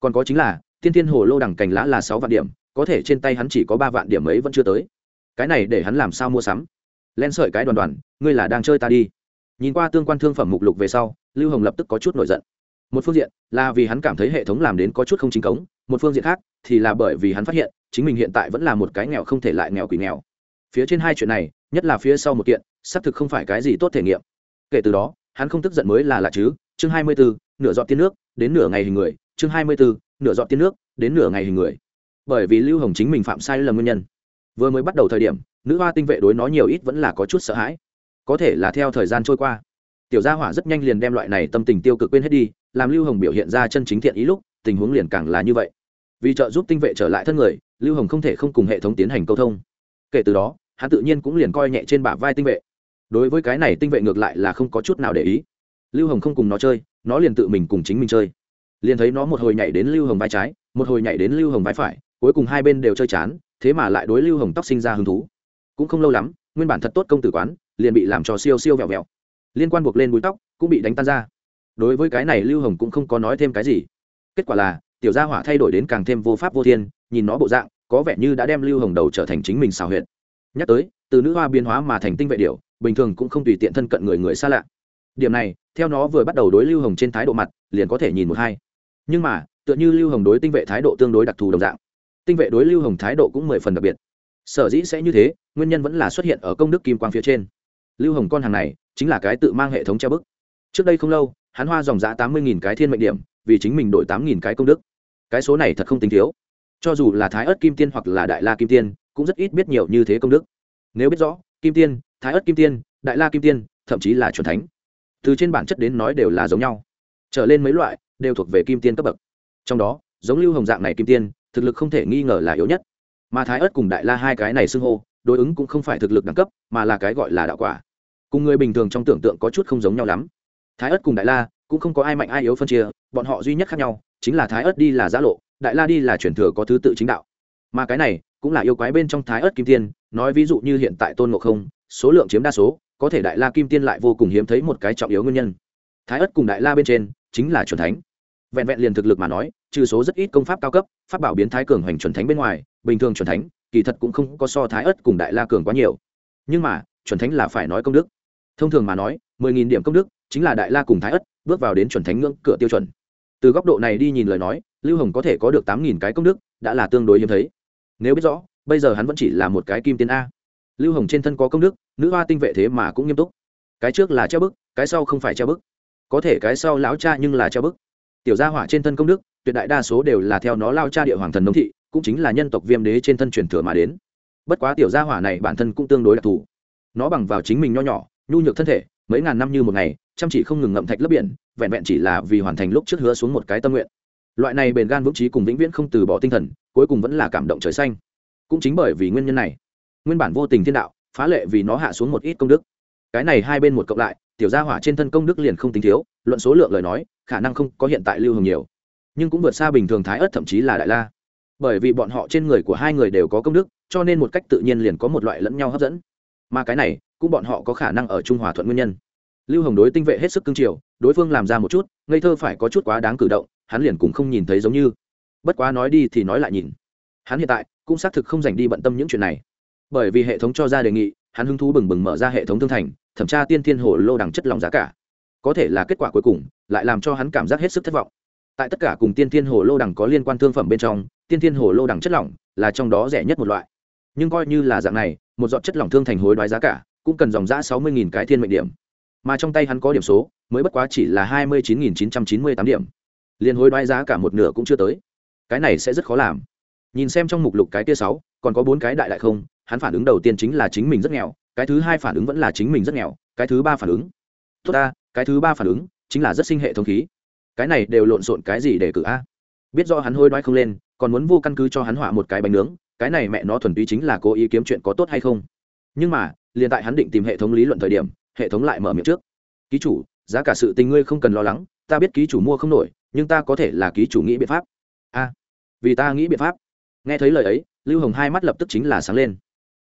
Còn có chính là tiên thiên hồ lô đẳng cành lá là sáu vạn điểm, có thể trên tay hắn chỉ có ba vạn điểm ấy vẫn chưa tới. Cái này để hắn làm sao mua sắm? Len sợi cái đoàn đoàn, ngươi là đang chơi ta đi. Nhìn qua tương quan thương phẩm mục lục về sau, lưu hồng lập tức có chút nổi giận. Một phương diện, là vì hắn cảm thấy hệ thống làm đến có chút không chính cống một phương diện khác thì là bởi vì hắn phát hiện chính mình hiện tại vẫn là một cái nghèo không thể lại nghèo quỷ nghèo. Phía trên hai chuyện này, nhất là phía sau một kiện, xác thực không phải cái gì tốt thể nghiệm. Kể từ đó, hắn không tức giận mới là lạ chứ. Chương hai mươi bốn nửa dọn tiên nước, đến nửa ngày hình người. Chương hai mươi bốn nửa dọn tiên nước, đến nửa ngày hình người. Bởi vì lưu hồng chính mình phạm sai lầm nguyên nhân. Vừa mới bắt đầu thời điểm, nữ hoa tinh vệ đối nó nhiều ít vẫn là có chút sợ hãi. Có thể là theo thời gian trôi qua. Tiểu gia hỏa rất nhanh liền đem loại này tâm tình tiêu cực quên hết đi, làm lưu hồng biểu hiện ra chân chính thiện ý lúc, tình huống liền càng là như vậy vì trợ giúp tinh vệ trở lại thân người, lưu hồng không thể không cùng hệ thống tiến hành câu thông. Kể từ đó, hắn tự nhiên cũng liền coi nhẹ trên bả vai tinh vệ. Đối với cái này tinh vệ ngược lại là không có chút nào để ý. Lưu hồng không cùng nó chơi, nó liền tự mình cùng chính mình chơi. Liền thấy nó một hồi nhảy đến lưu hồng vai trái, một hồi nhảy đến lưu hồng vai phải, cuối cùng hai bên đều chơi chán, thế mà lại đối lưu hồng tóc sinh ra hứng thú. Cũng không lâu lắm, nguyên bản thật tốt công tử quán, liền bị làm cho siêu siêu vẹo vẹo. Liên quan buộc lên búi tóc, cũng bị đánh tan ra. Đối với cái này lưu hồng cũng không có nói thêm cái gì. Kết quả là tiểu gia hỏa thay đổi đến càng thêm vô pháp vô thiên, nhìn nó bộ dạng, có vẻ như đã đem lưu hồng đầu trở thành chính mình xào huyệt. Nhắc tới, từ nữ hoa biến hóa mà thành tinh vệ điệu bình thường cũng không tùy tiện thân cận người người xa lạ. Điểm này, theo nó vừa bắt đầu đối lưu hồng trên thái độ mặt, liền có thể nhìn một hai. Nhưng mà, tựa như lưu hồng đối tinh vệ thái độ tương đối đặc thù đồng dạng, tinh vệ đối lưu hồng thái độ cũng mười phần đặc biệt. Sở dĩ sẽ như thế, nguyên nhân vẫn là xuất hiện ở công đức kim quang phía trên. Lưu hồng con hàng này, chính là cái tự mang hệ thống treo bức. Trước đây không lâu, hắn hoa dòng giã tám mươi cái thiên mệnh điểm vì chính mình đổi tám cái công đức. Cái số này thật không tính thiếu. Cho dù là thái ớt kim tiên hoặc là đại la kim tiên, cũng rất ít biết nhiều như thế công đức. Nếu biết rõ, kim tiên, thái ớt kim tiên, đại la kim tiên, thậm chí là c thánh, từ trên bản chất đến nói đều là giống nhau. Trở lên mấy loại đều thuộc về kim tiên cấp bậc. Trong đó, giống lưu hồng dạng này kim tiên, thực lực không thể nghi ngờ là yếu nhất. Mà thái ớt cùng đại la hai cái này xưng hô, đối ứng cũng không phải thực lực đẳng cấp, mà là cái gọi là đạo quả. Cùng người bình thường trong tưởng tượng có chút không giống nhau lắm. Thái ớt cùng đại la cũng không có ai mạnh ai yếu phân chia, bọn họ duy nhất khác nhau chính là thái ớt đi là giã lộ, đại la đi là chuyển thừa có thứ tự chính đạo. Mà cái này cũng là yêu quái bên trong thái ớt kim tiên, nói ví dụ như hiện tại tôn ngộ không, số lượng chiếm đa số, có thể đại la kim tiên lại vô cùng hiếm thấy một cái trọng yếu nguyên nhân. Thái ớt cùng đại la bên trên chính là chuẩn thánh. Vẹn vẹn liền thực lực mà nói, trừ số rất ít công pháp cao cấp, pháp bảo biến thái cường hoành chuẩn thánh bên ngoài, bình thường chuẩn thánh, kỳ thật cũng không có so thái ớt cùng đại la cường quá nhiều. Nhưng mà, chuẩn thánh là phải nói công đức. Thông thường mà nói, mười nghìn điểm công đức chính là đại la cùng thái ất, bước vào đến chuẩn thánh ngưỡng cửa tiêu chuẩn. Từ góc độ này đi nhìn lời nói, lưu hồng có thể có được tám nghìn cái công đức, đã là tương đối hiếm thấy. Nếu biết rõ, bây giờ hắn vẫn chỉ là một cái kim tiên a. Lưu hồng trên thân có công đức, nữ hoa tinh vệ thế mà cũng nghiêm túc. Cái trước là treo bức, cái sau không phải treo bức. Có thể cái sau lão cha nhưng là treo bức. Tiểu gia hỏa trên thân công đức, tuyệt đại đa số đều là theo nó lao cha địa hoàng thần nông thị, cũng chính là nhân tộc viêm đế trên thân truyền thừa mà đến. Bất quá tiểu gia hỏa này bản thân cũng tương đối đặc thù. Nó bằng vào chính mình nho nhỏ, nhu nhược thân thể, mấy ngàn năm như một ngày chăm chỉ không ngừng ngậm thạch lấp biển, vẹn vẹn chỉ là vì hoàn thành lúc trước hứa xuống một cái tâm nguyện. Loại này bền gan vững trí cùng vĩnh viễn không từ bỏ tinh thần, cuối cùng vẫn là cảm động trời xanh. Cũng chính bởi vì nguyên nhân này, nguyên bản vô tình thiên đạo, phá lệ vì nó hạ xuống một ít công đức. Cái này hai bên một cộng lại, tiểu gia hỏa trên thân công đức liền không tính thiếu, luận số lượng lời nói, khả năng không có hiện tại lưu hồng nhiều. Nhưng cũng vượt xa bình thường thái ớt thậm chí là đại la. Bởi vì bọn họ trên người của hai người đều có công đức, cho nên một cách tự nhiên liền có một loại lẫn nhau hấp dẫn. Mà cái này, cũng bọn họ có khả năng ở trung hòa thuận nguyên nhân lưu hồng đối tinh vệ hết sức cưng chiều, đối phương làm ra một chút, ngây thơ phải có chút quá đáng cử động, hắn liền cũng không nhìn thấy giống như. Bất quá nói đi thì nói lại nhìn. Hắn hiện tại cũng xác thực không dành đi bận tâm những chuyện này. Bởi vì hệ thống cho ra đề nghị, hắn hứng thú bừng bừng mở ra hệ thống thương thành, thẩm tra tiên thiên hồ lô đằng chất lòng giá cả. Có thể là kết quả cuối cùng, lại làm cho hắn cảm giác hết sức thất vọng. Tại tất cả cùng tiên thiên hồ lô đằng có liên quan thương phẩm bên trong, tiên thiên hồ lô đằng chất lỏng là trong đó rẻ nhất một loại. Nhưng coi như là dạng này, một giọt chất lỏng thương thành hối đoái giá cả, cũng cần dòng giã sáu mươi cái thiên mệnh điểm mà trong tay hắn có điểm số, mới bất quá chỉ là hai mươi chín nghìn chín trăm chín mươi tám điểm. Liền hối đoái giá cả một nửa cũng chưa tới. Cái này sẽ rất khó làm. Nhìn xem trong mục lục cái tia sáu, còn có bốn cái đại đại không, hắn phản ứng đầu tiên chính là chính mình rất nghèo, cái thứ hai phản ứng vẫn là chính mình rất nghèo, cái thứ ba phản ứng. Tốt ta, cái thứ ba phản ứng chính là rất sinh hệ thống khí. Cái này đều lộn xộn cái gì để cử a? Biết do hắn hôi đoái không lên, còn muốn vô căn cứ cho hắn họa một cái bánh nướng, cái này mẹ nó thuần túy chính là cố ý kiếm chuyện có tốt hay không. Nhưng mà, liền tại hắn định tìm hệ thống lý luận thời điểm hệ thống lại mở miệng trước. Ký chủ, giá cả sự tình ngươi không cần lo lắng, ta biết ký chủ mua không nổi, nhưng ta có thể là ký chủ nghĩ biện pháp. A, vì ta nghĩ biện pháp. Nghe thấy lời ấy, lưu hồng hai mắt lập tức chính là sáng lên.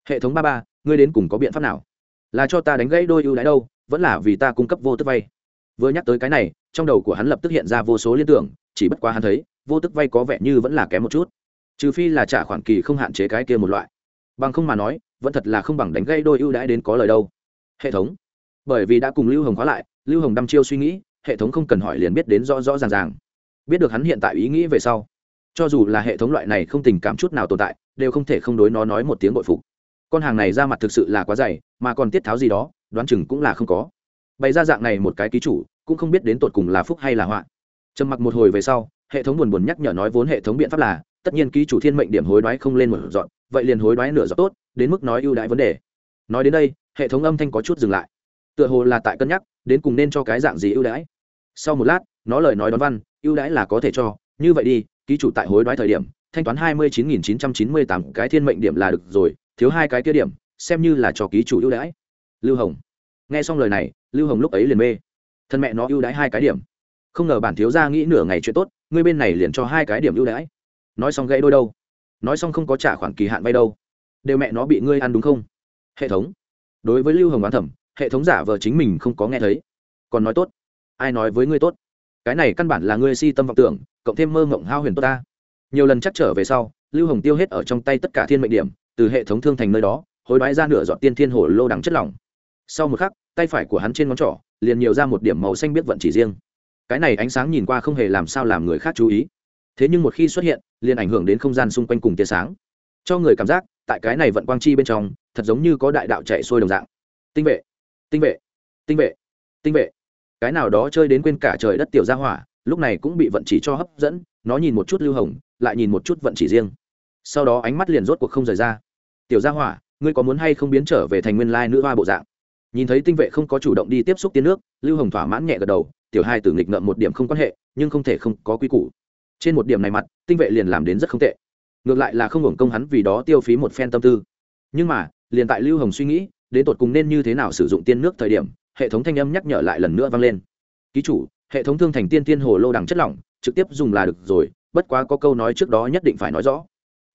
Hệ thống ba ba, ngươi đến cùng có biện pháp nào? Là cho ta đánh gãy đôi ưu đãi đâu, vẫn là vì ta cung cấp vô tức vay. Vừa nhắc tới cái này, trong đầu của hắn lập tức hiện ra vô số liên tưởng, chỉ bất quá hắn thấy, vô tức vay có vẻ như vẫn là kém một chút. Trừ phi là trả khoản kỳ không hạn chế cái kia một loại. Bằng không mà nói, vẫn thật là không bằng đánh gây đôi ưu đãi đến có lời đâu. Hệ thống bởi vì đã cùng lưu hồng khóa lại, lưu hồng đăm chiêu suy nghĩ, hệ thống không cần hỏi liền biết đến rõ rõ ràng ràng. Biết được hắn hiện tại ý nghĩ về sau, cho dù là hệ thống loại này không tình cảm chút nào tồn tại, đều không thể không đối nó nói một tiếng bội phục. Con hàng này ra mặt thực sự là quá dày, mà còn tiết tháo gì đó, đoán chừng cũng là không có. Bày ra dạng này một cái ký chủ, cũng không biết đến tột cùng là phúc hay là họa. Trầm mặc một hồi về sau, hệ thống buồn buồn nhắc nhở nói vốn hệ thống biện pháp là, tất nhiên ký chủ thiên mệnh điểm hối đoái không lên một dọn vậy liền hối đoái nửa dọn tốt, đến mức nói ưu đãi vấn đề. Nói đến đây, hệ thống âm thanh có chút dừng lại tựa hồ là tại cân nhắc, đến cùng nên cho cái dạng gì ưu đãi. Sau một lát, nó lời nói đón văn, ưu đãi là có thể cho, như vậy đi, ký chủ tại hối đoái thời điểm, thanh toán hai mươi chín nghìn chín trăm chín mươi tám, cái thiên mệnh điểm là được rồi, thiếu hai cái kia điểm, xem như là cho ký chủ ưu đãi. Lưu hồng. Nghe xong lời này, lưu hồng lúc ấy liền mê. Thân mẹ nó ưu đãi hai cái điểm. Không ngờ bản thiếu gia nghĩ nửa ngày chuyện tốt, ngươi bên này liền cho hai cái điểm ưu đãi. Nói xong gãy đôi đâu? Nói xong không có trả khoản kỳ hạn vay đâu? Đều mẹ nó bị ngươi ăn đúng không? Hệ thống. Đối với lưu hồng bán thẩm hệ thống giả vờ chính mình không có nghe thấy. Còn nói tốt. Ai nói với ngươi tốt? Cái này căn bản là ngươi si tâm vọng tưởng, cộng thêm mơ mộng hao huyền tốt ta. Nhiều lần chắc trở về sau, lưu hồng tiêu hết ở trong tay tất cả thiên mệnh điểm, từ hệ thống thương thành nơi đó, hối đoái ra nửa dọn tiên thiên hồ lô đằng chất lỏng. Sau một khắc, tay phải của hắn trên ngón trỏ liền nhiều ra một điểm màu xanh biết vận chỉ riêng. Cái này ánh sáng nhìn qua không hề làm sao làm người khác chú ý. Thế nhưng một khi xuất hiện, liền ảnh hưởng đến không gian xung quanh cùng tia sáng. Cho người cảm giác, tại cái này vận quang chi bên trong, thật giống như có đại đạo chạy xuôi đồng dạng. Tinh vệ tinh vệ tinh vệ tinh vệ. Cái nào đó chơi đến quên cả trời đất tiểu gia hỏa, lúc này cũng bị vận chỉ cho hấp dẫn, nó nhìn một chút lưu hồng, lại nhìn một chút vận chỉ riêng. Sau đó ánh mắt liền rốt cuộc không rời ra. Tiểu gia hỏa, ngươi có muốn hay không biến trở về thành nguyên lai nữ hoa bộ dạng? Nhìn thấy tinh vệ không có chủ động đi tiếp xúc tiến nước, lưu hồng thỏa mãn nhẹ gật đầu, tiểu hai tử nghịch ngợm một điểm không quan hệ, nhưng không thể không có quy củ. Trên một điểm này mặt, tinh vệ liền làm đến rất không tệ. Ngược lại là không hưởng công hắn vì đó tiêu phí một phen tâm tư. Nhưng mà, liền tại lưu hồng suy nghĩ đến tột cùng nên như thế nào sử dụng tiên nước thời điểm, hệ thống thanh âm nhắc nhở lại lần nữa vang lên. Ký chủ, hệ thống thương thành tiên tiên hồ lô đằng chất lỏng, trực tiếp dùng là được rồi, bất quá có câu nói trước đó nhất định phải nói rõ.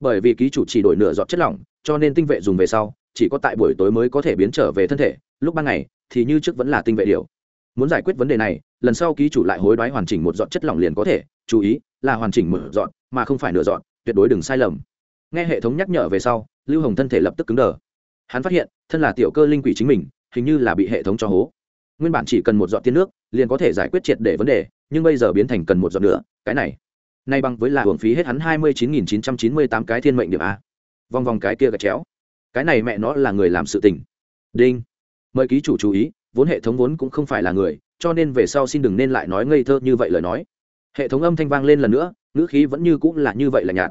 Bởi vì ký chủ chỉ đổi nửa giọt chất lỏng, cho nên tinh vệ dùng về sau, chỉ có tại buổi tối mới có thể biến trở về thân thể, lúc ban ngày, thì như trước vẫn là tinh vệ điều. Muốn giải quyết vấn đề này, lần sau ký chủ lại hối đoái hoàn chỉnh một giọt chất lỏng liền có thể, chú ý là hoàn chỉnh một dọn mà không phải nửa dọn tuyệt đối đừng sai lầm. Nghe hệ thống nhắc nhở về sau, lưu hồng thân thể lập tức cứng đờ. Hắn phát hiện thân là tiểu cơ linh quỷ chính mình, hình như là bị hệ thống cho hố. Nguyên bản chỉ cần một giọt tiên nước, liền có thể giải quyết triệt để vấn đề, nhưng bây giờ biến thành cần một giọt nữa, cái này. Nay bằng với là hưởng phí hết hắn hai mươi chín nghìn chín trăm chín mươi tám cái thiên mệnh điểm a. Vòng vòng cái kia gạch chéo. Cái này mẹ nó là người làm sự tình. Đinh. Mời ký chủ chú ý, vốn hệ thống vốn cũng không phải là người, cho nên về sau xin đừng nên lại nói ngây thơ như vậy lời nói. Hệ thống âm thanh vang lên lần nữa, ngữ khí vẫn như cũng là như vậy là nhạt.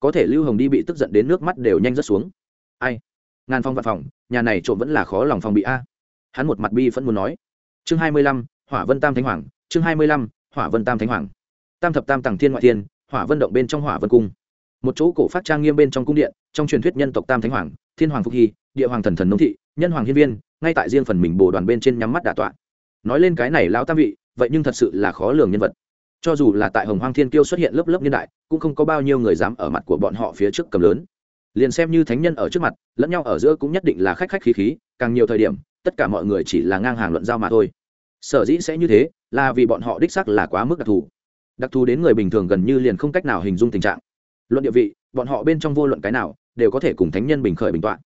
Có thể lưu hồng đi bị tức giận đến nước mắt đều nhanh rớt xuống. Ai? Ngàn phong văn phòng, nhà này trộm vẫn là khó lòng phòng bị a. Hắn một mặt bi vẫn muốn nói. Chương hai mươi lăm, hỏa vân tam thánh hoàng, chương hai mươi lăm, hỏa vân tam thánh hoàng. Tam thập tam tàng thiên ngoại thiên, hỏa vân động bên trong hỏa vân cung. Một chỗ cổ phát trang nghiêm bên trong cung điện, trong truyền thuyết nhân tộc tam thánh hoàng, thiên hoàng phúc hy, địa hoàng thần thần nông thị, nhân hoàng hiên viên, ngay tại riêng phần mình bồ đoàn bên trên nhắm mắt đà tọa. Nói lên cái này lão tam vị, vậy nhưng thật sự là khó lường nhân vật. Cho dù là tại hồng hoang thiên kiêu xuất hiện lớp lớp niên đại, cũng không có bao nhiêu người dám ở mặt của bọn họ phía trước cầm lớn liền xem như thánh nhân ở trước mặt, lẫn nhau ở giữa cũng nhất định là khách khách khí khí, càng nhiều thời điểm, tất cả mọi người chỉ là ngang hàng luận giao mà thôi. Sở dĩ sẽ như thế, là vì bọn họ đích sắc là quá mức đặc thù. Đặc thù đến người bình thường gần như liền không cách nào hình dung tình trạng. Luận địa vị, bọn họ bên trong vô luận cái nào, đều có thể cùng thánh nhân bình khởi bình toạn.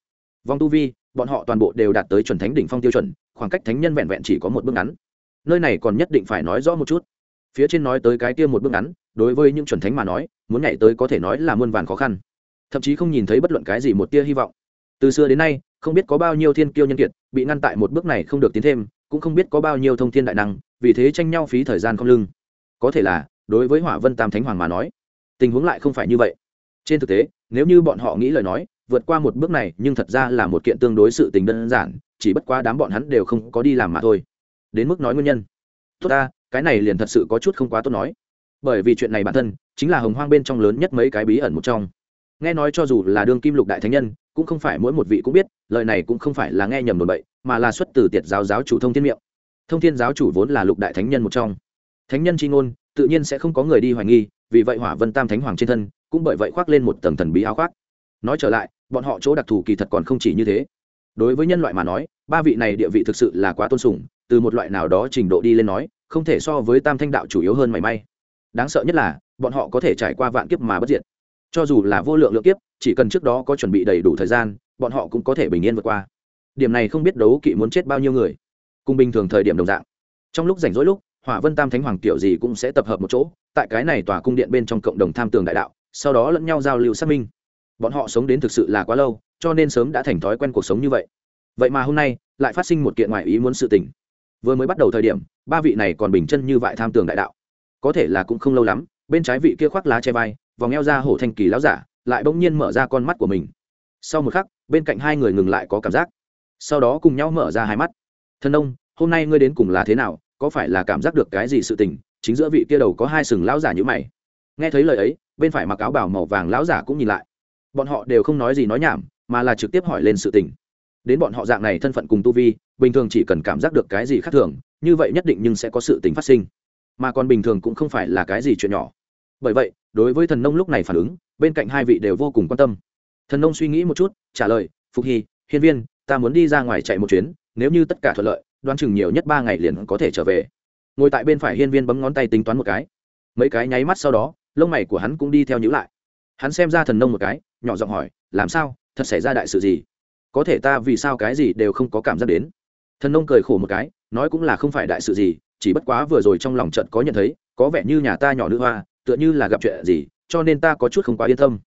vong tu vi, bọn họ toàn bộ đều đạt tới chuẩn thánh đỉnh phong tiêu chuẩn, khoảng cách thánh nhân vẹn vẹn chỉ có một bước ngắn. Nơi này còn nhất định phải nói rõ một chút. Phía trên nói tới cái kia một bước ngắn, đối với những chuẩn thánh mà nói, muốn nhảy tới có thể nói là muôn vàn khó khăn thậm chí không nhìn thấy bất luận cái gì một tia hy vọng. Từ xưa đến nay, không biết có bao nhiêu thiên kiêu nhân kiệt bị ngăn tại một bước này không được tiến thêm, cũng không biết có bao nhiêu thông thiên đại năng, vì thế tranh nhau phí thời gian không lưng. Có thể là, đối với hỏa vân tam thánh hoàng mà nói, tình huống lại không phải như vậy. Trên thực tế, nếu như bọn họ nghĩ lời nói, vượt qua một bước này, nhưng thật ra là một kiện tương đối sự tình đơn giản, chỉ bất quá đám bọn hắn đều không có đi làm mà thôi. Đến mức nói nguyên nhân. Tốt ta, cái này liền thật sự có chút không quá tốt nói. Bởi vì chuyện này bản thân, chính là hồng hoang bên trong lớn nhất mấy cái bí ẩn một trong nghe nói cho dù là đương kim lục đại thánh nhân, cũng không phải mỗi một vị cũng biết, lời này cũng không phải là nghe nhầm đồn bậy, mà là xuất từ tiệt giáo giáo chủ thông thiên miệng. Thông thiên giáo chủ vốn là lục đại thánh nhân một trong. Thánh nhân c h i ngôn, tự nhiên sẽ không có người đi hoài nghi, vì vậy hỏa vân tam thánh hoàng trên thân, cũng bởi vậy khoác lên một tầng thần bí áo khoác. Nói trở lại, bọn họ chỗ đặc thù kỳ thật còn không chỉ như thế. Đối với nhân loại mà nói, ba vị này địa vị thực sự là quá tôn sùng, từ một loại nào đó trình độ đi lên nói, không thể so với tam thanh đạo chủ yếu hơn mảy may. Đáng sợ nhất là, bọn họ có thể trải qua vạn kiếp mà bất diệt cho dù là vô lượng lượng kiếp, chỉ cần trước đó có chuẩn bị đầy đủ thời gian, bọn họ cũng có thể bình yên vượt qua. Điểm này không biết đấu kỵ muốn chết bao nhiêu người. Cùng bình thường thời điểm đồng dạng. Trong lúc rảnh rỗi lúc, hỏa vân tam thánh hoàng kiểu gì cũng sẽ tập hợp một chỗ, tại cái này tòa cung điện bên trong cộng đồng tham tường đại đạo, sau đó lẫn nhau giao lưu xác minh. Bọn họ sống đến thực sự là quá lâu, cho nên sớm đã thành thói quen cuộc sống như vậy. Vậy mà hôm nay, lại phát sinh một kiện ngoại ý muốn sự tình. Vừa mới bắt đầu thời điểm, ba vị này còn bình chân như vậy tham tường đại đạo. Có thể là cũng không lâu lắm, bên trái vị kia khoác lá che vai vòng eo ra hổ thanh kỳ láo giả, lại bỗng nhiên mở ra con mắt của mình. Sau một khắc, bên cạnh hai người ngừng lại có cảm giác. Sau đó cùng nhau mở ra hai mắt. Thân ông hôm nay ngươi đến cùng là thế nào? Có phải là cảm giác được cái gì sự tình? Chính giữa vị kia đầu có hai sừng lão giả như mày. Nghe thấy lời ấy, bên phải mặc áo bảo màu vàng lão giả cũng nhìn lại. Bọn họ đều không nói gì nói nhảm, mà là trực tiếp hỏi lên sự tình. Đến bọn họ dạng này thân phận cùng tu vi, bình thường chỉ cần cảm giác được cái gì khác thường, như vậy nhất định nhưng sẽ có sự tình phát sinh. Mà còn bình thường cũng không phải là cái gì chuyện nhỏ bởi vậy, đối với thần nông lúc này phản ứng, bên cạnh hai vị đều vô cùng quan tâm. Thần nông suy nghĩ một chút, trả lời, phục hy, hiên viên, ta muốn đi ra ngoài chạy một chuyến, nếu như tất cả thuận lợi, đoán chừng nhiều nhất ba ngày liền có thể trở về. Ngồi tại bên phải hiên viên bấm ngón tay tính toán một cái. Mấy cái nháy mắt sau đó, lông mày của hắn cũng đi theo nhữ lại. Hắn xem ra thần nông một cái, nhỏ giọng hỏi, làm sao? Thật xảy ra đại sự gì? Có thể ta vì sao cái gì đều không có cảm giác đến? Thần nông cười khổ một cái, nói cũng là không phải đại sự gì, chỉ bất quá vừa rồi trong lòng trận có nhận thấy, có vẻ như nhà ta nhỏ nữ hoa tựa như là gặp chuyện gì, cho nên ta có chút không quá yên tâm.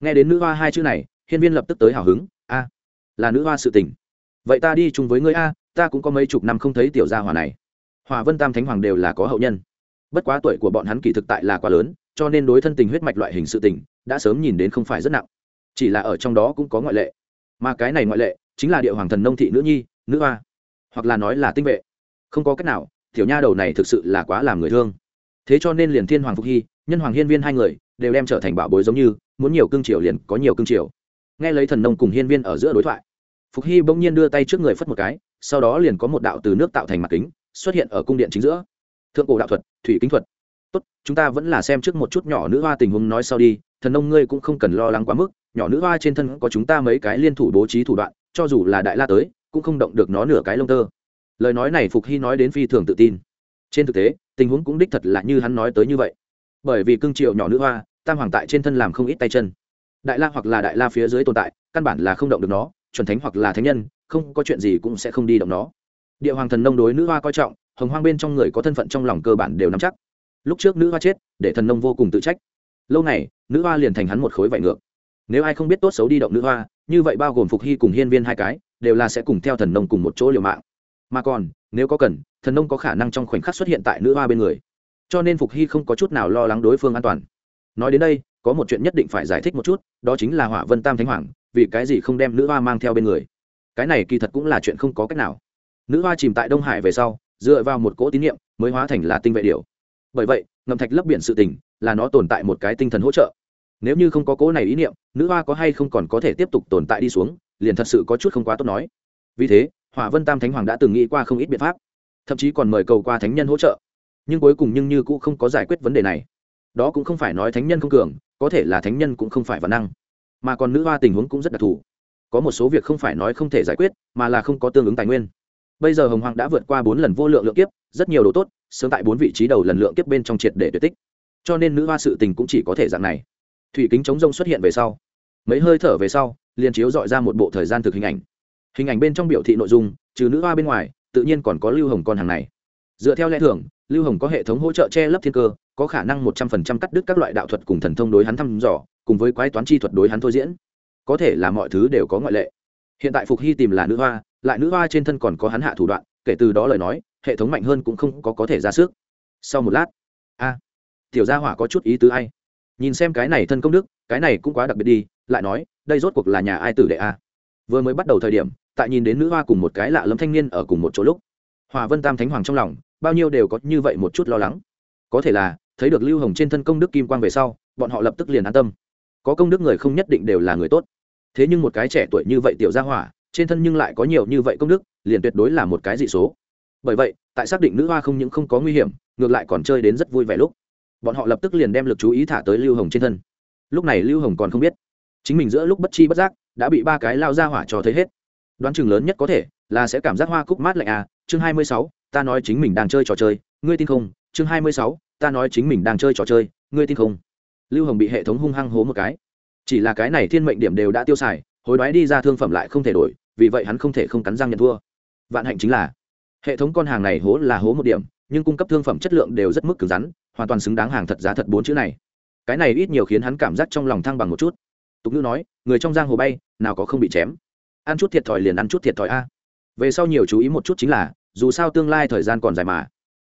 Nghe đến nữ hoa hai chữ này, hiên viên lập tức tới hào hứng, a, là nữ hoa sự tình. Vậy ta đi chung với ngươi a, ta cũng có mấy chục năm không thấy tiểu gia hòa này. Hòa vân tam thánh hoàng đều là có hậu nhân. Bất quá tuổi của bọn hắn kỳ thực tại là quá lớn, cho nên đối thân tình huyết mạch loại hình sự tình, đã sớm nhìn đến không phải rất nặng. Chỉ là ở trong đó cũng có ngoại lệ. Mà cái này ngoại lệ, chính là địa hoàng thần nông thị nữ nhi, nữ hoa. Hoặc là nói là tinh vệ. Không có cách nào, tiểu nha đầu này thực sự là quá làm người thương. Thế cho nên liền thiên hoàng phục hy nhân hoàng hiên viên hai người đều đem trở thành bảo bối giống như, muốn nhiều cương triều liền có nhiều cương triều. Nghe lấy thần nông cùng hiên viên ở giữa đối thoại, phục hy bỗng nhiên đưa tay trước người phất một cái, sau đó liền có một đạo từ nước tạo thành mặt kính, xuất hiện ở cung điện chính giữa. Thượng cổ đạo thuật, thủy kính thuật. Tốt, chúng ta vẫn là xem trước một chút nhỏ nữ hoa tình huống nói sau đi, thần nông ngươi cũng không cần lo lắng quá mức, nhỏ nữ hoa trên thân có chúng ta mấy cái liên thủ bố trí thủ đoạn, cho dù là đại la tới, cũng không động được nó nửa cái lông tơ. Lời nói này phục hy nói đến phi thường tự tin. Trên thực tế, tình huống cũng đích thật là như hắn nói tới như vậy bởi vì cương triệu nhỏ nữ hoa, tam hoàng tại trên thân làm không ít tay chân. Đại la hoặc là đại la phía dưới tồn tại, căn bản là không động được nó, chuẩn thánh hoặc là thánh nhân, không có chuyện gì cũng sẽ không đi động nó. Địa hoàng thần nông đối nữ hoa coi trọng, hồng hoang bên trong người có thân phận trong lòng cơ bản đều nắm chắc. Lúc trước nữ hoa chết, để thần nông vô cùng tự trách. Lâu này nữ hoa liền thành hắn một khối vải ngược. Nếu ai không biết tốt xấu đi động nữ hoa, như vậy bao gồm phục hy cùng hiên viên hai cái, đều là sẽ cùng theo thần nông cùng một chỗ liều mạng. Mà còn, nếu có cần, thần nông có khả năng trong khoảnh khắc xuất hiện tại nữ hoa bên người cho nên phục hy không có chút nào lo lắng đối phương an toàn. Nói đến đây, có một chuyện nhất định phải giải thích một chút, đó chính là hỏa vân tam thánh hoàng, vì cái gì không đem nữ hoa mang theo bên người? Cái này kỳ thật cũng là chuyện không có cách nào. Nữ hoa chìm tại đông hải về sau, dựa vào một cỗ tín nhiệm mới hóa thành là tinh vệ điều bởi vậy ngầm thạch lấp biển sự tình là nó tồn tại một cái tinh thần hỗ trợ. Nếu như không có cỗ này ý niệm, nữ hoa có hay không còn có thể tiếp tục tồn tại đi xuống, liền thật sự có chút không quá tốt nói. Vì thế, hỏa vân tam thánh hoàng đã từng nghĩ qua không ít biện pháp, thậm chí còn mời cầu qua thánh nhân hỗ trợ nhưng cuối cùng nhưng như cũng không có giải quyết vấn đề này. Đó cũng không phải nói thánh nhân không cường, có thể là thánh nhân cũng không phải văn năng. Mà còn nữ hoa tình huống cũng rất đặc thù. Có một số việc không phải nói không thể giải quyết, mà là không có tương ứng tài nguyên. Bây giờ hồng hoàng đã vượt qua bốn lần vô lượng lượng kiếp, rất nhiều đồ tốt, sớm tại bốn vị trí đầu lần lượng kiếp bên trong triệt để tuyệt tích. Cho nên nữ hoa sự tình cũng chỉ có thể dạng này. Thủy kính chống rông xuất hiện về sau. Mấy hơi thở về sau, liền chiếu dọi ra một bộ thời gian thực hình ảnh. Hình ảnh bên trong biểu thị nội dung, trừ nữ hoa bên ngoài, tự nhiên còn có lưu hồng con hàng này. Dựa theo lẽ thường lưu hồng có hệ thống hỗ trợ che lấp thiên cơ, có khả năng một trăm phần trăm cắt đứt các loại đạo thuật cùng thần thông đối hắn thăm dò, cùng với quái toán chi thuật đối hắn thôi diễn. Có thể là mọi thứ đều có ngoại lệ. Hiện tại phục hy tìm là nữ hoa, lại nữ hoa trên thân còn có hắn hạ thủ đoạn, kể từ đó lời nói, hệ thống mạnh hơn cũng không có có thể ra sức. Sau một lát, a, tiểu gia hỏa có chút ý tứ ai? Nhìn xem cái này thân công đức, cái này cũng quá đặc biệt đi, lại nói, đây rốt cuộc là nhà ai tử đệ a? Vừa mới bắt đầu thời điểm, tại nhìn đến nữ hoa cùng một cái lạ lẫm thanh niên ở cùng một chỗ lúc, hòa vân tam thánh hoàng trong lòng bao nhiêu đều có như vậy một chút lo lắng. Có thể là, thấy được lưu hồng trên thân công đức kim quang về sau, bọn họ lập tức liền an tâm. Có công đức người không nhất định đều là người tốt. Thế nhưng một cái trẻ tuổi như vậy tiểu gia hỏa, trên thân nhưng lại có nhiều như vậy công đức, liền tuyệt đối là một cái dị số. Bởi vậy, tại xác định nữ hoa không những không có nguy hiểm, ngược lại còn chơi đến rất vui vẻ lúc. Bọn họ lập tức liền đem l ự c chú ý thả tới lưu hồng trên thân. Lúc này lưu hồng còn không biết, chính mình giữa lúc bất chi bất giác, đã bị ba cái lao ra hỏa cho thấy hết. Đoán chừng lớn nhất có thể là sẽ cảm giác hoa cúc mát lạnh à chương hai mươi sáu ta nói chính mình đang chơi trò chơi, ngươi tin không? Chương hai mươi sáu, ta nói chính mình đang chơi trò chơi, ngươi tin không? Lưu hồng bị hệ thống hung hăng hố một cái. Chỉ là cái này thiên mệnh điểm đều đã tiêu xài, hối đoái đi ra thương phẩm lại không thể đổi, vì vậy hắn không thể không cắn răng nhận thua. Vạn hạnh chính là, hệ thống con hàng này hố là hố một điểm, nhưng cung cấp thương phẩm chất lượng đều rất mức cứng rắn, hoàn toàn xứng đáng hàng thật giá thật bốn chữ này. Cái này ít nhiều khiến hắn cảm giác trong lòng thăng bằng một chút. Tục ngữ nói, người trong giang hồ bay, nào có không bị chém. Ăn chút thiệt thòi liền ăn chút thiệt thòi a. Về sau nhiều chú ý một chút chính là dù sao tương lai thời gian còn dài mà.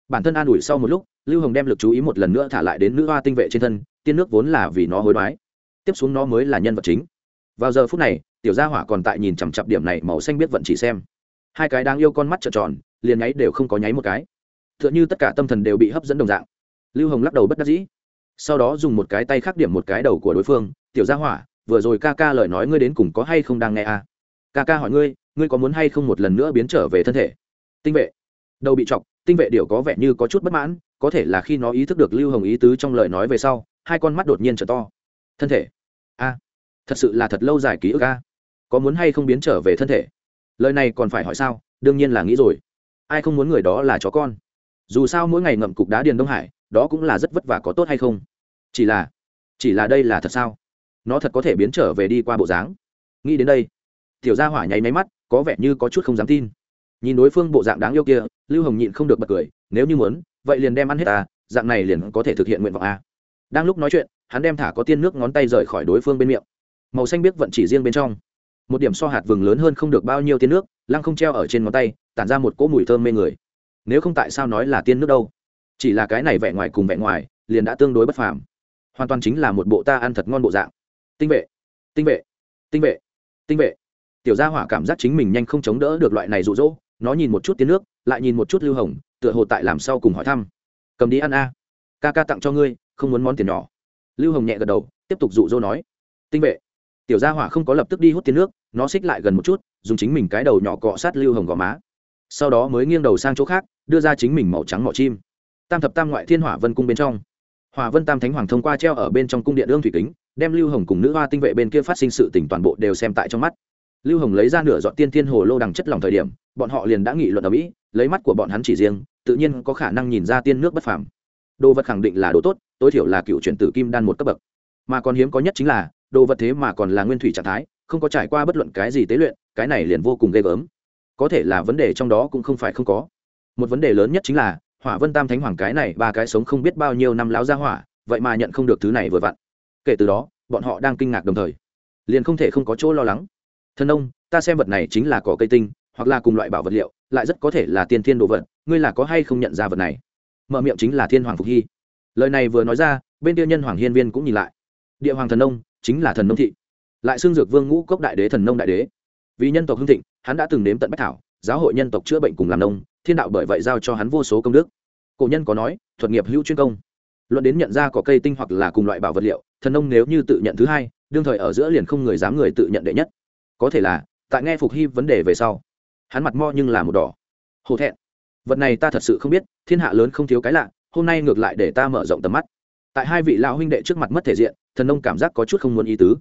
Bản thân an ủi sau một lúc, lưu hồng đem lực chú ý một lần nữa thả lại đến nữ hoa tinh vệ trên thân, tiên nước vốn là vì nó hối đoái. Tiếp xuống nó mới là nhân vật chính. Vào giờ phút này, tiểu gia hỏa còn tại nhìn chằm chặp điểm này màu xanh biết vận chỉ xem. Hai cái đang yêu con mắt trợn tròn, liền nháy đều không có nháy một cái. T h ư ợ n h ư tất cả tâm thần đều bị hấp dẫn đồng dạng. Lưu hồng lắc đầu bất đắc dĩ. Sau đó dùng một cái tay khắc điểm một cái đầu của đối phương, tiểu gia hỏa, vừa rồi ca ca lời nói ngươi đến cùng có hay không đang nghe à? ca ca hỏi ngươi ngươi có muốn hay không một lần nữa biến trở về thân thể? Tinh vệ. Đầu bị chọc, tinh vệ điệu có vẻ như có chút bất mãn, có thể là khi nó ý thức được lưu hồng ý tứ trong lời nói về sau, hai con mắt đột nhiên trở to. Thân thể. A, thật sự là thật lâu dài ký ức a. Có muốn hay không biến trở về thân thể? Lời này còn phải hỏi sao? Đương nhiên là nghĩ rồi. Ai không muốn người đó là chó con? Dù sao mỗi ngày ngậm cục đá điền đông hải, đó cũng là rất vất vả có tốt hay không? Chỉ là chỉ là đây là thật sao? Nó thật có thể biến trở về đi qua bộ dáng. Nghĩ đến đây, tiểu gia hỏa nháy máy mắt, có vẻ như có chút không dám tin nhìn đối phương bộ dạng đáng yêu kia, lưu hồng nhịn không được bật cười, nếu như muốn, vậy liền đem ăn hết ta, dạng này liền có thể thực hiện nguyện vọng a. Đang lúc nói chuyện, hắn đem thả có tiên nước ngón tay rời khỏi đối phương bên miệng. Màu xanh biếc vận chỉ riêng bên trong. Một điểm so hạt vừng lớn hơn không được bao nhiêu tiên nước, lăng không treo ở trên ngón tay, tản ra một cỗ mùi thơm mê người. Nếu không tại sao nói là tiên nước đâu? Chỉ là cái này vẻ ngoài cùng vẻ ngoài, liền đã tương đối bất phàm. Hoàn toàn chính là một bộ ta ăn thật ngon bộ dạng. Tinh vệ tinh vệ tinh vệ tinh vệ. Tiểu gia hỏa cảm giác chính mình nhanh không chống đỡ được loại này rụ rỗ nó nhìn một chút tiến nước, lại nhìn một chút lưu hồng, tựa hồ tại làm sau cùng hỏi thăm. Cầm đi ăn a. Ca ca tặng cho ngươi, không muốn món tiền nhỏ. Lưu hồng nhẹ gật đầu, tiếp tục dụ dỗ nói. Tinh vệ. Tiểu gia hỏa không có lập tức đi hút tiến nước, nó xích lại gần một chút, dùng chính mình cái đầu nhỏ cọ sát lưu hồng gò má. Sau đó mới nghiêng đầu sang chỗ khác, đưa ra chính mình màu trắng mỏ chim. Tam thập tam ngoại thiên hỏa vân cung bên trong. Hỏa vân tam thánh hoàng thông qua treo ở bên trong cung điện ương thủy kính, đem lưu hồng cùng nữ hoa tinh vệ bên kia phát sinh sự tỉnh toàn bộ đều xem tại trong mắt lưu hồng lấy ra nửa dọn tiên thiên hồ lô đằng chất lòng thời điểm, bọn họ liền đã nghị luận ở mỹ lấy mắt của bọn hắn chỉ riêng, tự nhiên có khả năng nhìn ra tiên nước bất phàm. Đồ vật khẳng định là đồ tốt, tối thiểu là cựu chuyển tử kim đan một cấp bậc. Mà còn hiếm có nhất chính là, đồ vật thế mà còn là nguyên thủy trạng thái, không có trải qua bất luận cái gì tế luyện, cái này liền vô cùng ghê gớm. Có thể là vấn đề trong đó cũng không phải không có. Một vấn đề lớn nhất chính là, hỏa vân tam thánh hoàng cái này ba cái sống không biết bao nhiêu năm láo ra hỏa, vậy mà nhận không được thứ này vừa vặn. Kể từ đó, bọn họ đang kinh ngạc đồng thời, liền không thể không có chỗ lo lắng thần ông ta xem vật này chính là cỏ cây tinh, hoặc là cùng loại bảo vật liệu, lại rất có thể là tiên thiên đồ vật, ngươi là có hay không nhận ra vật này? Mở miệng chính là thiên hoàng phục hy. Lời này vừa nói ra, bên tiêu nhân hoàng hiên viên cũng nhìn lại. Địa hoàng thần nông, chính là thần nông thị. Lại xương dược vương ngũ cốc đại đế thần nông đại đế. Vì nhân tộc hưng thịnh, hắn đã từng nếm tận bách thảo, giáo hội nhân tộc chữa bệnh cùng làm nông, thiên đạo bởi vậy giao cho hắn vô số công đức. Cổ nhân có nói, thuật nghiệp hữu chuyên công. Luận đến nhận ra có cây tinh hoặc là cùng loại bảo vật liệu, thần nông nếu như tự nhận thứ hai, đương thời ở giữa liền không người dám người tự nhận đệ nhất có thể là, tại nghe phục hy vấn đề về sau, hắn mặt mo nhưng là một đỏ. Hổ thẹn. Vật này ta thật sự không biết, thiên hạ lớn không thiếu cái lạ, hôm nay ngược lại để ta mở rộng tầm mắt. Tại hai vị lão huynh đệ trước mặt mất thể diện, thần nông cảm giác có chút không muốn ý tứ.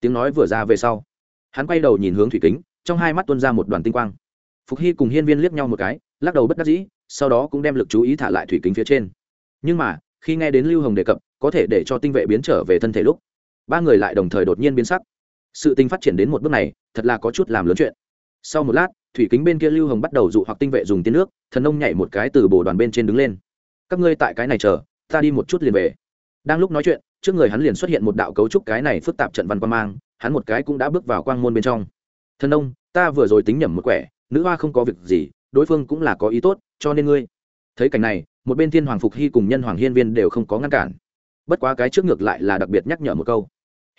Tiếng nói vừa ra về sau, hắn quay đầu nhìn hướng thủy kính, trong hai mắt tuôn ra một đoàn tinh quang. Phục hy cùng hiên viên liếc nhau một cái, lắc đầu bất đắc dĩ, sau đó cũng đem lực chú ý thả lại thủy kính phía trên. Nhưng mà, khi nghe đến lưu hồng đề cập, có thể để cho tinh vệ biến trở về thân thể lúc, ba người lại đồng thời đột nhiên biến sắc sự tình phát triển đến một bước này, thật là có chút làm lớn chuyện. Sau một lát, thủy kính bên kia lưu hồng bắt đầu dụ hoặc tinh vệ dùng tiên nước, thần ông nhảy một cái từ bồ đoàn bên trên đứng lên. Các ngươi tại cái này chờ, ta đi một chút liền về. Đang lúc nói chuyện, trước người hắn liền xuất hiện một đạo cấu trúc cái này phức tạp trận văn quan mang, hắn một cái cũng đã bước vào quang môn bên trong. Thần ông ta vừa rồi tính nhầm một quẻ, nữ hoa không có việc gì, đối phương cũng là có ý tốt, cho nên ngươi. Thấy cảnh này, một bên thiên hoàng phục hy cùng nhân hoàng hiên viên đều không có ngăn cản. Bất quá cái trước ngược lại là đặc biệt nhắc nhở một câu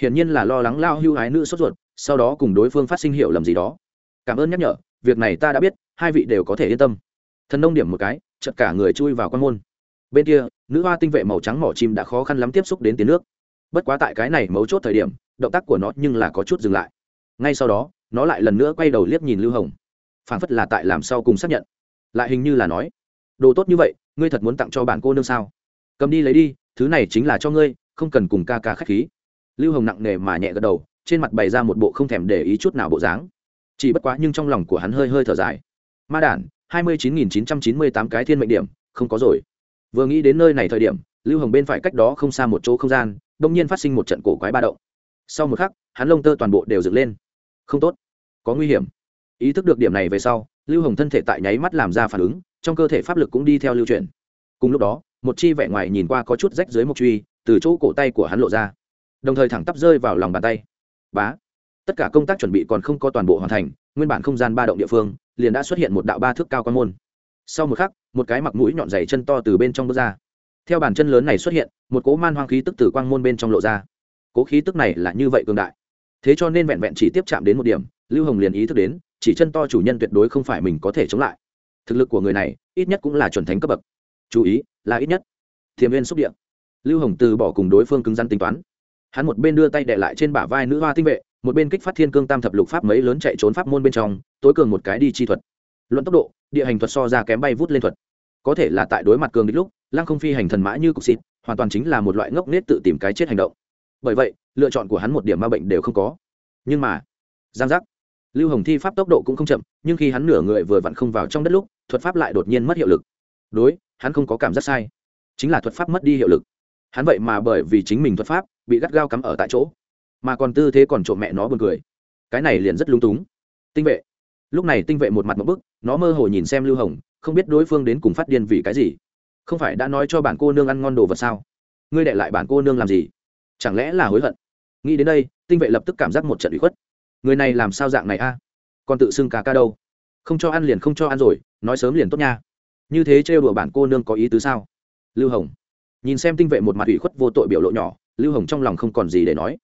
hiển nhiên là lo lắng lao hưu hái nữ sốt ruột, sau đó cùng đối phương phát sinh hiệu lầm gì đó. Cảm ơn nhắc nhở, việc này ta đã biết, hai vị đều có thể yên tâm. Thần nông điểm một cái, chợt cả người chui vào quan môn. Bên kia, nữ hoa tinh vệ màu trắng mỏ chim đã khó khăn lắm tiếp xúc đến tiếng nước. Bất quá tại cái này mấu chốt thời điểm, động tác của nó nhưng là có chút dừng lại. Ngay sau đó, nó lại lần nữa quay đầu liếc nhìn lưu hồng. Phảng phất là tại làm sau cùng xác nhận. Lại hình như là nói, đồ tốt như vậy, ngươi thật muốn tặng cho bạn cô nương sao? Cầm đi lấy đi, thứ này chính là cho ngươi, không cần cùng ca ca k h á c h khí lưu hồng nặng nề mà nhẹ gật đầu, trên mặt bày ra một bộ không thèm để ý chút nào bộ dáng. Chỉ bất quá nhưng trong lòng của hắn hơi hơi thở dài. Ma đản, hai mươi chín nghìn chín trăm chín mươi tám cái thiên mệnh điểm, không có rồi. Vừa nghĩ đến nơi này thời điểm, lưu hồng bên phải cách đó không xa một chỗ không gian đ ỗ n g nhiên phát sinh một trận cổ quái ba động. Sau một khắc, hắn lông tơ toàn bộ đều dựng lên. Không tốt. Có nguy hiểm. Ý thức được điểm này về sau, lưu hồng thân thể tại nháy mắt làm ra phản ứng, trong cơ thể pháp lực cũng đi theo lưu chuyển. Cùng lúc đó, một chi vẻ ngoài nhìn qua có chút rách dưới mộc truy, từ chỗ cổ tay của hắn lộ ra đồng thời thẳng tắp rơi vào lòng bàn tay. Bá, tất cả công tác chuẩn bị còn không có toàn bộ hoàn thành, nguyên bản không gian ba động địa phương, liền đã xuất hiện một đạo ba thước cao quan môn. Sau một khắc, một cái mặc mũi nhọn dày chân to từ bên trong bước ra. Theo bàn chân lớn này xuất hiện, một cố man hoang khí tức từ quang môn bên trong lộ ra. Cố khí tức này là như vậy cường đại. Thế cho nên vẹn vẹn chỉ tiếp chạm đến một điểm, lưu hồng liền ý thức đến, chỉ chân to chủ nhân tuyệt đối không phải mình có thể chống lại. Thực lực của người này, ít nhất cũng là chuẩn thánh cấp bậc. Chú ý, là ít nhất. Thiềm viên xúc điện lưu hồng từ bỏ cùng đối phương cứng rắn tính toán hắn một bên đưa tay đệ lại trên bả vai nữ hoa tinh vệ, một bên kích phát thiên cương tam thập lục pháp mấy lớn chạy trốn pháp môn bên trong, tối cường một cái đi chi thuật. Luận tốc độ, địa hành thuật so ra kém bay vút lên thuật. Có thể là tại đối mặt cường địch lúc, lăng không phi hành thần mã như cục xịt, hoàn toàn chính là một loại ngốc nết tự tìm cái chết hành động. Bởi vậy, lựa chọn của hắn một điểm ma bệnh đều không có. Nhưng mà, giang giác. Lưu hồng thi pháp tốc độ cũng không chậm, nhưng khi hắn nửa người vừa vặn không vào trong đất lúc, thuật pháp lại đột nhiên mất hiệu lực. Đối, hắn không có cảm giác sai. Chính là thuật pháp mất đi hiệu lực. Hắn vậy mà bởi vì chính mình thuật pháp bị gắt gao cắm ở tại chỗ. Mà còn tư thế còn trộm mẹ nó buồn cười. Cái này liền rất lung túng. Tinh vệ. Lúc này tinh vệ một mặt một bức, nó mơ hồ nhìn xem lưu hồng, không biết đối phương đến cùng phát điên vì cái gì. Không phải đã nói cho bản cô nương ăn ngon đồ vật sao? Ngươi đệ lại bản cô nương làm gì? Chẳng lẽ là hối hận? Nghĩ đến đây, tinh vệ lập tức cảm giác một trận bị khuất. Người này làm sao dạng này a? Còn tự xưng cả ca đâu? Không cho ăn liền không cho ăn rồi, nói sớm liền tốt nha. Như thế trêu đùa bản cô nương có ý tứ sao? Lưu hồng. Nhìn xem tinh vệ một mặt ủy khuất vô tội biểu lộ nhỏ lưu hồng trong lòng không còn gì để nói.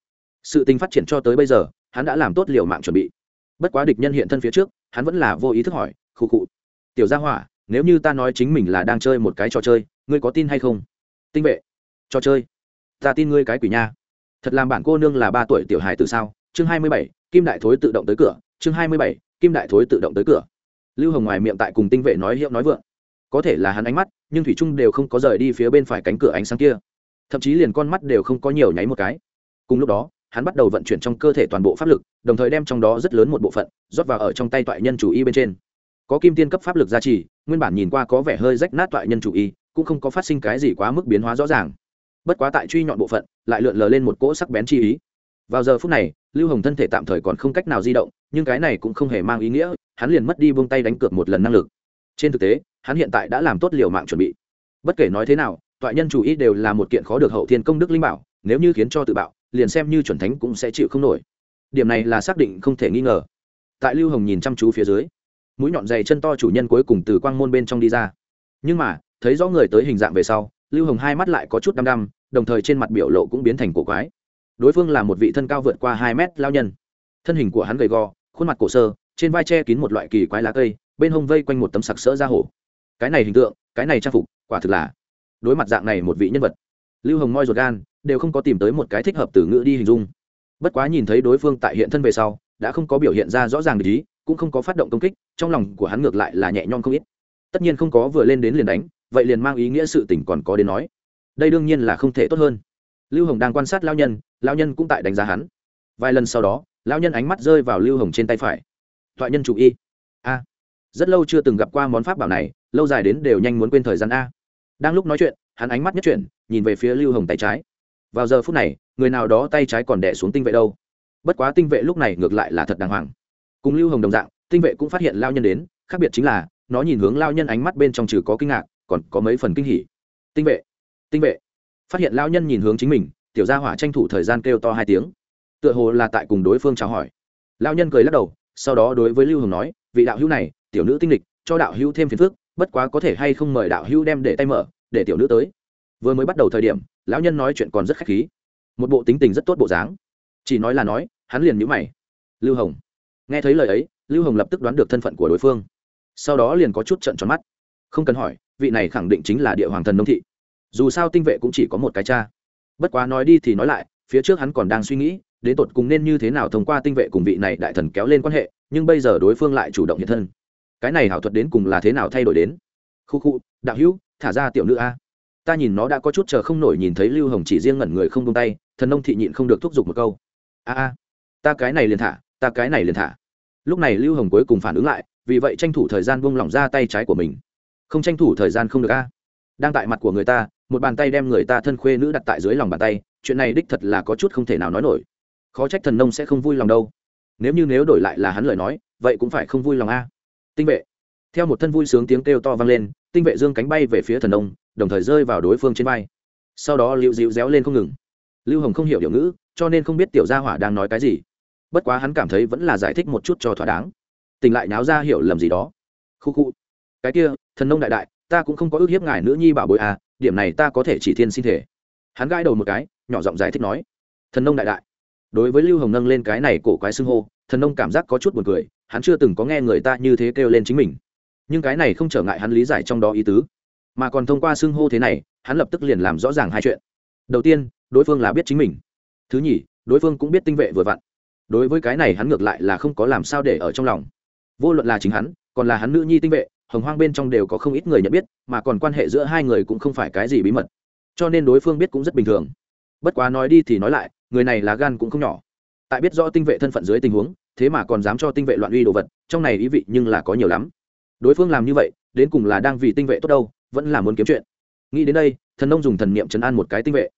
Sự tình phát triển cho tới bây giờ, hắn đã làm tốt liều mạng chuẩn bị. Bất quá địch nhân hiện thân phía trước, hắn vẫn là vô ý thức hỏi khu cụ tiểu gia hỏa, nếu như ta nói chính mình là đang chơi một cái trò chơi, ngươi có tin hay không? Tinh vệ, trò chơi? Ta tin ngươi cái quỷ nha. Thật làm bản cô nương là ba tuổi tiểu hài từ sao? Chương hai mươi bảy, kim đại thối tự động tới cửa. Chương hai mươi bảy, kim đại thối tự động tới cửa. Lưu hồng ngoài miệng tại cùng tinh vệ nói hiệu nói vượng. Có thể là hắn ánh mắt, nhưng thủy trung đều không có rời đi phía bên phải cánh cửa ánh sáng kia thậm chí liền con mắt đều không có nhiều nháy một cái. Cùng lúc đó, hắn bắt đầu vận chuyển trong cơ thể toàn bộ pháp lực, đồng thời đem trong đó rất lớn một bộ phận rót vào ở trong tay toại nhân chủ y bên trên. Có kim tiên cấp pháp lực gia trì, nguyên bản nhìn qua có vẻ hơi rách nát toại nhân chủ y, cũng không có phát sinh cái gì quá mức biến hóa rõ ràng. Bất quá tại truy nhọn bộ phận, lại lượn lờ lên một cỗ sắc bén chi ý. Vào giờ phút này, lưu hồng thân thể tạm thời còn không cách nào di động, nhưng cái này cũng không hề mang ý nghĩa, hắn liền mất đi buông tay đánh cược một lần năng lực. Trên thực tế, hắn hiện tại đã làm tốt liều mạng chuẩn bị. Bất kể nói thế nào toại nhân chủ ý đều là một kiện khó được hậu thiên công đức linh bảo, nếu như khiến cho tự bạo, liền xem như chuẩn thánh cũng sẽ chịu không nổi. Điểm này là xác định không thể nghi ngờ. Tại lưu hồng nhìn chăm chú phía dưới, mũi nhọn dày chân to chủ nhân cuối cùng từ quang môn bên trong đi ra. Nhưng mà, thấy rõ người tới hình dạng về sau, lưu hồng hai mắt lại có chút đăm đăm, đồng thời trên mặt biểu lộ cũng biến thành cổ quái. Đối phương là một vị thân cao vượt qua hai mét lao nhân. Thân hình của hắn gầy gò, khuôn mặt cổ sơ, trên vai che kín một loại kỳ quái lá cây, bên hông vây quanh một tấm sặc sỡ ra hổ. Cái này hình tượng, cái này trang phục, quả thực là đối mặt dạng này một vị nhân vật, lưu hồng moi ruột gan, đều không có tìm tới một cái thích hợp từ ngữ đi hình dung. Bất quá nhìn thấy đối phương tại hiện thân về sau, đã không có biểu hiện ra rõ ràng để ý, cũng không có phát động công kích, trong lòng của hắn ngược lại là nhẹ nhõm không ít. Tất nhiên không có vừa lên đến liền đánh, vậy liền mang ý nghĩa sự tình còn có đến nói. Đây đương nhiên là không thể tốt hơn. Lưu hồng đang quan sát lao nhân lao nhân cũng tại đánh giá hắn. Vài lần sau đó lao nhân ánh mắt rơi vào lưu hồng trên tay phải. Thoại nhân chủ y. A. Rất lâu chưa từng gặp qua món pháp bảo này, lâu dài đến đều nhanh muốn quên thời gian a đang lúc nói chuyện, hắn ánh mắt nhất chuyển, nhìn về phía lưu hồng tay trái. Vào giờ phút này, người nào đó tay trái còn đẻ xuống tinh vệ đâu? Bất quá tinh vệ lúc này ngược lại là thật đàng hoàng. Cùng lưu hồng đồng dạng, tinh vệ cũng phát hiện lao nhân đến, khác biệt chính là, nó nhìn hướng lao nhân ánh mắt bên trong trừ có kinh ngạc, còn có mấy phần kinh hỉ. Tinh vệ tinh vệ. Phát hiện lao nhân nhìn hướng chính mình, tiểu gia hỏa tranh thủ thời gian kêu to hai tiếng. Tựa hồ là tại cùng đối phương chào hỏi. Lao nhân cười lắc đầu, sau đó đối với lưu hồng nói, vị đạo hữu này, tiểu nữ tinh lịch, cho đạo hữu thêm phiền phức bất quá có thể hay không mời đạo hữu đem để tay mở, để tiểu nữ tới. Vừa mới bắt đầu thời điểm, lão nhân nói chuyện còn rất khách khí. Một bộ tính tình rất tốt bộ dáng. Chỉ nói là nói, hắn liền nhữ mày. Lưu hồng. Nghe thấy lời ấy, lưu hồng lập tức đoán được thân phận của đối phương. Sau đó liền có chút trận tròn mắt. Không cần hỏi, vị này khẳng định chính là địa hoàng thần nông thị. Dù sao tinh vệ cũng chỉ có một cái cha. Bất quá nói đi thì nói lại, phía trước hắn còn đang suy nghĩ, đến tột cùng nên như thế nào thông qua tinh vệ cùng vị này đại thần kéo lên quan hệ, nhưng bây giờ đối phương lại chủ động hiện thân cái này hảo thuật đến cùng là thế nào thay đổi đến? Khu khu, đạo hữu, thả ra tiểu nữ a. Ta nhìn nó đã có chút chờ không nổi nhìn thấy lưu hồng chỉ riêng ngẩn người không tung tay, thần nông thị nhịn không được thúc giục một câu. A a, ta cái này liền thả, ta cái này liền thả. Lúc này lưu hồng cuối cùng phản ứng lại, vì vậy tranh thủ thời gian buông lỏng ra tay trái của mình. Không tranh thủ thời gian không được a. Đang tại mặt của người ta, một bàn tay đem người ta thân khuê nữ đặt tại dưới lòng bàn tay, chuyện này đích thật là có chút không thể nào nói nổi. Khó trách thần nông sẽ không vui lòng đâu. Nếu như nếu đổi lại là hắn lời nói, vậy cũng phải không vui lòng a tinh vệ. Theo một thân vui sướng tiếng kêu to vang lên, tinh vệ dương cánh bay về phía thần nông đồng thời rơi vào đối phương trên bay. sau đó liễu dịu réo lên không ngừng. Lưu hồng không hiểu điều ngữ, cho nên không biết tiểu gia hỏa đang nói cái gì. Bất quá hắn cảm thấy vẫn là giải thích một chút cho thỏa đáng. Tình lại náo ra hiểu lầm gì đó. Khu khu. Cái kia, thần nông đại đại, ta cũng không có ước hiếp ngài nữ nhi bảo bối à điểm này ta có thể chỉ thiên xin thể. Hắn gãi đầu một cái, nhỏ giọng giải thích nói. Thần nông đại đại. Đối với lưu hồng nâng lên cái này cổ quái xưng hô, thần nông cảm giác có chút buồn cười hắn chưa từng có nghe người ta như thế kêu lên chính mình. Nhưng cái này không trở ngại hắn lý giải trong đó ý tứ. Mà còn thông qua xưng hô thế này, hắn lập tức liền làm rõ ràng hai chuyện. Đầu tiên, đối phương là biết chính mình. Thứ nhì, đối phương cũng biết tinh vệ vừa vặn. Đối với cái này hắn ngược lại là không có làm sao để ở trong lòng. Vô luận là chính hắn, còn là hắn nữ nhi tinh vệ, hồng hoang bên trong đều có không ít người nhận biết, mà còn quan hệ giữa hai người cũng không phải cái gì bí mật. Cho nên đối phương biết cũng rất bình thường. Bất quá nói đi thì nói lại, người này là gan cũng không nhỏ. Tại biết rõ tinh vệ thân phận dưới tình huống thế mà còn dám cho tinh vệ loạn uy đồ vật, trong này ý vị nhưng là có nhiều lắm. Đối phương làm như vậy, đến cùng là đang vì tinh vệ tốt đâu, vẫn là muốn kiếm chuyện. Nghĩ đến đây, thần nông dùng thần niệm chấn an một cái tinh vệ.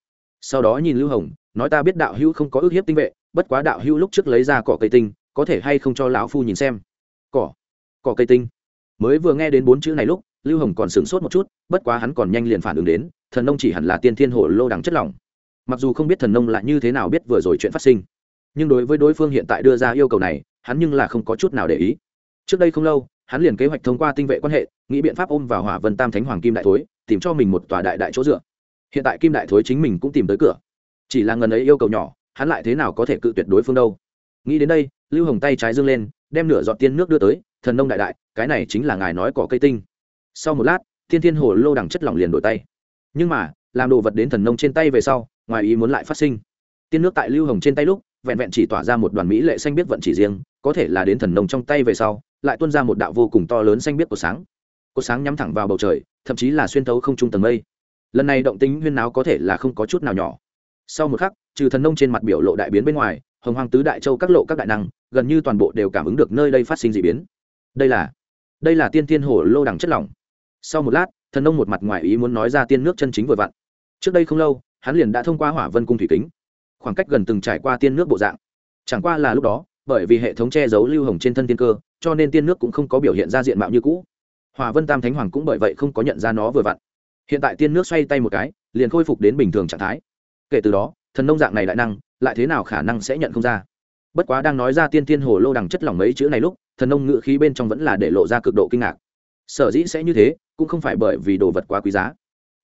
Sau đó nhìn lưu hồng, nói ta biết đạo hữu không có ước hiếp tinh vệ, bất quá đạo hữu lúc trước lấy ra cỏ cây tinh, có thể hay không cho lão phu nhìn xem? Cỏ? Cỏ cây tinh. Mới vừa nghe đến bốn chữ này lúc, lưu hồng còn sửng sốt một chút, bất quá hắn còn nhanh liền phản ứng đến, thần nông chỉ hẳn là tiên thiên hồ lô đằng chất lỏng. Mặc dù không biết thần nông là như thế nào biết vừa rồi chuyện phát sinh nhưng đối với đối phương hiện tại đưa ra yêu cầu này, hắn nhưng là không có chút nào để ý. Trước đây không lâu, hắn liền kế hoạch thông qua tinh vệ quan hệ, nghĩ biện pháp ôm vào hỏa vân tam thánh hoàng kim đại thối, tìm cho mình một tòa đại đại chỗ dựa. Hiện tại kim đại thối chính mình cũng tìm tới cửa. Chỉ là ngần ấy yêu cầu nhỏ, hắn lại thế nào có thể cự tuyệt đối phương đâu. Nghĩ đến đây, lưu hồng tay trái dương lên, đem nửa giọt tiên nước đưa tới, thần nông đại đại, cái này chính là ngài nói cỏ cây tinh. Sau một lát, thiên thiên hồ lô đằng chất lỏng liền đổi tay. Nhưng mà, làm đồ vật đến thần nông trên tay về sau, ngoài ý muốn lại phát sinh. Tiên nước tại lưu hồng trên tay lúc vẹn vẹn chỉ tỏa ra một đoàn mỹ lệ xanh biết vận chỉ riêng, có thể là đến thần nông trong tay về sau, lại tuôn ra một đạo vô cùng to lớn xanh biết của sáng. Có sáng nhắm thẳng vào bầu trời, thậm chí là xuyên thấu không trung tầng mây. Lần này động tính huyên náo có thể là không có chút nào nhỏ. Sau một khắc, trừ thần nông trên mặt biểu lộ đại biến bên ngoài, hồng hoàng tứ đại châu các lộ các đại năng, gần như toàn bộ đều cảm ứng được nơi đây phát sinh d ị biến. Đây là đây là tiên tiên hồ lô đẳng chất lỏng. Sau một lát, thần nông một mặt ngoài ý muốn nói ra tiên nước chân chính vừa vặn. Trước đây không lâu, hắn liền đã thông qua hỏa vân cung thủy kính khoảng cách gần từng trải qua tiên nước bộ dạng. Chẳng qua là lúc đó, bởi vì hệ thống che giấu lưu hồng trên thân tiên cơ, cho nên tiên nước cũng không có biểu hiện ra diện mạo như cũ. Hòa vân tam thánh hoàng cũng bởi vậy không có nhận ra nó vừa vặn. Hiện tại tiên nước xoay tay một cái, liền khôi phục đến bình thường trạng thái. Kể từ đó, thần nông dạng này đại năng, lại thế nào khả năng sẽ nhận không ra. Bất quá đang nói ra tiên tiên hồ lô đằng chất lỏng mấy chữ này lúc, thần nông ngự khí bên trong vẫn là để lộ ra cực độ kinh ngạc. Sở dĩ sẽ như thế, cũng không phải bởi vì đồ vật quá quý giá.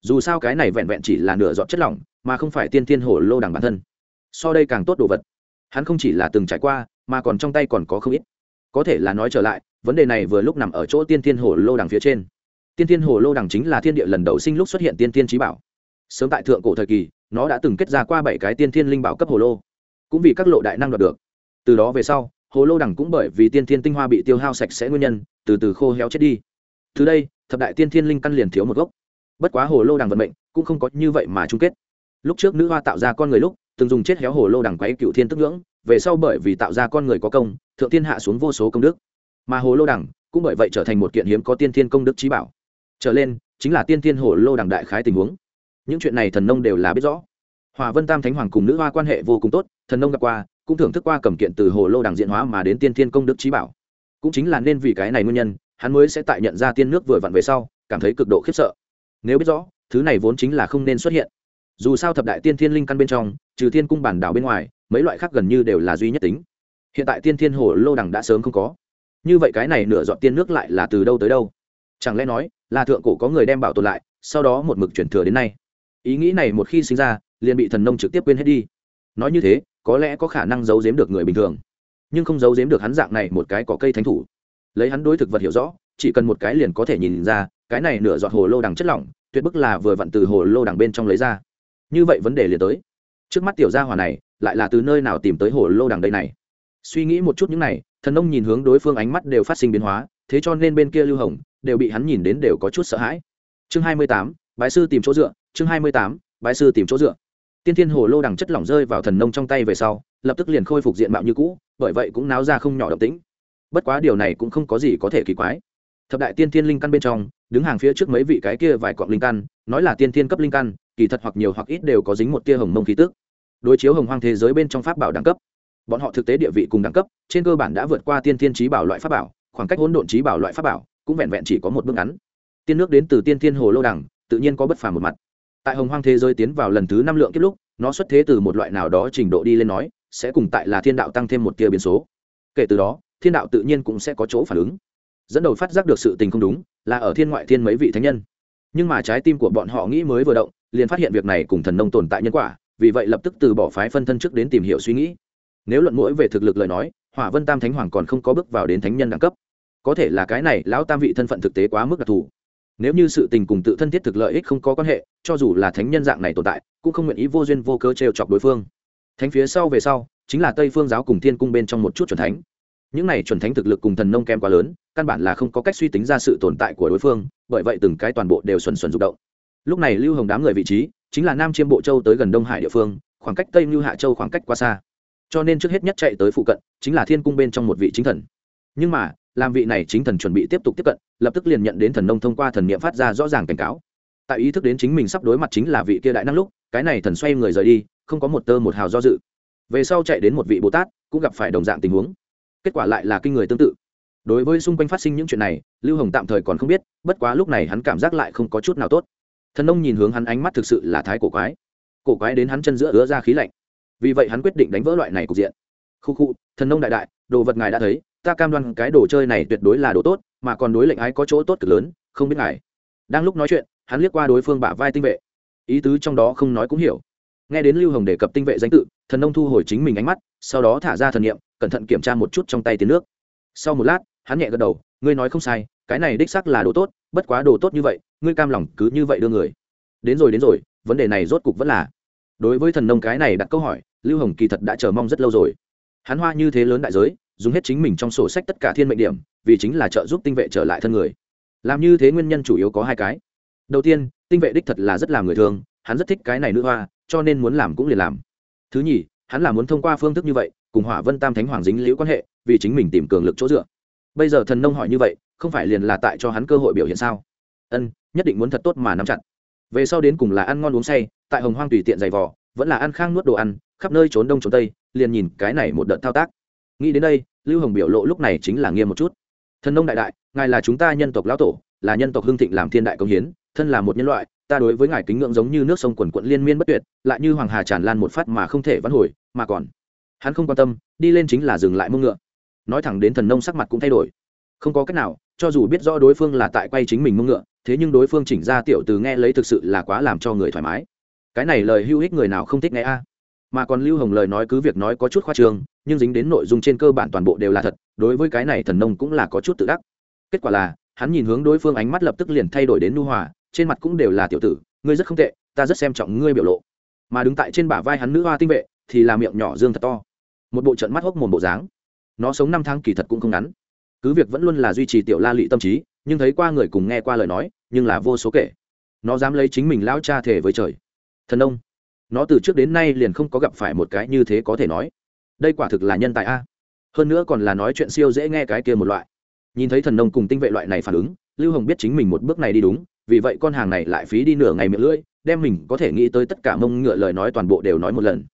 Dù sao cái này vẹn vẹn chỉ là nửa dọn chất lỏng, mà không phải tiên tiên hồ lô đằng bản thân so đây càng tốt đồ vật. Hắn không chỉ là từng trải qua, mà còn trong tay còn có không ít. Có thể là nói trở lại, vấn đề này vừa lúc nằm ở chỗ tiên thiên hồ lô đằng phía trên. Tiên thiên hồ lô đằng chính là thiên địa lần đầu sinh lúc xuất hiện tiên tiên trí bảo. Sớm tại thượng cổ thời kỳ, nó đã từng kết ra qua bảy cái tiên thiên linh bảo cấp hồ lô. Cũng vì các lộ đại năng đoạt được. Từ đó về sau, hồ lô đằng cũng bởi vì tiên thiên tinh hoa bị tiêu hao sạch sẽ nguyên nhân, từ từ khô héo chết đi. Từ đây, thập đại tiên thiên linh căn liền thiếu một gốc. Bất quá hồ lô đằng vận mệnh cũng không có như vậy mà chung kết. Lúc trước nữ hoa tạo ra con người lúc từng dùng chết héo hồ lô đằng quấy cựu thiên tức ngưỡng, về sau bởi vì tạo ra con người có công, thượng thiên hạ xuống vô số công đức. Mà hồ lô đằng cũng bởi vậy trở thành một kiện hiếm có tiên thiên công đức trí bảo. Trở lên, chính là tiên thiên hồ lô đằng đại khái tình huống. Những chuyện này thần nông đều là biết rõ. Hòa vân tam thánh hoàng cùng nữ hoa quan hệ vô cùng tốt, thần nông gặp qua, cũng thưởng thức qua cầm kiện từ hồ lô đằng diện hóa mà đến tiên thiên công đức trí bảo. Cũng chính là nên vì cái này nguyên nhân, hắn mới sẽ tại nhận ra tiên nước vừa vặn về sau, cảm thấy cực độ khiếp sợ. Nếu biết rõ, thứ này vốn chính là không nên xuất hiện dù sao thập đại tiên thiên linh căn bên trong, trừ thiên cung bản đảo bên ngoài, mấy loại khác gần như đều là duy nhất tính. Hiện tại tiên thiên hồ lô đằng đã sớm không có. Như vậy cái này nửa dọn tiên nước lại là từ đâu tới đâu? Chẳng lẽ nói, là thượng cổ có người đem bảo tồn lại, sau đó một mực chuyển thừa đến nay? Ý nghĩ này một khi sinh ra, liền bị thần nông trực tiếp quên hết đi. Nói như thế, có lẽ có khả năng giấu giếm được người bình thường. Nhưng không giấu giếm được hắn dạng này một cái có cây thánh thủ. Lấy hắn đối thực vật hiểu rõ, chỉ cần một cái liền có thể nhìn ra, cái này nửa giọt hồ lô đằng chất lỏng, tuyệt bức là vừa vặn từ hồ lô đằng bên trong lấy ra như vậy vấn đề liền tới. Trước mắt tiểu gia hỏa này, lại là từ nơi nào tìm tới hồ lô đằng đây này? Suy nghĩ một chút những này, thần nông nhìn hướng đối phương ánh mắt đều phát sinh biến hóa, thế cho nên bên kia lưu hồng đều bị hắn nhìn đến đều có chút sợ hãi. Chương hai mươi tám, bái sư tìm chỗ dựa, chương hai mươi tám, bái sư tìm chỗ dựa. Tiên thiên hồ lô đằng chất lỏng rơi vào thần nông trong tay về sau, lập tức liền khôi phục diện mạo như cũ, bởi vậy cũng náo ra không nhỏ động tĩnh. Bất quá điều này cũng không có gì có thể kỳ quái. Thập đại tiên thiên linh căn bên trong, đứng hàng phía trước mấy vị cái kia vài cọng linh căn, nói là tiên thiên cấp linh căn kỳ thật hoặc nhiều hoặc ít đều có dính một tia hồng mông khí tức. Đối chiếu hồng hoang thế giới bên trong pháp bảo đẳng cấp, bọn họ thực tế địa vị cùng đẳng cấp, trên cơ bản đã vượt qua tiên thiên trí bảo loại pháp bảo, khoảng cách hỗn độn trí bảo loại pháp bảo cũng vẹn vẹn chỉ có một bước ngắn. Tiên nước đến từ tiên thiên hồ lô đẳng tự nhiên có bất phàm một mặt. Tại hồng hoang thế giới tiến vào lần thứ năm lượng kiếp lúc, nó xuất thế từ một loại nào đó trình độ đi lên nói, sẽ cùng tại là thiên đạo tăng thêm một tia biến số. Kể từ đó, thiên đạo tự nhiên cũng sẽ có chỗ phản ứng. Dẫn đầu phát giác được sự tình không đúng, là ở thiên ngoại thiên mấy vị thánh nhân. Nhưng mà trái tim của bọn họ nghĩ mới vừa động liền phát hiện việc này cùng thần nông tồn tại nhân quả, vì vậy lập tức từ bỏ phái phân thân trước đến tìm hiểu suy nghĩ. Nếu luận mũi về thực lực lời nói, hỏa vân tam thánh hoàng còn không có bước vào đến thánh nhân đẳng cấp. Có thể là cái này lão tam vị thân phận thực tế quá mức đặc thù. Nếu như sự tình cùng tự thân thiết thực lợi ích không có quan hệ, cho dù là thánh nhân dạng này tồn tại, cũng không nguyện ý vô duyên vô cơ trêu chọc đối phương. Thánh phía sau về sau, chính là tây phương giáo cùng thiên cung bên trong một chút chuẩn thánh. Những này chuẩn thánh thực lực cùng thần nông kem quá lớn, căn bản là không có cách suy tính ra sự tồn tại của đối phương, bởi vậy từng cái toàn bộ đều xuẩn xuẩn rụng động lúc này lưu hồng đám người vị trí chính là nam chiêm bộ châu tới gần đông hải địa phương, khoảng cách tây lưu hạ châu khoảng cách quá xa. Cho nên trước hết nhất chạy tới phụ cận chính là thiên cung bên trong một vị chính thần. Nhưng mà, làm vị này chính thần chuẩn bị tiếp tục tiếp cận, lập tức liền nhận đến thần nông thông qua thần niệm phát ra rõ ràng cảnh cáo. Tại ý thức đến chính mình sắp đối mặt chính là vị kia đại năng lúc, cái này thần xoay người rời đi, không có một tơ một hào do dự. Về sau chạy đến một vị bồ tát, cũng gặp phải đồng dạng tình huống. Kết quả lại là kinh người tương tự. Đối với xung quanh phát sinh những chuyện này, lưu hồng tạm thời còn không biết, bất quá lúc này hắn cảm giác lại không có chút nào tốt thần nông nhìn hướng hắn ánh mắt thực sự là thái cổ quái. Cổ quái đến hắn chân giữa ứa ra khí lạnh. Vì vậy hắn quyết định đánh vỡ loại này cục diện. Khu khu, thần nông đại đại, đồ vật ngài đã thấy, ta cam đoan cái đồ chơi này tuyệt đối là đồ tốt, mà còn đối lệnh ái có chỗ tốt cực lớn, không biết ngài. Đang lúc nói chuyện, hắn liếc qua đối phương bả vai tinh vệ. Ý tứ trong đó không nói cũng hiểu. Nghe đến lưu hồng đề cập tinh vệ danh tự, thần nông thu hồi chính mình ánh mắt, sau đó thả ra thần nghiệm cẩn thận kiểm tra một chút trong tay tiến nước. Sau một lát, hắn nhẹ gật đầu, ngươi nói không sai cái này đích sắc là đồ tốt bất quá đồ tốt như vậy ngươi cam lòng cứ như vậy đưa người. Đến rồi đến rồi vấn đề này rốt cục vẫn là. Đối với thần nông cái này đặt câu hỏi lưu hồng kỳ thật đã chờ mong rất lâu rồi. Hắn hoa như thế lớn đại giới dùng hết chính mình trong sổ sách tất cả thiên mệnh điểm vì chính là trợ giúp tinh vệ trở lại thân người. Làm như thế nguyên nhân chủ yếu có hai cái. Đầu tiên tinh vệ đích thật là rất làm người thường, hắn rất thích cái này nữ hoa cho nên muốn làm cũng liền làm. Thứ nhì hắn là muốn thông qua phương thức như vậy cùng hỏa vân tam thánh hoàng dính liễu quan hệ vì chính mình tìm cường lực chỗ dựa. Bây giờ thần nông hỏi như vậy không phải liền là tại cho hắn cơ hội biểu hiện sao? Ân, nhất định muốn thật tốt mà nắm chặt. Về sau đến cùng là ăn ngon uống say, tại hồng hoang tùy tiện giày vò, vẫn là ăn khang nuốt đồ ăn, khắp nơi trốn đông trốn tây, liền nhìn cái này một đợt thao tác. Nghĩ đến đây, lưu hồng biểu lộ lúc này chính là nghiêm một chút. Thần nông đại đại, ngài là chúng ta nhân tộc lão tổ, là nhân tộc hưng thịnh làm thiên đại công hiến, thân là một nhân loại, ta đối với ngài kính ngưỡng giống như nước sông quần quận liên miên bất tuyệt, lại như hoàng hà tràn lan một phát mà không thể vãn hồi, mà còn, hắn không quan tâm, đi lên chính là dừng lại mông ngựa. Nói thẳng đến thần nông sắc mặt cũng thay đổi. Không có cách nào cho dù biết rõ đối phương là tại quay chính mình mông ngựa, thế nhưng đối phương chỉnh ra tiểu từ nghe lấy thực sự là quá làm cho người thoải mái. Cái này lời hữu ích người nào không thích nghe a? Mà còn lưu hồng lời nói cứ việc nói có chút khoa trương, nhưng dính đến nội dung trên cơ bản toàn bộ đều là thật, đối với cái này thần nông cũng là có chút tự đắc. Kết quả là, hắn nhìn hướng đối phương ánh mắt lập tức liền thay đổi đến nu hòa, trên mặt cũng đều là tiểu tử, ngươi rất không tệ, ta rất xem trọng ngươi biểu lộ. Mà đứng tại trên bả vai hắn nữ hoa tinh vệ, thì là miệng nhỏ dương thật to. Một bộ trận mắt hốc mồm bộ dáng. Nó sống năm tháng kỳ thật cũng không ngắn cứ việc vẫn luôn là duy trì tiểu la lị tâm trí, nhưng thấy qua người cùng nghe qua lời nói, nhưng là vô số kể. Nó dám lấy chính mình lão cha thể với trời. Thần ông, nó từ trước đến nay liền không có gặp phải một cái như thế có thể nói. Đây quả thực là nhân tài a. Hơn nữa còn là nói chuyện siêu dễ nghe cái kia một loại. Nhìn thấy thần nông cùng tinh vệ loại này phản ứng, lưu hồng biết chính mình một bước này đi đúng, vì vậy con hàng này lại phí đi nửa ngày miệng lưỡi, đem mình có thể nghĩ tới tất cả mông ngựa lời nói toàn bộ đều nói một lần.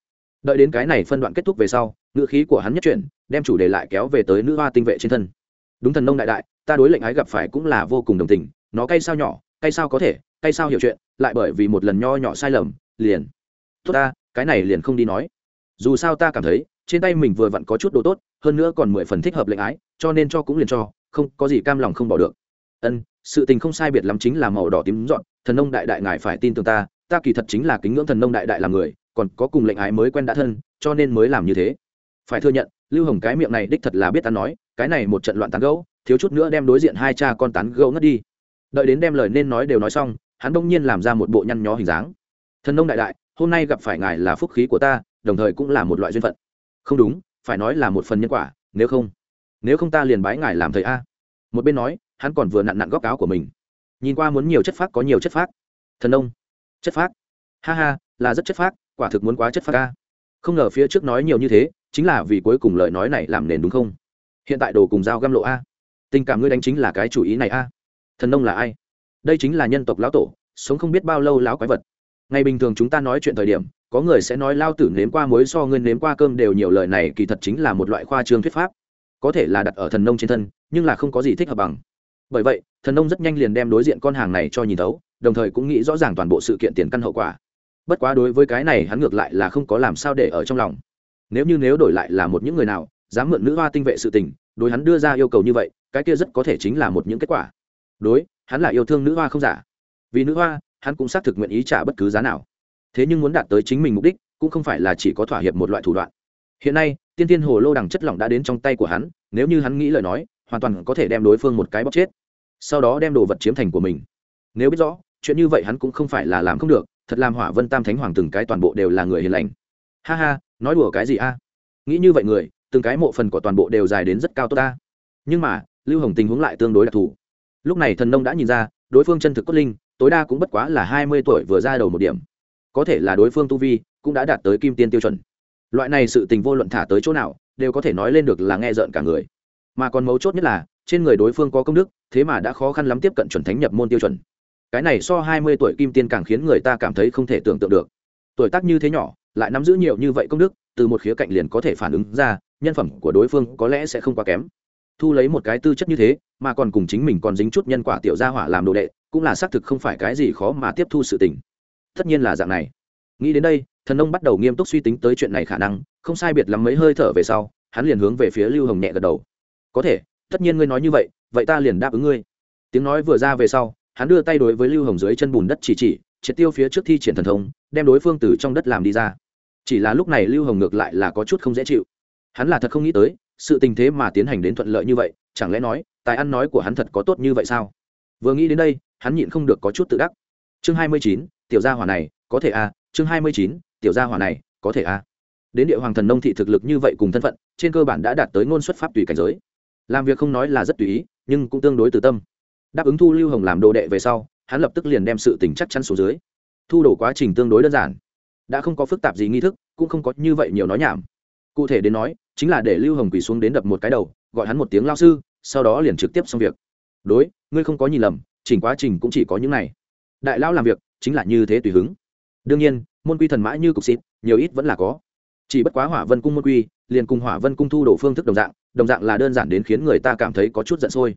Đợi đến cái này phân đoạn kết thúc về sau ngựa khí của hắn nhất chuyển, đem chủ đề lại kéo về tới nữ hoa tinh vệ trên thân đúng thần nông đại đại, ta đối lệnh ái gặp phải cũng là vô cùng đồng tình, nó cay sao nhỏ, cay sao có thể, cay sao hiểu chuyện, lại bởi vì một lần nho nhỏ sai lầm, liền. Tốt ta, cái này liền không đi nói. Dù sao ta cảm thấy, trên tay mình vừa vặn có chút đồ tốt, hơn nữa còn mười phần thích hợp lệnh ái, cho nên cho cũng liền cho, không, có gì cam lòng không bỏ được. Ân, sự tình không sai biệt lắm chính là màu đỏ tím dọn, thần nông đại đại ngài phải tin tưởng ta ta kỳ thật chính là kính ngưỡng thần nông đại đại làm người, còn có cùng lệnh ái mới quen đã thân, cho nên mới làm như thế. Phải thừa nhận, lưu hồng cái miệng này đích thật là biết ta nói cái này một trận loạn tán gẫu thiếu chút nữa đem đối diện hai cha con tán gẫu ngất đi. Đợi đến đem lời nên nói đều nói xong hắn đông nhiên làm ra một bộ nhăn nhó hình dáng. Thần nông đại đại hôm nay gặp phải ngài là phúc khí của ta đồng thời cũng là một loại duyên phận. Không đúng phải nói là một phần nhân quả nếu không nếu không ta liền bái ngài làm thầy a. Một bên nói hắn còn vừa nặn nặn góc áo của mình. Nhìn qua muốn nhiều chất phác có nhiều chất phác. Thần nông, chất phác? Ha ha là rất chất phác quả thực muốn quá chất phác a. không ngờ phía trước nói nhiều như thế chính là vì cuối cùng lời nói này làm nền đúng không? Hiện tại đồ cùng dao găm lộ a. Tình cảm ngươi đánh chính là cái chủ ý này a. Thần nông là ai? Đây chính là nhân tộc lão tổ, sống không biết bao lâu lão quái vật. Ngày bình thường chúng ta nói chuyện thời điểm, có người sẽ nói lao tử nếm qua muối so ngươi nếm qua cơm đều nhiều lời này kỳ thật chính là một loại khoa trương thuyết pháp. Có thể là đặt ở thần nông trên thân, nhưng là không có gì thích hợp bằng. Bởi vậy, thần nông rất nhanh liền đem đối diện con hàng này cho nhìn thấu, đồng thời cũng nghĩ rõ ràng toàn bộ sự kiện tiền căn hậu quả. Bất quá đối với cái này hắn ngược lại là không có làm sao để ở trong lòng. Nếu như nếu đổi lại là một những người nào dám mượn nữ hoa tinh vệ sự tình, đối hắn đưa ra yêu cầu như vậy, cái kia rất có thể chính là một những kết quả. Đối, hắn là yêu thương nữ hoa không giả. Vì nữ hoa, hắn cũng xác thực nguyện ý trả bất cứ giá nào. Thế nhưng muốn đạt tới chính mình mục đích, cũng không phải là chỉ có thỏa hiệp một loại thủ đoạn. Hiện nay, tiên tiên hồ lô đằng chất lỏng đã đến trong tay của hắn, nếu như hắn nghĩ lời nói, hoàn toàn có thể đem đối phương một cái bóc chết. Sau đó đem đồ vật chiếm thành của mình. Nếu biết rõ, chuyện như vậy hắn cũng không phải là làm không được, thật làm hỏa vân tam thánh hoàng từng cái toàn bộ đều là người hiền lành. Ha ha, nói đùa cái gì a? Nghĩ như vậy người từng cái mộ phần của toàn bộ đều dài đến rất cao tốt ta. Nhưng mà, lưu hồng tình huống lại tương đối đặc thù. Lúc này thần nông đã nhìn ra, đối phương chân thực cốt linh, tối đa cũng bất quá là hai mươi tuổi vừa ra đầu một điểm. Có thể là đối phương tu vi cũng đã đạt tới kim tiên tiêu chuẩn. Loại này sự tình vô luận thả tới chỗ nào, đều có thể nói lên được là nghe rợn cả người. Mà còn mấu chốt nhất là, trên người đối phương có công đức, thế mà đã khó khăn lắm tiếp cận chuẩn thánh nhập môn tiêu chuẩn. Cái này so hai mươi tuổi kim tiên càng khiến người ta cảm thấy không thể tưởng tượng được. Tuổi tác như thế nhỏ, lại nắm giữ nhiều như vậy công đức, từ một khía cạnh liền có thể phản ứng ra nhân phẩm của đối phương có lẽ sẽ không quá kém. Thu lấy một cái tư chất như thế, mà còn cùng chính mình còn dính chút nhân quả tiểu gia hỏa làm đồ đệ, cũng là xác thực không phải cái gì khó mà tiếp thu sự tình. Tất nhiên là dạng này. Nghĩ đến đây, thần nông bắt đầu nghiêm túc suy tính tới chuyện này khả năng, không sai biệt lắm mấy hơi thở về sau, hắn liền hướng về phía lưu hồng nhẹ gật đầu. Có thể, tất nhiên ngươi nói như vậy vậy ta liền đáp ứng ngươi. Tiếng nói vừa ra về sau, hắn đưa tay đối với lưu hồng dưới chân bùn đất chỉ chỉ, triệt tiêu phía trước thi triển thần thông, đem đối phương từ trong đất làm đi ra. Chỉ là lúc này lưu hồng ngược lại là có chút không dễ chịu hắn là thật không nghĩ tới sự tình thế mà tiến hành đến thuận lợi như vậy chẳng lẽ nói tài ăn nói của hắn thật có tốt như vậy sao? Vừa nghĩ đến đây hắn nhịn không được có chút tự đắc. Chương hai mươi chín tiểu gia hỏa này có thể a à, chương hai mươi chín tiểu gia hỏa này có thể a à. đến địa hoàng thần nông thị thực lực như vậy cùng thân phận trên cơ bản đã đạt tới ngôn xuất pháp tùy cảnh giới. Làm việc không nói là rất tùy ý nhưng cũng tương đối từ tâm. Đáp ứng thu lưu hồng làm đồ đệ về sau hắn lập tức liền đem sự tình chắc chắn xuống dưới. Thu đổ quá trình tương đối đơn giản. Đã không có phức tạp gì nghi thức cũng không có như vậy nhiều nói nhảm. Cụ thể đến nói chính là để lưu hồng quỳ xuống đến đập một cái đầu, gọi hắn một tiếng lao sư, sau đó liền trực tiếp xong việc. Đối, ngươi không có nhìn lầm, chỉnh quá trình cũng chỉ có những này. Đại lão làm việc, chính là như thế tùy hứng. Đương nhiên, môn quy thần mã như cục xịt, nhiều ít vẫn là có. Chỉ bất quá hỏa vân cung môn quy, liền cùng hỏa vân cung thu đổ phương thức đồng dạng đồng dạng là đơn giản đến khiến người ta cảm thấy có chút giận sôi.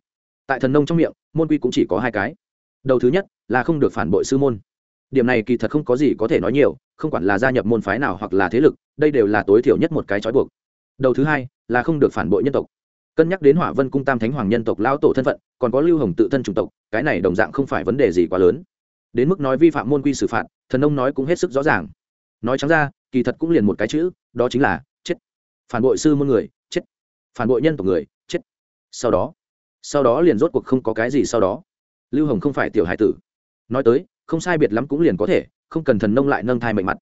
Tại thần nông trong miệng, môn quy cũng chỉ có hai cái. Đầu thứ nhất, là không được phản bội sư môn. Điểm này kỳ thật không có gì có thể nói nhiều, không quản là gia nhập môn phái nào hoặc là thế lực, đây đều là tối thiểu nhất một cái trói buộc đầu thứ hai là không được phản bội nhân tộc. Cân nhắc đến hỏa vân cung tam thánh hoàng nhân tộc lao tổ thân phận, còn có lưu hồng tự thân chủng tộc, cái này đồng dạng không phải vấn đề gì quá lớn. Đến mức nói vi phạm môn quy xử phạt, thần ông nói cũng hết sức rõ ràng. Nói trắng ra, kỳ thật cũng liền một cái chữ, đó chính là chết. Phản bội sư môn người, chết. Phản bội nhân tộc người, chết. Sau đó sau đó liền rốt cuộc không có cái gì sau đó. Lưu hồng không phải tiểu hải tử. Nói tới, không sai biệt lắm cũng liền có thể, không cần thần nông lại nâng thai mệnh mặt.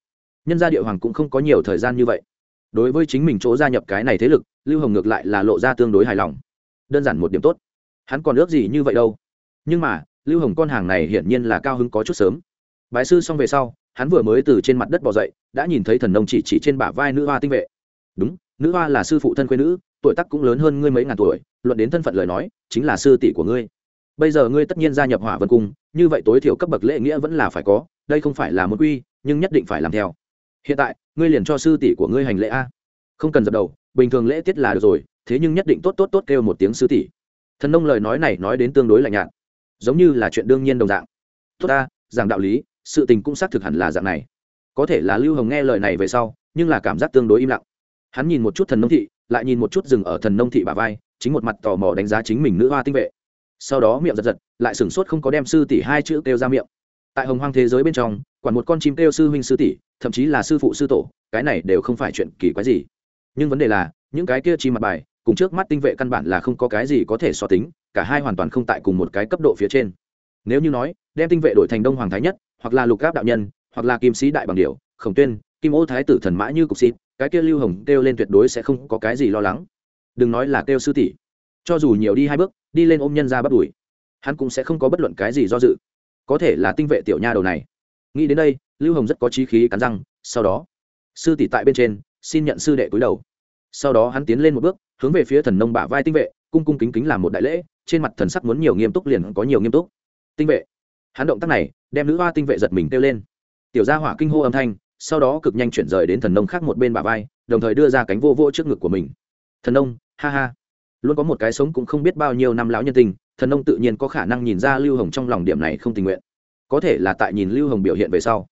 Nhân gia địa hoàng cũng không có nhiều thời gian như vậy đối với chính mình chỗ gia nhập cái này thế lực, lưu hồng ngược lại là lộ ra tương đối hài lòng. Đơn giản một điểm tốt. Hắn còn ước gì như vậy đâu. Nhưng mà, lưu hồng con hàng này hiển nhiên là cao hứng có chút sớm. Bái sư xong về sau, hắn vừa mới từ trên mặt đất bỏ dậy, đã nhìn thấy thần nông chỉ chỉ trên bả vai nữ hoa tinh vệ. Đúng, nữ hoa là sư phụ thân quê nữ, tuổi tác cũng lớn hơn ngươi mấy ngàn tuổi, luận đến thân phận lời nói, chính là sư tỷ của ngươi. Bây giờ ngươi tất nhiên gia nhập hỏa vân cung, như vậy tối thiểu cấp bậc lễ nghĩa vẫn là phải có, đây không phải là một quy, nhưng nhất định phải làm theo hiện tại, ngươi liền cho sư tỷ của ngươi hành lễ a. Không cần dập đầu, bình thường lễ tiết là được rồi, thế nhưng nhất định tốt tốt tốt kêu một tiếng sư tỷ. Thần nông lời nói này nói đến tương đối lạnh nhạt, giống như là chuyện đương nhiên đồng dạng. Tốt ta rằng đạo lý, sự tình cũng xác thực hẳn là dạng này. Có thể là lưu hồng nghe lời này về sau, nhưng là cảm giác tương đối im lặng. Hắn nhìn một chút thần nông thị, lại nhìn một chút rừng ở thần nông thị bà vai, chính một mặt tò mò đánh giá chính mình nữ hoa tinh vệ. Sau đó miệng giật giật, lại sửng sốt không có đem sư tỷ hai chữ kêu ra miệng. Tại hồng hoang thế giới bên trong, quản một con chim kêu sư huynh sư tỷ thậm chí là sư phụ sư tổ, cái này đều không phải chuyện kỳ quái gì. Nhưng vấn đề là, những cái kia chi mặt bài, cùng trước mắt tinh vệ căn bản là không có cái gì có thể so tính, cả hai hoàn toàn không tại cùng một cái cấp độ phía trên. Nếu như nói, đem tinh vệ đổi thành đông hoàng thái nhất, hoặc là lục gáp đạo nhân, hoặc là kim sĩ đại bằng điệu khổng tuyên, kim ô thái tử thần mã như cục xịt, cái kia lưu hồng kêu lên tuyệt đối sẽ không có cái gì lo lắng. Đừng nói là kêu sư tỷ. Cho dù nhiều đi hai bước, đi lên ôm nhân ra bắt đuổi, hắn cũng sẽ không có bất luận cái gì do dự. Có thể là tinh vệ tiểu nha đầu này. Nghĩ đến đây lưu hồng rất có trí khí cắn răng, sau đó, sư tỷ tại bên trên, xin nhận sư đệ cúi đầu. Sau đó hắn tiến lên một bước, hướng về phía thần nông bả vai tinh vệ, cung cung kính kính làm một đại lễ, trên mặt thần sắc muốn nhiều nghiêm túc liền có nhiều nghiêm túc. Tinh vệ, hắn động tác này, đem nữ hoa tinh vệ giật mình kêu lên. Tiểu gia hỏa kinh hô âm thanh, sau đó cực nhanh chuyển rời đến thần nông khác một bên bả vai, đồng thời đưa ra cánh vô vô trước ngực của mình. Thần nông, ha ha. Luôn có một cái sống cũng không biết bao nhiêu năm lão nhân tình, thần nông tự nhiên có khả năng nhìn ra lưu hồng trong lòng điểm này không tình nguyện. Có thể là tại nhìn lưu hồng biểu hiện về sau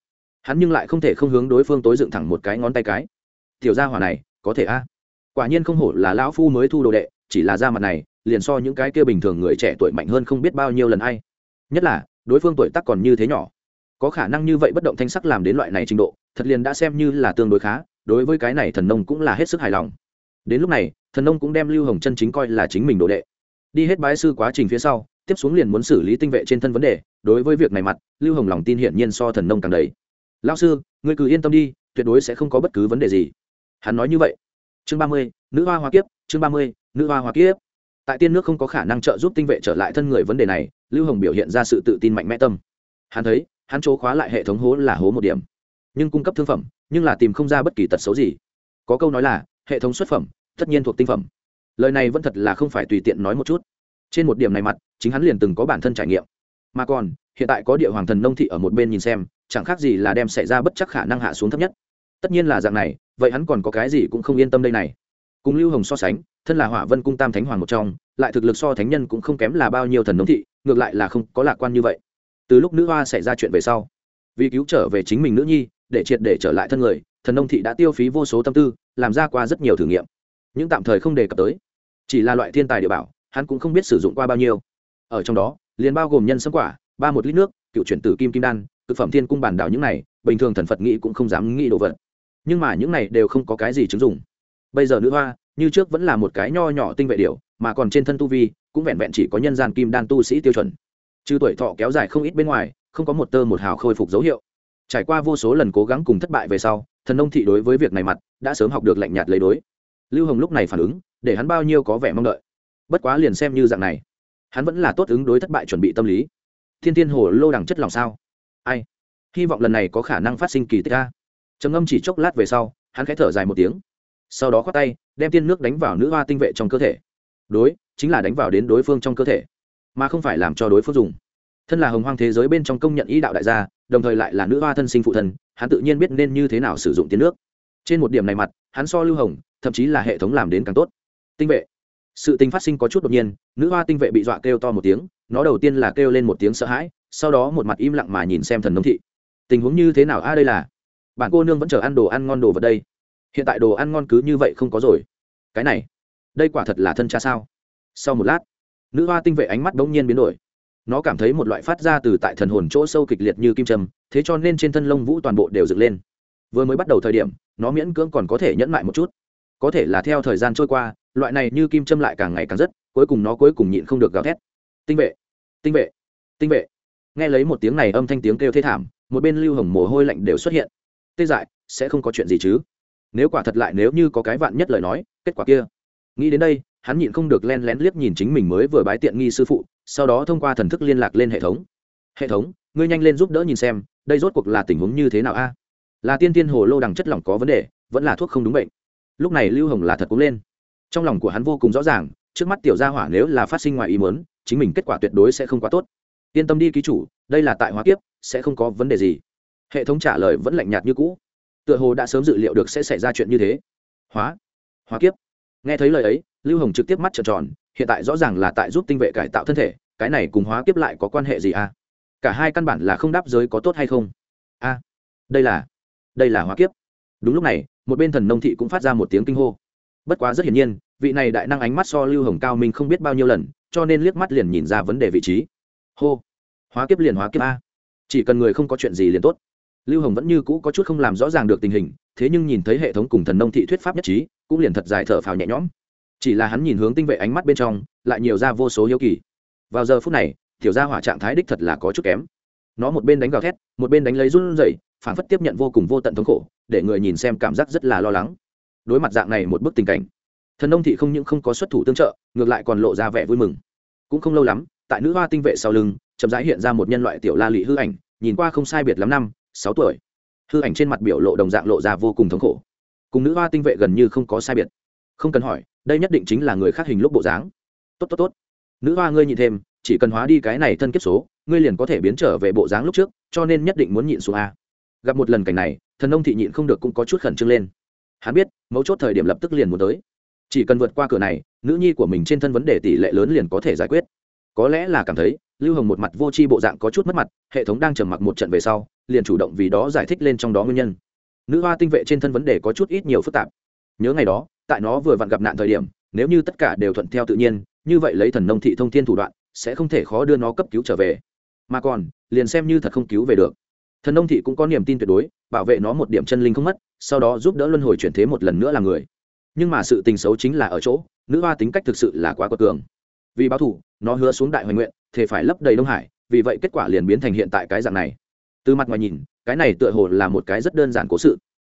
hắn nhưng lại không thể không hướng đối phương tối dựng thẳng một cái ngón tay cái. Tiểu gia hỏa này, có thể a? À? Quả nhiên không hổ là lão phu mới thu đồ đệ, chỉ là da mặt này, liền so những cái kia bình thường người trẻ tuổi mạnh hơn không biết bao nhiêu lần ai. Nhất là, đối phương tuổi tác còn như thế nhỏ. Có khả năng như vậy bất động thanh sắc làm đến loại này trình độ, thật liền đã xem như là tương đối khá, đối với cái này thần nông cũng là hết sức hài lòng. Đến lúc này, thần nông cũng đem lưu hồng chân chính coi là chính mình đồ đệ. Đi hết bái sư quá trình phía sau, tiếp xuống liền muốn xử lý tinh vệ trên thân vấn đề, đối với việc này mặt, lưu hồng lòng tin hiển nhiên so thần nông càng đầy lao sư, ngươi cứ yên tâm đi, tuyệt đối sẽ không có bất cứ vấn đề gì. Hắn nói như vậy. Chương ba mươi, nữ hoa hoa kiếp, chương ba mươi, nữ hoa hoa kiếp. Tại tiên nước không có khả năng trợ giúp tinh vệ trở lại thân người vấn đề này, lưu hồng biểu hiện ra sự tự tin mạnh mẽ tâm. Hắn thấy, hắn chỗ khóa lại hệ thống hố là hố một điểm. Nhưng cung cấp thương phẩm, nhưng là tìm không ra bất kỳ tật xấu gì. Có câu nói là, hệ thống xuất phẩm, tất nhiên thuộc tinh phẩm. Lời này vẫn thật là không phải tùy tiện nói một chút. Trên một điểm này mặt, chính hắn liền từng có bản thân trải nghiệm. Mà còn, hiện tại có địa hoàng thần nông thị ở một bên nhìn xem chẳng khác gì là đem xảy ra bất chắc khả năng hạ xuống thấp nhất. Tất nhiên là dạng này, vậy hắn còn có cái gì cũng không yên tâm đây này. Cùng lưu hồng so sánh, thân là hỏa vân cung tam thánh hoàng một trong, lại thực lực so thánh nhân cũng không kém là bao nhiêu thần nông thị, ngược lại là không có lạc quan như vậy. Từ lúc nữ hoa xảy ra chuyện về sau, vì cứu trở về chính mình nữ nhi, để triệt để trở lại thân người, thần nông thị đã tiêu phí vô số tâm tư, làm ra qua rất nhiều thử nghiệm. Nhưng tạm thời không đề cập tới, chỉ là loại thiên tài địa bảo, hắn cũng không biết sử dụng qua bao nhiêu. Ở trong đó, liền bao gồm nhân sâm quả, ba một lít nước, cựu chuyển tử kim kim đan thực phẩm thiên cung bản đảo những này, bình thường thần phật nghĩ cũng không dám nghĩ đồ vật. Nhưng mà những này đều không có cái gì chứng dụng. Bây giờ nữ hoa, như trước vẫn là một cái nho nhỏ tinh vệ điều mà còn trên thân tu vi, cũng vẹn vẹn chỉ có nhân gian kim đan tu sĩ tiêu chuẩn. Trừ tuổi thọ kéo dài không ít bên ngoài, không có một tơ một hào khôi phục dấu hiệu. Trải qua vô số lần cố gắng cùng thất bại về sau, thần nông thị đối với việc này mặt, đã sớm học được lạnh nhạt lấy đối. Lưu hồng lúc này phản ứng, để hắn bao nhiêu có vẻ mong đợi. Bất quá liền xem như dạng này. Hắn vẫn là tốt ứng đối thất bại chuẩn bị tâm lý. Thiên thiên hồ lô đằng chất lòng sao? Ai? Hy vọng lần này có khả năng phát sinh kỳ tích a. Trầm ngâm chỉ chốc lát về sau, hắn khẽ thở dài một tiếng. Sau đó khoác tay, đem tiên nước đánh vào nữ hoa tinh vệ trong cơ thể. Đối, chính là đánh vào đến đối phương trong cơ thể, mà không phải làm cho đối phương dùng. Thân là hồng hoang thế giới bên trong công nhận ý đạo đại gia, đồng thời lại là nữ hoa thân sinh phụ thân, hắn tự nhiên biết nên như thế nào sử dụng tiên nước. Trên một điểm này mặt, hắn so lưu hồng, thậm chí là hệ thống làm đến càng tốt. Tinh vệ. Sự tình phát sinh có chút đột nhiên, nữ hoa tinh vệ bị dọa kêu to một tiếng, nó đầu tiên là kêu lên một tiếng sợ hãi sau đó một mặt im lặng mà nhìn xem thần nông thị. Tình huống như thế nào? A đây là bạn cô nương vẫn chờ ăn đồ ăn ngon đồ vật đây. Hiện tại đồ ăn ngon cứ như vậy không có rồi. Cái này, đây quả thật là thân cha sao? Sau một lát, nữ hoa tinh vệ ánh mắt bỗng nhiên biến đổi. Nó cảm thấy một loại phát ra từ tại thần hồn chỗ sâu kịch liệt như kim trầm thế cho nên trên thân lông vũ toàn bộ đều dựng lên. Vừa mới bắt đầu thời điểm, nó miễn cưỡng còn có thể nhẫn lại một chút. Có thể là theo thời gian trôi qua, loại này như kim châm lại càng ngày càng rất, cuối cùng nó cuối cùng nhịn không được gào thét. Tinh vệ tinh vệ tinh vệ nghe lấy một tiếng này âm thanh tiếng kêu thê thảm, một bên lưu hồng mồ hôi lạnh đều xuất hiện. Tê dại, sẽ không có chuyện gì chứ? Nếu quả thật lại nếu như có cái vạn nhất lời nói, kết quả kia. Nghĩ đến đây, hắn nhịn không được len lén liếc nhìn chính mình mới vừa bái tiện nghi sư phụ, sau đó thông qua thần thức liên lạc lên hệ thống. Hệ thống, ngươi nhanh lên giúp đỡ nhìn xem, đây rốt cuộc là tình huống như thế nào a? Là tiên tiên hồ lô đằng chất lỏng có vấn đề, vẫn là thuốc không đúng bệnh. Lúc này lưu hồng là thật cũng lên. Trong lòng của hắn vô cùng rõ ràng, trước mắt tiểu gia hỏa nếu là phát sinh ngoài ý muốn, chính mình kết quả tuyệt đối sẽ không quá tốt yên tâm đi ký chủ, đây là tại hóa kiếp, sẽ không có vấn đề gì. Hệ thống trả lời vẫn lạnh nhạt như cũ. Tựa hồ đã sớm dự liệu được sẽ xảy ra chuyện như thế. Hóa hóa kiếp. Nghe thấy lời ấy, lưu hồng trực tiếp mắt trợn tròn, hiện tại rõ ràng là tại giúp tinh vệ cải tạo thân thể, cái này cùng hóa kiếp lại có quan hệ gì à? Cả hai căn bản là không đáp giới có tốt hay không? A, đây là đây là hóa kiếp. Đúng lúc này, một bên thần nông thị cũng phát ra một tiếng kinh hô. Bất quá rất hiển nhiên, vị này đại năng ánh mắt so lưu hồng cao minh không biết bao nhiêu lần, cho nên liếc mắt liền nhìn ra vấn đề vị trí hô. Hóa kiếp liền hóa kiếp a. Chỉ cần người không có chuyện gì liền tốt. Lưu hồng vẫn như cũ có chút không làm rõ ràng được tình hình, thế nhưng nhìn thấy hệ thống cùng thần nông thị thuyết pháp nhất trí, cũng liền thật dài thở phào nhẹ nhõm. Chỉ là hắn nhìn hướng tinh vệ ánh mắt bên trong, lại nhiều ra vô số hiếu kỳ. Vào giờ phút này, tiểu gia hỏa trạng thái đích thật là có chút kém. Nó một bên đánh gào thét, một bên đánh lấy run rẩy phản phất tiếp nhận vô cùng vô tận thống khổ, để người nhìn xem cảm giác rất là lo lắng. Đối mặt dạng này một bức tình cảnh, thần nông thị không những không có xuất thủ tương trợ, ngược lại còn lộ ra vẻ vui mừng. Cũng không lâu lắm tại nữ hoa tinh vệ sau lưng, chậm rãi hiện ra một nhân loại tiểu la lị hư ảnh, nhìn qua không sai biệt lắm năm, sáu tuổi. Hư ảnh trên mặt biểu lộ đồng dạng lộ ra vô cùng thống khổ. Cùng nữ hoa tinh vệ gần như không có sai biệt. Không cần hỏi, đây nhất định chính là người khác hình lúc bộ dáng. Tốt tốt tốt. Nữ hoa ngươi nhịn thêm, chỉ cần hóa đi cái này thân kiếp số, ngươi liền có thể biến trở về bộ dáng lúc trước, cho nên nhất định muốn nhịn xuống a. Gặp một lần cảnh này, thần ông thị nhịn không được cũng có chút khẩn trương lên. Hắn biết, mấu chốt thời điểm lập tức liền muốn tới. Chỉ cần vượt qua cửa này, nữ nhi của mình trên thân vấn đề tỷ lệ lớn liền có thể giải quyết có lẽ là cảm thấy, lưu hồng một mặt vô tri bộ dạng có chút mất mặt, hệ thống đang trầm mặc một trận về sau, liền chủ động vì đó giải thích lên trong đó nguyên nhân. Nữ hoa tinh vệ trên thân vấn đề có chút ít nhiều phức tạp. Nhớ ngày đó, tại nó vừa vặn gặp nạn thời điểm, nếu như tất cả đều thuận theo tự nhiên, như vậy lấy thần nông thị thông thiên thủ đoạn, sẽ không thể khó đưa nó cấp cứu trở về. Mà còn, liền xem như thật không cứu về được. Thần nông thị cũng có niềm tin tuyệt đối, bảo vệ nó một điểm chân linh không mất, sau đó giúp đỡ luân hồi chuyển thế một lần nữa là người. Nhưng mà sự tình xấu chính là ở chỗ, nữ hoa tính cách thực sự là quá quật cường vì báo thủ, nó hứa xuống đại hoành nguyện thể phải lấp đầy đông hải, vì vậy kết quả liền biến thành hiện tại cái dạng này. Từ mặt ngoài nhìn, cái này tựa hồ là một cái rất đơn giản cố sự,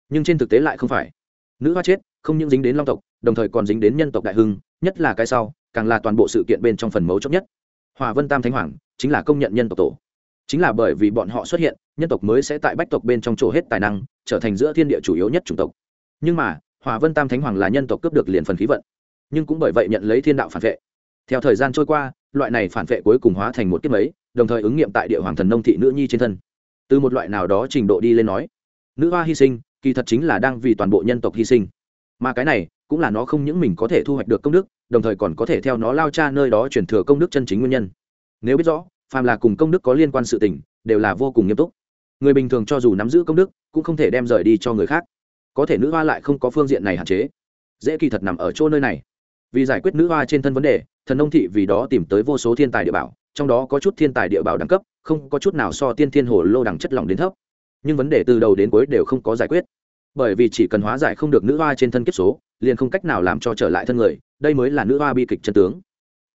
nhưng trên thực tế lại không phải. Nữ hoa chết, không những dính đến long tộc, đồng thời còn dính đến nhân tộc đại hưng, nhất là cái sau, càng là toàn bộ sự kiện bên trong phần mấu chốc nhất. Hòa vân tam thánh hoàng chính là công nhận nhân tộc tổ. Chính là bởi vì bọn họ xuất hiện, nhân tộc mới sẽ tại bách tộc bên trong chỗ hết tài năng, trở thành giữa thiên địa chủ yếu nhất chủng tộc. Nhưng mà, hòa vân tam thánh hoàng là nhân tộc cướp được liền phần khí vận. Nhưng cũng bởi vậy nhận lấy thiên đạo phản vệ theo thời gian trôi qua, loại này phản vệ cuối cùng hóa thành một kiếp ấy, đồng thời ứng nghiệm tại địa hoàng thần nông thị nữ nhi trên thân. Từ một loại nào đó trình độ đi lên nói, nữ hoa hy sinh, kỳ thật chính là đang vì toàn bộ nhân tộc hy sinh. Mà cái này, cũng là nó không những mình có thể thu hoạch được công đức, đồng thời còn có thể theo nó lao cha nơi đó chuyển thừa công đức chân chính nguyên nhân. Nếu biết rõ, phàm là cùng công đức có liên quan sự tình, đều là vô cùng nghiêm túc. Người bình thường cho dù nắm giữ công đức, cũng không thể đem rời đi cho người khác. Có thể nữ hoa lại không có phương diện này hạn chế. Dễ kỳ thật nằm ở chỗ nơi này vì giải quyết nữ hoa trên thân vấn đề, thần nông thị vì đó tìm tới vô số thiên tài địa bảo, trong đó có chút thiên tài địa bảo đẳng cấp, không có chút nào so tiên thiên hồ lô đẳng chất lỏng đến thấp. Nhưng vấn đề từ đầu đến cuối đều không có giải quyết. Bởi vì chỉ cần hóa giải không được nữ hoa trên thân kiếp số, liền không cách nào làm cho trở lại thân người, đây mới là nữ hoa bi kịch chân tướng.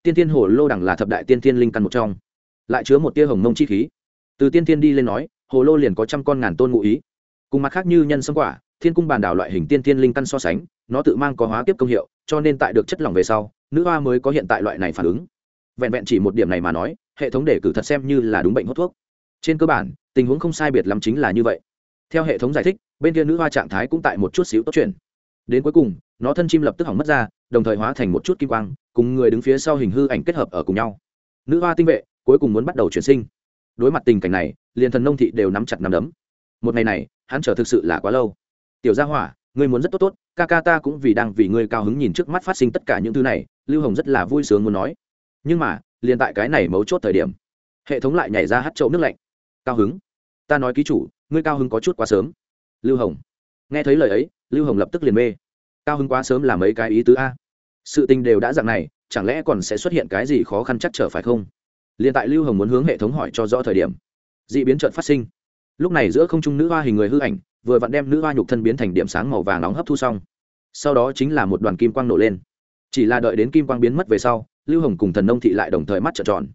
Tiên thiên hồ lô đẳng là thập đại tiên thiên linh căn một trong. Lại chứa một tia hồng mông chi khí. Từ tiên thiên đi lên nói, hồ lô liền có trăm con ngàn tôn ngụ ý. Cùng mặt khác như nhân sâm quả thiên cung bàn đảo loại hình tiên thiên linh căn so sánh, nó tự mang có hóa tiếp công hiệu, cho nên tại được chất lỏng về sau, nữ hoa mới có hiện tại loại này phản ứng. Vẹn vẹn chỉ một điểm này mà nói, hệ thống đề cử thật xem như là đúng bệnh hút thuốc. Trên cơ bản, tình huống không sai biệt lắm chính là như vậy. Theo hệ thống giải thích, bên kia nữ hoa trạng thái cũng tại một chút xíu tốt chuyển. Đến cuối cùng, nó thân chim lập tức hỏng mất ra, đồng thời hóa thành một chút kim quang, cùng người đứng phía sau hình hư ảnh kết hợp ở cùng nhau. Nữ hoa tinh vệ, cuối cùng muốn bắt đầu chuyển sinh. Đối mặt tình cảnh này, liền thần nông thị đều nắm chặt nắm đấm. Một ngày này, hắn chờ thực sự là quá lâu tiểu gia hỏa, ngươi muốn rất tốt tốt, ca ca ta cũng vì đang vì ngươi cao hứng nhìn trước mắt phát sinh tất cả những thứ này, lưu hồng rất là vui sướng muốn nói. Nhưng mà, liền tại cái này mấu chốt thời điểm, hệ thống lại nhảy ra hắt chậu nước lạnh. Cao hứng. Ta nói ký chủ, ngươi cao hứng có chút quá sớm. Lưu hồng. Nghe thấy lời ấy, lưu hồng lập tức liền mê. Cao hứng quá sớm là mấy cái ý tứ a. Sự tình đều đã dạng này, chẳng lẽ còn sẽ xuất hiện cái gì khó khăn chắc trở phải không? Liền tại lưu hồng muốn hướng hệ thống hỏi cho rõ thời điểm d ị biến trợn phát sinh. Lúc này giữa không trung nữ hoa hình người hư ảnh vừa vặn đem nữ hoa nhục thân biến thành điểm sáng màu vàng nóng hấp thu xong. Sau đó chính là một đoàn kim quang nổ lên. Chỉ là đợi đến kim quang biến mất về sau, lưu hồng cùng thần nông thị lại đồng thời mắt trợn tròn.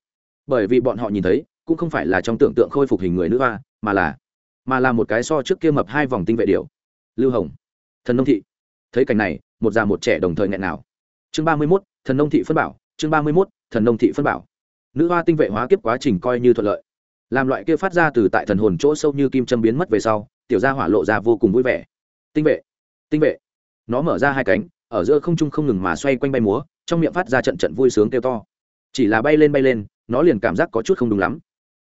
Bởi vì bọn họ nhìn thấy, cũng không phải là trong tưởng tượng khôi phục hình người nữ hoa, mà là mà là một cái so trước kia mập hai vòng tinh vệ điều lưu hồng, thần nông thị. Thấy cảnh này, một già một trẻ đồng thời nghẹn nào chương ba mươi mốt, thần nông thị phân bảo, chương ba mươi mốt, thần nông thị phân bảo. Nữ hoa tinh vệ hóa kiếp quá trình coi như thuận lợi. Làm loại kia phát ra từ tại thần hồn chỗ sâu như kim châm biến mất về sau tiểu gia hỏa lộ ra vô cùng vui vẻ. Tinh vệ tinh vệ. Nó mở ra hai cánh, ở giữa không trung không ngừng mà xoay quanh bay múa, trong miệng phát ra trận trận vui sướng kêu to. Chỉ là bay lên bay lên, nó liền cảm giác có chút không đúng lắm.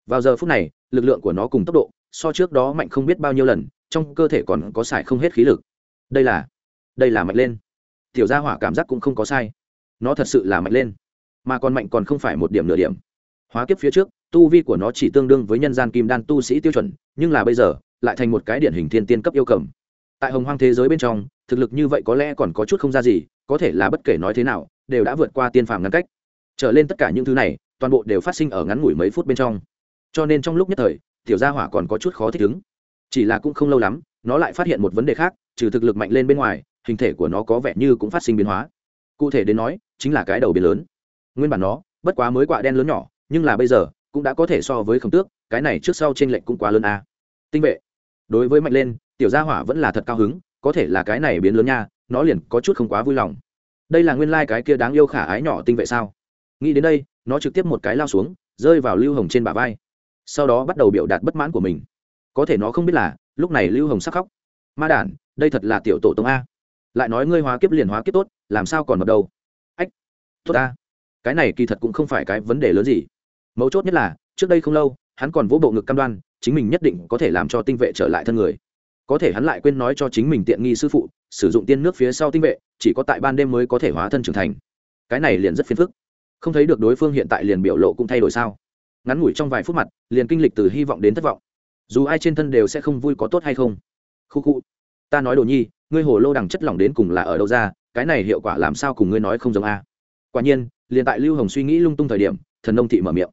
Vào giờ phút này, lực lượng của nó cùng tốc độ, so trước đó mạnh không biết bao nhiêu lần, trong cơ thể còn có xài không hết khí lực. Đây là đây là mạnh lên. Tiểu gia hỏa cảm giác cũng không có sai. Nó thật sự là mạnh lên, mà còn mạnh còn không phải một điểm nửa điểm. Hóa kiếp phía trước, tu vi của nó chỉ tương đương với nhân gian kim đan tu sĩ tiêu chuẩn, nhưng là bây giờ lại thành một cái điển hình thiên tiên cấp yêu cầm tại hồng hoang thế giới bên trong, thực lực như vậy có lẽ còn có chút không ra gì, có thể là bất kể nói thế nào, đều đã vượt qua tiên phàm ngăn cách. Trở lên tất cả những thứ này, toàn bộ đều phát sinh ở ngắn ngủi mấy phút bên trong. Cho nên trong lúc nhất thời, tiểu gia hỏa còn có chút khó thích ứng. Chỉ là cũng không lâu lắm, nó lại phát hiện một vấn đề khác, trừ thực lực mạnh lên bên ngoài, hình thể của nó có vẻ như cũng phát sinh biến hóa. Cụ thể đến nói, chính là cái đầu biến lớn. Nguyên bản nó, bất quá mới quạ đen lớn nhỏ, nhưng là bây giờ, cũng đã có thể so với khổng tước, cái này trước sau t r ê n lệch cũng quá lớn a. Tinh vệ đối với mạnh lên, tiểu gia hỏa vẫn là thật cao hứng, có thể là cái này biến lớn nha, nó liền có chút không quá vui lòng. Đây là nguyên lai、like、cái kia đáng yêu khả ái nhỏ tinh vệ sao? Nghĩ đến đây, nó trực tiếp một cái lao xuống, rơi vào lưu hồng trên bả vai. Sau đó bắt đầu biểu đạt bất mãn của mình. Có thể nó không biết là, lúc này lưu hồng sắc khóc. Ma đản, đây thật là tiểu tổ tông a. Lại nói ngươi hóa kiếp liền hóa kiếp tốt, làm sao còn mập đâu? Ách, tốt a cái này kỳ thật cũng không phải cái vấn đề lớn gì. Mấu chốt nhất là, trước đây không lâu hắn còn vỗ bộ ngực cam đoan, chính mình nhất định có thể làm cho tinh vệ trở lại thân người. Có thể hắn lại quên nói cho chính mình tiện nghi sư phụ, sử dụng tiên nước phía sau tinh vệ, chỉ có tại ban đêm mới có thể hóa thân trưởng thành. Cái này liền rất phiền phức. Không thấy được đối phương hiện tại liền biểu lộ cũng thay đổi sao? Ngắn ngủi trong vài phút mặt, liền kinh lịch từ hy vọng đến thất vọng. Dù ai trên thân đều sẽ không vui có tốt hay không? Khu khu. Ta nói đồ nhi, ngươi hồ lô đằng chất lỏng đến cùng là ở đâu ra, cái này hiệu quả làm sao cùng ngươi nói không giống a? Quả nhiên, liền tại lưu hồng suy nghĩ lung tung thời điểm, thần nông thị mở miệng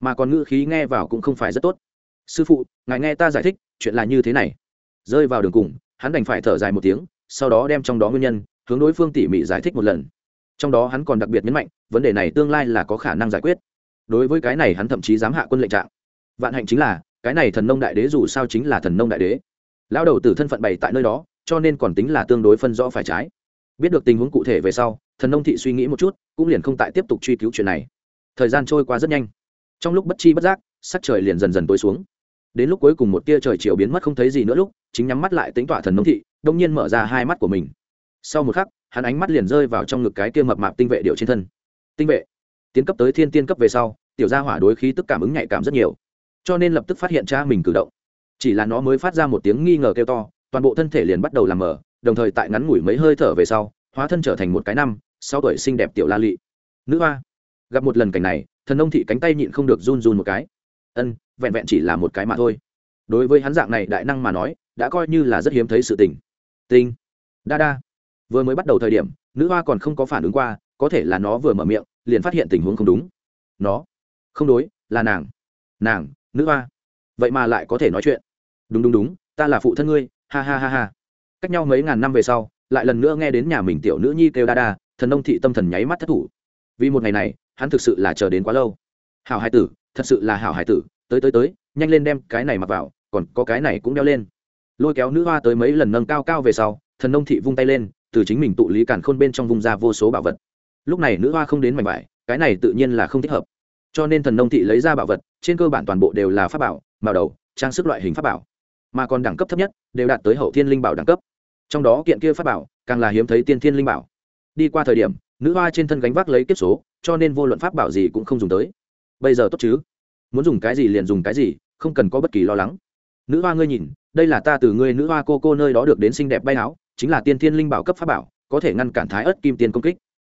mà còn ngữ khí nghe vào cũng không phải rất tốt. Sư phụ, ngài nghe ta giải thích, chuyện là như thế này. Rơi vào đường cùng, hắn đành phải thở dài một tiếng, sau đó đem trong đó nguyên nhân, hướng đối phương tỉ mỉ giải thích một lần. Trong đó hắn còn đặc biệt nhấn mạnh, vấn đề này tương lai là có khả năng giải quyết. Đối với cái này hắn thậm chí dám hạ quân lệnh trạng. Vạn hạnh chính là, cái này thần nông đại đế dù sao chính là thần nông đại đế. Lão đầu tử thân phận bày tại nơi đó, cho nên còn tính là tương đối phân rõ phải trái. Biết được tình huống cụ thể về sau, thần nông thị suy nghĩ một chút, cũng liền không tại tiếp tục truy cứu chuyện này. Thời gian trôi qua rất nhanh trong lúc bất chi bất giác, sắc trời liền dần dần tối xuống. Đến lúc cuối cùng một tia trời chiều biến mất không thấy gì nữa lúc, chính nhắm mắt lại tính tỏa thần nông thị, đông nhiên mở ra hai mắt của mình. Sau một khắc, hắn ánh mắt liền rơi vào trong ngực cái kia mập mạp tinh vệ điệu trên thân. Tinh vệ! Tiến cấp tới thiên tiên cấp về sau, tiểu gia hỏa đối khí tức cảm ứng nhạy cảm rất nhiều. Cho nên lập tức phát hiện cha mình cử động. Chỉ là nó mới phát ra một tiếng nghi ngờ kêu to, toàn bộ thân thể liền bắt đầu làm mờ, đồng thời tại ngắn ngủi mấy hơi thở về sau, hóa thân trở thành một cái năm, sáu tuổi xinh đẹp tiểu la lị. Nữ hoa! Gặp một lần cảnh này thần nông thị cánh tay nhịn không được run run một cái. Ân, vẹn vẹn chỉ là một cái mà thôi. Đối với hắn dạng này đại năng mà nói, đã coi như là rất hiếm thấy sự tình. Tinh. Đa đa. Vừa mới bắt đầu thời điểm, nữ hoa còn không có phản ứng qua, có thể là nó vừa mở miệng, liền phát hiện tình huống không đúng. Nó. Không đối, là nàng. Nàng, nữ hoa. Vậy mà lại có thể nói chuyện. Đúng đúng đúng, ta là phụ thân ngươi, ha ha ha ha. Cách nhau mấy ngàn năm về sau, lại lần nữa nghe đến nhà mình tiểu nữ nhi kêu đa đa, thần nông thị tâm thần nháy mắt thất thủ. Vì một ngày này hắn thực sự là chờ đến quá lâu. Hảo hải tử, thật sự là hảo hải tử, tới tới tới, nhanh lên đem cái này mặc vào, còn có cái này cũng đeo lên. Lôi kéo nữ hoa tới mấy lần nâng cao cao về sau, thần nông thị vung tay lên, từ chính mình tụ lý cản khôn bên trong vùng ra vô số bảo vật. Lúc này nữ hoa không đến mảnh vải, cái này tự nhiên là không thích hợp. Cho nên thần nông thị lấy ra bảo vật, trên cơ bản toàn bộ đều là pháp bảo, màu đầu, trang sức loại hình pháp bảo. Mà còn đẳng cấp thấp nhất, đều đạt tới hậu thiên linh bảo đẳng cấp. Trong đó kiện kia pháp bảo, càng là hiếm thấy tiên thiên linh bảo. Đi qua thời điểm, nữ hoa trên thân gánh vác lấy kiếp số cho nên vô luận pháp bảo gì cũng không dùng tới. Bây giờ tốt chứ? Muốn dùng cái gì liền dùng cái gì, không cần có bất kỳ lo lắng. Nữ hoa ngươi nhìn, đây là ta từ ngươi nữ hoa cô cô nơi đó được đến xinh đẹp bay áo, chính là tiên thiên linh bảo cấp pháp bảo, có thể ngăn cản thái ớt kim tiên công kích.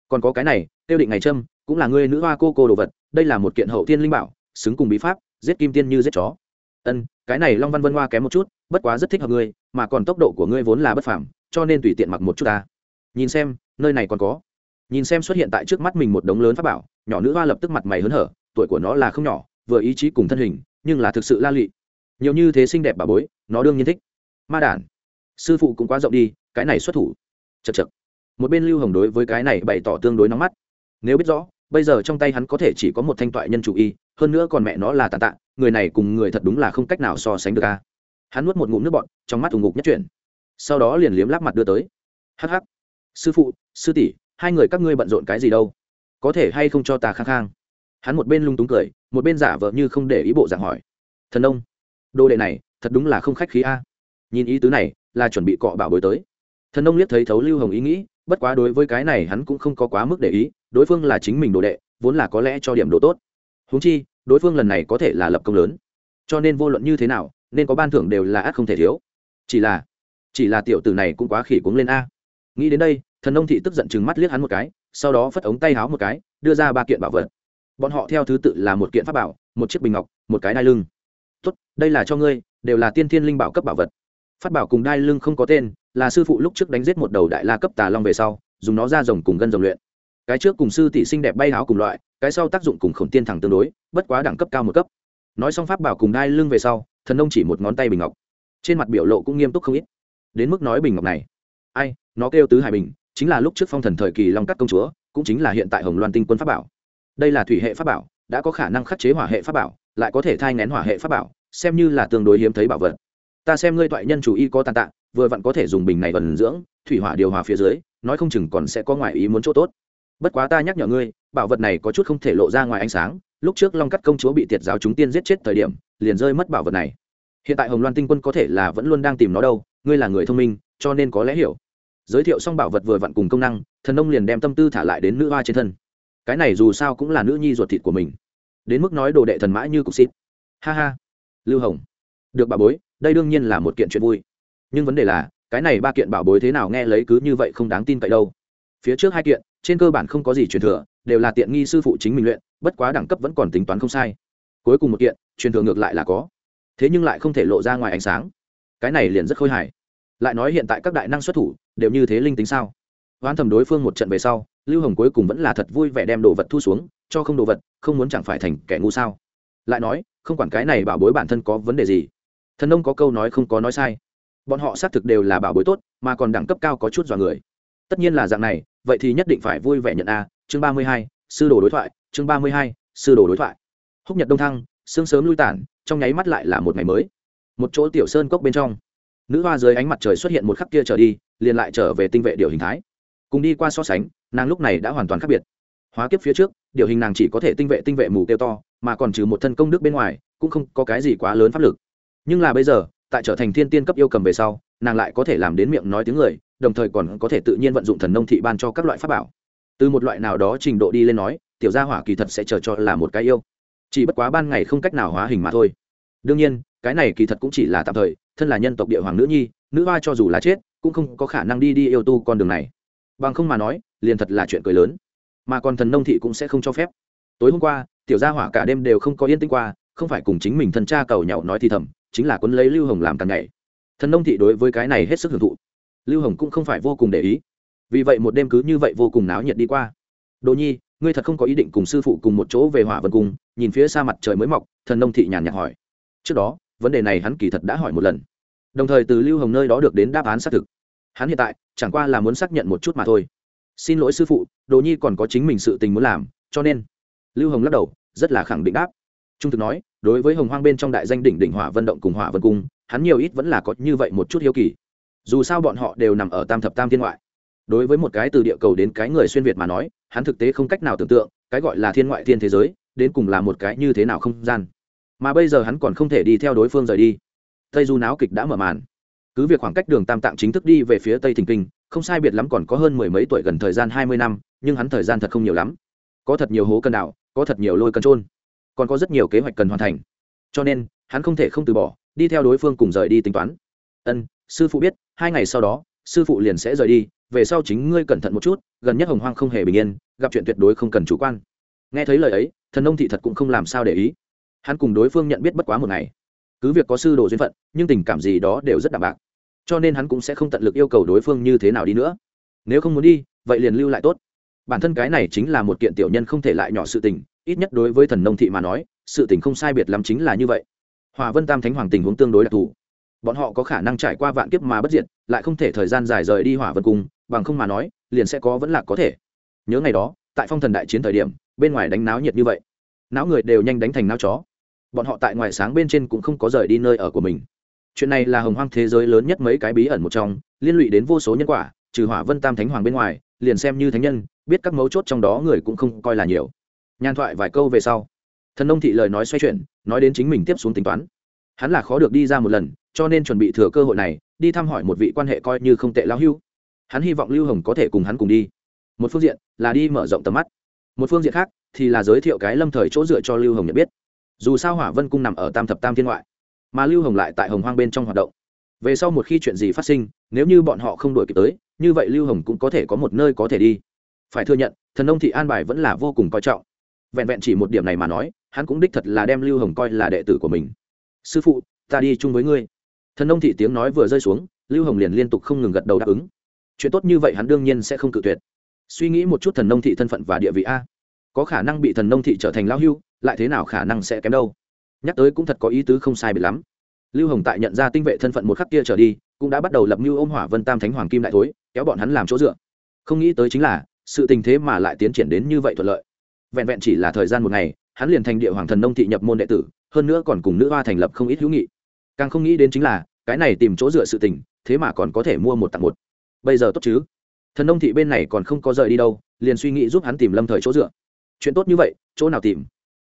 Còn có cái này, tiêu định ngày trâm cũng là ngươi nữ hoa cô cô đồ vật, đây là một kiện hậu thiên linh bảo, xứng cùng bí pháp, giết kim tiên như giết chó. Ân, cái này long văn vân hoa kém một chút, bất quá rất thích hợp ngươi, mà còn tốc độ của ngươi vốn là bất phàm, cho nên tùy tiện mặc một chút ta. Nhìn xem, nơi này còn có nhìn xem xuất hiện tại trước mắt mình một đống lớn pháp bảo, nhỏ nữ hoa lập tức mặt mày hớn hở, tuổi của nó là không nhỏ, vừa ý chí cùng thân hình, nhưng là thực sự la lị. Nhiều như thế xinh đẹp bà bối, nó đương nhiên thích. Ma đản, sư phụ cũng quá rộng đi, cái này xuất thủ. Chật chật một bên lưu hồng đối với cái này bày tỏ tương đối nóng mắt. Nếu biết rõ, bây giờ trong tay hắn có thể chỉ có một thanh toại nhân chủ y, hơn nữa còn mẹ nó là tàn tạ, người này cùng người thật đúng là không cách nào so sánh được ca hắn nuốt một ngụm nước bọt, trong mắt ủng ngục nhất chuyển. Sau đó liền liếm láp mặt đưa tới. Hh sư phụ, sư tỷ hai người các ngươi bận rộn cái gì đâu? Có thể hay không cho ta khang khang hắn một bên lung túng cười, một bên giả vờ như không để ý bộ dạng hỏi. Thần ông đồ đệ này thật đúng là không khách khí a. Nhìn ý tứ này, là chuẩn bị cọ bảo bối tới. Thần ông liếc thấy thấu lưu hồng ý nghĩ, bất quá đối với cái này hắn cũng không có quá mức để ý, đối phương là chính mình đồ đệ, vốn là có lẽ cho điểm đồ tốt. Húng chi, đối phương lần này có thể là lập công lớn. Cho nên vô luận như thế nào, nên có ban thưởng đều là ắt không thể thiếu. Chỉ là chỉ là tiểu tử này cũng quá khỉ cuống lên a. Nghĩ đến đây thần nông thị tức giận chừng mắt liếc hắn một cái, sau đó phất ống tay háo một cái, đưa ra ba kiện bảo vật. Bọn họ theo thứ tự là một kiện pháp bảo, một chiếc bình ngọc, một cái đai lưng. Tốt, đây là cho ngươi, đều là tiên thiên linh bảo cấp bảo vật. Phát bảo cùng đai lưng không có tên, là sư phụ lúc trước đánh giết một đầu đại la cấp tà long về sau, dùng nó ra rồng cùng gân rồng luyện. Cái trước cùng sư tỷ sinh đẹp bay háo cùng loại, cái sau tác dụng cùng khổng tiên thẳng tương đối, bất quá đẳng cấp cao một cấp. Nói xong pháp bảo cùng đai lưng về sau, thần nông chỉ một ngón tay bình ngọc. Trên mặt biểu lộ cũng nghiêm túc không ít. Đến mức nói bình ngọc này. Ai, nó kêu tứ hải bình chính là lúc trước phong thần thời kỳ long cắt công chúa, cũng chính là hiện tại hồng loan tinh quân pháp bảo. Đây là thủy hệ pháp bảo, đã có khả năng khắc chế hỏa hệ pháp bảo, lại có thể thai ngén hỏa hệ pháp bảo, xem như là tương đối hiếm thấy bảo vật. Ta xem ngươi toại nhân chủ y có tàn tạ, vừa vặn có thể dùng bình này vần dưỡng, thủy hỏa điều hòa phía dưới, nói không chừng còn sẽ có ngoại ý muốn chỗ tốt. Bất quá ta nhắc nhở ngươi, bảo vật này có chút không thể lộ ra ngoài ánh sáng, lúc trước long cắt công chúa bị tiệt giáo chúng tiên giết chết thời điểm, liền rơi mất bảo vật này. Hiện tại hồng loan tinh quân có thể là vẫn luôn đang tìm nó đâu, ngươi là người thông minh, cho nên có lẽ hiểu giới thiệu xong bảo vật vừa vặn cùng công năng, thần nông liền đem tâm tư thả lại đến nữ hoa trên thân. Cái này dù sao cũng là nữ nhi ruột thịt của mình. Đến mức nói đồ đệ thần mã như cục xít ha ha. Lưu hồng. Được bảo bối, đây đương nhiên là một kiện chuyện vui. Nhưng vấn đề là, cái này ba kiện bảo bối thế nào nghe lấy cứ như vậy không đáng tin cậy đâu. Phía trước hai kiện, trên cơ bản không có gì truyền thừa, đều là tiện nghi sư phụ chính mình luyện, bất quá đẳng cấp vẫn còn tính toán không sai. Cuối cùng một kiện, truyền thừa ngược lại là có. Thế nhưng lại không thể lộ ra ngoài ánh sáng. Cái này liền rất khôi hài. Lại nói hiện tại các đại năng xuất thủ đều như thế linh tính sao? Hoán thầm đối phương một trận về sau, lưu hồng cuối cùng vẫn là thật vui vẻ đem đồ vật thu xuống, cho không đồ vật, không muốn chẳng phải thành kẻ ngu sao? Lại nói, không quản cái này bảo bối bản thân có vấn đề gì. Thần ông có câu nói không có nói sai. Bọn họ xác thực đều là bảo bối tốt, mà còn đẳng cấp cao có chút dọa người. Tất nhiên là dạng này, vậy thì nhất định phải vui vẻ nhận a, chương ba mươi hai, sư đồ đối thoại, chương ba mươi hai, sư đồ đối thoại. Húc nhật đông thăng, sương sớm lui tản, trong nháy mắt lại là một ngày mới. Một chỗ tiểu sơn cốc bên trong. Nữ hoa dưới ánh mặt trời xuất hiện một khắc kia trở đi liền lại trở về tinh vệ điều hình thái. Cùng đi qua so sánh, nàng lúc này đã hoàn toàn khác biệt. Hóa kiếp phía trước, điều hình nàng chỉ có thể tinh vệ tinh vệ mù kêu to, mà còn trừ một thân công đức bên ngoài, cũng không có cái gì quá lớn pháp lực. Nhưng là bây giờ, tại trở thành thiên tiên cấp yêu cầm về sau, nàng lại có thể làm đến miệng nói tiếng người, đồng thời còn có thể tự nhiên vận dụng thần nông thị ban cho các loại pháp bảo. Từ một loại nào đó trình độ đi lên nói, tiểu gia hỏa kỳ thật sẽ chờ cho là một cái yêu. Chỉ bất quá ban ngày không cách nào hóa hình mà thôi. Đương nhiên, cái này kỳ thật cũng chỉ là tạm thời, thân là nhân tộc địa hoàng nữ nhi nữ hoa cho dù là chết, cũng không có khả năng đi đi yêu tu con đường này. Bằng không mà nói, liền thật là chuyện cười lớn. Mà còn thần nông thị cũng sẽ không cho phép. Tối hôm qua, tiểu gia hỏa cả đêm đều không có yên tĩnh qua, không phải cùng chính mình thân cha cầu nhậu nói thì thầm, chính là quân lấy lưu hồng làm càng ngày. Thần nông thị đối với cái này hết sức hưởng thụ. Lưu hồng cũng không phải vô cùng để ý. Vì vậy một đêm cứ như vậy vô cùng náo nhiệt đi qua. Đồ nhi, ngươi thật không có ý định cùng sư phụ cùng một chỗ về hỏa vân cung, nhìn phía xa mặt trời mới mọc, thần nông thị nhàn nhạt hỏi. Trước đó, vấn đề này hắn kỳ thật đã hỏi một lần đồng thời từ lưu hồng nơi đó được đến đáp án xác thực. Hắn hiện tại, chẳng qua là muốn xác nhận một chút mà thôi. Xin lỗi sư phụ, đồ nhi còn có chính mình sự tình muốn làm, cho nên. Lưu hồng lắc đầu, rất là khẳng định đáp. Trung thực nói, đối với hồng hoang bên trong đại danh đỉnh đỉnh hỏa vận động cùng hỏa vân cung, hắn nhiều ít vẫn là có như vậy một chút hiếu kỳ. Dù sao bọn họ đều nằm ở tam thập tam thiên ngoại. Đối với một cái từ địa cầu đến cái người xuyên việt mà nói, hắn thực tế không cách nào tưởng tượng, cái gọi là thiên ngoại thiên thế giới, đến cùng là một cái như thế nào không gian. Mà bây giờ hắn còn không thể đi theo đối phương rời đi tây du náo kịch đã mở màn. Cứ việc khoảng cách đường tam tạng chính thức đi về phía tây thình kinh, không sai biệt lắm còn có hơn mười mấy tuổi gần thời gian hai mươi năm, nhưng hắn thời gian thật không nhiều lắm. Có thật nhiều hố cần đạo có thật nhiều lôi cần trôn, còn có rất nhiều kế hoạch cần hoàn thành. Cho nên, hắn không thể không từ bỏ, đi theo đối phương cùng rời đi tính toán. Ân, sư phụ biết, hai ngày sau đó, sư phụ liền sẽ rời đi, về sau chính ngươi cẩn thận một chút, gần nhất hồng hoang không hề bình yên, gặp chuyện tuyệt đối không cần chủ quan. Nghe thấy lời ấy, thần nông thị thật cũng không làm sao để ý. Hắn cùng đối phương nhận biết bất quá một ngày cứ việc có sư đồ duyên phận, nhưng tình cảm gì đó đều rất đạm bạc. Cho nên hắn cũng sẽ không tận lực yêu cầu đối phương như thế nào đi nữa. Nếu không muốn đi, vậy liền lưu lại tốt. Bản thân cái này chính là một kiện tiểu nhân không thể lại nhỏ sự tình, ít nhất đối với thần nông thị mà nói, sự tình không sai biệt lắm chính là như vậy. Hòa vân tam thánh hoàng tình huống tương đối đặc thù. Bọn họ có khả năng trải qua vạn kiếp mà bất diệt, lại không thể thời gian dài rời đi hỏa vân cung, bằng không mà nói, liền sẽ có vẫn là có thể. Nhớ ngày đó, tại phong thần đại chiến thời điểm, bên ngoài đánh náo nhiệt như vậy. Não người đều nhanh đánh thành náo chó bọn họ tại ngoài sáng bên trên cũng không có rời đi nơi ở của mình. Chuyện này là hồng hoang thế giới lớn nhất mấy cái bí ẩn một trong, liên lụy đến vô số nhân quả, trừ hỏa vân tam thánh hoàng bên ngoài, liền xem như thánh nhân, biết các mấu chốt trong đó người cũng không coi là nhiều. Nhàn thoại vài câu về sau, thần nông thị lời nói xoay chuyển, nói đến chính mình tiếp xuống tính toán. Hắn là khó được đi ra một lần, cho nên chuẩn bị thừa cơ hội này, đi thăm hỏi một vị quan hệ coi như không tệ lão hưu. Hắn hy vọng lưu hồng có thể cùng hắn cùng đi. Một phương diện là đi mở rộng tầm mắt, một phương diện khác thì là giới thiệu cái lâm thời chỗ dựa cho lưu hồng nhận biết dù sao hỏa vân cung nằm ở tam thập tam thiên ngoại, mà lưu hồng lại tại hồng hoang bên trong hoạt động. Về sau một khi chuyện gì phát sinh, nếu như bọn họ không đổi kịp tới, như vậy lưu hồng cũng có thể có một nơi có thể đi. Phải thừa nhận, thần nông thị an bài vẫn là vô cùng coi trọng. Vẹn vẹn chỉ một điểm này mà nói, hắn cũng đích thật là đem lưu hồng coi là đệ tử của mình. Sư phụ, ta đi chung với ngươi. Thần nông thị tiếng nói vừa rơi xuống, lưu hồng liền liên tục không ngừng gật đầu đáp ứng. Chuyện tốt như vậy hắn đương nhiên sẽ không cự tuyệt. Suy nghĩ một chút thần nông thị thân phận và địa vị a. Có khả năng bị thần nông thị trở thành lão hưu lại thế nào khả năng sẽ kém đâu? Nhắc tới cũng thật có ý tứ không sai biệt lắm. Lưu hồng tại nhận ra tinh vệ thân phận một khắc kia trở đi, cũng đã bắt đầu lập mưu ôm hỏa vân tam thánh hoàng kim đại thối, kéo bọn hắn làm chỗ dựa. Không nghĩ tới chính là, sự tình thế mà lại tiến triển đến như vậy thuận lợi. Vẹn vẹn chỉ là thời gian một ngày, hắn liền thành địa hoàng thần nông thị nhập môn đệ tử, hơn nữa còn cùng nữ hoa thành lập không ít hữu nghị. Càng không nghĩ đến chính là, cái này tìm chỗ dựa sự tình, thế mà còn có thể mua một tặng một. Bây giờ tốt chứ? Thần nông thị bên này còn không có rời đi đâu, liền suy nghĩ giúp hắn tìm lâm thời chỗ dựa. Chuyện tốt như vậy, chỗ nào tìm?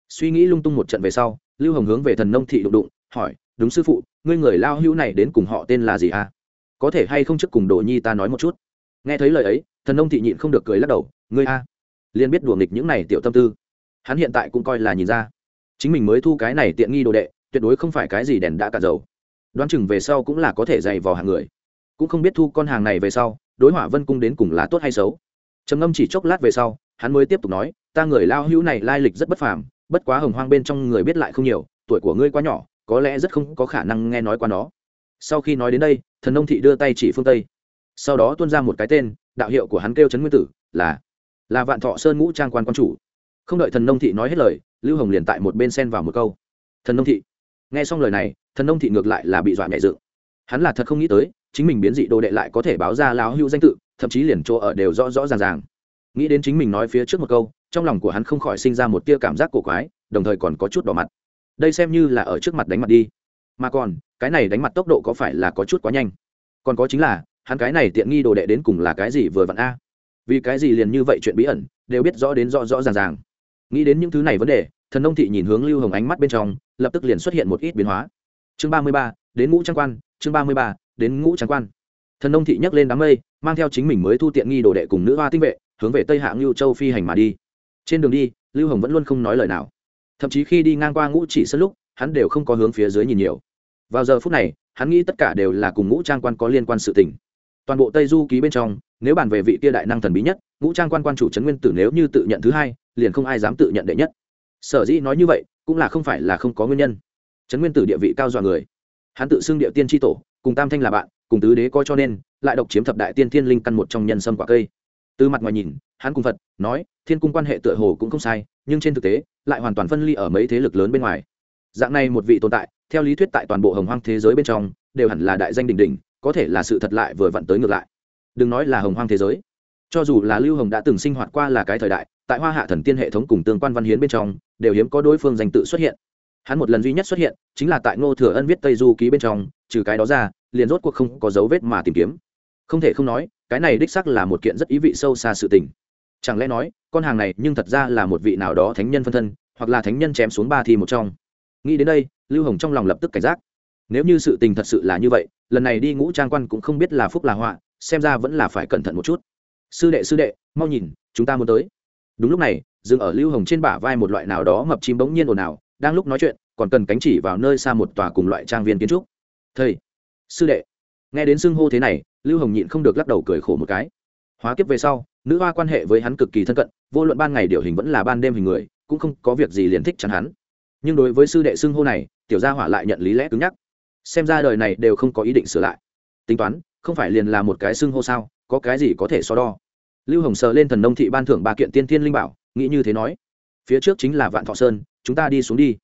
Suy nghĩ lung tung một trận về sau, lưu hồng hướng về thần nông thị đụng đụng, hỏi, đúng sư phụ, ngươi người lao hữu này đến cùng họ tên là gì à? Có thể hay không trước cùng đồ nhi ta nói một chút? Nghe thấy lời ấy, thần nông thị nhịn không được cười lắc đầu, ngươi a, liền biết đùa nghịch những này tiểu tâm tư. Hắn hiện tại cũng coi là nhìn ra. Chính mình mới thu cái này tiện nghi đồ đệ, tuyệt đối không phải cái gì đèn đã cả dầu. Đoán chừng về sau cũng là có thể dày vào hàng người. Cũng không biết thu con hàng này về sau, đối hỏa vân cung đến cùng là tốt hay xấu. Trầm ngâm chỉ chốc lát về sau, hắn mới tiếp tục nói, ta người lao hữu này lai lịch rất bất phàm bất quá hồng hoang bên trong người biết lại không nhiều, tuổi của ngươi quá nhỏ, có lẽ rất không có khả năng nghe nói qua nó. Sau khi nói đến đây, thần nông thị đưa tay chỉ phương tây. Sau đó tuôn ra một cái tên, đạo hiệu của hắn kêu trấn nguyên tử, là là vạn thọ sơn ngũ trang quan quan chủ. Không đợi thần nông thị nói hết lời, lưu hồng liền tại một bên sen vào một câu. Thần nông thị. Nghe xong lời này, thần nông thị ngược lại là bị dọa nhẹ dự hắn là thật không nghĩ tới, chính mình biến dị đồ đệ lại có thể báo ra láo hữu danh tự, thậm chí liền chỗ ở đều rõ rõ ràng ràng. Nghĩ đến chính mình nói phía trước một câu trong lòng của hắn không khỏi sinh ra một tia cảm giác cổ quái, đồng thời còn có chút đỏ mặt. Đây xem như là ở trước mặt đánh mặt đi. Mà còn, cái này đánh mặt tốc độ có phải là có chút quá nhanh? Còn có chính là, hắn cái này tiện nghi đồ đệ đến cùng là cái gì vừa vặn a? Vì cái gì liền như vậy chuyện bí ẩn, đều biết rõ đến rõ rõ ràng ràng. Nghĩ đến những thứ này vấn đề, thần nông thị nhìn hướng lưu hồng ánh mắt bên trong, lập tức liền xuất hiện một ít biến hóa. Chương ba mươi ba, đến ngũ trang quan, chương ba mươi ba, đến ngũ trang quan. Thần nông thị nhấc lên đám mây, mang theo chính mình mới thu tiện nghi đồ đệ cùng nữ hoa tinh vệ, hướng về tây hạ ngưu châu phi hành mà đi trên đường đi, lưu hồng vẫn luôn không nói lời nào. Thậm chí khi đi ngang qua ngũ chỉ sân lúc, hắn đều không có hướng phía dưới nhìn nhiều. Vào giờ phút này, hắn nghĩ tất cả đều là cùng ngũ trang quan có liên quan sự tình. Toàn bộ tây du ký bên trong, nếu bàn về vị kia đại năng thần bí nhất, ngũ trang quan quan chủ trấn nguyên tử nếu như tự nhận thứ hai, liền không ai dám tự nhận đệ nhất. Sở dĩ nói như vậy, cũng là không phải là không có nguyên nhân. Trấn nguyên tử địa vị cao dọa người. Hắn tự xưng địa tiên tri tổ, cùng tam thanh là bạn, cùng tứ đế coi cho nên, lại độc chiếm thập đại tiên thiên linh căn một trong nhân sâm quả cây từ mặt ngoài nhìn, hắn cùng phật, nói, thiên cung quan hệ tựa hồ cũng không sai, nhưng trên thực tế, lại hoàn toàn phân ly ở mấy thế lực lớn bên ngoài. Dạng này một vị tồn tại, theo lý thuyết tại toàn bộ hồng hoang thế giới bên trong, đều hẳn là đại danh đỉnh đỉnh, có thể là sự thật lại vừa vặn tới ngược lại. Đừng nói là hồng hoang thế giới. Cho dù là lưu hồng đã từng sinh hoạt qua là cái thời đại, tại hoa hạ thần tiên hệ thống cùng tương quan văn hiến bên trong, đều hiếm có đối phương danh tự xuất hiện. Hắn một lần duy nhất xuất hiện, chính là tại ngô thừa ân viết tây du ký bên trong, trừ cái đó ra, liền rốt cuộc không có dấu vết mà tìm kiếm không thể không nói, cái này đích sắc là một kiện rất ý vị sâu xa sự tình. Chẳng lẽ nói, con hàng này nhưng thật ra là một vị nào đó thánh nhân phân thân, hoặc là thánh nhân chém xuống ba thi một trong? Nghĩ đến đây, lưu hồng trong lòng lập tức cảnh giác. Nếu như sự tình thật sự là như vậy, lần này đi ngũ trang quan cũng không biết là phúc là họa, xem ra vẫn là phải cẩn thận một chút. Sư đệ sư đệ, mau nhìn, chúng ta muốn tới. Đúng lúc này, dừng ở lưu hồng trên bả vai một loại nào đó mập chim bỗng nhiên ồn ào, đang lúc nói chuyện, còn cần cánh chỉ vào nơi xa một tòa cùng loại trang viên kiến trúc. Thầy, sư đệ, nghe đến xưng hô thế này lưu hồng nhịn không được lắc đầu cười khổ một cái. Hóa kiếp về sau, nữ hoa quan hệ với hắn cực kỳ thân cận, vô luận ban ngày điều hình vẫn là ban đêm hình người, cũng không có việc gì liền thích chắn hắn. Nhưng đối với sư đệ xưng hô này, tiểu gia hỏa lại nhận lý lẽ cứng nhắc. Xem ra đời này đều không có ý định sửa lại. Tính toán, không phải liền là một cái xưng hô sao, có cái gì có thể so đo. Lưu hồng sờ lên thần nông thị ban thưởng ba kiện tiên thiên linh bảo, nghĩ như thế nói. Phía trước chính là vạn thọ sơn, chúng ta đi xuống đi.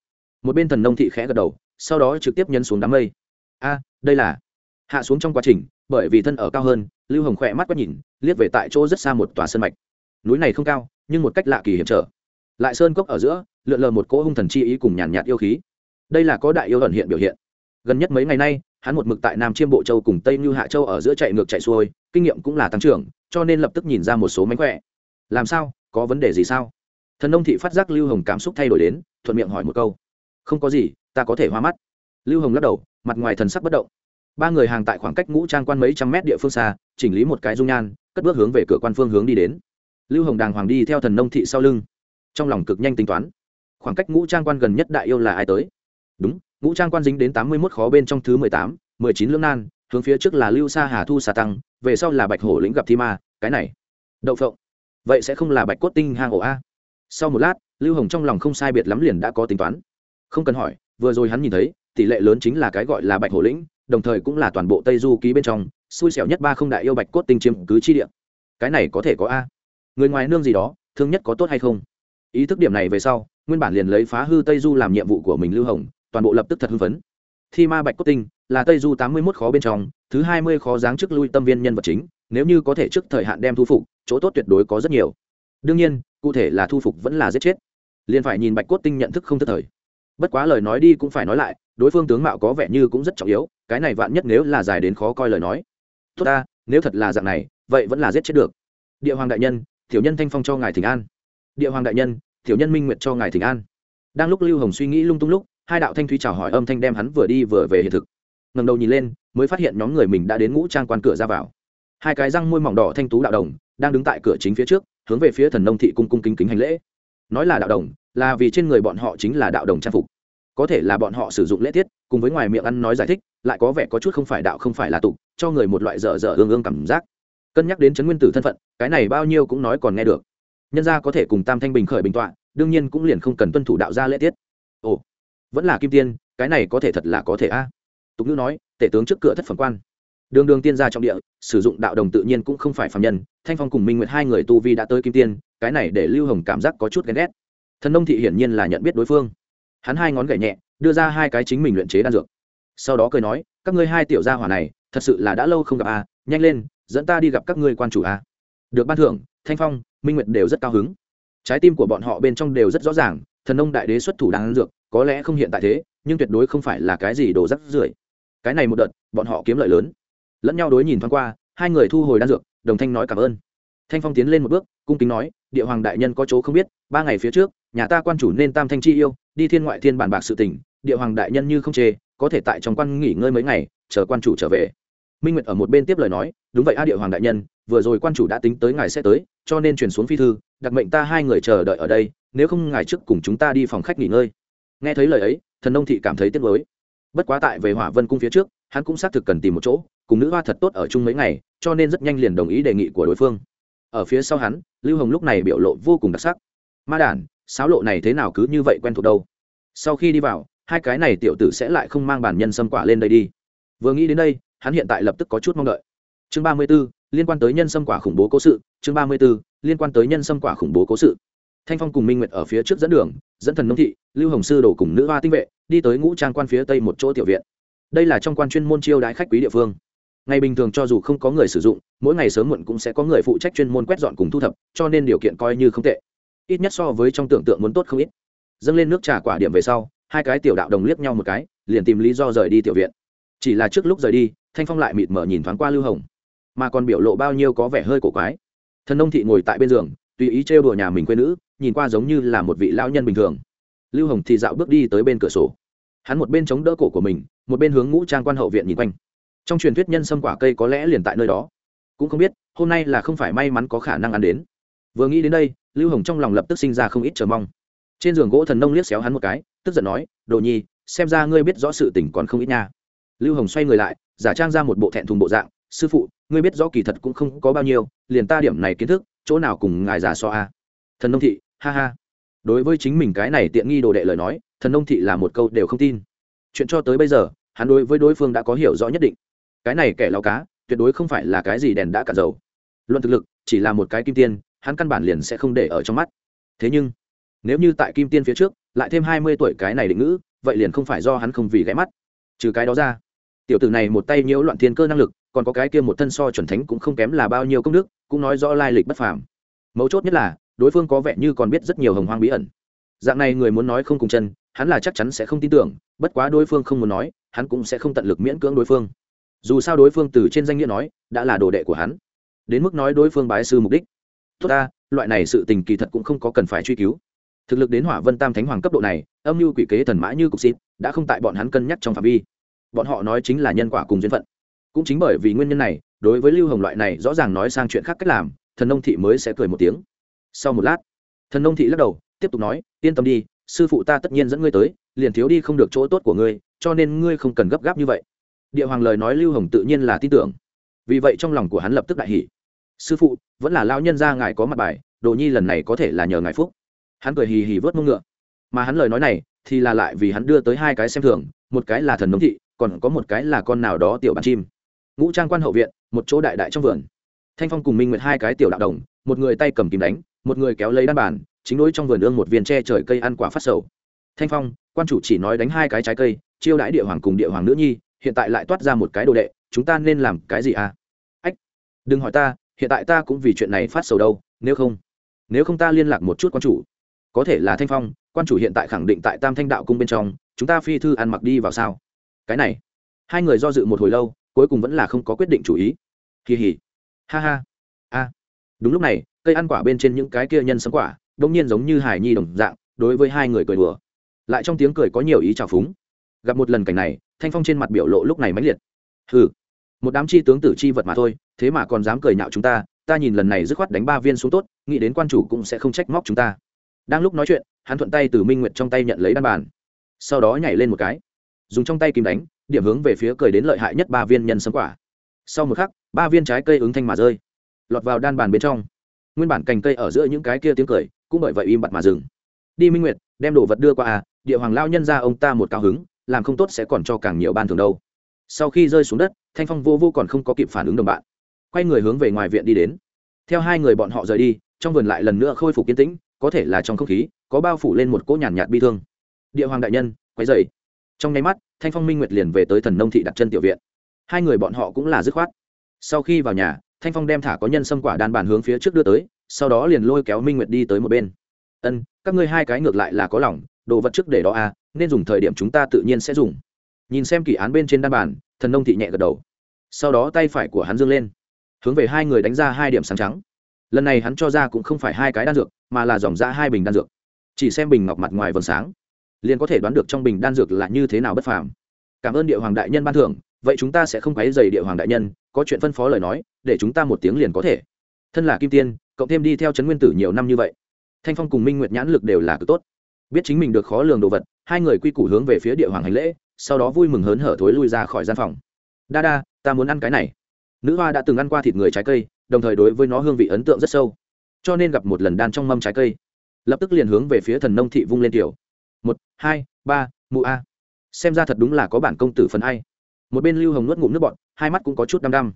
Một bên thần nông thị khẽ gật đầu, sau đó trực tiếp nhấn xuống đám mây. A, đây là hạ xuống trong quá trình bởi vì thân ở cao hơn, lưu hồng khỏe mắt quét nhìn, liếc về tại chỗ rất xa một tòa sân mạch. Núi này không cao, nhưng một cách lạ kỳ hiểm trở. Lại sơn cốc ở giữa, lượn lờ một cỗ hung thần chi ý cùng nhàn nhạt yêu khí. Đây là có đại yêu ẩn hiện biểu hiện. Gần nhất mấy ngày nay, hắn một mực tại nam chiêm bộ châu cùng tây như hạ châu ở giữa chạy ngược chạy xuôi, kinh nghiệm cũng là tăng trưởng, cho nên lập tức nhìn ra một số mánh khỏe. Làm sao? Có vấn đề gì sao? Thần nông thị phát giác lưu hồng cảm xúc thay đổi đến, thuận miệng hỏi một câu. Không có gì, ta có thể hoa mắt. Lưu hồng lắc đầu, mặt ngoài thần sắc bất động ba người hàng tại khoảng cách ngũ trang quan mấy trăm mét địa phương xa, chỉnh lý một cái dung nhan, cất bước hướng về cửa quan phương hướng đi đến. Lưu hồng đàng hoàng đi theo thần nông thị sau lưng. Trong lòng cực nhanh tính toán. Khoảng cách ngũ trang quan gần nhất đại yêu là ai tới? Đúng, ngũ trang quan dính đến tám mươi mốt khó bên trong thứ mười tám, mười chín lưỡng nan, hướng phía trước là lưu sa hà thu xà tăng, về sau là bạch hổ lĩnh gặp thi ma, cái này. Đậu phộng. Vậy sẽ không là bạch cốt tinh hang ổ a? Sau một lát, lưu hồng trong lòng không sai biệt lắm liền đã có tính toán. Không cần hỏi, vừa rồi hắn nhìn thấy, tỷ lệ lớn chính là cái gọi là bạch hổ lĩnh đồng thời cũng là toàn bộ tây du ký bên trong, xui xẻo nhất ba không đại yêu bạch cốt tinh chiếm cứ chi địa. Cái này có thể có a. Người ngoài nương gì đó, thương nhất có tốt hay không? Ý thức điểm này về sau, nguyên bản liền lấy phá hư tây du làm nhiệm vụ của mình lưu hồng, toàn bộ lập tức thật hưng phấn. Thi ma bạch cốt tinh, là tây du tám mươi mốt khó bên trong, thứ hai mươi khó giáng chức lui tâm viên nhân vật chính, nếu như có thể trước thời hạn đem thu phục, chỗ tốt tuyệt đối có rất nhiều. Đương nhiên, cụ thể là thu phục vẫn là giết chết. Liền phải nhìn bạch cốt tinh nhận thức không thất thời. Bất quá lời nói đi cũng phải nói lại đối phương tướng mạo có vẻ như cũng rất trọng yếu, cái này vạn nhất nếu là dài đến khó coi lời nói. Tốt ta, nếu thật là dạng này, vậy vẫn là giết chết được. Địa hoàng đại nhân, tiểu nhân thanh phong cho ngài thỉnh an. Địa hoàng đại nhân, tiểu nhân minh nguyệt cho ngài thỉnh an. Đang lúc lưu hồng suy nghĩ lung tung lúc, hai đạo thanh thúy chào hỏi âm thanh đem hắn vừa đi vừa về hiện thực. Ngầm đầu nhìn lên, mới phát hiện nhóm người mình đã đến ngũ trang quan cửa ra vào. Hai cái răng môi mỏng đỏ thanh tú đạo đồng, đang đứng tại cửa chính phía trước, hướng về phía thần nông thị cung cung kính kính hành lễ. Nói là đạo đồng, là vì trên người bọn họ chính là đạo đồng trang phục có thể là bọn họ sử dụng lễ tiết, cùng với ngoài miệng ăn nói giải thích, lại có vẻ có chút không phải đạo không phải là tục, cho người một loại dở dở ương ương cảm giác. Cân nhắc đến chấn nguyên tử thân phận, cái này bao nhiêu cũng nói còn nghe được. Nhân gia có thể cùng tam thanh bình khởi bình tọa, đương nhiên cũng liền không cần tuân thủ đạo gia lễ tiết. Ồ, vẫn là kim tiên, cái này có thể thật là có thể a. Tục ngữ nói, tể tướng trước cửa thất phẩm quan. Đường đường tiên gia trong địa, sử dụng đạo đồng tự nhiên cũng không phải phạm nhân, thanh phong cùng minh nguyệt hai người tu vi đã tới kim tiên, cái này để lưu hồng cảm giác có chút ghen ghét. Thần nông thị hiển nhiên là nhận biết đối phương hắn hai ngón gảy nhẹ, đưa ra hai cái chính mình luyện chế đan dược. Sau đó cười nói, các ngươi hai tiểu gia hỏa này, thật sự là đã lâu không gặp a, nhanh lên, dẫn ta đi gặp các ngươi quan chủ a. Được ban thưởng, thanh phong, minh nguyệt đều rất cao hứng. Trái tim của bọn họ bên trong đều rất rõ ràng, thần nông đại đế xuất thủ đan dược, có lẽ không hiện tại thế, nhưng tuyệt đối không phải là cái gì đồ rắc rưởi. Cái này một đợt, bọn họ kiếm lợi lớn. Lẫn nhau đối nhìn thoáng qua, hai người thu hồi đan dược, đồng thanh nói cảm ơn thanh phong tiến lên một bước, cung kính nói, địa hoàng đại nhân có chỗ không biết, ba ngày phía trước, nhà ta quan chủ nên tam thanh chi yêu, đi thiên ngoại thiên bản bạc sự tỉnh địa hoàng đại nhân như không chê, có thể tại trong quan nghỉ ngơi mấy ngày, chờ quan chủ trở về. Minh nguyệt ở một bên tiếp lời nói, đúng vậy a địa hoàng đại nhân, vừa rồi quan chủ đã tính tới ngài sẽ tới, cho nên chuyển xuống phi thư, đặc mệnh ta hai người chờ đợi ở đây, nếu không ngài trước cùng chúng ta đi phòng khách nghỉ ngơi. Nghe thấy lời ấy, thần nông thị cảm thấy tiếc nuối. Bất quá tại về hỏa vân cung phía trước, hắn cũng xác thực cần tìm một chỗ, cùng nữ hoa thật tốt ở chung mấy ngày, cho nên rất nhanh liền đồng ý đề nghị của đối phương ở phía sau hắn, lưu hồng lúc này biểu lộ vô cùng đặc sắc. Ma đản, sáo lộ này thế nào cứ như vậy quen thuộc đâu? Sau khi đi vào, hai cái này tiểu tử sẽ lại không mang bản nhân xâm quả lên đây đi. Vừa nghĩ đến đây, hắn hiện tại lập tức có chút mong đợi. Chương ba mươi b ố liên quan tới nhân xâm quả khủng bố cố sự. Chương ba mươi b ố liên quan tới nhân xâm quả khủng bố cố sự. Thanh phong cùng minh nguyệt ở phía trước dẫn đường, dẫn thần nông thị, lưu hồng sư đổ cùng nữ hoa tinh vệ, đi tới ngũ trang quan phía tây một chỗ tiểu viện. Đây là trong quan chuyên môn chiêu đãi khách quý địa phương ngày bình thường cho dù không có người sử dụng, mỗi ngày sớm muộn cũng sẽ có người phụ trách chuyên môn quét dọn cùng thu thập, cho nên điều kiện coi như không tệ. Ít nhất so với trong tưởng tượng muốn tốt không ít. Dâng lên nước trà quả điểm về sau, hai cái tiểu đạo đồng liếc nhau một cái, liền tìm lý do rời đi tiểu viện. Chỉ là trước lúc rời đi, thanh phong lại mịt mở nhìn thoáng qua lưu hồng. Mà còn biểu lộ bao nhiêu có vẻ hơi cổ quái. Thần nông thị ngồi tại bên giường, tùy ý trêu đùa nhà mình quê nữ, nhìn qua giống như là một vị lão nhân bình thường. Lưu hồng thì dạo bước đi tới bên cửa sổ. Hắn một bên chống đỡ cổ của mình, một bên hướng ngũ trang quan hậu viện nhìn quanh trong truyền thuyết nhân sâm quả cây có lẽ liền tại nơi đó. Cũng không biết, hôm nay là không phải may mắn có khả năng ăn đến. Vừa nghĩ đến đây, lưu hồng trong lòng lập tức sinh ra không ít chờ mong. Trên giường gỗ thần nông liếc xéo hắn một cái, tức giận nói, đồ nhi, xem ra ngươi biết rõ sự tình còn không ít nha. Lưu hồng xoay người lại, giả trang ra một bộ thẹn thùng bộ dạng, sư phụ, ngươi biết rõ kỳ thật cũng không có bao nhiêu, liền ta điểm này kiến thức, chỗ nào cùng ngài già so a? Thần nông thị, ha ha. Đối với chính mình cái này tiện nghi đồ đệ lời nói, thần nông thị là một câu đều không tin. Chuyện cho tới bây giờ, hắn đối với đối phương đã có hiểu rõ nhất định cái này kẻ lao cá, tuyệt đối không phải là cái gì đèn đã cả dầu. Luận thực lực, chỉ là một cái kim tiên, hắn căn bản liền sẽ không để ở trong mắt. Thế nhưng, nếu như tại kim tiên phía trước, lại thêm hai mươi tuổi cái này định ngữ, vậy liền không phải do hắn không vì ghé mắt. Trừ cái đó ra, tiểu tử này một tay nhiễu loạn thiên cơ năng lực, còn có cái kia một thân so chuẩn thánh cũng không kém là bao nhiêu công đức, cũng nói rõ lai lịch bất phàm. Mấu chốt nhất là, đối phương có vẻ như còn biết rất nhiều hồng hoang bí ẩn. Dạng này người muốn nói không cùng chân, hắn là chắc chắn sẽ không tin tưởng, bất quá đối phương không muốn nói, hắn cũng sẽ không tận lực miễn cưỡng đối phương dù sao đối phương từ trên danh nghĩa nói, đã là đồ đệ của hắn. Đến mức nói đối phương bái sư mục đích. Tốt ta, loại này sự tình kỳ thật cũng không có cần phải truy cứu. Thực lực đến hỏa vân tam thánh hoàng cấp độ này, âm mưu quỷ kế thần mã như cục xịt, đã không tại bọn hắn cân nhắc trong phạm vi. Bọn họ nói chính là nhân quả cùng duyên phận. Cũng chính bởi vì nguyên nhân này, đối với lưu hồng loại này rõ ràng nói sang chuyện khác cách làm, thần nông thị mới sẽ cười một tiếng. Sau một lát, thần nông thị lắc đầu, tiếp tục nói, yên tâm đi, sư phụ ta tất nhiên dẫn ngươi tới, liền thiếu đi không được chỗ tốt của ngươi, cho nên ngươi không cần gấp gáp như vậy địa hoàng lời nói lưu hồng tự nhiên là tin tưởng. Vì vậy trong lòng của hắn lập tức đại hỉ. Sư phụ, vẫn là lao nhân ra ngài có mặt bài, đồ nhi lần này có thể là nhờ ngài phúc. Hắn cười hì hì vớt mông ngựa. Mà hắn lời nói này thì là lại vì hắn đưa tới hai cái xem thường, một cái là thần nông thị, còn có một cái là con nào đó tiểu bàn chim. Ngũ trang quan hậu viện, một chỗ đại đại trong vườn. Thanh phong cùng minh nguyệt hai cái tiểu đạo đồng, một người tay cầm kìm đánh, một người kéo lấy đan bàn, chính đối trong vườn ương một viên tre trời cây ăn quả phát sầu. Thanh phong, quan chủ chỉ nói đánh hai cái trái cây, chiêu đãi địa hoàng cùng địa hoàng nữ nhi hiện tại lại toát ra một cái đồ đệ, chúng ta nên làm cái gì à? Ách, đừng hỏi ta, hiện tại ta cũng vì chuyện này phát sầu đâu, nếu không nếu không ta liên lạc một chút quan chủ. Có thể là thanh phong, quan chủ hiện tại khẳng định tại tam thanh đạo cung bên trong, chúng ta phi thư ăn mặc đi vào sao? Cái này, hai người do dự một hồi lâu, cuối cùng vẫn là không có quyết định chủ ý. Kỳ hỉ. Ha ha. A đúng lúc này, cây ăn quả bên trên những cái kia nhân sấm quả đông nhiên giống như hải nhi đồng dạng, đối với hai người cười đùa. Lại trong tiếng cười có nhiều ý trào phúng. Gặp một lần cảnh này thanh phong trên mặt biểu lộ lúc này mãnh liệt. Hừ, một đám chi tướng tử chi vật mà thôi, thế mà còn dám cười nhạo chúng ta ta nhìn lần này dứt khoát đánh ba viên xuống tốt, nghĩ đến quan chủ cũng sẽ không trách móc chúng ta. Đang lúc nói chuyện, hắn thuận tay từ minh nguyệt trong tay nhận lấy đan bàn, sau đó nhảy lên một cái, dùng trong tay kìm đánh, điểm hướng về phía cười đến lợi hại nhất ba viên nhân sấm quả. Sau một khắc, ba viên trái cây ứng thanh mà rơi, lọt vào đan bàn bên trong. Nguyên bản cành cây ở giữa những cái kia tiếng cười, cũng bởi vậy im bặt mà dừng. Đi minh nguyệt, đem đồ vật đưa qua à địa hoàng lao nhân ra ông ta một cao hứng làm không tốt sẽ còn cho càng nhiều ban thường đâu. Sau khi rơi xuống đất, thanh phong vô vô còn không có kịp phản ứng đồng bạn. Quay người hướng về ngoài viện đi đến. Theo hai người bọn họ rời đi, trong vườn lại lần nữa khôi phục kiên tĩnh, có thể là trong không khí, có bao phủ lên một cỗ nhàn nhạt bi thương. Địa hoàng đại nhân quay dậy trong nháy mắt, thanh phong minh nguyệt liền về tới thần nông thị đặt chân tiểu viện. Hai người bọn họ cũng là dứt khoát. Sau khi vào nhà, thanh phong đem thả có nhân xâm quả đan bàn hướng phía trước đưa tới, sau đó liền lôi kéo minh nguyệt đi tới một bên. Ân, các ngươi hai cái ngược lại là có lòng đồ vật trước để đó à nên dùng thời điểm chúng ta tự nhiên sẽ dùng. Nhìn xem kỳ án bên trên đan bàn, thần nông thị nhẹ gật đầu. Sau đó tay phải của hắn dương lên, hướng về hai người đánh ra hai điểm sáng trắng. Lần này hắn cho ra cũng không phải hai cái đan dược, mà là dòng ra hai bình đan dược. Chỉ xem bình ngọc mặt ngoài vầng sáng, liền có thể đoán được trong bình đan dược là như thế nào bất phàm. Cảm ơn địa hoàng đại nhân ban thưởng, vậy chúng ta sẽ không quấy dày địa hoàng đại nhân, có chuyện phân phó lời nói, để chúng ta một tiếng liền có thể. Thân là kim tiên, cộng thêm đi theo trấn nguyên tử nhiều năm như vậy, thanh phong cùng minh nguyệt nhãn lực đều là cực tốt biết chính mình được khó lường đồ vật, hai người quy củ hướng về phía địa hoàng hành lễ, sau đó vui mừng hớn hở thối lui ra khỏi gian phòng. Đa đa, ta muốn ăn cái này. Nữ hoa đã từng ăn qua thịt người trái cây, đồng thời đối với nó hương vị ấn tượng rất sâu, cho nên gặp một lần đan trong mâm trái cây, lập tức liền hướng về phía thần nông thị vung lên tiểu. Một, hai, ba, mụ a. Xem ra thật đúng là có bản công tử phần hay. một bên lưu hồng nuốt ngụm nước bọn hai mắt cũng có chút đăm đăm.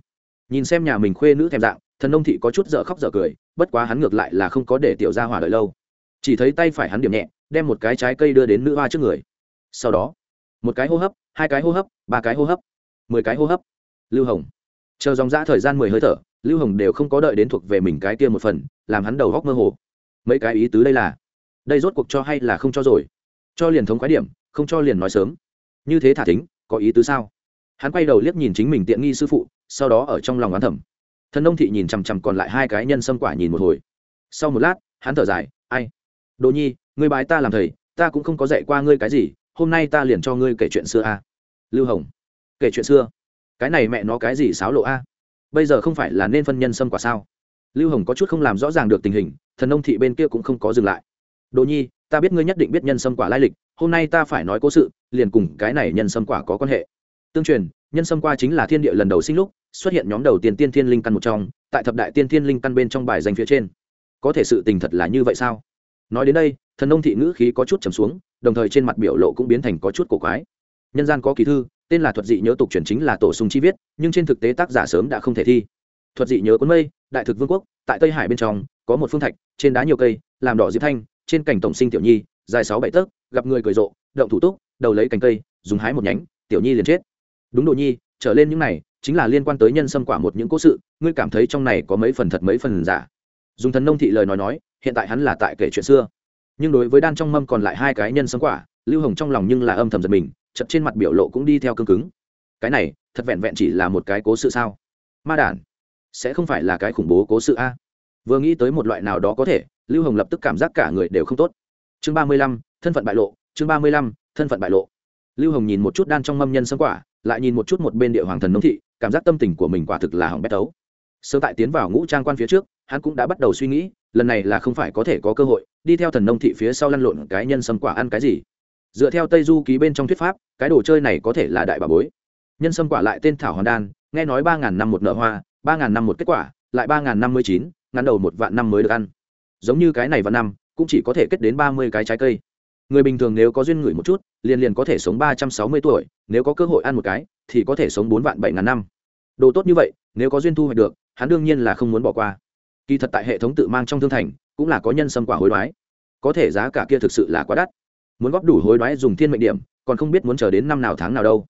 Nhìn xem nhà mình khuê nữ thèm dạng, thần nông thị có chút dở khóc dở cười, bất quá hắn ngược lại là không có để tiểu ra hỏa đợi lâu. Chỉ thấy tay phải hắn điểm nhẹ đem một cái trái cây đưa đến nữ hoa trước người. Sau đó, một cái hô hấp, hai cái hô hấp, ba cái hô hấp, mười cái hô hấp. Lưu hồng. Chờ dòng dã thời gian mười hơi thở, lưu hồng đều không có đợi đến thuộc về mình cái kia một phần, làm hắn đầu góc mơ hồ. Mấy cái ý tứ đây là, đây rốt cuộc cho hay là không cho rồi? Cho liền thống khái điểm, không cho liền nói sớm. Như thế thả thính, có ý tứ sao? Hắn quay đầu liếc nhìn chính mình tiện nghi sư phụ, sau đó ở trong lòng oán thẩm thần nông thị nhìn chằm chằm còn lại hai cái nhân xâm quả nhìn một hồi. Sau một lát, hắn thở dài, ai? Đồ nhi Ngươi bài ta làm thầy, ta cũng không có dạy qua ngươi cái gì, hôm nay ta liền cho ngươi kể chuyện xưa a. Lưu hồng, kể chuyện xưa? Cái này mẹ nó cái gì xáo lộ a? Bây giờ không phải là nên phân nhân xâm quả sao? Lưu hồng có chút không làm rõ ràng được tình hình, thần nông thị bên kia cũng không có dừng lại. Đồ nhi, ta biết ngươi nhất định biết nhân sâm quả lai lịch, hôm nay ta phải nói cố sự, liền cùng cái này nhân sâm quả có quan hệ. Tương truyền, nhân sâm qua chính là thiên địa lần đầu sinh lúc, xuất hiện nhóm đầu tiên tiên thiên linh căn một trong, tại thập đại tiên thiên linh căn bên trong bài danh phía trên. Có thể sự tình thật là như vậy sao? Nói đến đây, thần nông thị ngữ khí có chút trầm xuống, đồng thời trên mặt biểu lộ cũng biến thành có chút cổ quái. Nhân gian có kỳ thư, tên là thuật dị nhớ tục truyền chính là tổ sung chi viết, nhưng trên thực tế tác giả sớm đã không thể thi. Thuật dị nhớ cuốn mây, đại thực vương quốc, tại tây hải bên trong, có một phương thạch, trên đá nhiều cây, làm đỏ diệp thanh, trên cảnh tổng sinh tiểu nhi, dài sáu bảy tấc, gặp người cười rộ, động thủ túc, đầu lấy cành cây, dùng hái một nhánh, tiểu nhi liền chết. Đúng đồ nhi, trở lên những này, chính là liên quan tới nhân xâm quả một những cố sự, ngươi cảm thấy trong này có mấy phần thật mấy phần giả. Dùng thần nông thị lời nói nói hiện tại hắn là tại kể chuyện xưa. Nhưng đối với đan trong mâm còn lại hai cái nhân sống quả, lưu hồng trong lòng nhưng là âm thầm giật mình chật trên mặt biểu lộ cũng đi theo cương cứng. Cái này, thật vẹn vẹn chỉ là một cái cố sự sao? Ma đản, sẽ không phải là cái khủng bố cố sự a? Vừa nghĩ tới một loại nào đó có thể, lưu hồng lập tức cảm giác cả người đều không tốt. Chương ba mươi lăm, thân phận bại lộ, chương ba mươi lăm, thân phận bại lộ. Lưu hồng nhìn một chút đan trong mâm nhân sâm quả, lại nhìn một chút một bên địa hoàng thần nông thị, cảm giác tâm tình của mình quả thực là hỏng bét tấu. Sơ tại tiến vào ngũ trang quan phía trước, hắn cũng đã bắt đầu suy nghĩ lần này là không phải có thể có cơ hội, đi theo thần nông thị phía sau lăn lộn cái nhân sâm quả ăn cái gì. Dựa theo tây du ký bên trong thuyết pháp, cái đồ chơi này có thể là đại bà bối. Nhân sâm quả lại tên thảo hoàn đan, nghe nói ba ngàn năm một nợ hoa, ba ngàn năm một kết quả, lại ba ngàn năm mươi chín, ngắn đầu một vạn năm mới được ăn. Giống như cái này vào năm, cũng chỉ có thể kết đến ba mươi cái trái cây. Người bình thường nếu có duyên ngửi một chút, liền liền có thể sống ba trăm sáu mươi tuổi, nếu có cơ hội ăn một cái, thì có thể sống bốn vạn bảy ngàn năm. Đồ tốt như vậy, nếu có duyên thu hoạch được, hắn đương nhiên là không muốn bỏ qua kỳ thật tại hệ thống tự mang trong thương thành, cũng là có nhân sâm quả hối đoái. Có thể giá cả kia thực sự là quá đắt. Muốn góp đủ hối đoái dùng thiên mệnh điểm, còn không biết muốn chờ đến năm nào tháng nào đâu.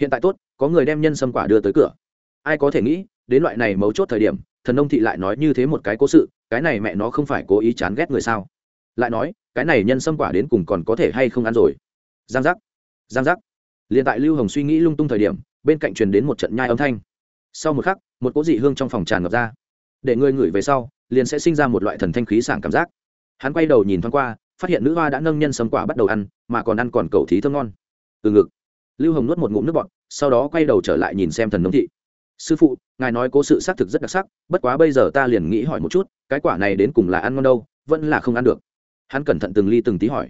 Hiện tại tốt, có người đem nhân sâm quả đưa tới cửa. Ai có thể nghĩ, đến loại này mấu chốt thời điểm, thần nông thị lại nói như thế một cái cố sự, cái này mẹ nó không phải cố ý chán ghét người sao? Lại nói, cái này nhân sâm quả đến cùng còn có thể hay không ăn rồi? Giang giác. Giang giác. Liền tại lưu hồng suy nghĩ lung tung thời điểm, bên cạnh truyền đến một trận nhai âm thanh. Sau một khắc, một cỗ dị hương trong phòng tràn ngập ra để ngươi ngửi về sau, liền sẽ sinh ra một loại thần thanh khí sảng cảm giác. Hắn quay đầu nhìn thoáng qua, phát hiện nữ hoa đã nâng nhân sâm quả bắt đầu ăn, mà còn ăn còn cầu thí thơm ngon. Từ ngực, lưu hồng nuốt một ngụm nước bọt, sau đó quay đầu trở lại nhìn xem thần nông thị. Sư phụ, ngài nói cố sự xác thực rất đặc sắc, bất quá bây giờ ta liền nghĩ hỏi một chút, cái quả này đến cùng là ăn ngon đâu, vẫn là không ăn được. Hắn cẩn thận từng ly từng tí hỏi.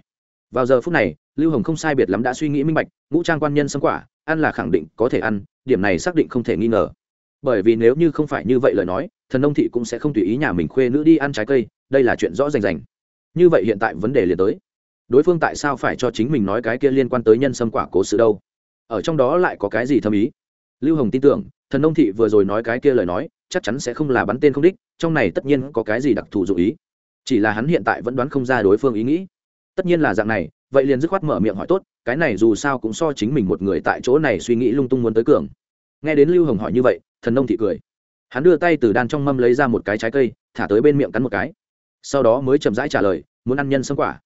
Vào giờ phút này, lưu hồng không sai biệt lắm đã suy nghĩ minh bạch, ngũ trang quan nhân sấm quả, ăn là khẳng định có thể ăn, điểm này xác định không thể nghi ngờ. Bởi vì nếu như không phải như vậy lời nói thần nông thị cũng sẽ không tùy ý nhà mình khuê nữ đi ăn trái cây, đây là chuyện rõ rành rành. Như vậy hiện tại vấn đề liền tới. Đối phương tại sao phải cho chính mình nói cái kia liên quan tới nhân sâm quả cố sự đâu? Ở trong đó lại có cái gì thâm ý? Lưu hồng tin tưởng, thần nông thị vừa rồi nói cái kia lời nói, chắc chắn sẽ không là bắn tên không đích, trong này tất nhiên có cái gì đặc thù dụ ý. Chỉ là hắn hiện tại vẫn đoán không ra đối phương ý nghĩ. Tất nhiên là dạng này, vậy liền dứt khoát mở miệng hỏi tốt, cái này dù sao cũng so chính mình một người tại chỗ này suy nghĩ lung tung muốn tới cường. Nghe đến lưu hồng hỏi như vậy, thần nông thị cười hắn đưa tay từ đan trong mâm lấy ra một cái trái cây, thả tới bên miệng cắn một cái. Sau đó mới chậm rãi trả lời, muốn ăn nhân sâm quả.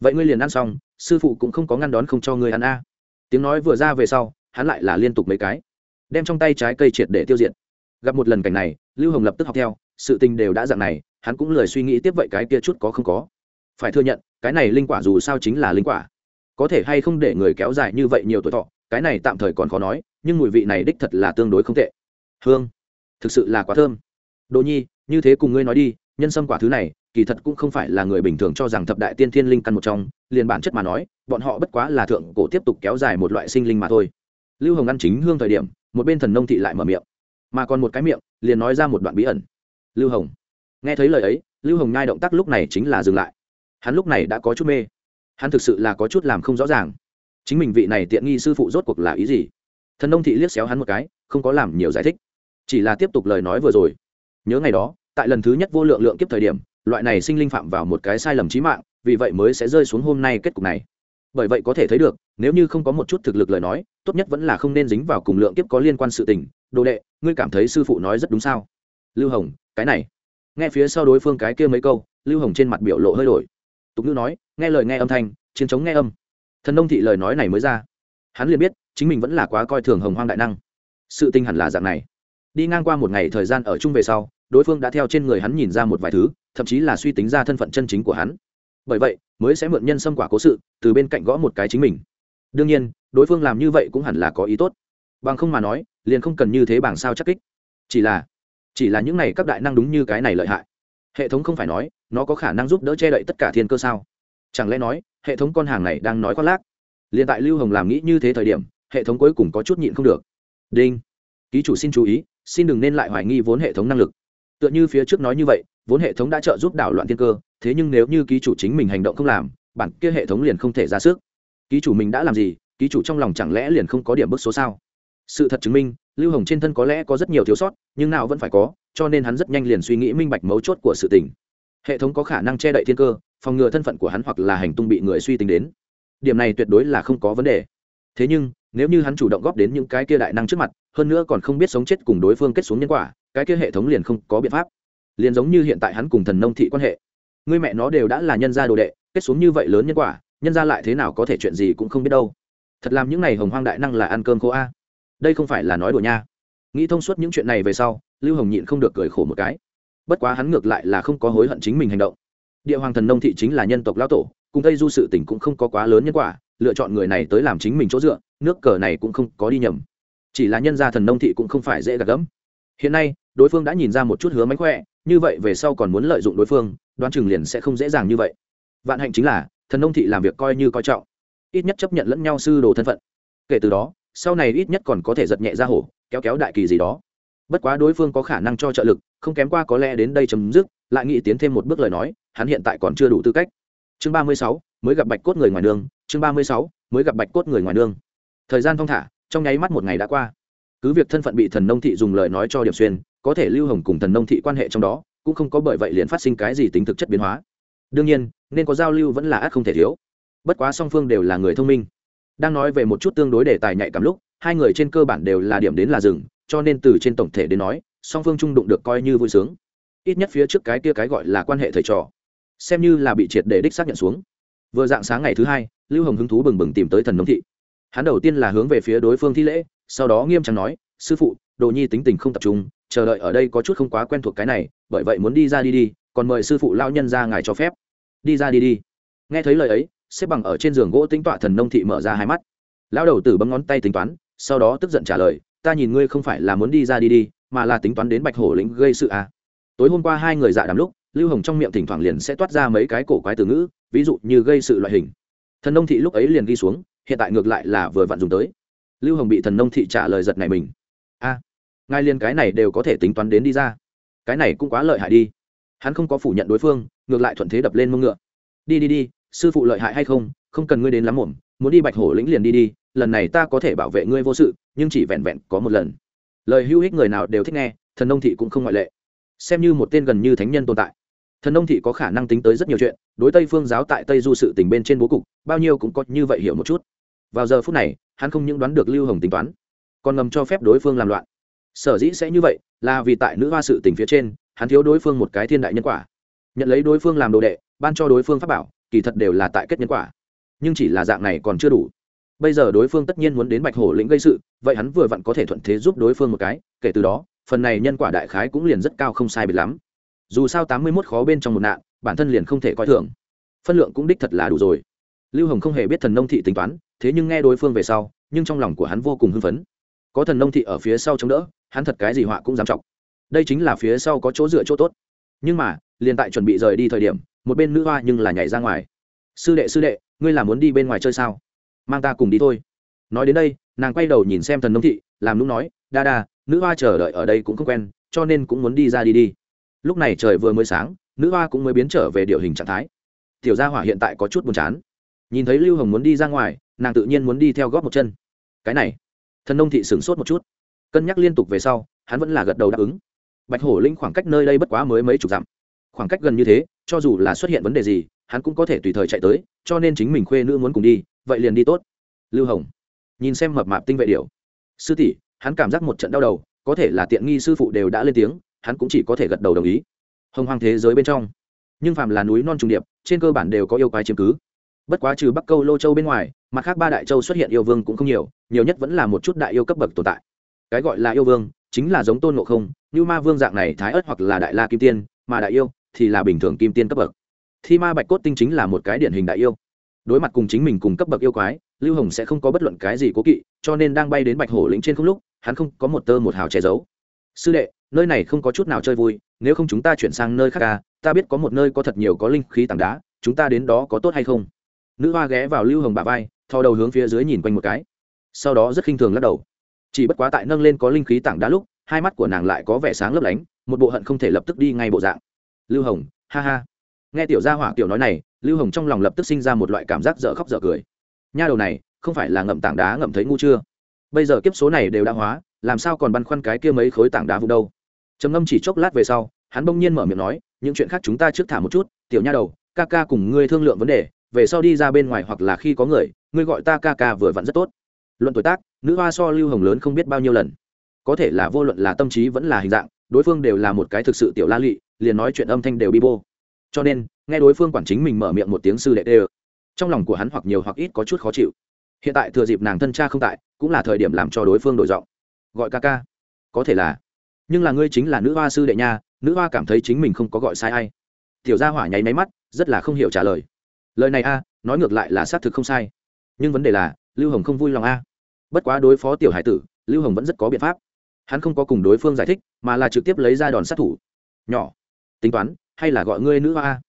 Vậy ngươi liền ăn xong, sư phụ cũng không có ngăn đón không cho ngươi ăn a. Tiếng nói vừa ra về sau, hắn lại là liên tục mấy cái, đem trong tay trái cây triệt để tiêu diệt. Gặp một lần cảnh này, lưu hồng lập tức học theo, sự tình đều đã dạng này, hắn cũng lười suy nghĩ tiếp vậy cái kia chút có không có. Phải thừa nhận, cái này linh quả dù sao chính là linh quả. Có thể hay không để người kéo dài như vậy nhiều tuổi thọ, cái này tạm thời còn khó nói, nhưng mùi vị này đích thật là tương đối không tệ. Hương thực sự là quá thơm. Đồ nhi, như thế cùng ngươi nói đi, nhân sâm quả thứ này, kỳ thật cũng không phải là người bình thường cho rằng thập đại tiên thiên linh căn một trong, liền bản chất mà nói, bọn họ bất quá là thượng cổ tiếp tục kéo dài một loại sinh linh mà thôi. Lưu hồng ăn chính hương thời điểm, một bên thần nông thị lại mở miệng. Mà còn một cái miệng, liền nói ra một đoạn bí ẩn. Lưu hồng. Nghe thấy lời ấy, lưu hồng nhai động tác lúc này chính là dừng lại. Hắn lúc này đã có chút mê. Hắn thực sự là có chút làm không rõ ràng. Chính mình vị này tiện nghi sư phụ rốt cuộc là ý gì? Thần nông thị liếc xéo hắn một cái, không có làm nhiều giải thích chỉ là tiếp tục lời nói vừa rồi. Nhớ ngày đó, tại lần thứ nhất vô lượng lượng kiếp thời điểm, loại này sinh linh phạm vào một cái sai lầm trí mạng, vì vậy mới sẽ rơi xuống hôm nay kết cục này. Bởi vậy có thể thấy được, nếu như không có một chút thực lực lời nói, tốt nhất vẫn là không nên dính vào cùng lượng kiếp có liên quan sự tình. Đồ đệ, ngươi cảm thấy sư phụ nói rất đúng sao? Lưu hồng, cái này. Nghe phía sau đối phương cái kia mấy câu, lưu hồng trên mặt biểu lộ hơi đổi. Tục ngữ nói, nghe lời nghe âm thanh, chiến chống nghe âm. Thần nông thị lời nói này mới ra. Hắn liền biết, chính mình vẫn là quá coi thường hồng hoang đại năng. Sự tinh hẳn là dạng này đi ngang qua một ngày thời gian ở chung về sau, đối phương đã theo trên người hắn nhìn ra một vài thứ, thậm chí là suy tính ra thân phận chân chính của hắn. Bởi vậy, mới sẽ mượn nhân xâm quả cố sự, từ bên cạnh gõ một cái chính mình. Đương nhiên, đối phương làm như vậy cũng hẳn là có ý tốt. Bằng không mà nói, liền không cần như thế bằng sao chắc kích. Chỉ là chỉ là những này các đại năng đúng như cái này lợi hại. Hệ thống không phải nói, nó có khả năng giúp đỡ che đậy tất cả thiên cơ sao? Chẳng lẽ nói, hệ thống con hàng này đang nói khoác lác? Liền tại lưu hồng làm nghĩ như thế thời điểm, hệ thống cuối cùng có chút nhịn không được. Đinh. Ký chủ xin chú ý xin đừng nên lại hoài nghi vốn hệ thống năng lực. Tựa như phía trước nói như vậy, vốn hệ thống đã trợ giúp đảo loạn thiên cơ, thế nhưng nếu như ký chủ chính mình hành động không làm, bản kia hệ thống liền không thể ra sức. Ký chủ mình đã làm gì, ký chủ trong lòng chẳng lẽ liền không có điểm bức số sao? Sự thật chứng minh, lưu hồng trên thân có lẽ có rất nhiều thiếu sót, nhưng nào vẫn phải có, cho nên hắn rất nhanh liền suy nghĩ minh bạch mấu chốt của sự tình. Hệ thống có khả năng che đậy thiên cơ, phòng ngừa thân phận của hắn hoặc là hành tung bị người suy tính đến. Điểm này tuyệt đối là không có vấn đề. Thế nhưng nếu như hắn chủ động góp đến những cái kia đại năng trước mặt, hơn nữa còn không biết sống chết cùng đối phương kết xuống nhân quả, cái kia hệ thống liền không có biện pháp. Liền giống như hiện tại hắn cùng thần nông thị quan hệ. Người mẹ nó đều đã là nhân gia đồ đệ, kết xuống như vậy lớn nhân quả, nhân gia lại thế nào có thể chuyện gì cũng không biết đâu. Thật làm những n à y hồng hoang đại năng là ăn cơm khô a. Đây không phải là nói đùa nha. Nghĩ thông suốt những chuyện này về sau, lưu hồng nhịn không được cười khổ một cái. Bất quá hắn ngược lại là không có hối hận chính mình hành động. Địa hoàng thần nông thị chính là nhân tộc lao tổ, cùng tây du sự tỉnh cũng không có quá lớn nhân quả lựa chọn người này tới làm chính mình chỗ dựa, nước cờ này cũng không có đi nhầm. Chỉ là nhân gia thần nông thị cũng không phải dễ gạt gẫm. Hiện nay, đối phương đã nhìn ra một chút hứa mánh khỏe, như vậy về sau còn muốn lợi dụng đối phương, đoán chừng liền sẽ không dễ dàng như vậy. Vạn hạnh chính là, thần nông thị làm việc coi như coi trọng. Ít nhất chấp nhận lẫn nhau sư đồ thân phận. Kể từ đó, sau này ít nhất còn có thể giật nhẹ ra hổ, kéo kéo đại kỳ gì đó. Bất quá đối phương có khả năng cho trợ lực, không kém qua có lẽ đến đây chấm dứt, lại nghĩ tiến thêm một bước lời nói, hắn hiện tại còn chưa đủ tư cách. Chương ba mươi sáu mới gặp bạch cốt người ngoài nương, chương ba mươi sáu, mới gặp bạch cốt người ngoài nương. Thời gian thong thả, trong nháy mắt một ngày đã qua. Cứ việc thân phận bị thần nông thị dùng lời nói cho điểm xuyên, có thể lưu hồng cùng thần nông thị quan hệ trong đó, cũng không có bởi vậy liền phát sinh cái gì tính thực chất biến hóa. Đương nhiên, nên có giao lưu vẫn là ác không thể thiếu. Bất quá song phương đều là người thông minh. Đang nói về một chút tương đối đề tài nhạy cảm lúc, hai người trên cơ bản đều là điểm đến là rừng cho nên từ trên tổng thể đến nói, song phương trung đụng được coi như vui sướng. Ít nhất phía trước cái kia cái gọi là quan hệ thầy trò, xem như là bị triệt để đích xác nhận xuống vừa dạng sáng ngày thứ hai, lưu hồng hứng thú bừng bừng tìm tới thần nông thị. Hắn đầu tiên là hướng về phía đối phương thi lễ, sau đó nghiêm trang nói, sư phụ, đồ nhi tính tình không tập trung, chờ đợi ở đây có chút không quá quen thuộc cái này, bởi vậy muốn đi ra đi đi, còn mời sư phụ lao nhân ra ngài cho phép. Đi ra đi đi. Nghe thấy lời ấy, xếp bằng ở trên giường gỗ tính tọa thần nông thị mở ra hai mắt. Lão đầu tử bấm ngón tay tính toán, sau đó tức giận trả lời, ta nhìn ngươi không phải là muốn đi ra đi đi, mà là tính toán đến bạch hổ lĩnh gây sự à. tối hôm qua hai người dạ đàm lúc lưu hồng trong miệng thỉnh thoảng liền sẽ toát ra mấy cái cổ quái từ ngữ ví dụ như gây sự loại hình. Thần nông thị lúc ấy liền ghi xuống hiện tại ngược lại là vừa vặn dùng tới. Lưu hồng bị thần nông thị trả lời giật này mình. A à, ngài liên cái này đều có thể tính toán đến đi ra. Cái này cũng quá lợi hại đi. Hắn không có phủ nhận đối phương ngược lại thuận thế đập lên mông ngựa. Đi đi đi sư phụ lợi hại hay không không cần ngươi đến lắm muộn muốn đi bạch hổ lĩnh liền đi đi lần này ta có thể bảo vệ ngươi vô sự nhưng chỉ vẹn vẹn có một lần. Lời hữu hích người nào đều thích nghe thần nông thị cũng không ngoại lệ. Xem như một tên gần như thánh nhân tồn tại thần nông thị có khả năng tính tới rất nhiều chuyện, đối tây phương giáo tại tây du sự tình bên trên bố cục, bao nhiêu cũng có như vậy hiểu một chút. Vào giờ phút này, hắn không những đoán được lưu hồng tính toán, còn ngầm cho phép đối phương làm loạn. Sở dĩ sẽ như vậy, là vì tại nữ hoa sự tình phía trên, hắn thiếu đối phương một cái thiên đại nhân quả. Nhận lấy đối phương làm đồ đệ, ban cho đối phương pháp bảo, kỳ thật đều là tại kết nhân quả. Nhưng chỉ là dạng này còn chưa đủ. Bây giờ đối phương tất nhiên muốn đến bạch hổ lĩnh gây sự, vậy hắn vừa vặn có thể thuận thế giúp đối phương một cái, kể từ đó, phần này nhân quả đại khái cũng liền rất cao không sai biệt lắm dù sao tám mươi mốt khó bên trong một nạn, bản thân liền không thể coi thường. Phân lượng cũng đích thật là đủ rồi. Lưu hồng không hề biết thần nông thị tính toán, thế nhưng nghe đối phương về sau, nhưng trong lòng của hắn vô cùng hưng phấn. Có thần nông thị ở phía sau chống đỡ, hắn thật cái gì họa cũng dám chọc. Đây chính là phía sau có chỗ dựa chỗ tốt. Nhưng mà, liền tại chuẩn bị rời đi thời điểm, một bên nữ hoa nhưng là nhảy ra ngoài. Sư đệ sư đệ, ngươi là muốn đi bên ngoài chơi sao? Mang ta cùng đi thôi. Nói đến đây, nàng quay đầu nhìn xem thần nông thị, làm lúc nói, đa đa, nữ hoa chờ đợi ở đây cũng không quen, cho nên cũng muốn đi ra đi đi lúc này trời vừa mới sáng, nữ hoa cũng mới biến trở về điều hình trạng thái. Tiểu gia hỏa hiện tại có chút buồn chán. Nhìn thấy lưu hồng muốn đi ra ngoài, nàng tự nhiên muốn đi theo góp một chân. Cái này, thần nông thị sửng sốt một chút. Cân nhắc liên tục về sau, hắn vẫn là gật đầu đáp ứng. Bạch hổ linh khoảng cách nơi đây bất quá mới mấy chục dặm. Khoảng cách gần như thế, cho dù là xuất hiện vấn đề gì, hắn cũng có thể tùy thời chạy tới, cho nên chính mình khuê nữ muốn cùng đi, vậy liền đi tốt. Lưu hồng, nhìn xem mập mạp tinh vệ điều sư tỷ, hắn cảm giác một trận đau đầu, có thể là tiện nghi sư phụ đều đã lên tiếng hắn cũng chỉ có thể gật đầu đồng ý. Hồng hoàng thế giới bên trong, nhưng phàm là núi non trùng điệp, trên cơ bản đều có yêu quái chiếm cứ. Bất quá trừ bắc câu lô châu bên ngoài, mặt khác ba đại châu xuất hiện yêu vương cũng không nhiều nhiều nhất vẫn là một chút đại yêu cấp bậc tồn tại. Cái gọi là yêu vương, chính là giống tôn ngộ không, như ma vương dạng này thái ớt hoặc là đại la kim tiên, mà đại yêu thì là bình thường kim tiên cấp bậc. Thi ma bạch cốt tinh chính là một cái điển hình đại yêu. Đối mặt cùng chính mình cùng cấp bậc yêu quái, lưu hồng sẽ không có bất luận cái gì cố kỵ, cho nên đang bay đến bạch hổ lĩnh trên không lúc, hắn không có một tơ một hào che giấu sư đệ, nơi này không có chút nào chơi vui, nếu không chúng ta chuyển sang nơi khác ca ta biết có một nơi có thật nhiều có linh khí tảng đá, chúng ta đến đó có tốt hay không? Nữ hoa ghé vào lưu hồng bà vai, thò đầu hướng phía dưới nhìn quanh một cái. Sau đó rất khinh thường lắc đầu. Chỉ bất quá tại nâng lên có linh khí tảng đá lúc, hai mắt của nàng lại có vẻ sáng lấp lánh, một bộ hận không thể lập tức đi ngay bộ dạng. Lưu hồng, ha ha. Nghe tiểu gia hỏa tiểu nói này, lưu hồng trong lòng lập tức sinh ra một loại cảm giác dở khóc dở cười. Nha đầu này, không phải là ngậm tảng đá ngậm thấy ngu chưa? Bây giờ kiếp số này đều đã hóa làm sao còn băn khoăn cái kia mấy khối tảng đá vụ đâu? Trầm ngâm chỉ chốc lát về sau hắn bỗng nhiên mở miệng nói những chuyện khác chúng ta trước thả một chút tiểu nha đầu ca ca cùng ngươi thương lượng vấn đề về sau đi ra bên ngoài hoặc là khi có người ngươi gọi ta ca ca vừa vặn rất tốt. Luận tuổi tác nữ hoa so lưu hồng lớn không biết bao nhiêu lần. Có thể là vô luận là tâm trí vẫn là hình dạng đối phương đều là một cái thực sự tiểu la lị, liền nói chuyện âm thanh đều bi bô. Cho nên nghe đối phương quản chính mình mở miệng một tiếng sư đệ tê trong lòng của hắn hoặc nhiều hoặc ít có chút khó chịu. Hiện tại thừa dịp nàng thân cha không tại cũng là thời điểm làm cho đối phương đổi giọng gọi ca ca. Có thể là, nhưng là ngươi chính là nữ hoa sư đệ nha, nữ hoa cảm thấy chính mình không có gọi sai ai. Tiểu gia hỏa nháy máy mắt, rất là không hiểu trả lời. Lời này a, nói ngược lại là xác thực không sai. Nhưng vấn đề là, lưu hồng không vui lòng a. Bất quá đối phó tiểu hải tử, lưu hồng vẫn rất có biện pháp. Hắn không có cùng đối phương giải thích, mà là trực tiếp lấy ra đòn sát thủ. Nhỏ, tính toán, hay là gọi ngươi nữ hoa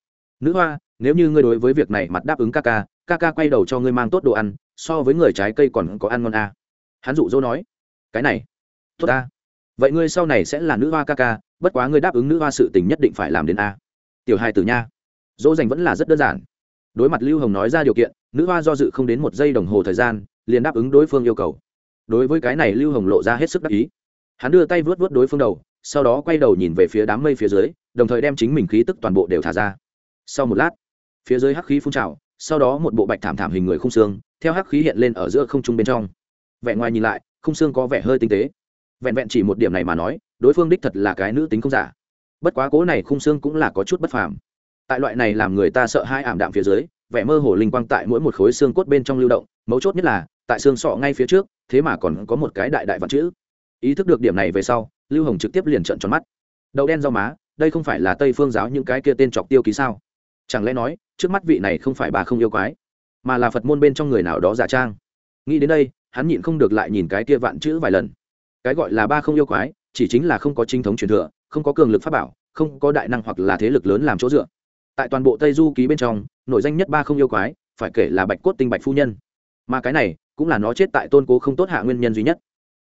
nữ hoa, nếu như ngươi đối với việc này mặt đáp ứng ca ca ca ca quay đầu cho ngươi mang tốt đồ ăn, so với người trái cây còn có ăn ngon a. Hắn dụ dỗ nói, cái này tốt ta. Vậy ngươi sau này sẽ là nữ hoa ca ca, bất quá ngươi đáp ứng nữ hoa sự tình nhất định phải làm đến a. Tiểu hai tử nha. Dỗ dành vẫn là rất đơn giản. Đối mặt lưu hồng nói ra điều kiện, nữ hoa do dự không đến một giây đồng hồ thời gian, liền đáp ứng đối phương yêu cầu. Đối với cái này lưu hồng lộ ra hết sức đắc ý. Hắn đưa tay vớt vớt đối phương đầu, sau đó quay đầu nhìn về phía đám mây phía dưới, đồng thời đem chính mình khí tức toàn bộ đều thả ra. Sau một lát, phía dưới hắc khí phun trào, sau đó một bộ bạch thảm thảm hình người không xương, theo hắc khí hiện lên ở giữa không trung bên trong. Vẻ ngoài nhìn lại không xương có vẻ hơi tinh tế vẹn vẹn chỉ một điểm này mà nói, đối phương đích thật là cái nữ tính không giả. Bất quá cố này khung xương cũng là có chút bất phàm. Tại loại này làm người ta sợ hai ảm đạm phía dưới, vẻ mơ hồ linh quang tại mỗi một khối xương cốt bên trong lưu động, mấu chốt nhất là, tại xương sọ ngay phía trước, thế mà còn có một cái đại đại vật chữ. Ý thức được điểm này về sau, lưu hồng trực tiếp liền trận tròn mắt. Đậu đen rau má, đây không phải là tây phương giáo những cái kia tên chọc tiêu ký sao? Chẳng lẽ nói, trước mắt vị này không phải bà không yêu quái, mà là phật môn bên trong người nào đó giả trang? Nghĩ đến đây, hắn nhịn không được lại nhìn cái kia vạn chữ vài lần cái gọi là ba không yêu quái, chỉ chính là không có chính thống truyền thừa, không có cường lực pháp bảo, không có đại năng hoặc là thế lực lớn làm chỗ dựa. Tại toàn bộ tây du ký bên trong nội danh nhất ba không yêu quái, phải kể là bạch cốt tinh bạch phu nhân. Mà cái này, cũng là nó chết tại tôn cố không tốt hạ nguyên nhân duy nhất.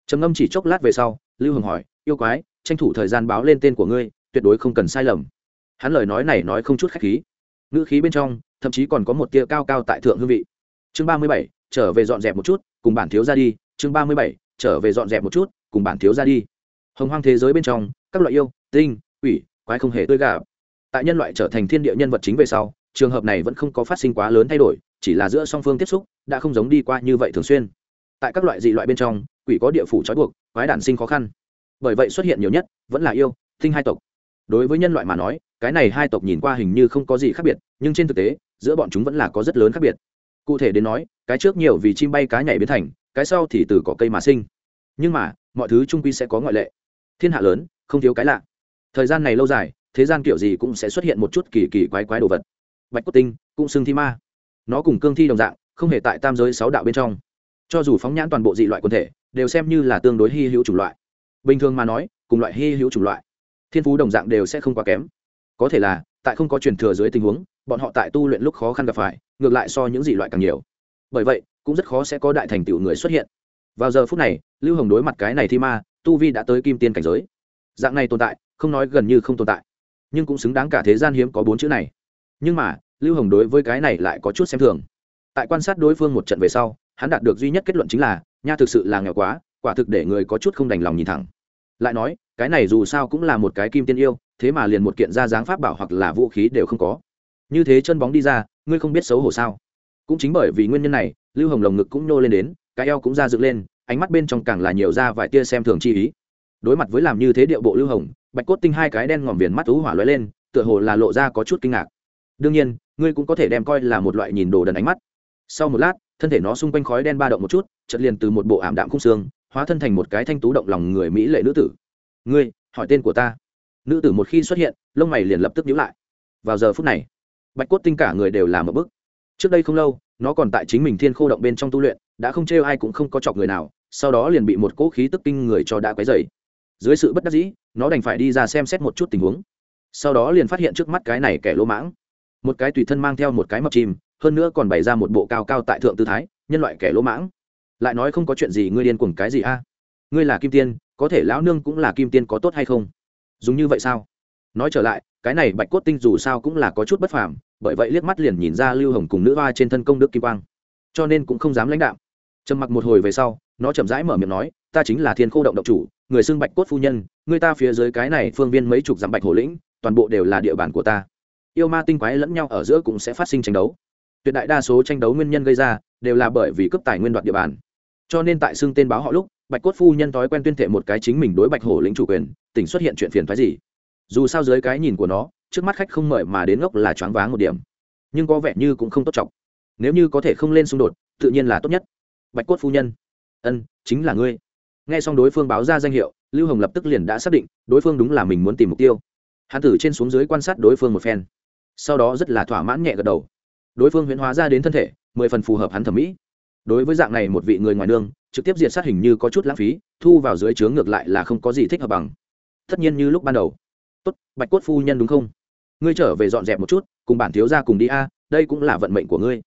Trầm ngâm chỉ chốc lát về sau, lưu hồng hỏi, yêu quái, tranh thủ thời gian báo lên tên của ngươi, tuyệt đối không cần sai lầm. Hắn lời nói này nói không chút khách khí. Ngữ khí bên trong, thậm chí còn có một tia cao cao tại thượng hương vị. Chương ba mươi bảy, trở về dọn dẹp một chút, cùng bản thiếu ra đi. Chương ba mươi bảy, trở về dọn dẹp một chút cùng bản thiếu ra đi. Hồng hoang thế giới bên trong, các loại yêu, tinh, quỷ, quái không hề tươi gà tại nhân loại trở thành thiên địa nhân vật chính về sau, trường hợp này vẫn không có phát sinh quá lớn thay đổi, chỉ là giữa song phương tiếp xúc, đã không giống đi qua như vậy thường xuyên. Tại các loại dị loại bên trong, quỷ có địa phủ trói buộc, quái đản sinh khó khăn. Bởi vậy xuất hiện nhiều nhất, vẫn là yêu, tinh hai tộc. Đối với nhân loại mà nói, cái này hai tộc nhìn qua hình như không có gì khác biệt, nhưng trên thực tế, giữa bọn chúng vẫn là có rất lớn khác biệt. Cụ thể đến nói, cái trước nhiều vì chim bay cá nhảy biến thành, cái sau thì từ cỏ cây mà sinh. Nhưng mà mọi thứ trung quy sẽ có ngoại lệ. Thiên hạ lớn, không thiếu cái lạ. Thời gian này lâu dài, thế gian kiểu gì cũng sẽ xuất hiện một chút kỳ kỳ quái quái đồ vật. Bạch cốt tinh, cũng xưng thi ma. Nó cùng cương thi đồng dạng, không hề tại tam giới sáu đạo bên trong. Cho dù phóng nhãn toàn bộ dị loại quân thể, đều xem như là tương đối hy hữu chủng loại. Bình thường mà nói, cùng loại hy hữu chủng loại, thiên phú đồng dạng đều sẽ không quá kém. Có thể là, tại không có truyền thừa dưới tình huống, bọn họ tại tu luyện lúc khó khăn gặp phải, ngược lại so những dị loại càng nhiều. Bởi vậy, cũng rất khó sẽ có đại thành tựu người xuất hiện vào giờ phút này, lưu hồng đối mặt cái này thi ma, tu vi đã tới kim tiên cảnh giới. Dạng này tồn tại, không nói gần như không tồn tại. Nhưng cũng xứng đáng cả thế gian hiếm có bốn chữ này. Nhưng mà, lưu hồng đối với cái này lại có chút xem thường. Tại quan sát đối phương một trận về sau, hắn đạt được duy nhất kết luận chính là, nha thực sự là nghèo quá, quả thực để người có chút không đành lòng nhìn thẳng. Lại nói, cái này dù sao cũng là một cái kim tiên yêu, thế mà liền một kiện ra dáng pháp bảo hoặc là vũ khí đều không có. Như thế chân bóng đi ra, ngươi không biết xấu hổ sao? Cũng chính bởi vì nguyên nhân này, lưu hồng lồng ngực cũng nhô lên đến, cái eo cũng ra dựng lên ánh mắt bên trong càng là nhiều ra vài tia xem thường chi ý. Đối mặt với làm như thế điệu bộ lưu hồng, bạch cốt tinh hai cái đen ngòm viền mắt thú hỏa lóe lên, tựa hồ là lộ ra có chút kinh ngạc. Đương nhiên, ngươi cũng có thể đem coi là một loại nhìn đồ đần ánh mắt. Sau một lát, thân thể nó xung quanh khói đen ba động một chút chật liền từ một bộ ảm đạm khung xương, hóa thân thành một cái thanh tú động lòng người mỹ lệ nữ tử. Ngươi, hỏi tên của ta. Nữ tử một khi xuất hiện, lông mày liền lập tức nhíu lại. Vào giờ phút này, bạch cốt tinh cả người đều làm một bức. Trước đây không lâu, nó còn tại chính mình thiên khô động bên trong tu luyện, đã không trêu ai cũng không có chọc người nào sau đó liền bị một cỗ khí tức kinh người cho đã quấy dày dưới sự bất đắc dĩ nó đành phải đi ra xem xét một chút tình huống. Sau đó liền phát hiện trước mắt cái này kẻ lỗ mãng. Một cái tùy thân mang theo một cái mập chìm, hơn nữa còn bày ra một bộ cao cao tại thượng tư thái nhân loại kẻ lỗ mãng. Lại nói không có chuyện gì ngươi điên cuồng cái gì a? Ngươi là kim tiên có thể lão nương cũng là kim tiên có tốt hay không? Dùng như vậy sao? Nói trở lại cái này bạch cốt tinh dù sao cũng là có chút bất phàm bởi vậy liếc mắt liền nhìn ra lưu hồng cùng nữ hoa trên thân công đức kim quang. Cho nên cũng không dám lãnh đạo trầm mặc một hồi về sau, nó chậm rãi mở miệng nói, ta chính là thiên khô động động chủ, người xưng bạch cốt phu nhân, người ta phía dưới cái này phương viên mấy chục dặm bạch hổ lĩnh, toàn bộ đều là địa bàn của ta. Yêu ma tinh quái lẫn nhau ở giữa cũng sẽ phát sinh tranh đấu. Tuyệt đại đa số tranh đấu nguyên nhân gây ra, đều là bởi vì cấp tài nguyên đoạt địa bàn. Cho nên tại xưng tên báo họ lúc, bạch cốt phu nhân thói quen tuyên thệ một cái chính mình đối bạch hổ lĩnh chủ quyền, tỉnh xuất hiện chuyện phiền phái gì. Dù sao dưới cái nhìn của nó, trước mắt khách không mời mà đến ngốc là choáng váng một điểm. Nhưng có vẻ như cũng không tốt trọng. Nếu như có thể không lên xung đột, tự nhiên là tốt nhất bạch cốt phu nhân. Ân, chính là ngươi. Nghe xong đối phương báo ra danh hiệu, lưu hồng lập tức liền đã xác định, đối phương đúng là mình muốn tìm mục tiêu. Hắn tử trên xuống dưới quan sát đối phương một phen. Sau đó rất là thỏa mãn nhẹ gật đầu. Đối phương huyễn hóa ra đến thân thể, mười phần phù hợp hắn thẩm mỹ. Đối với dạng này một vị người ngoài nương, trực tiếp diệt sát hình như có chút lãng phí, thu vào dưới trướng ngược lại là không có gì thích hợp bằng. Tất nhiên như lúc ban đầu. Tốt, bạch cốt phu nhân đúng không? Ngươi trở về dọn dẹp một chút, cùng bản thiếu ra cùng đi a, đây cũng là vận mệnh của ngươi.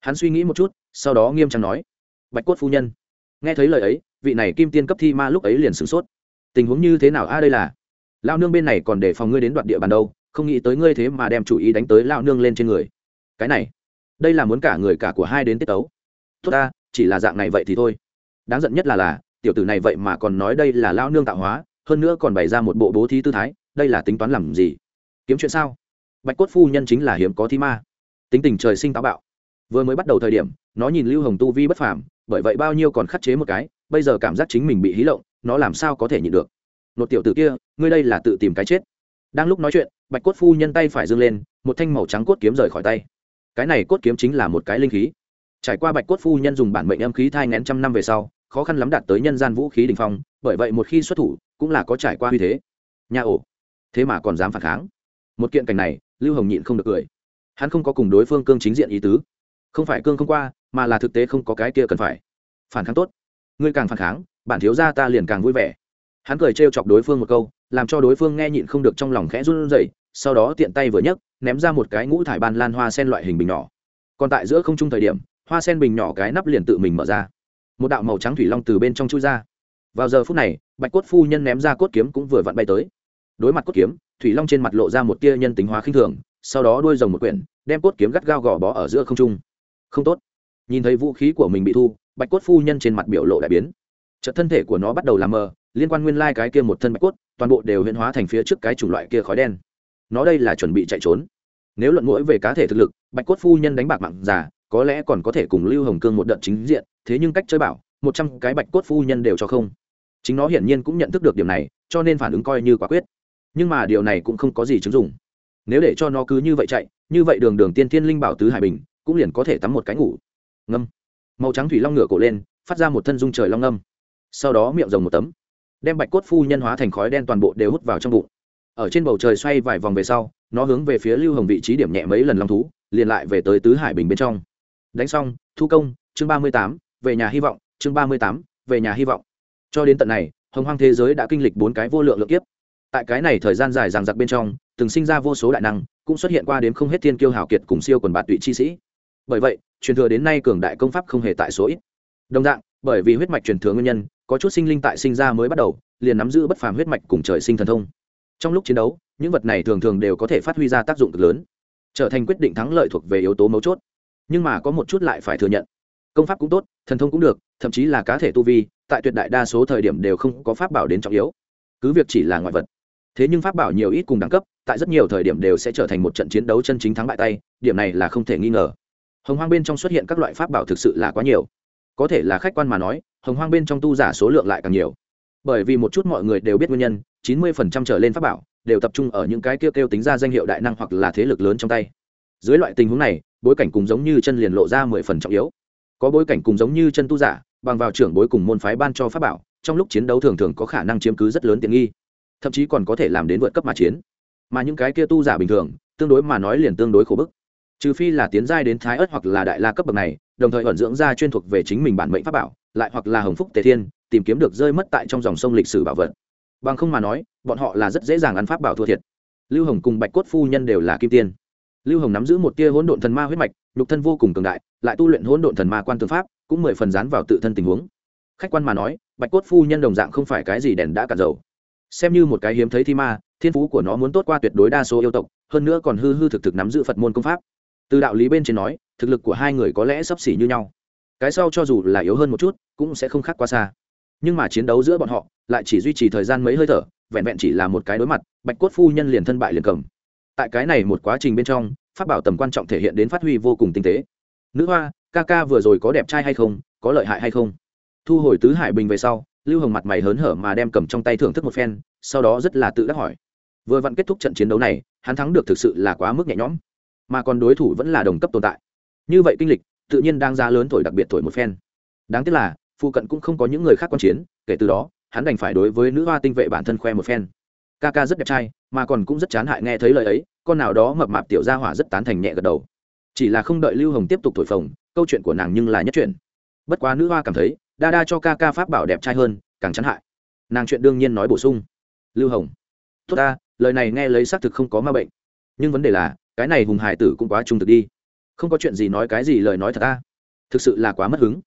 Hắn suy nghĩ một chút, sau đó nghiêm trang nói bạch cốt phu nhân. Nghe thấy lời ấy, vị này kim tiên cấp thi ma lúc ấy liền sửng sốt. Tình huống như thế nào a, đây là? Lao nương bên này còn để phòng ngươi đến đoạn địa bàn đâu, không nghĩ tới ngươi thế mà đem chủ ý đánh tới lao nương lên trên người. Cái này, đây là muốn cả người cả của hai đến tiết tấu. Tốt ta, chỉ là dạng này vậy thì thôi. Đáng giận nhất là là, tiểu tử này vậy mà còn nói đây là lao nương tạo hóa, hơn nữa còn bày ra một bộ bố thí tư thái, đây là tính toán làm gì? Kiếm chuyện sao? Bạch cốt phu nhân chính là hiếm có thi ma. Tính tình trời sinh táo bạo. Vừa mới bắt đầu thời điểm, nó nhìn lưu hồng tu vi bất phàm bởi vậy bao nhiêu còn khắc chế một cái, bây giờ cảm giác chính mình bị hí lộng, nó làm sao có thể nhịn được? Nột tiểu tử kia, ngươi đây là tự tìm cái chết. Đang lúc nói chuyện, bạch cốt phu nhân tay phải dâng lên, một thanh màu trắng cốt kiếm rời khỏi tay. Cái này cốt kiếm chính là một cái linh khí. Trải qua bạch cốt phu nhân dùng bản mệnh âm khí thai ngén trăm năm về sau, khó khăn lắm đạt tới nhân gian vũ khí đình phong, bởi vậy một khi xuất thủ, cũng là có trải qua uy thế. Nhà ổ. Thế mà còn dám phản kháng. Một kiện cảnh này, lưu hồng nhịn không được cười. Hắn không có cùng đối phương cương chính diện ý tứ. Không phải cương không qua mà là thực tế không có cái kia cần phải. Phản kháng tốt. Ngươi càng phản kháng, bản thiếu gia ta liền càng vui vẻ. Hắn cười trêu chọc đối phương một câu, làm cho đối phương nghe nhịn không được trong lòng khẽ run rẩy, sau đó tiện tay vừa nhấc, ném ra một cái ngũ thải ban lan hoa sen loại hình bình nhỏ. Còn tại giữa không trung thời điểm, hoa sen bình nhỏ cái nắp liền tự mình mở ra. Một đạo màu trắng thủy long từ bên trong chui ra. Vào giờ phút này, bạch cốt phu nhân ném ra cốt kiếm cũng vừa vặn bay tới. Đối mặt cốt kiếm, thủy long trên mặt lộ ra một tia nhân tính hóa khinh thường, sau đó đuôi rồng một quyển, đem cốt kiếm gắt gao gò bó ở giữa không trung. Không tốt nhìn thấy vũ khí của mình bị thu, bạch cốt phu nhân trên mặt biểu lộ đại biến. Chợt thân thể của nó bắt đầu làm mờ, liên quan nguyên lai cái kia một thân bạch cốt, toàn bộ đều huyễn hóa thành phía trước cái chủng loại kia khói đen. Nó đây là chuẩn bị chạy trốn. Nếu luận mũi về cá thể thực lực, bạch cốt phu nhân đánh bạc mạng giả có lẽ còn có thể cùng lưu hồng cương một đợt chính diện, thế nhưng cách chơi bảo, một trăm cái bạch cốt phu nhân đều cho không. Chính nó hiển nhiên cũng nhận thức được điểm này, cho nên phản ứng coi như quả quyết. Nhưng mà điều này cũng không có gì chứng dụng. Nếu để cho nó cứ như vậy chạy, như vậy đường đường tiên thiên linh bảo tứ hải bình, cũng liền có thể tắm một cái ngủ ngâm. Màu trắng thủy long ngửa cổ lên, phát ra một thân dung trời long ngâm. Sau đó miệng rồng một tấm, đem bạch cốt phu nhân hóa thành khói đen toàn bộ đều hút vào trong bụng. Ở trên bầu trời xoay vài vòng về sau, nó hướng về phía lưu hồng vị trí điểm nhẹ mấy lần long thú, liền lại về tới tứ hải bình bên trong. Đánh xong, thu công, chương ba mươi tám, về nhà hy vọng, chương ba mươi tám, về nhà hy vọng. Cho đến tận này, hồng hoang thế giới đã kinh lịch bốn cái vô lượng lượng kiếp. Tại cái này thời gian dài ràng giặc bên trong, từng sinh ra vô số đại năng, cũng xuất hiện qua đến không hết thiên kiêu hào kiệt cùng siêu quần bạt tụy chi sĩ. Bởi vậy truyền thừa đến nay cường đại công pháp không hề tại số ít. Đồng dạng, bởi vì huyết mạch truyền thừa nguyên nhân, có chút sinh linh tại sinh ra mới bắt đầu, liền nắm giữ bất phàm huyết mạch cùng trời sinh thần thông. Trong lúc chiến đấu, những vật này thường thường đều có thể phát huy ra tác dụng cực lớn, trở thành quyết định thắng lợi thuộc về yếu tố mấu chốt. Nhưng mà có một chút lại phải thừa nhận, công pháp cũng tốt, thần thông cũng được, thậm chí là cá thể tu vi, tại tuyệt đại đa số thời điểm đều không có pháp bảo đến trọng yếu. Cứ việc chỉ là ngoại vật, thế nhưng pháp bảo nhiều ít cùng đẳng cấp, tại rất nhiều thời điểm đều sẽ trở thành một trận chiến đấu chân chính thắng bại tay, điểm này là không thể nghi ngờ hồng hoang bên trong xuất hiện các loại pháp bảo thực sự là quá nhiều. Có thể là khách quan mà nói, hồng hoang bên trong tu giả số lượng lại càng nhiều. Bởi vì một chút mọi người đều biết nguyên nhân, chín mươi phần trăm trở lên pháp bảo đều tập trung ở những cái kêu kêu tính ra danh hiệu đại năng hoặc là thế lực lớn trong tay. Dưới loại tình huống này, bối cảnh cùng giống như chân liền lộ ra mười phần trọng yếu. Có bối cảnh cùng giống như chân tu giả, bằng vào trưởng bối cùng môn phái ban cho pháp bảo, trong lúc chiến đấu thường thường có khả năng chiếm cứ rất lớn tiện nghi, thậm chí còn có thể làm đến vượt cấp mà chiến. Mà những cái kia tu giả bình thường, tương đối mà nói liền tương đối khổ bức trừ phi là tiến giai đến thái ớt hoặc là đại la cấp bậc này, đồng thời ẩn dưỡng ra chuyên thuộc về chính mình bản mệnh pháp bảo, lại hoặc là hồng phúc tề thiên, tìm kiếm được rơi mất tại trong dòng sông lịch sử bảo vật. Bằng không mà nói, bọn họ là rất dễ dàng ăn pháp bảo thua thiệt. Lưu hồng cùng bạch cốt phu nhân đều là kim tiên. Lưu hồng nắm giữ một tia hỗn độn thần ma huyết mạch, nhục thân vô cùng cường đại, lại tu luyện hỗn độn thần ma quan tư pháp, cũng mười phần dán vào tự thân tình huống. Khách quan mà nói, bạch cốt phu nhân đồng dạng không phải cái gì đèn đã cả dầu. Xem như một cái hiếm thấy thi ma, thiên phú của nó muốn tốt qua tuyệt đối đa số yêu tộc, hơn nữa còn hư hư thực thực nắm giữ phật môn công pháp từ đạo lý bên trên nói, thực lực của hai người có lẽ sấp xỉ như nhau. Cái sau cho dù là yếu hơn một chút, cũng sẽ không khác quá xa. Nhưng mà chiến đấu giữa bọn họ, lại chỉ duy trì thời gian mấy hơi thở, vẹn vẹn chỉ là một cái đối mặt, bạch cốt phu nhân liền thân bại liền cầm. Tại cái này một quá trình bên trong phát bảo tầm quan trọng thể hiện đến phát huy vô cùng tinh tế. Nữ hoa, ca ca vừa rồi có đẹp trai hay không, có lợi hại hay không? Thu hồi tứ hải bình về sau, lưu hồng mặt mày hớn hở mà đem cầm trong tay thưởng thức một phen, sau đó rất là tự đắc hỏi. Vừa vặn kết thúc trận chiến đấu này, hắn thắng được thực sự là quá mức nhẹ nhõm mà còn đối thủ vẫn là đồng cấp tồn tại. Như vậy kinh lịch, tự nhiên đang ra lớn thổi đặc biệt thổi một phen. Đáng tiếc là, phụ cận cũng không có những người khác quan chiến, kể từ đó, hắn đành phải đối với nữ hoa tinh vệ bản thân khoe một phen. Ca ca rất đẹp trai, mà còn cũng rất chán hại nghe thấy lời ấy, con nào đó mập mạp tiểu gia hỏa rất tán thành nhẹ gật đầu. Chỉ là không đợi lưu hồng tiếp tục thổi phồng, câu chuyện của nàng nhưng là nhất chuyện. Bất quá nữ hoa cảm thấy, đa đa cho ca ca pháp bảo đẹp trai hơn, càng chán hại. Nàng chuyện đương nhiên nói bổ sung. Lưu hồng, tốt ta, lời này nghe lấy xác thực không có ma bệnh. Nhưng vấn đề là cái này hùng hải tử cũng quá trung thực đi. Không có chuyện gì nói cái gì lời nói thật ta. Thực sự là quá mất hứng.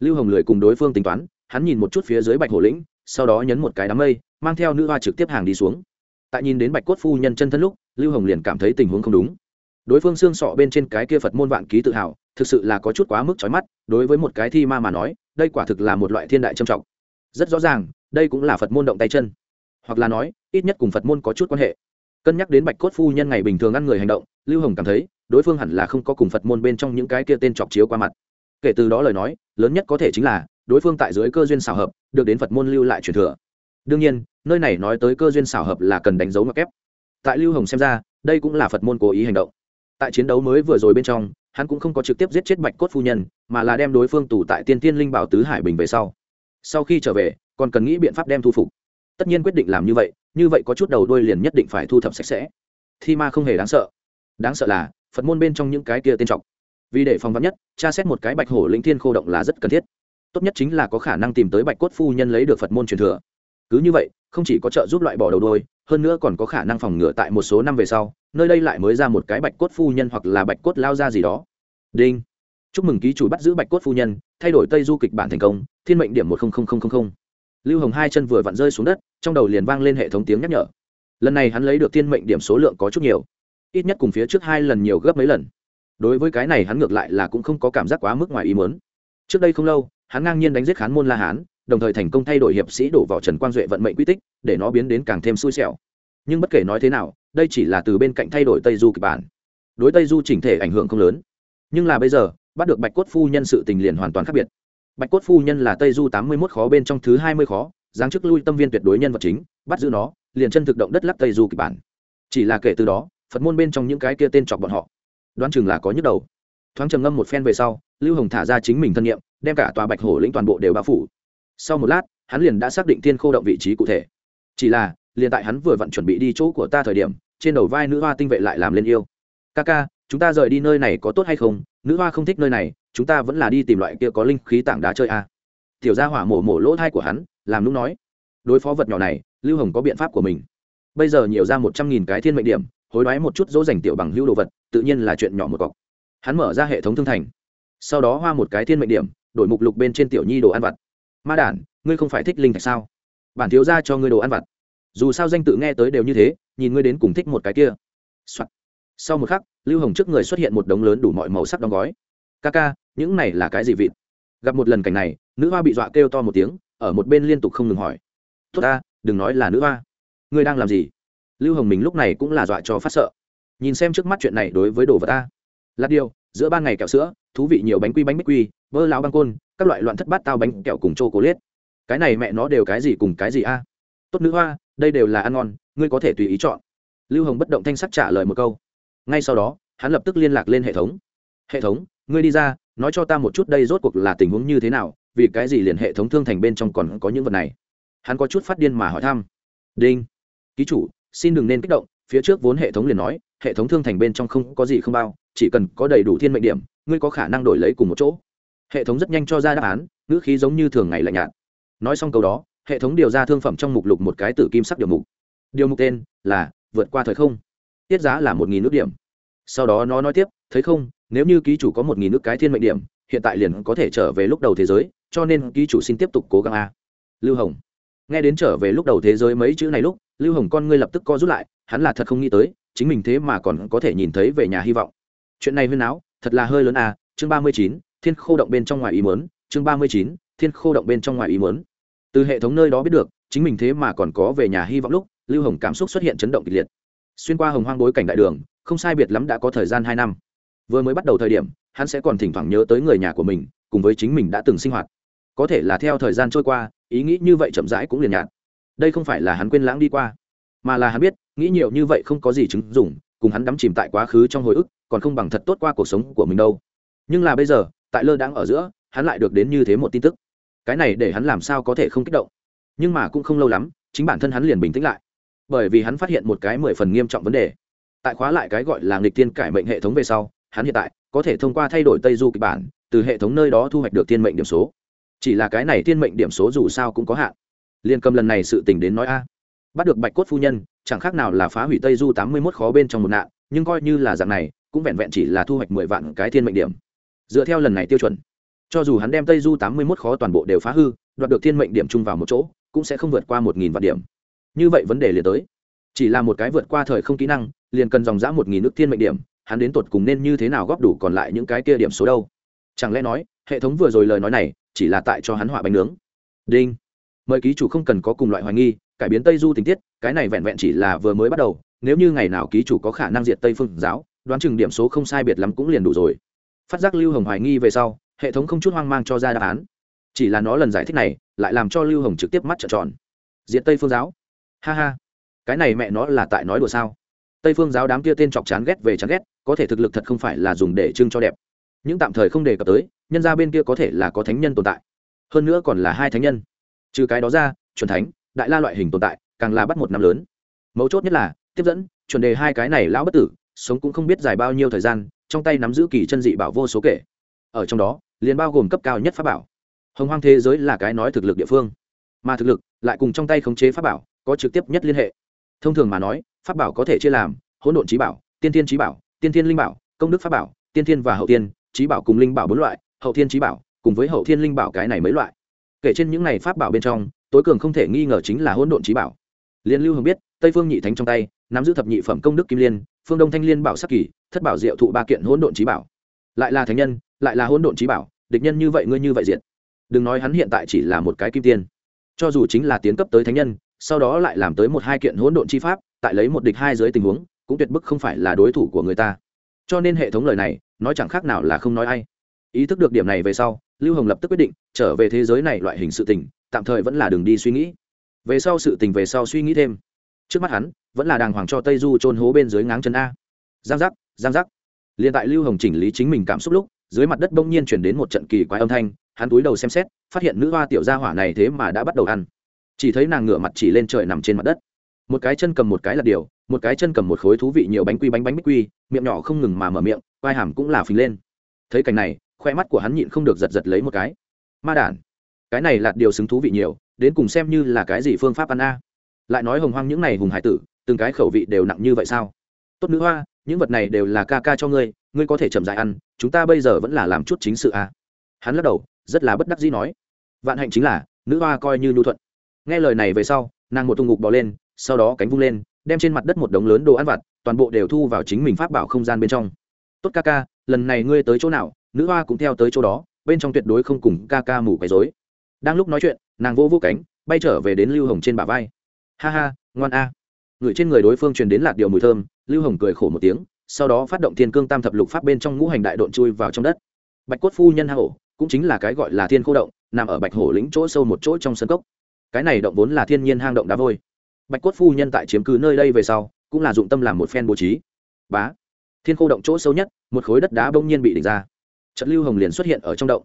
Lưu hồng lười cùng đối phương tính toán, hắn nhìn một chút phía dưới bạch hổ lĩnh, sau đó nhấn một cái đám mây, mang theo nữ hoa trực tiếp hàng đi xuống. Tại nhìn đến bạch cốt phu nhân chân thân lúc, lưu hồng liền cảm thấy tình huống không đúng. Đối phương xương sọ bên trên cái kia phật môn vạn ký tự hào, thực sự là có chút quá mức trói mắt, đối với một cái thi ma mà nói, đây quả thực là một loại thiên đại trầm trọng. Rất rõ ràng, đây cũng là phật môn động tay chân. Hoặc là nói, ít nhất cùng phật môn có chút quan hệ cân nhắc đến bạch cốt phu nhân ngày bình thường ăn người hành động, lưu hồng cảm thấy, đối phương hẳn là không có cùng phật môn bên trong những cái kia tên chọc chiếu qua mặt. Kể từ đó lời nói, lớn nhất có thể chính là, đối phương tại dưới cơ duyên xảo hợp, được đến phật môn lưu lại truyền thừa. Đương nhiên, nơi này nói tới cơ duyên xảo hợp là cần đánh dấu mặc kép. tại lưu hồng xem ra, đây cũng là phật môn cố ý hành động. Tại chiến đấu mới vừa rồi bên trong, hắn cũng không có trực tiếp giết chết bạch cốt phu nhân, mà là đem đối phương tù tại tiên tiên linh bảo tứ hải bình về sau. Sau khi trở về, còn cần nghĩ biện pháp đem thu phục. Tất nhiên quyết định làm như vậy như vậy có chút đầu đuôi liền nhất định phải thu thập sạch sẽ. Thi ma không hề đáng sợ. Đáng sợ là, phật môn bên trong những cái kia tên trọng vì để phòng vắn nhất, tra xét một cái bạch hổ lĩnh thiên khô động là rất cần thiết. Tốt nhất chính là có khả năng tìm tới bạch cốt phu nhân lấy được phật môn truyền thừa. Cứ như vậy, không chỉ có trợ giúp loại bỏ đầu đôi hơn nữa còn có khả năng phòng ngừa tại một số năm về sau, nơi đây lại mới ra một cái bạch cốt phu nhân hoặc là bạch cốt lao ra gì đó. Đinh. Chúc mừng ký chủ bắt giữ bạch cốt phu nhân, thay đổi tây du kịch bản thành công, thiên mệnh điểm một lưu hồng hai chân vừa vặn rơi xuống đất, trong đầu liền vang lên hệ thống tiếng nhắc nhở. Lần này hắn lấy được thiên mệnh điểm số lượng có chút nhiều, ít nhất cùng phía trước hai lần nhiều gấp mấy lần. Đối với cái này hắn ngược lại là cũng không có cảm giác quá mức ngoài ý mớn trước đây không lâu, hắn ngang nhiên đánh giết khán môn la hán, đồng thời thành công thay đổi hiệp sĩ đổ vào trần quang duệ vận mệnh quy tích, để nó biến đến càng thêm xui xẻo. Nhưng bất kể nói thế nào, đây chỉ là từ bên cạnh thay đổi tây du kịch bản. Đối tây du chỉnh thể ảnh hưởng không lớn. Nhưng là bây giờ, bắt được bạch cốt phu nhân sự tình liền hoàn toàn khác biệt bạch cốt phu nhân là tây du tám mươi mốt khó bên trong thứ hai mươi khó giáng chức lui tâm viên tuyệt đối nhân vật chính, bắt giữ nó, liền chân thực động đất lắc tây du kịch bản. Chỉ là kể từ đó, phật môn bên trong những cái kia tên chọc bọn họ, đoán chừng là có nhức đầu. Thoáng trầm ngâm một phen về sau, lưu hồng thả ra chính mình thân nhiệm, đem cả tòa bạch hổ lĩnh toàn bộ đều bao phủ. Sau một lát, hắn liền đã xác định thiên khô động vị trí cụ thể. Chỉ là, liền tại hắn vừa vặn chuẩn bị đi chỗ của ta thời điểm, trên đầu vai nữ hoa tinh vệ lại làm lên yêu. Ca ca, chúng ta rời đi nơi này có tốt hay không? Nữ hoa không thích nơi này chúng ta vẫn là đi tìm loại kia có linh khí tảng đá chơi a à. tiểu gia hỏa mổ mổ lỗ thai của hắn, làm lúc nói. Đối phó vật nhỏ này, lưu hồng có biện pháp của mình. Bây giờ nhiều ra một trăm nghìn cái thiên mệnh điểm, hối đoái một chút dỗ dành tiểu bằng hữu đồ vật, tự nhiên là chuyện nhỏ một cọc. Hắn mở ra hệ thống thương thành. Sau đó hoa một cái thiên mệnh điểm, đổi mục lục bên trên tiểu nhi đồ ăn vặt. Ma đản, ngươi không phải thích linh thạch sao? Bản thiếu ra cho ngươi đồ ăn vặt. Dù sao danh tự nghe tới đều như thế, nhìn ngươi đến cùng thích một cái kia、Soạn. sau một khắc, lưu hồng trước người xuất hiện một đống lớn đủ mọi màu sắc đóng gói. Ca ca những này là cái gì vịt? Gặp một lần cảnh này, nữ hoa bị dọa kêu to một tiếng, ở một bên liên tục không ngừng hỏi. Tốt ta, đừng nói là nữ hoa. Ngươi đang làm gì? Lưu hồng mình lúc này cũng là dọa cho phát sợ. Nhìn xem trước mắt chuyện này đối với đồ vật ta. Lát điều, giữa ban ngày kẹo sữa, thú vị nhiều bánh quy bánh bích quy, bơ lao băng côn, các loại loạn thất bát tao bánh kẹo cùng chô cố liết cái này mẹ nó đều cái gì cùng cái gì a? Tốt nữ hoa, đây đều là ăn ngon, ngươi có thể tùy ý chọn. Lưu hồng bất động thanh sắc trả lời một câu. Ngay sau đó, hắn lập tức liên lạc lên hệ thống. Hệ thống, ngươi đi ra nói cho ta một chút đây rốt cuộc là tình huống như thế nào, vì cái gì liền hệ thống thương thành bên trong còn có những vật này? Hắn có chút phát điên mà hỏi thăm. Đinh. Ký chủ, xin đừng nên kích động, phía trước vốn hệ thống liền nói, hệ thống thương thành bên trong không có gì không bao, chỉ cần có đầy đủ thiên mệnh điểm, ngươi có khả năng đổi lấy cùng một chỗ. Hệ thống rất nhanh cho ra đáp án, ngữ khí giống như thường ngày lạnh nhạt. Nói xong câu đó, hệ thống điều ra thương phẩm trong mục lục một cái tử kim sắc điều mục. Điều mục tên là vượt qua thời không. Tiết giá là một nghìn nước điểm. Sau đó nó nói tiếp, thấy không nếu như ký chủ có một nghìn nước cái thiên mệnh điểm, hiện tại liền có thể trở về lúc đầu thế giới, cho nên ký chủ xin tiếp tục cố gắng a. Lưu hồng. Nghe đến trở về lúc đầu thế giới mấy chữ này lúc, lưu hồng con ngươi lập tức co rút lại, hắn là thật không nghĩ tới, chính mình thế mà còn có thể nhìn thấy về nhà hy vọng. Chuyện này huyên áo, thật là hơi lớn à chương ba mươi chín, thiên khô động bên trong ngoài ý mớn chương ba mươi chín, thiên khô động bên trong ngoài ý mớn từ hệ thống nơi đó biết được, chính mình thế mà còn có về nhà hy vọng lúc, lưu hồng cảm xúc xuất hiện chấn động kịch liệt. Xuyên qua hồng hoang bối cảnh đại đường, không sai biệt lắm đã có thời gian hai năm vừa mới bắt đầu thời điểm, hắn sẽ còn thỉnh thoảng nhớ tới người nhà của mình, cùng với chính mình đã từng sinh hoạt. Có thể là theo thời gian trôi qua, ý nghĩ như vậy chậm rãi cũng liền nhạt. Đây không phải là hắn quên lãng đi qua, mà là hắn biết, nghĩ nhiều như vậy không có gì chứng dùng cùng hắn đắm chìm tại quá khứ trong hồi ức, còn không bằng thật tốt qua cuộc sống của mình đâu. Nhưng là bây giờ, tại lơ đáng ở giữa, hắn lại được đến như thế một tin tức. Cái này để hắn làm sao có thể không kích động? Nhưng mà cũng không lâu lắm, chính bản thân hắn liền bình tĩnh lại. Bởi vì hắn phát hiện một cái mười phần nghiêm trọng vấn đề. Tại khóa lại cái gọi là nghịch tiên cải mệnh hệ thống về sau hắn hiện tại có thể thông qua thay đổi tây du kịch bản, từ hệ thống nơi đó thu hoạch được tiên mệnh điểm số. Chỉ là cái này tiên mệnh điểm số dù sao cũng có hạn. Liên cầm lần này sự tình đến nói a. Bắt được bạch cốt phu nhân, chẳng khác nào là phá hủy tây du tám mươi mốt khó bên trong một nạn, nhưng coi như là dạng này, cũng vẹn vẹn chỉ là thu hoạch mười vạn cái thiên mệnh điểm. Dựa theo lần này tiêu chuẩn, cho dù hắn đem tây du tám mươi mốt khó toàn bộ đều phá hư, đoạt được thiên mệnh điểm chung vào một chỗ, cũng sẽ không vượt qua một nghìn vạn điểm. Như vậy vấn đề liền tới. Chỉ là một cái vượt qua thời không kỹ năng, liền cần dòng dã một nghìn nước thiên mệnh điểm hắn đến tột cùng nên như thế nào góp đủ còn lại những cái kia điểm số đâu? Chẳng lẽ nói, hệ thống vừa rồi lời nói này, chỉ là tại cho hắn họa bánh nướng? Đinh. Mời ký chủ không cần có cùng loại hoài nghi, cải biến tây du tình tiết, cái này vẹn vẹn chỉ là vừa mới bắt đầu, nếu như ngày nào ký chủ có khả năng diệt tây phương giáo, đoán chừng điểm số không sai biệt lắm cũng liền đủ rồi. Phát giác lưu hồng hoài nghi về sau, hệ thống không chút hoang mang cho ra đáp án. Chỉ là nó lần giải thích này, lại làm cho lưu hồng trực tiếp mắt trợn tròn. Diệt tây phương giáo? Ha ha. Cái này mẹ nó là tại nói đùa sao? Tây phương giáo đám kia tên chọc chán ghét về chán ghét có thể thực lực thật không phải là dùng để trưng cho đẹp. Những tạm thời không đề cập tới, nhân ra bên kia có thể là có thánh nhân tồn tại. Hơn nữa còn là hai thánh nhân. Trừ cái đó ra, chuẩn thánh, đại la loại hình tồn tại, càng là bắt một năm lớn. Mấu chốt nhất là, tiếp dẫn, chuẩn đề hai cái này lão bất tử, sống cũng không biết dài bao nhiêu thời gian, trong tay nắm giữ kỳ chân dị bảo vô số kể. Ở trong đó, liền bao gồm cấp cao nhất pháp bảo. Hồng hoang thế giới là cái nói thực lực địa phương. Mà thực lực, lại cùng trong tay khống chế pháp bảo, có trực tiếp nhất liên hệ. Thông thường mà nói, pháp bảo có thể chia làm, hỗn độn trí bảo, tiên tiên trí bảo tiên thiên linh bảo, công đức pháp bảo, tiên thiên và hậu tiên, trí bảo cùng linh bảo bốn loại, hậu thiên trí bảo cùng với hậu thiên linh bảo cái này mấy loại. Kể trên những này pháp bảo bên trong, tối cường không thể nghi ngờ chính là hỗn độn trí bảo. Liên lưu hồng biết, tây phương nhị thánh trong tay, nắm giữ thập nhị phẩm công đức kim liên, phương đông thanh liên bảo sắc kỳ, thất bảo diệu thụ ba kiện hỗn độn trí bảo. Lại là thánh nhân, lại là hỗn độn trí bảo, địch nhân như vậy ngươi như vậy diện đừng nói hắn hiện tại chỉ là một cái kim tiên. Cho dù chính là tiến cấp tới thánh nhân, sau đó lại làm tới một hai kiện hỗn độn chi pháp, tại lấy một địch hai dưới tình huống cũng tuyệt bức không phải là đối thủ của người ta. Cho nên hệ thống lời này, nói chẳng khác nào là không nói ai. Ý thức được điểm này về sau, lưu hồng lập tức quyết định trở về thế giới này loại hình sự tình, tạm thời vẫn là đường đi suy nghĩ. Về sau sự tình về sau suy nghĩ thêm. Trước mắt hắn, vẫn là đàng hoàng cho tây du trôn hố bên dưới ngáng chân a. Giang giác giang giác. Liền tại lưu hồng chỉnh lý chính mình cảm xúc lúc, dưới mặt đất bỗng nhiên chuyển đến một trận kỳ quái âm thanh, hắn túi đầu xem xét, phát hiện nữ hoa tiểu gia hỏa này thế mà đã bắt đầu ăn. Chỉ thấy nàng ngửa mặt chỉ lên trời nằm trên mặt đất. Một cái chân cầm một cái là điều một cái chân cầm một khối thú vị nhiều bánh quy bánh bánh bích quy, miệng nhỏ không ngừng mà mở miệng vai hàm cũng là phình lên. Thấy cảnh này, khoe mắt của hắn nhịn không được giật giật lấy một cái. Ma đản, cái này là điều xứng thú vị nhiều, đến cùng xem như là cái gì phương pháp ăn a? Lại nói hồng hoang những này hùng hải tử, từng cái khẩu vị đều nặng như vậy sao? Tốt nữ hoa, những vật này đều là ca ca cho ngươi ngươi có thể chậm dại ăn, chúng ta bây giờ vẫn là làm chút chính sự a. Hắn lắc đầu, rất là bất đắc dĩ nói. Vạn hạnh chính là, nữ hoa coi như nhu thuận. Nghe lời này về sau, nàng một tung ngục bò lên, sau đó cánh vung lên đem trên mặt đất một đống lớn đồ ăn vặt, toàn bộ đều thu vào chính mình pháp bảo không gian bên trong. Tốt ca ca, lần này ngươi tới chỗ nào, nữ hoa cũng theo tới chỗ đó, bên trong tuyệt đối không cùng ca ca mù quấy dối đang lúc nói chuyện, nàng vô vô cánh, bay trở về đến lưu hồng trên bả vai. Ha ha, ngoan a. Người trên người đối phương truyền đến lạt điều mùi thơm, lưu hồng cười khổ một tiếng, sau đó phát động thiên cương tam thập lục pháp bên trong ngũ hành đại độn chui vào trong đất. Bạch cốt phu nhân hang hổ cũng chính là cái gọi là thiên khô động, nằm ở bạch hổ lĩnh chỗ sâu một chỗ trong sân cốc. Cái này động vốn là thiên nhiên hang động đá vôi bạch cốt phu nhân tại chiếm cứ nơi đây về sau, cũng là dụng tâm làm một phen bố trí. Bá, thiên khô động chỗ sâu nhất, một khối đất đá bỗng nhiên bị đỉnh ra. Trận lưu hồng liền xuất hiện ở trong động.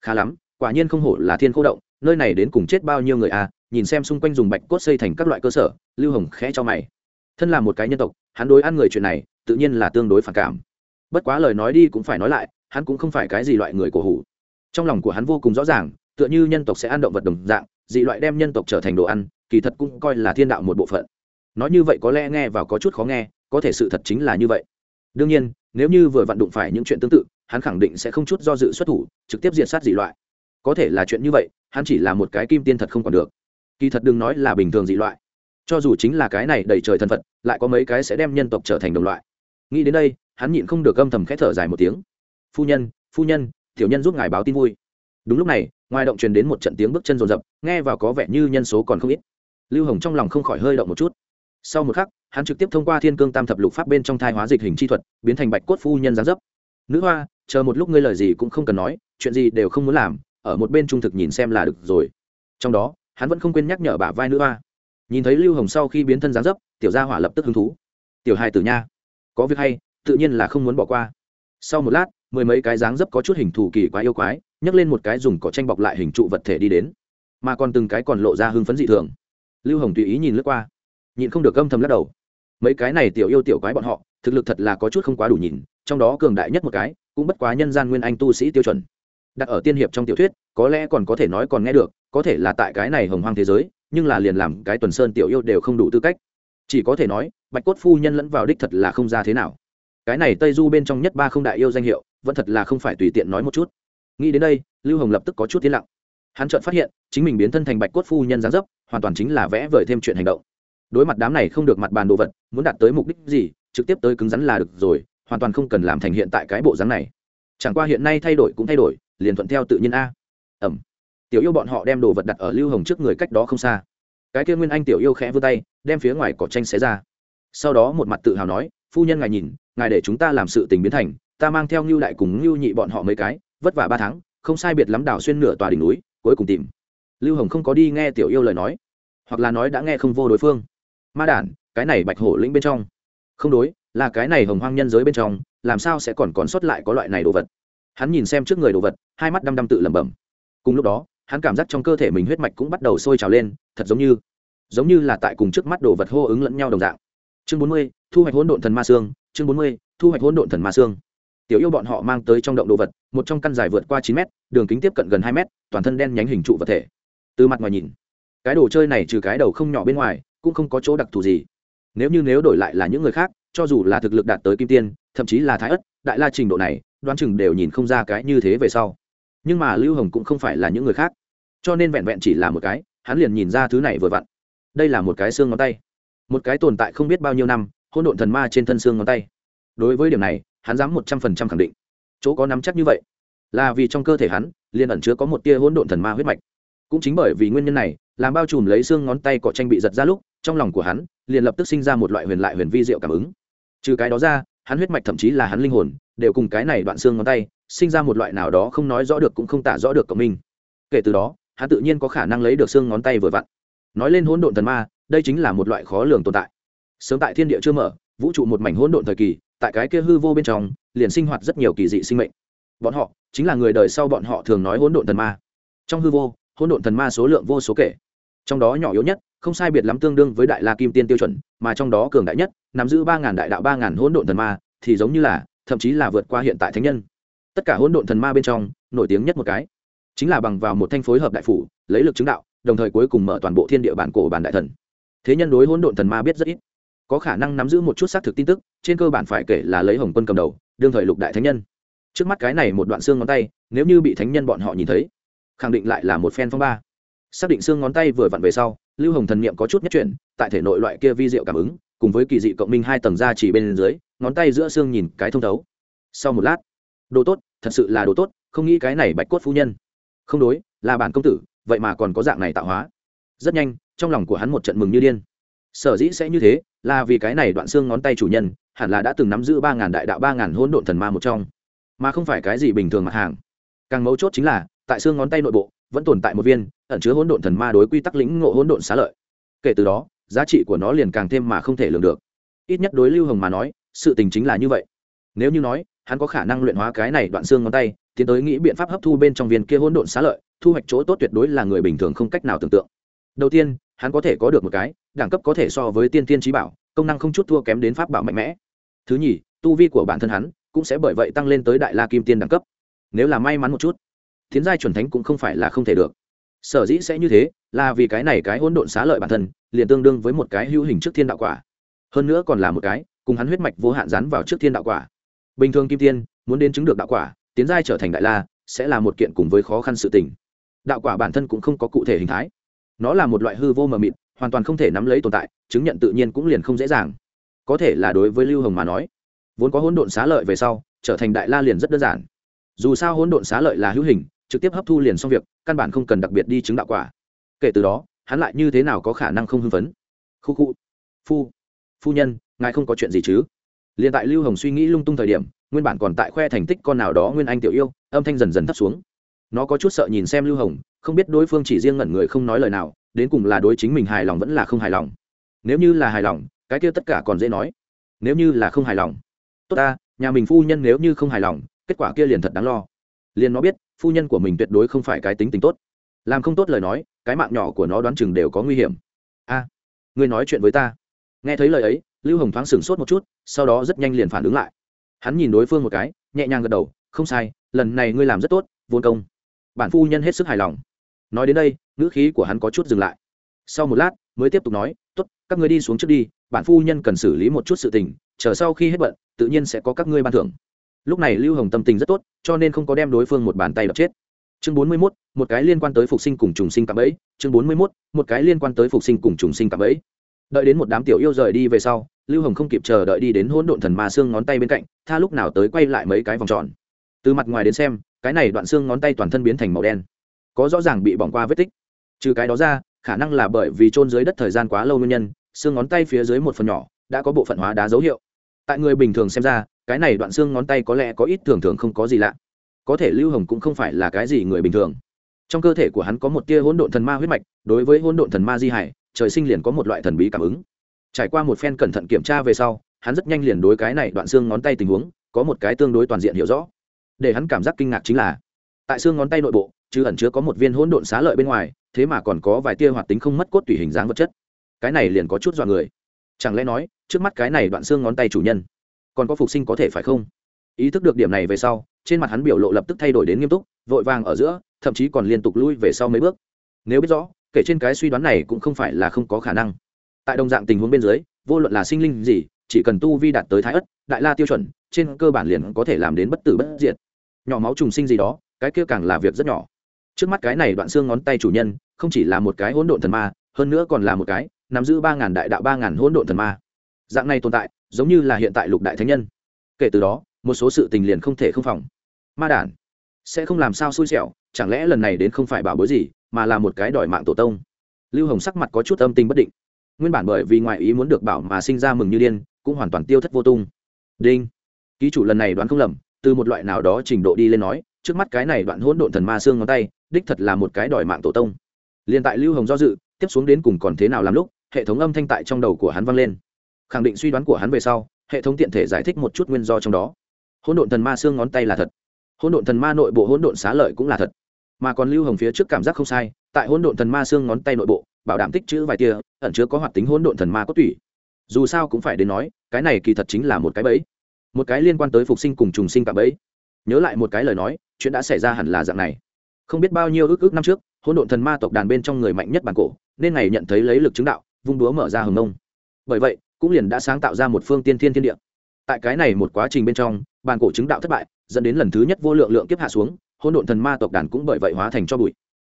Khá lắm, quả nhiên không hổ là thiên khô động, nơi này đến cùng chết bao nhiêu người à nhìn xem xung quanh dùng bạch cốt xây thành các loại cơ sở, lưu hồng khẽ cho mày. Thân là một cái nhân tộc, hắn đối ăn người chuyện này, tự nhiên là tương đối phản cảm. Bất quá lời nói đi cũng phải nói lại, hắn cũng không phải cái gì loại người cổ hủ. Trong lòng của hắn vô cùng rõ ràng, tựa như nhân tộc sẽ ăn động vật đồng dạng dị loại đem nhân tộc trở thành đồ ăn, kỳ thật cũng coi là thiên đạo một bộ phận. Nói như vậy có lẽ nghe và có chút khó nghe, có thể sự thật chính là như vậy. Đương nhiên, nếu như vừa vặn đụng phải những chuyện tương tự, hắn khẳng định sẽ không chút do dự xuất thủ, trực tiếp diệt sát dị loại. Có thể là chuyện như vậy, hắn chỉ là một cái kim tiên thật không còn được. Kỳ thật đừng nói là bình thường dị loại. Cho dù chính là cái này đầy trời thân phận lại có mấy cái sẽ đem nhân tộc trở thành đồng loại. Nghĩ đến đây, hắn nhịn không được âm thầm khẽ thở dài một tiếng. Phu nhân phu nhân, tiểu nhân giúp ngài báo tin vui đúng lúc này, ngoài động truyền đến một trận tiếng bước chân rồn rập, nghe vào có vẻ như nhân số còn không ít. Lưu hồng trong lòng không khỏi hơi động một chút. Sau một khắc, hắn trực tiếp thông qua thiên cương tam thập lục pháp bên trong thai hóa dịch hình chi thuật, biến thành bạch cốt phu nhân gián dấp. Nữ hoa, chờ một lúc ngươi lời gì cũng không cần nói, chuyện gì đều không muốn làm, ở một bên trung thực nhìn xem là được rồi. Trong đó, hắn vẫn không quên nhắc nhở bả vai nữ hoa. Nhìn thấy lưu hồng sau khi biến thân gián dấp, tiểu gia hỏa lập tức hứng thú. Tiểu hai tử nha, có việc hay, tự nhiên là không muốn bỏ qua. Sau một lát mười mấy cái dáng dấp có chút hình thù kỳ quá yêu quái, nhấc lên một cái dùng cỏ tranh bọc lại hình trụ vật thể đi đến. Mà còn từng cái còn lộ ra hưng phấn dị thường. Lưu hồng tùy ý nhìn lướt qua, nhịn không được âm thầm lắc đầu. Mấy cái này tiểu yêu tiểu quái bọn họ, thực lực thật là có chút không quá đủ nhìn, trong đó cường đại nhất một cái, cũng bất quá nhân gian nguyên anh tu sĩ tiêu chuẩn. Đặt ở tiên hiệp trong tiểu thuyết, có lẽ còn có thể nói còn nghe được, có thể là tại cái này hồng hoang thế giới, nhưng là liền làm cái tuần sơn tiểu yêu đều không đủ tư cách. Chỉ có thể nói, bạch cốt phu nhân lẫn vào đích thật là không ra thế nào. Cái này tây du bên trong nhất ba không đại yêu danh hiệu vẫn thật là không phải tùy tiện nói một chút. Nghĩ đến đây, lưu hồng lập tức có chút tiến lặng. Hắn chợt phát hiện, chính mình biến thân thành bạch cốt phu nhân gián dấp, hoàn toàn chính là vẽ vời thêm chuyện hành động. Đối mặt đám này không được mặt bàn đồ vật, muốn đạt tới mục đích gì, trực tiếp tới cứng rắn là được rồi, hoàn toàn không cần làm thành hiện tại cái bộ dáng này. Chẳng qua hiện nay thay đổi cũng thay đổi, liền thuận theo tự nhiên a. Ẩm. Tiểu yêu bọn họ đem đồ vật đặt ở lưu hồng trước người cách đó không xa. Cái kia nguyên anh tiểu yêu khẽ vươn tay, đem phía ngoài cỏ tranh xé ra. Sau đó một mặt tự hào nói, phu nhân ngài nhìn, ngài để chúng ta làm sự tình biến thành ta mang theo ngưu đại cùng ngưu nhị bọn họ mấy cái, vất vả ba tháng, không sai biệt lắm đào xuyên nửa tòa đỉnh núi, cuối cùng tìm. Lưu hồng không có đi nghe tiểu yêu lời nói, hoặc là nói đã nghe không vô đối phương. Ma đản, cái này bạch hổ lĩnh bên trong. Không đối, là cái này hồng hoang nhân giới bên trong, làm sao sẽ còn còn sót lại có loại này đồ vật? Hắn nhìn xem trước người đồ vật, hai mắt đăm đăm tự lẩm bẩm. Cùng lúc đó, hắn cảm giác trong cơ thể mình huyết mạch cũng bắt đầu sôi trào lên, thật giống như giống như là tại cùng trước mắt đồ vật hô ứng lẫn nhau đồng dạng. Chương bốn mươi, thu hoạch hỗn độn thần ma xương, chương bốn mươi, thu hoạch hỗn độn thần ma xương tiểu yêu bọn họ mang tới trong động đồ vật, một trong căn dài vượt qua chín mét, đường kính tiếp cận gần hai mét, toàn thân đen nhánh hình trụ vật thể. Từ mặt ngoài nhìn, cái đồ chơi này trừ cái đầu không nhỏ bên ngoài, cũng không có chỗ đặc thù gì. Nếu như nếu đổi lại là những người khác, cho dù là thực lực đạt tới kim tiên, thậm chí là thái ất, đại la trình độ này, đoán chừng đều nhìn không ra cái như thế về sau. Nhưng mà lưu hồng cũng không phải là những người khác. Cho nên vẹn vẹn chỉ là một cái, hắn liền nhìn ra thứ này vừa vặn. Đây là một cái xương ngón tay. Một cái tồn tại không biết bao nhiêu năm hôn độn thần ma trên thân xương ngón tay. Đối với điểm này hắn dám một trăm phần trăm khẳng định. Chỗ có nắm chắc như vậy, là vì trong cơ thể hắn, liền ẩn chứa có một tia hỗn độn thần ma huyết mạch. Cũng chính bởi vì nguyên nhân này, làm bao trùm lấy xương ngón tay cọ tranh bị giật ra lúc, trong lòng của hắn, liền lập tức sinh ra một loại huyền lại huyền vi diệu cảm ứng. Trừ cái đó ra, hắn huyết mạch thậm chí là hắn linh hồn, đều cùng cái này đoạn xương ngón tay, sinh ra một loại nào đó không nói rõ được cũng không tả rõ được cộng minh. Kể từ đó, hắn tự nhiên có khả năng lấy được xương ngón tay vừa vặn. Nói lên hỗn độn thần ma, đây chính là một loại khó lường tồn tại. Sớm tại thiên địa chưa mở, vũ trụ một mảnh hỗn độn thời kỳ tại cái kia hư vô bên trong, liền sinh hoạt rất nhiều kỳ dị sinh mệnh. Bọn họ chính là người đời sau bọn họ thường nói hỗn độn thần ma. Trong hư vô, hỗn độn thần ma số lượng vô số kể. Trong đó nhỏ yếu nhất, không sai biệt lắm tương đương với đại la kim tiên tiêu chuẩn, mà trong đó cường đại nhất, nắm giữ ba ngàn đại đạo ba ngàn hỗn độn thần ma, thì giống như là, thậm chí là vượt qua hiện tại thánh nhân. Tất cả hỗn độn thần ma bên trong, nổi tiếng nhất một cái, chính là bằng vào một thanh phối hợp đại phủ, lấy lực chứng đạo, đồng thời cuối cùng mở toàn bộ thiên địa bản cổ bản đại thần. Thế nhân đối hỗn độn thần ma biết rất ít có khả năng nắm giữ một chút xác thực tin tức, trên cơ bản phải kể là lấy hồng quân cầm đầu, đương thời lục đại thánh nhân. Trước mắt cái này một đoạn xương ngón tay, nếu như bị thánh nhân bọn họ nhìn thấy, khẳng định lại là một phen phong ba. Xác định xương ngón tay vừa vặn về sau, lưu hồng thần niệm có chút nhất chuyển, tại thể nội loại kia vi diệu cảm ứng, cùng với kỳ dị cộng minh hai tầng da chỉ bên dưới, ngón tay giữa xương nhìn cái thông thấu. Sau một lát, đồ tốt, thật sự là đồ tốt, không nghĩ cái này bạch cốt phu nhân. Không đối, là bản công tử, vậy mà còn có dạng này tạo hóa. Rất nhanh, trong lòng của hắn một trận mừng như điên. Sở dĩ sẽ như thế là vì cái này đoạn xương ngón tay chủ nhân, hẳn là đã từng nắm giữ ba ngàn đại đạo ba ngàn hỗn độn thần ma một trong. Mà không phải cái gì bình thường mặt hàng. Càng mấu chốt chính là, tại xương ngón tay nội bộ, vẫn tồn tại một viên, ẩn chứa hỗn độn thần ma đối quy tắc lĩnh ngộ hỗn độn xá lợi. Kể từ đó, giá trị của nó liền càng thêm mà không thể lường được. Ít nhất đối lưu hồng mà nói, sự tình chính là như vậy. Nếu như nói, hắn có khả năng luyện hóa cái này đoạn xương ngón tay, tiến tới nghĩ biện pháp hấp thu bên trong viên kia hỗn độn xá lợi, thu hoạch chỗ tốt tuyệt đối là người bình thường không cách nào tưởng tượng. Đầu tiên, hắn có thể có được một cái đẳng cấp có thể so với tiên tiên trí bảo, công năng không chút thua kém đến pháp bảo mạnh mẽ. Thứ nhì, tu vi của bản thân hắn cũng sẽ bởi vậy tăng lên tới đại la kim tiên đẳng cấp. Nếu là may mắn một chút tiến giai chuẩn thánh cũng không phải là không thể được. Sở dĩ sẽ như thế là vì cái này cái hỗn độn xá lợi bản thân liền tương đương với một cái hữu hình trước thiên đạo quả. Hơn nữa còn là một cái cùng hắn huyết mạch vô hạn rắn vào trước thiên đạo quả. Bình thường kim tiên muốn đến chứng được đạo quả, tiến giai trở thành đại la sẽ là một kiện cùng với khó khăn sự tình. Đạo quả bản thân cũng không có cụ thể hình thái. Nó là một loại hư vô mờ mịt hoàn toàn không thể nắm lấy tồn tại, chứng nhận tự nhiên cũng liền không dễ dàng. Có thể là đối với lưu hồng mà nói, vốn có hỗn độn xá lợi về sau, trở thành đại la liền rất đơn giản. Dù sao hỗn độn xá lợi là hữu hình, trực tiếp hấp thu liền xong việc, căn bản không cần đặc biệt đi chứng đạo quả. Kể từ đó, hắn lại như thế nào có khả năng không hưng phấn? Khu khu. Phu. Phu nhân, ngài không có chuyện gì chứ? Liền tại lưu hồng suy nghĩ lung tung thời điểm, nguyên bản còn tại khoe thành tích con nào đó nguyên anh tiểu yêu, âm thanh dần dần thấp xuống. Nó có chút sợ nhìn xem lưu hồng, không biết đối phương chỉ riêng ngẩn người không nói lời nào đến cùng là đối chính mình hài lòng vẫn là không hài lòng? Nếu như là hài lòng cái kia tất cả còn dễ nói. Nếu như là không hài lòng tốt ta nhà mình phu nhân nếu như không hài lòng kết quả kia liền thật đáng lo. Liền nó biết phu nhân của mình tuyệt đối không phải cái tính tình tốt. Làm không tốt lời nói cái mạng nhỏ của nó đoán chừng đều có nguy hiểm. A à, ngươi nói chuyện với ta. Nghe thấy lời ấy lưu hồng thoáng sửng sốt một chút sau đó rất nhanh liền phản ứng lại. Hắn nhìn đối phương một cái nhẹ nhàng gật đầu không sai lần này ngươi làm rất tốt vốn công. Bản phu nhân hết sức hài lòng. Nói đến đây ngữ khí của hắn có chút dừng lại. Sau một lát, mới tiếp tục nói t ố t các ngươi đi xuống trước đi, bản phu nhân cần xử lý một chút sự tình, chờ sau khi hết bận, tự nhiên sẽ có các ngươi ban thưởng. Lúc này lưu hồng tâm tình rất tốt, cho nên không có đem đối phương một bàn tay đập chết. Chương bốn mươi mốt, một cái liên quan tới phục sinh cùng trùng sinh cạm ấy chương bốn mươi mốt, một cái liên quan tới phục sinh cùng trùng sinh cạm ấy đợi đến một đám tiểu yêu rời đi về sau, lưu hồng không kịp chờ đợi đi đến hỗn độn thần ma xương ngón tay bên cạnh, tha lúc nào tới quay lại mấy cái vòng tròn. Từ mặt ngoài đến xem, cái này đoạn xương ngón tay toàn thân biến thành màu đen, có rõ ràng bị bỏng qua vết tích trừ cái đó ra, khả năng là bởi vì trôn dưới đất thời gian quá lâu nguyên nhân, xương ngón tay phía dưới một phần nhỏ, đã có bộ phận hóa đá dấu hiệu. Tại người bình thường xem ra, cái này đoạn xương ngón tay có lẽ có ít thường thường không có gì lạ. Có thể lưu hồng cũng không phải là cái gì người bình thường. Trong cơ thể của hắn có một tia hỗn độn thần ma huyết mạch, đối với hỗn độn thần ma di hải, trời sinh liền có một loại thần bí cảm ứng. Trải qua một phen cẩn thận kiểm tra về sau, hắn rất nhanh liền đối cái này đoạn xương ngón tay tình huống, có một cái tương đối toàn diện hiểu rõ. Để hắn cảm giác kinh ngạc chính là, tại xương ngón tay nội bộ chứ ẩn chứa có một viên hỗn độn xá lợi bên ngoài, thế mà còn có vài tia hoạt tính không mất cốt tùy hình dáng vật chất. Cái này liền có chút dọa người. Chẳng lẽ nói, trước mắt cái này đoạn xương ngón tay chủ nhân, còn có phục sinh có thể phải không? Ý thức được điểm này về sau, trên mặt hắn biểu lộ lập tức thay đổi đến nghiêm túc, vội vàng ở giữa, thậm chí còn liên tục lui về sau mấy bước. Nếu biết rõ, kể trên cái suy đoán này cũng không phải là không có khả năng. Tại đồng dạng tình huống bên dưới, vô luận là sinh linh gì, chỉ cần tu vi đạt tới thái ất, đại la tiêu chuẩn, trên cơ bản liền có thể làm đến bất tử bất diệt. Nhỏ máu trùng sinh gì đó, cái kia càng là việc rất nhỏ trước mắt cái này đoạn xương ngón tay chủ nhân, không chỉ là một cái hỗn độn thần ma, hơn nữa còn là một cái nắm giữ ba ngàn đại đạo ba ngàn hỗn độn thần ma. Dạng này tồn tại, giống như là hiện tại lục đại thánh nhân. Kể từ đó, một số sự tình liền không thể không phòng. Ma đản, sẽ không làm sao xui xẻo, chẳng lẽ lần này đến không phải bảo bối gì, mà là một cái đòi mạng tổ tông? Lưu hồng sắc mặt có chút âm tình bất định. Nguyên bản bởi vì ngoại ý muốn được bảo mà sinh ra mừng như điên, cũng hoàn toàn tiêu thất vô tung. Đinh. Ký chủ lần này đoán không lầm, từ một loại nào đó trình độ đi lên nói, trước mắt cái này đoạn hỗn độn thần ma xương ngón tay đích thật là một cái đòi mạng tổ tông. Liền tại lưu hồng do dự, tiếp xuống đến cùng còn thế nào làm lúc, hệ thống âm thanh tại trong đầu của hắn vang lên. Khẳng định suy đoán của hắn về sau, hệ thống tiện thể giải thích một chút nguyên do trong đó. Hỗn độn thần ma xương ngón tay là thật. Hỗn độn thần ma nội bộ hỗn độn xá lợi cũng là thật. Mà còn lưu hồng phía trước cảm giác không sai, tại hỗn độn thần ma xương ngón tay nội bộ, bảo đảm tích chữ vài tia, ẩn chứa có hoạt tính hỗn độn thần ma cốt tủy. Dù sao cũng phải đến nói, cái này kỳ thật chính là một cái bẫy. Một cái liên quan tới phục sinh cùng trùng sinh cả bẫy. Nhớ lại một cái lời nói, chuyện đã xảy ra hẳn là dạng này không biết bao nhiêu ước ước năm trước, hỗn độn thần ma tộc đàn bên trong người mạnh nhất bản cổ, nên ngày nhận thấy lấy lực chứng đạo, vung đúa mở ra hồng nông bởi vậy, cũng liền đã sáng tạo ra một phương tiên thiên thiên địa. Tại cái này một quá trình bên trong, bản cổ chứng đạo thất bại, dẫn đến lần thứ nhất vô lượng lượng kiếp hạ xuống, hỗn độn thần ma tộc đàn cũng bởi vậy hóa thành cho bụi.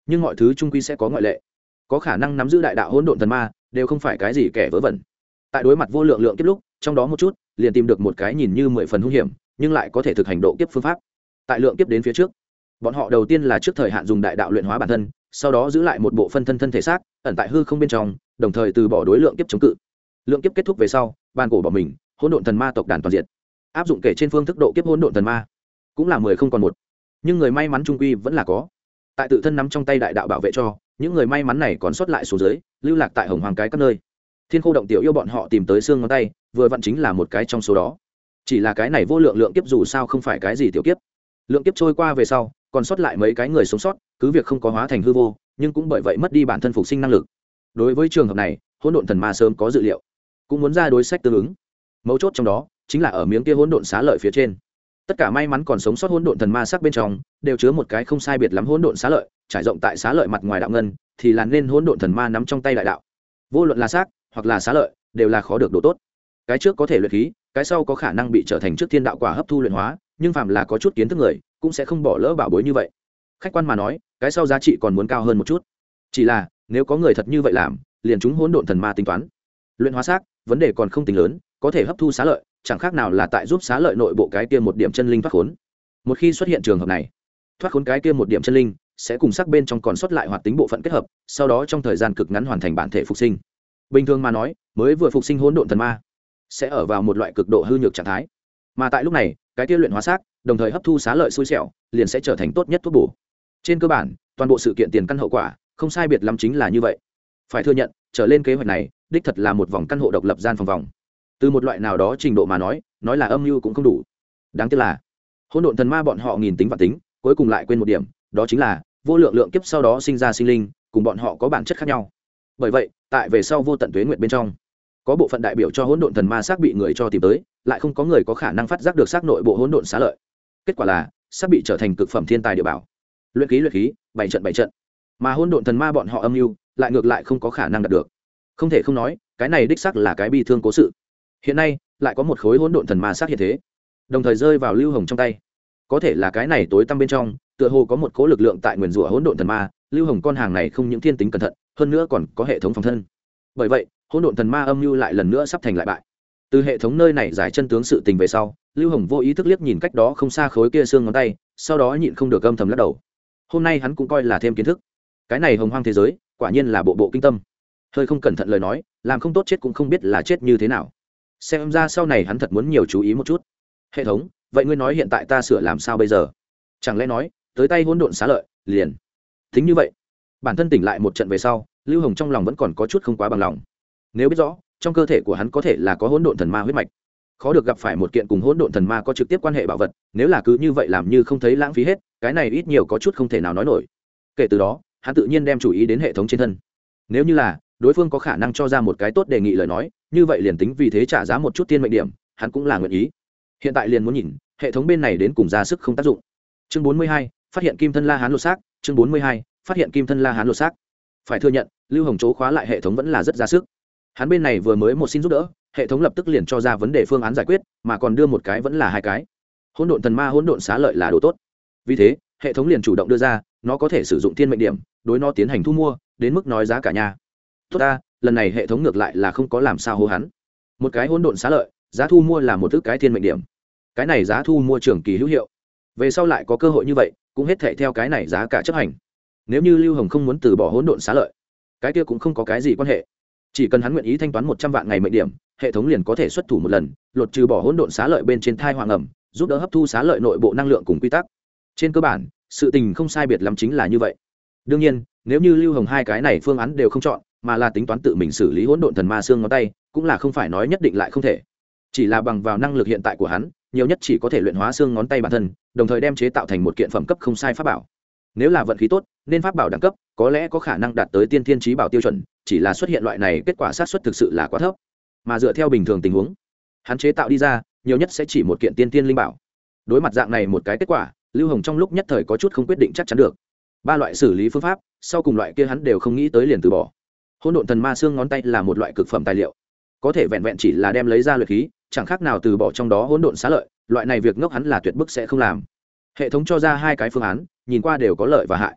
Nhưng mọi thứ trung quy sẽ có ngoại lệ. Có khả năng nắm giữ đại đạo hỗn độn thần ma, đều không phải cái gì kẻ vớ vẩn. Tại đối mặt vô lượng lượng kiếp lúc, trong đó một chút, liền tìm được một cái nhìn như mười phần hung hiểm, nhưng lại có thể thực hành độ kiếp phương pháp. Tại lượng kiếp đến phía trước bọn họ đầu tiên là trước thời hạn dùng đại đạo luyện hóa bản thân, sau đó giữ lại một bộ phân thân thân thể xác, ẩn tại hư không bên trong, đồng thời từ bỏ đối lượng kiếp chống cự. Lượng kiếp kết thúc về sau bàn cổ bỏ mình, hỗn độn thần ma tộc đàn toàn diện. Áp dụng kể trên phương thức độ kiếp hỗn độn thần ma. Cũng là mười không còn một. Nhưng người may mắn trung quy vẫn là có. Tại tự thân nắm trong tay đại đạo bảo vệ cho, những người may mắn này còn sót lại số dưới, lưu lạc tại hồng hoàng cái các nơi. Thiên khô động tiểu yêu bọn họ tìm tới xương ngón tay, vừa vặn chính là một cái trong số đó. Chỉ là cái này vô lượng lượng kiếp dù sao không phải cái gì tiểu kiếp. Lượng kiếp trôi qua về sau còn sót lại mấy cái người sống sót, cứ việc không có hóa thành hư vô, nhưng cũng bởi vậy mất đi bản thân phục sinh năng lực. Đối với trường hợp này, hỗn độn thần ma sớm có dự liệu, cũng muốn ra đối sách tương ứng. Mấu chốt trong đó, chính là ở miếng kia hỗn độn xá lợi phía trên. Tất cả may mắn còn sống sót hỗn độn thần ma sắc bên trong, đều chứa một cái không sai biệt lắm hỗn độn xá lợi, trải rộng tại xá lợi mặt ngoài đạo ngân, thì là nên hỗn độn thần ma nắm trong tay đại đạo. Vô luận là xác, hoặc là xá lợi, đều là khó được độ tốt. Cái trước có thể luyện khí, cái sau có khả năng bị trở thành trước thiên đạo quả hấp thu luyện hóa nhưng phàm là có chút kiến thức người, cũng sẽ không bỏ lỡ bảo bối như vậy. Khách quan mà nói, cái sau giá trị còn muốn cao hơn một chút. Chỉ là, nếu có người thật như vậy làm, liền chúng hỗn độn thần ma tính toán. Luyện hóa xác, vấn đề còn không tính lớn, có thể hấp thu xá lợi, chẳng khác nào là tại giúp xá lợi nội bộ cái kia một điểm chân linh thoát khốn. Một khi xuất hiện trường hợp này, thoát khốn cái kia một điểm chân linh, sẽ cùng sắc bên trong còn xuất lại hoạt tính bộ phận kết hợp, sau đó trong thời gian cực ngắn hoàn thành bản thể phục sinh. Bình thường mà nói, mới vừa phục sinh hỗn độn thần ma, sẽ ở vào một loại cực độ hư nhược trạng thái. Mà tại lúc này cái tiêu luyện hóa xác, đồng thời hấp thu xá lợi xui xẻo, liền sẽ trở thành tốt nhất thuốc bổ. Trên cơ bản, toàn bộ sự kiện tiền căn hậu quả, không sai biệt lắm chính là như vậy. Phải thừa nhận, trở lên kế hoạch này, đích thật là một vòng căn hộ độc lập gian phòng vòng. Từ một loại nào đó trình độ mà nói nói là âm mưu cũng không đủ. Đáng tiếc là, hỗn độn thần ma bọn họ nghìn tính và tính, cuối cùng lại quên một điểm, đó chính là, vô lượng lượng kiếp sau đó sinh ra sinh linh, cùng bọn họ có bản chất khác nhau. Bởi vậy, tại về sau vô tận tuế nguyện bên trong có bộ phận đại biểu cho hỗn độn thần ma xác bị người cho tìm tới, lại không có người có khả năng phát giác được xác nội bộ hỗn độn xá lợi. Kết quả là, xác bị trở thành cực phẩm thiên tài địa bảo. Luyện khí luyện khí, bảy trận bảy trận. Mà hỗn độn thần ma bọn họ âm mưu, lại ngược lại không có khả năng đạt được. Không thể không nói, cái này đích xác là cái bi thương cố sự. Hiện nay, lại có một khối hỗn độn thần ma sát hiện thế. Đồng thời rơi vào lưu hồng trong tay. Có thể là cái này tối tăm bên trong, tựa hồ có một cố lực lượng tại nguyền rủa hỗn độn thần ma. Lưu hồng con hàng này không những thiên tính cẩn thận, hơn nữa còn có hệ thống phòng thân. Bởi vậy hỗn độn thần ma âm mưu lại lần nữa sắp thành lại bại. Từ hệ thống nơi này giải chân tướng sự tình về sau, lưu hồng vô ý thức liếc nhìn cách đó không xa khối kia xương ngón tay, sau đó nhịn không được âm thầm lắc đầu. Hôm nay hắn cũng coi là thêm kiến thức. Cái này hồng hoang thế giới, quả nhiên là bộ bộ kinh tâm. Hơi không cẩn thận lời nói, làm không tốt chết cũng không biết là chết như thế nào. Xem ra sau này hắn thật muốn nhiều chú ý một chút. Hệ thống, vậy ngươi nói hiện tại ta sửa làm sao bây giờ? Chẳng lẽ nói, tới tay hỗn độn xá lợi, liền. Thính như vậy. Bản thân tỉnh lại một trận về sau, lưu hồng trong lòng vẫn còn có chút không quá bằng lòng nếu biết rõ, trong cơ thể của hắn có thể là có hỗn độn thần ma huyết mạch, khó được gặp phải một kiện cùng hỗn độn thần ma có trực tiếp quan hệ bảo vật, nếu là cứ như vậy làm như không thấy lãng phí hết, cái này ít nhiều có chút không thể nào nói nổi. Kể từ đó, hắn tự nhiên đem chủ ý đến hệ thống trên thân. Nếu như là, đối phương có khả năng cho ra một cái tốt đề nghị lời nói, như vậy liền tính vì thế trả giá một chút tiên mệnh điểm, hắn cũng là nguyện ý. Hiện tại liền muốn nhìn, hệ thống bên này đến cùng ra sức không tác dụng. Chương bốn mươi hai, phát hiện kim thân la hán lột xác. Chương bốn mươi hai, phát hiện kim thân la hán lột xác. Phải thừa nhận, lưu hồng chỗ khóa lại hệ thống vẫn là rất ra sức hắn bên này vừa mới một xin giúp đỡ, hệ thống lập tức liền cho ra vấn đề phương án giải quyết, mà còn đưa một cái vẫn là hai cái. Hỗn độn thần ma hỗn độn xá lợi là đồ tốt. Vì thế, hệ thống liền chủ động đưa ra, nó có thể sử dụng thiên mệnh điểm, đối nó tiến hành thu mua, đến mức nói giá cả nhà tốt ta, lần này hệ thống ngược lại là không có làm sao hô hắn. Một cái hỗn độn xá lợi, giá thu mua là một thứ cái thiên mệnh điểm. Cái này giá thu mua trường kỳ hữu hiệu. Về sau lại có cơ hội như vậy, cũng hết thể theo cái này giá cả chấp hành. Nếu như lưu hồng không muốn từ bỏ hỗn độn xá lợi, cái kia cũng không có cái gì quan hệ chỉ cần hắn nguyện ý thanh toán một trăm vạn ngày mệnh điểm, hệ thống liền có thể xuất thủ một lần, lột trừ bỏ hỗn độn xá lợi bên trên thai hoàng ẩm, giúp đỡ hấp thu xá lợi nội bộ năng lượng cùng quy tắc. Trên cơ bản, sự tình không sai biệt lắm chính là như vậy. Đương nhiên, nếu như lưu hồng hai cái này phương án đều không chọn, mà là tính toán tự mình xử lý hỗn độn thần ma xương ngón tay, cũng là không phải nói nhất định lại không thể. Chỉ là bằng vào năng lực hiện tại của hắn, nhiều nhất chỉ có thể luyện hóa xương ngón tay bản thân, đồng thời đem chế tạo thành một kiện phẩm cấp không sai pháp bảo. Nếu là vận khí tốt, nên pháp bảo đẳng cấp, có lẽ có khả năng đạt tới tiên thiên trí bảo tiêu chuẩn chỉ là xuất hiện loại này, kết quả sát xuất thực sự là quá thấp. Mà dựa theo bình thường tình huống, hắn chế tạo đi ra, nhiều nhất sẽ chỉ một kiện tiên tiên linh bảo. Đối mặt dạng này một cái kết quả, lưu hồng trong lúc nhất thời có chút không quyết định chắc chắn được. Ba loại xử lý phương pháp, sau cùng loại kia hắn đều không nghĩ tới liền từ bỏ. Hôn độn thần ma xương ngón tay là một loại cực phẩm tài liệu. Có thể vẹn vẹn chỉ là đem lấy ra luyện khí, chẳng khác nào từ bỏ trong đó hỗn độn xá lợi, loại này việc ngốc hắn là tuyệt bức sẽ không làm. Hệ thống cho ra hai cái phương án, nhìn qua đều có lợi và hại.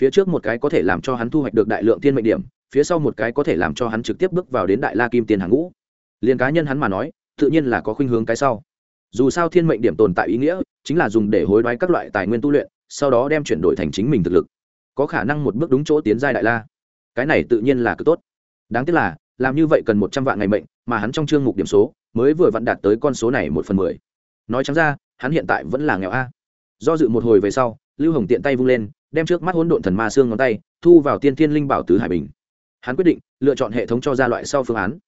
Phía trước một cái có thể làm cho hắn thu hoạch được đại lượng tiên mệnh điểm phía sau một cái có thể làm cho hắn trực tiếp bước vào đến đại la kim tiền hàng ngũ. Liền cá nhân hắn mà nói, tự nhiên là có khuynh hướng cái sau. Dù sao thiên mệnh điểm tồn tại ý nghĩa, chính là dùng để hối đoái các loại tài nguyên tu luyện, sau đó đem chuyển đổi thành chính mình thực lực. Có khả năng một bước đúng chỗ tiến giai đại la. Cái này tự nhiên là cực tốt. Đáng tiếc là, làm như vậy cần một trăm vạn ngày mệnh, mà hắn trong chương mục điểm số, mới vừa vặn đạt tới con số này một phần mười. Nói chẳng ra, hắn hiện tại vẫn là nghèo a. Do dự một hồi về sau, lưu hồng tiện tay vung lên, đem trước mắt hỗn độn thần ma xương ngón tay, thu vào tiên thiên linh bảo tứ hải bình hắn quyết định lựa chọn hệ thống cho ra loại sau phương án.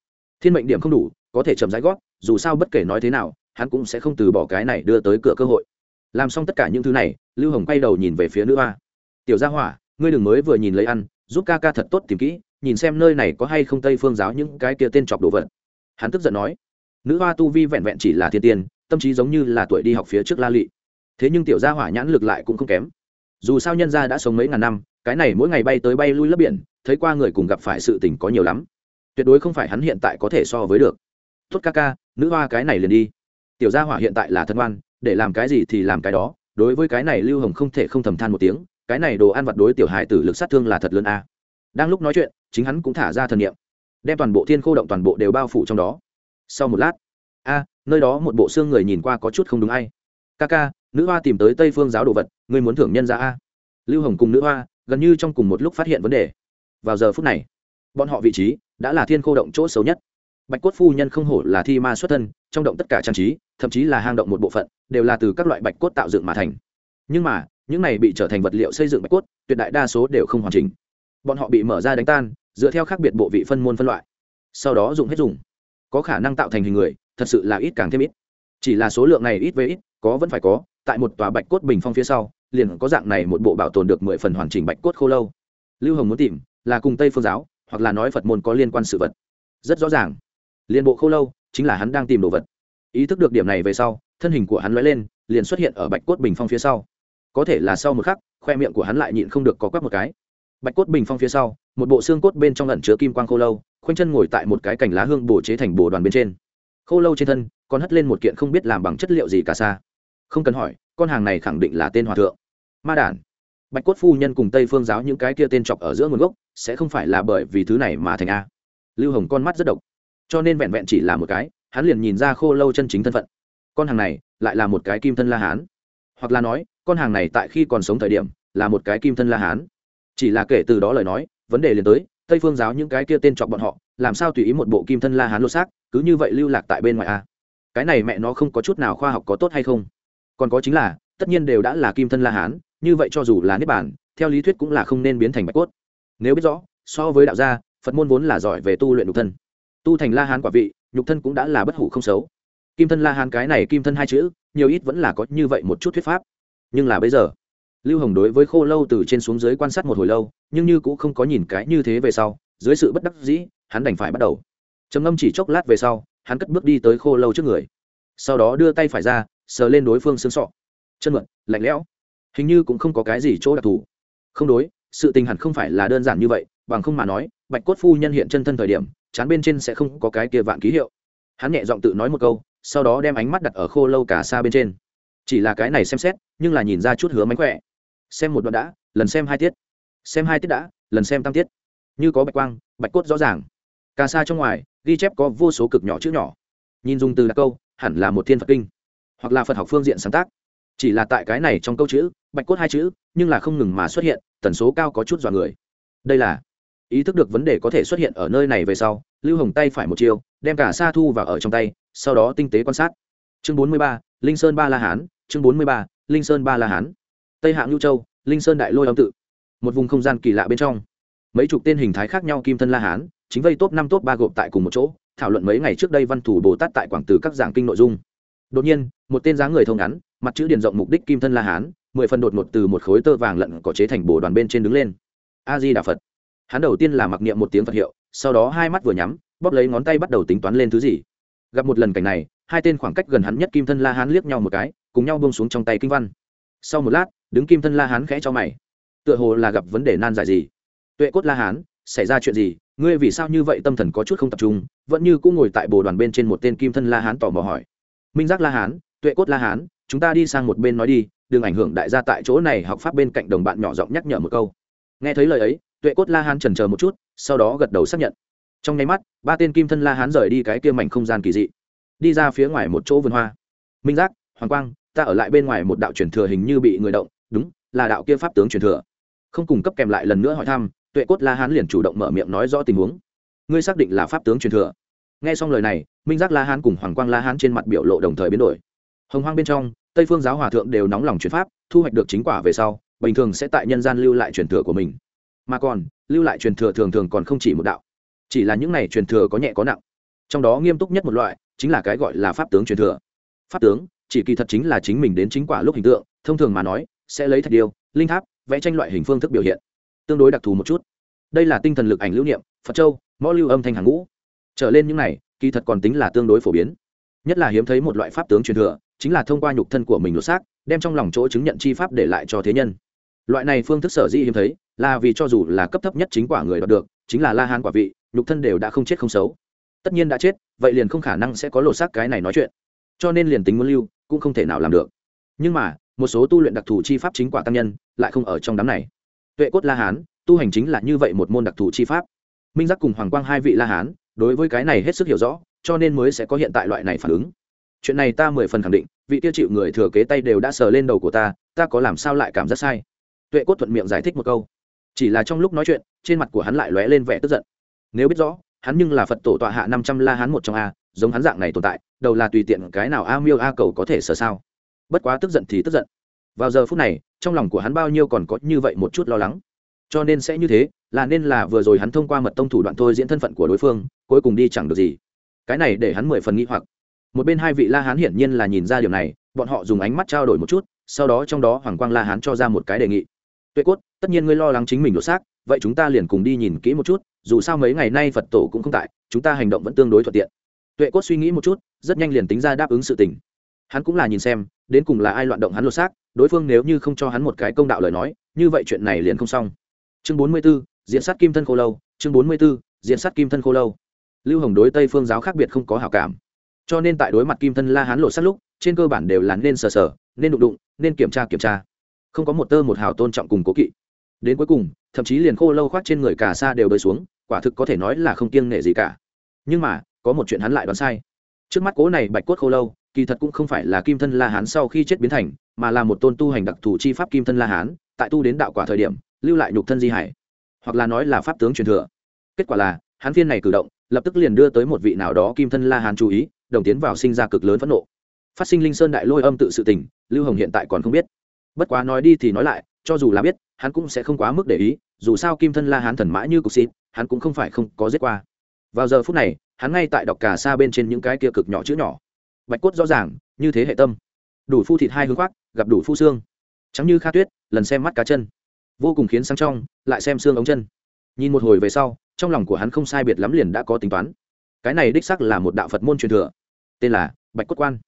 Thiên mệnh điểm không đủ, có thể chậm rãi gót dù sao bất kể nói thế nào, hắn cũng sẽ không từ bỏ cái này đưa tới cửa cơ hội. Làm xong tất cả những thứ này, lưu hồng quay đầu nhìn về phía nữ hoa. Tiểu gia hỏa, ngươi đừng mới vừa nhìn lấy ăn, giúp ca ca thật tốt tìm kỹ, nhìn xem nơi này có hay không tây phương giáo những cái kia tên chọc đồ vật. Hắn tức giận nói. Nữ hoa tu vi vẹn vẹn chỉ là thiên tiên, tâm trí giống như là tuổi đi học phía trước la lị. Thế nhưng tiểu gia hỏa nhãn lực lại cũng không kém. Dù sao nhân gia đã sống mấy ngàn năm, cái này mỗi ngày bay tới bay lui lấp biển thấy qua người cùng gặp phải sự tình có nhiều lắm. Tuyệt đối không phải hắn hiện tại có thể so với được. Tốt ca ca, nữ hoa cái này liền đi. Tiểu gia hỏa hiện tại là thân oan, để làm cái gì thì làm cái đó. Đối với cái này lưu hồng không thể không thầm than một tiếng, cái này đồ ăn vặt đối tiểu hài tử lực sát thương là thật lớn a. Đang lúc nói chuyện, chính hắn cũng thả ra thần niệm. Đem toàn bộ thiên khô động toàn bộ đều bao phủ trong đó. Sau một lát, a, nơi đó một bộ xương người nhìn qua có chút không đúng ai. Ca ca, nữ hoa tìm tới tây phương giáo đồ vật, ngươi muốn thưởng nhân ra a. Lưu hồng cùng nữ hoa gần như trong cùng một lúc phát hiện vấn đề vào giờ phút này, bọn họ vị trí đã là thiên khô động chỗ xấu nhất. Bạch cốt phu nhân không hổ là thi ma xuất thân, trong động tất cả trang trí, thậm chí là hang động một bộ phận, đều là từ các loại bạch cốt tạo dựng mà thành. Nhưng mà, những này bị trở thành vật liệu xây dựng bạch cốt, tuyệt đại đa số đều không hoàn chỉnh. Bọn họ bị mở ra đánh tan, dựa theo khác biệt bộ vị phân môn phân loại. Sau đó dùng hết dùng. Có khả năng tạo thành hình người, thật sự là ít càng thêm ít. Chỉ là số lượng này ít với ít, có vẫn phải có, tại một tòa bạch cốt bình phong phía sau, liền có dạng này một bộ bảo tồn được mười phần hoàn chỉnh bạch cốt khô lâu. Lưu hồng muốn tìm là cùng tây phương giáo, hoặc là nói phật môn có liên quan sự vật. Rất rõ ràng. Liên bộ khô lâu chính là hắn đang tìm đồ vật. Ý thức được điểm này về sau, thân hình của hắn lóe lên, liền xuất hiện ở bạch cốt bình phong phía sau. Có thể là sau một khắc, khoe miệng của hắn lại nhịn không được có quắp một cái. Bạch cốt bình phong phía sau, một bộ xương cốt bên trong lẩn chứa kim quang khô lâu, khoanh chân ngồi tại một cái cành lá hương bổ chế thành bồ đoàn bên trên. Khô lâu trên thân còn hất lên một kiện không biết làm bằng chất liệu gì cả xa. Không cần hỏi, con hàng này khẳng định là tên hòa thượng. Ma đản bạch cốt phu nhân cùng tây phương giáo những cái kia tên chọc ở giữa nguồn gốc, sẽ không phải là bởi vì thứ này mà thành a. Lưu hồng con mắt rất độc. Cho nên vẹn vẹn chỉ là một cái, hắn liền nhìn ra khô lâu chân chính thân phận. Con hàng này, lại là một cái kim thân la hán. Hoặc là nói, con hàng này tại khi còn sống thời điểm, là một cái kim thân la hán. Chỉ là kể từ đó lời nói, vấn đề liền tới, tây phương giáo những cái kia tên chọc bọn họ, làm sao tùy ý một bộ kim thân la hán lô xác, cứ như vậy lưu lạc tại bên ngoài a. Cái này mẹ nó không có chút nào khoa học có tốt hay không? Còn có chính là, tất nhiên đều đã là kim thân la hán như vậy cho dù là niết bản theo lý thuyết cũng là không nên biến thành bạch cốt. Nếu biết rõ, so với đạo gia, phật môn vốn là giỏi về tu luyện nhục thân. Tu thành la hán quả vị, nhục thân cũng đã là bất hủ không xấu. Kim thân la hán cái này kim thân hai chữ, nhiều ít vẫn là có như vậy một chút thuyết pháp. Nhưng là bây giờ, lưu hồng đối với khô lâu từ trên xuống dưới quan sát một hồi lâu, nhưng như cũng không có nhìn cái như thế về sau, dưới sự bất đắc dĩ, hắn đành phải bắt đầu. Trầm ngâm chỉ chốc lát về sau, hắn cất bước đi tới khô lâu trước người. Sau đó đưa tay phải ra, sờ lên đối phương xương sọ. Chân mượn, lạnh lẽo hình như cũng không có cái gì chỗ đặc thù. Không đối, sự tình hẳn không phải là đơn giản như vậy, bằng không mà nói, bạch cốt phu nhân hiện chân thân thời điểm, chán bên trên sẽ không có cái kia vạn ký hiệu. Hắn nhẹ giọng tự nói một câu, sau đó đem ánh mắt đặt ở khô lâu cả xa bên trên. Chỉ là cái này xem xét, nhưng là nhìn ra chút hứa mánh khỏe. Xem một đoạn đã, lần xem hai tiết. Xem hai tiết đã, lần xem tam tiết. Như có bạch quang, bạch cốt rõ ràng. Cả xa trong ngoài, ghi chép có vô số cực nhỏ chữ nhỏ. Nhìn dùng từ đặc câu, hẳn là một thiên phật kinh, hoặc là phật học phương diện sáng tác chỉ là tại cái này trong câu chữ, bạch cốt hai chữ, nhưng là không ngừng mà xuất hiện, tần số cao có chút dọa người. Đây là ý thức được vấn đề có thể xuất hiện ở nơi này về sau, lưu hồng tay phải một chiều đem cả sa thu vào ở trong tay, sau đó tinh tế quan sát. Chương bốn mươi ba, linh sơn ba la hán, chương bốn mươi ba, linh sơn ba la hán. Tây hạng lưu châu, linh sơn đại lôi âm tự. Một vùng không gian kỳ lạ bên trong. Mấy chục tên hình thái khác nhau kim thân la hán, chính vây top năm top ba gộp tại cùng một chỗ, thảo luận mấy ngày trước đây văn thủ bồ tát tại quảng từ các giảng kinh nội dung. Đột nhiên, một tên dáng người thông ngắn mặt chữ điền rộng mục đích kim thân la hán, mười phần đột ngột từ một khối tơ vàng lận có chế thành bồ đoàn bên trên đứng lên. A di đà phật. Hắn đầu tiên là mặc niệm một tiếng phật hiệu, sau đó hai mắt vừa nhắm, bóp lấy ngón tay bắt đầu tính toán lên thứ gì. Gặp một lần cảnh này, hai tên khoảng cách gần hắn nhất kim thân la hán liếc nhau một cái, cùng nhau buông xuống trong tay kinh văn. Sau một lát, đứng kim thân la hán khẽ cho mày. Tựa hồ là gặp vấn đề nan giải gì? Tuệ cốt la hán, xảy ra chuyện gì? Ngươi vì sao như vậy tâm thần có chút không tập trung, vẫn như cũng ngồi tại bồ đoàn bên trên một tên kim thân la hán tò mò hỏi. Minh giác la hán tuệ cốt la hán, chúng ta đi sang một bên nói đi, đừng ảnh hưởng đại gia tại chỗ này học pháp bên cạnh đồng bạn nhỏ giọng nhắc nhở một câu. Nghe thấy lời ấy, tuệ cốt la hán trần chờ một chút, sau đó gật đầu xác nhận. Trong nháy mắt, ba tên kim thân la hán rời đi cái kia mảnh không gian kỳ dị, đi ra phía ngoài một chỗ vườn hoa. Minh giác, hoàng quang, ta ở lại bên ngoài một đạo truyền thừa hình như bị người động, đúng, là đạo kia pháp tướng truyền thừa. Không cùng cấp kèm lại lần nữa hỏi thăm, tuệ cốt la hán liền chủ động mở miệng nói rõ tình huống. Ngươi xác định là pháp tướng truyền thừa. Nghe xong lời này, minh giác la hán cùng hoàng quang la hán trên mặt biểu lộ đồng thời biến đổi hồng hoang bên trong, tây phương giáo hòa thượng đều nóng lòng truyền pháp, thu hoạch được chính quả về sau, bình thường sẽ tại nhân gian lưu lại truyền thừa của mình. Mà còn, lưu lại truyền thừa thường thường còn không chỉ một đạo. Chỉ là những này truyền thừa có nhẹ có nặng. Trong đó nghiêm túc nhất một loại, chính là cái gọi là pháp tướng truyền thừa. Pháp tướng, chỉ kỳ thật chính là chính mình đến chính quả lúc hình tượng, thông thường mà nói, sẽ lấy thạch điêu, linh tháp, vẽ tranh loại hình phương thức biểu hiện. Tương đối đặc thù một chút. Đây là tinh thần lực ảnh lưu niệm, phật châu, mõ lưu âm thanh hàng ngũ. Trở lên những này, kỳ thật còn tính là tương đối phổ biến. Nhất là hiếm thấy một loại pháp tướng truyền thừa chính là thông qua nhục thân của mình lột xác, đem trong lòng chỗ chứng nhận chi pháp để lại cho thế nhân. Loại này phương thức sở dĩ hiếm thấy, là vì cho dù là cấp thấp nhất chính quả người đoạt được, chính là la hán quả vị, nhục thân đều đã không chết không xấu. Tất nhiên đã chết, vậy liền không khả năng sẽ có lột xác cái này nói chuyện. Cho nên liền tính muốn lưu, cũng không thể nào làm được. Nhưng mà, một số tu luyện đặc thù chi pháp chính quả tăng nhân, lại không ở trong đám này. Tuệ cốt la hán, tu hành chính là như vậy một môn đặc thù chi pháp. Minh giác cùng hoàng quang hai vị la hán, đối với cái này hết sức hiểu rõ, cho nên mới sẽ có hiện tại loại này phản ứng chuyện này ta mười phần khẳng định, vị tiêu chịu người thừa kế tay đều đã sờ lên đầu của ta ta có làm sao lại cảm giác sai? Tuệ cốt thuận miệng giải thích một câu. Chỉ là trong lúc nói chuyện, trên mặt của hắn lại lóe lên vẻ tức giận. Nếu biết rõ, hắn nhưng là phật tổ tọa hạ năm trăm la hắn một trong a, giống hắn dạng này tồn tại, đầu là tùy tiện cái nào a miêu a cầu có thể sờ sao? Bất quá tức giận thì tức giận. Vào giờ phút này, trong lòng của hắn bao nhiêu còn có như vậy một chút lo lắng. Cho nên sẽ như thế, là nên là vừa rồi hắn thông qua mật tông thủ đoạn thôi diễn thân phận của đối phương, cuối cùng đi chẳng được gì. Cái này để hắn mười phần nghĩ hoặc một bên hai vị la hán hiển nhiên là nhìn ra điều này, bọn họ dùng ánh mắt trao đổi một chút, sau đó trong đó hoàng quang la hán cho ra một cái đề nghị. Tuệ cốt, tất nhiên ngươi lo lắng chính mình đột xác, vậy chúng ta liền cùng đi nhìn kỹ một chút, dù sao mấy ngày nay phật tổ cũng không tại, chúng ta hành động vẫn tương đối thuận tiện. Tuệ cốt suy nghĩ một chút, rất nhanh liền tính ra đáp ứng sự tình. Hắn cũng là nhìn xem, đến cùng là ai loạn động hắn lột xác, đối phương nếu như không cho hắn một cái công đạo lời nói, như vậy chuyện này liền không xong. Chương bốn mươi b ố diễn sát kim thân khô lâu, chương bốn mươi b ố diễn sát kim thân khô lâu. Lưu hồng đối tây phương giáo khác biệt không có hảo cảm cho nên tại đối mặt kim thân la Hán lộ sát lúc, trên cơ bản đều là nên sờ sờ, nên đụng đụng, nên kiểm tra kiểm tra. Không có một tơ một hào tôn trọng cùng cố kỵ. Đến cuối cùng, thậm chí liền khô lâu khoác trên người cả xa đều bơi xuống, quả thực có thể nói là không kiêng nể gì cả. Nhưng mà, có một chuyện hắn lại đoán sai. Trước mắt cố này bạch cốt khô lâu, kỳ thật cũng không phải là kim thân la hán sau khi chết biến thành, mà là một tôn tu hành đặc thù chi pháp kim thân la hán, tại tu đến đạo quả thời điểm, lưu lại nhục thân di hải. Hoặc là nói là pháp tướng truyền thừa. Kết quả là, hắn phiên này cử động, lập tức liền đưa tới một vị nào đó kim thân la hán chú ý đồng tiến vào sinh ra cực lớn phẫn nộ. Phát sinh linh sơn đại lôi âm tự sự tình, lưu hồng hiện tại còn không biết. Bất quá nói đi thì nói lại, cho dù là biết, hắn cũng sẽ không quá mức để ý, dù sao kim thân la hán thần mã như cục xịt, hắn cũng không phải không có giết qua. Vào giờ phút này, hắn ngay tại đọc cả xa bên trên những cái kia cực nhỏ chữ nhỏ. Bạch cốt rõ ràng, như thế hệ tâm. Đủ phu thịt hai hướng khoác, gặp đủ phu xương. Trắng như kha tuyết, lần xem mắt cá chân. Vô cùng khiến sáng trong, lại xem xương ống chân. Nhìn một hồi về sau, trong lòng của hắn không sai biệt lắm liền đã có tính toán. Cái này đích sắc là một đạo phật môn truyền thừa tên là bạch cốt quan.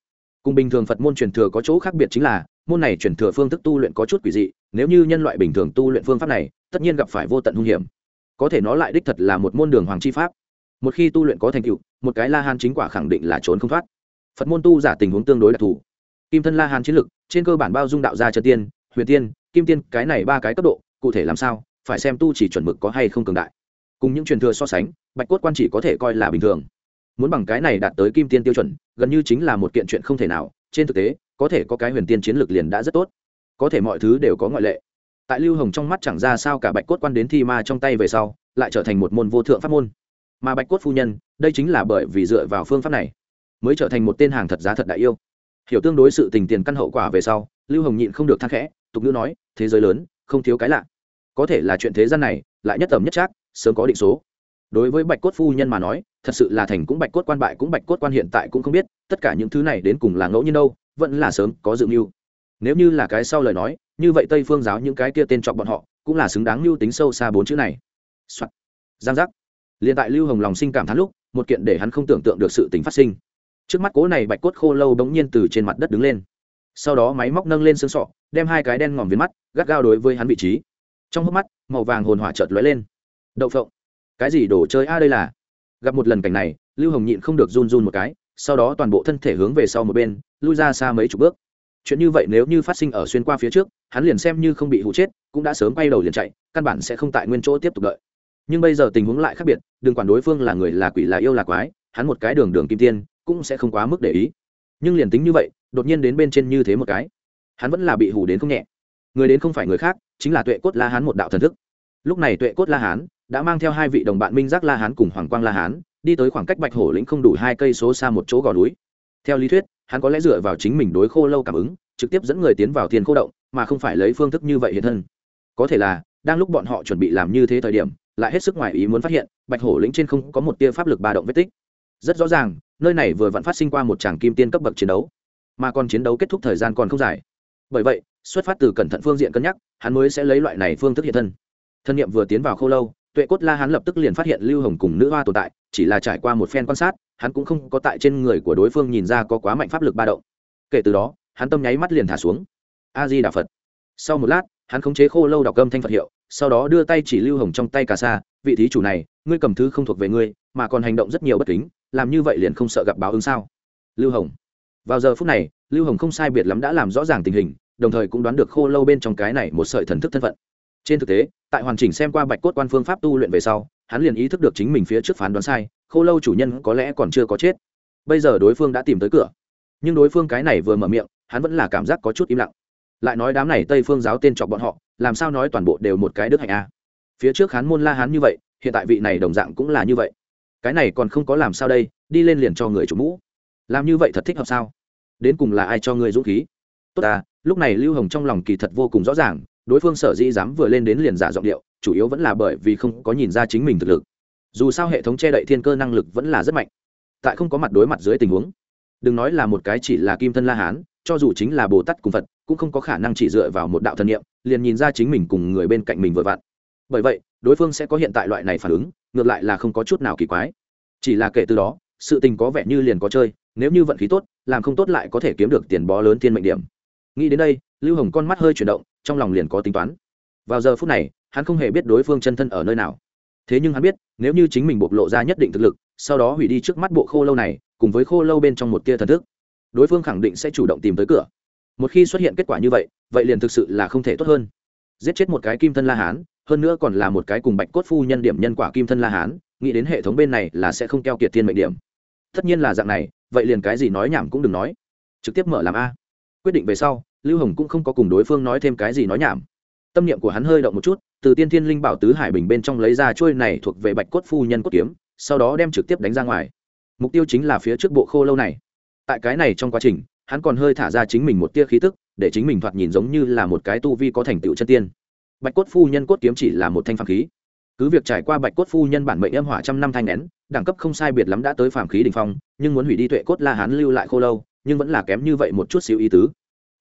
Cùng bình thường phật môn truyền thừa có chỗ khác biệt chính là, môn này truyền thừa phương thức tu luyện có chút quỷ dị, nếu như nhân loại bình thường tu luyện phương pháp này, tất nhiên gặp phải vô tận hung hiểm. Có thể nó lại đích thật là một môn đường hoàng chi pháp. Một khi tu luyện có thành tựu, một cái la hán chính quả khẳng định là trốn không thoát. Phật môn tu giả tình huống tương đối đặc thù. Kim thân la hán chiến lực, trên cơ bản bao dung đạo gia trần tiên, huyền tiên, kim tiên, cái này ba cái cấp độ, cụ thể làm sao, phải xem tu chỉ chuẩn mực có hay không cường đại. Cùng những truyền thừa so sánh, bạch cốt quan chỉ có thể coi là bình thường muốn bằng cái này đạt tới kim tiên tiêu chuẩn, gần như chính là một kiện chuyện không thể nào, trên thực tế, có thể có cái huyền tiên chiến lược liền đã rất tốt. Có thể mọi thứ đều có ngoại lệ. Tại lưu hồng trong mắt chẳng ra sao cả bạch cốt quan đến thi ma trong tay về sau, lại trở thành một môn vô thượng pháp môn. Mà bạch cốt phu nhân, đây chính là bởi vì dựa vào phương pháp này, mới trở thành một tên hàng thật giá thật đại yêu. Hiểu tương đối sự tình tiền căn hậu quả về sau, lưu hồng nhịn không được thang khẽ, tục ngữ nói, thế giới lớn, không thiếu cái lạ. Có thể là chuyện thế gian này, lại nhất tầm nhất trác, sớm có định số đối với bạch cốt phu nhân mà nói, thật sự là thành cũng bạch cốt quan, bại cũng bạch cốt quan hiện tại cũng không biết, tất cả những thứ này đến cùng là ngẫu nhiên đâu, vẫn là sớm có dự mưu. Nếu như là cái sau lời nói, như vậy tây phương giáo những cái kia tên chọc bọn họ, cũng là xứng đáng mưu tính sâu xa bốn chữ này、Soạn. giang giác. Liền tại lưu hồng lòng sinh cảm thán lúc, một kiện để hắn không tưởng tượng được sự tình phát sinh. Trước mắt cố này bạch cốt khô lâu bỗng nhiên từ trên mặt đất đứng lên. Sau đó máy móc nâng lên xương sọ, đem hai cái đen ngòm viên mắt, gắt gao đối với hắn vị trí. Trong hốc mắt, màu vàng hồn hỏa chợt lóe lên. Đậu phộng cái gì đồ chơi a đây là? Gặp một lần cảnh này, lưu hồng nhịn không được run run một cái, sau đó toàn bộ thân thể hướng về sau một bên, lui ra xa mấy chục bước. Chuyện như vậy nếu như phát sinh ở xuyên qua phía trước, hắn liền xem như không bị hụ chết, cũng đã sớm bay đầu liền chạy, căn bản sẽ không tại nguyên chỗ tiếp tục đợi. Nhưng bây giờ tình huống lại khác biệt, đừng quản đối phương là người là quỷ là yêu là quái, hắn một cái đường đường kim tiên, cũng sẽ không quá mức để ý. Nhưng liền tính như vậy, đột nhiên đến bên trên như thế một cái, hắn vẫn là bị hù đến không nhẹ. Người đến không phải người khác, chính là tuệ cốt la hán một đạo thần thức. Lúc này tuệ cốt la hán đã mang theo hai vị đồng bạn minh giác la hán cùng hoàng quang la hán, đi tới khoảng cách bạch hổ lĩnh không đủ hai cây số xa một chỗ gò núi. Theo lý thuyết, hắn có lẽ dựa vào chính mình đối khô lâu cảm ứng, trực tiếp dẫn người tiến vào thiên khô động, mà không phải lấy phương thức như vậy hiện thân. Có thể là, đang lúc bọn họ chuẩn bị làm như thế thời điểm, lại hết sức ngoài ý muốn phát hiện, bạch hổ lĩnh trên không có một tia pháp lực ba động vết tích. Rất rõ ràng, nơi này vừa vặn phát sinh qua một tràng kim tiên cấp bậc chiến đấu, mà còn chiến đấu kết thúc thời gian còn không dài. Bởi vậy, xuất phát từ cẩn thận phương diện cân nhắc, hắn mới sẽ lấy loại này phương thức hiện thân. Thân nhiệm vừa tiến vào khâu lâu tuệ cốt la hắn lập tức liền phát hiện lưu hồng cùng nữ hoa tồn tại, chỉ là trải qua một phen quan sát, hắn cũng không có tại trên người của đối phương nhìn ra có quá mạnh pháp lực ba động. Kể từ đó, hắn tâm nháy mắt liền thả xuống. A di đà phật. Sau một lát, hắn khống chế khô lâu đọc âm thanh phật hiệu, sau đó đưa tay chỉ lưu hồng trong tay cà sa, vị thí chủ này, ngươi cầm thứ không thuộc về ngươi, mà còn hành động rất nhiều bất kính, làm như vậy liền không sợ gặp báo ứng sao? Lưu hồng. Vào giờ phút này, lưu hồng không sai biệt lắm đã làm rõ ràng tình hình, đồng thời cũng đoán được khô lâu bên trong cái này một sợi thần thức thân phận trên thực tế, tại hoàn chỉnh xem qua bạch cốt quan phương pháp tu luyện về sau, hắn liền ý thức được chính mình phía trước phán đoán sai, khô lâu chủ nhân có lẽ còn chưa có chết. Bây giờ đối phương đã tìm tới cửa. Nhưng đối phương cái này vừa mở miệng, hắn vẫn là cảm giác có chút im lặng. Lại nói đám này tây phương giáo tên chọc bọn họ, làm sao nói toàn bộ đều một cái đức hạnh a? Phía trước hắn môn la hắn như vậy, hiện tại vị này đồng dạng cũng là như vậy. Cái này còn không có làm sao đây, đi lên liền cho người chủ mũ. Làm như vậy thật thích hợp sao? Đến cùng là ai cho người dũng khí? Tốt à lúc này lưu hồng trong lòng kỳ thật vô cùng rõ ràng đối phương sở dĩ dám vừa lên đến liền giả giọng điệu, chủ yếu vẫn là bởi vì không có nhìn ra chính mình thực lực. Dù sao hệ thống che đậy thiên cơ năng lực vẫn là rất mạnh, tại không có mặt đối mặt dưới tình huống. Đừng nói là một cái chỉ là kim thân la hán, cho dù chính là bồ tát cùng phật, cũng không có khả năng chỉ dựa vào một đạo thần niệm, liền nhìn ra chính mình cùng người bên cạnh mình vừa vặn. Bởi vậy, đối phương sẽ có hiện tại loại này phản ứng, ngược lại là không có chút nào kỳ quái. Chỉ là kể từ đó, sự tình có vẻ như liền có chơi, nếu như vận khí tốt, làm không tốt lại có thể kiếm được tiền bó lớn thiên mệnh điểm. Nghĩ đến đây lưu hồng con mắt hơi chuyển động, trong lòng liền có tính toán. Vào giờ phút này, hắn không hề biết đối phương chân thân ở nơi nào. Thế nhưng hắn biết, nếu như chính mình bộc lộ ra nhất định thực lực, sau đó hủy đi trước mắt bộ khô lâu này, cùng với khô lâu bên trong một tia thần thức, đối phương khẳng định sẽ chủ động tìm tới cửa. Một khi xuất hiện kết quả như vậy vậy liền thực sự là không thể tốt hơn. Giết chết một cái kim thân la hán, hơn nữa còn là một cái cùng bạch cốt phu nhân điểm nhân quả kim thân la hán, nghĩ đến hệ thống bên này là sẽ không keo kiệt thiên mệnh điểm. Tất nhiên là dạng này, vậy liền cái gì nói nhảm cũng đừng nói. Trực tiếp mở làm a. Quyết định về sau lưu hồng cũng không có cùng đối phương nói thêm cái gì nói nhảm. Tâm niệm của hắn hơi động một chút, từ tiên thiên linh bảo tứ hải bình bên trong lấy ra trôi này thuộc về bạch cốt phu nhân cốt kiếm, sau đó đem trực tiếp đánh ra ngoài. Mục tiêu chính là phía trước bộ khô lâu này. Tại cái này trong quá trình, hắn còn hơi thả ra chính mình một tia khí tức, để chính mình thoạt nhìn giống như là một cái tu vi có thành tựu chân tiên. Bạch cốt phu nhân cốt kiếm chỉ là một thanh phàm khí. Cứ việc trải qua bạch cốt phu nhân bản mệnh âm hỏa trăm năm thanh nén, đẳng cấp không sai biệt lắm đã tới phàm khí đ ỉ n h phong, nhưng muốn hủy đi tuệ cốt la hán lưu lại khô lâu, nhưng vẫn là kém như vậy một chút xíu ý tứ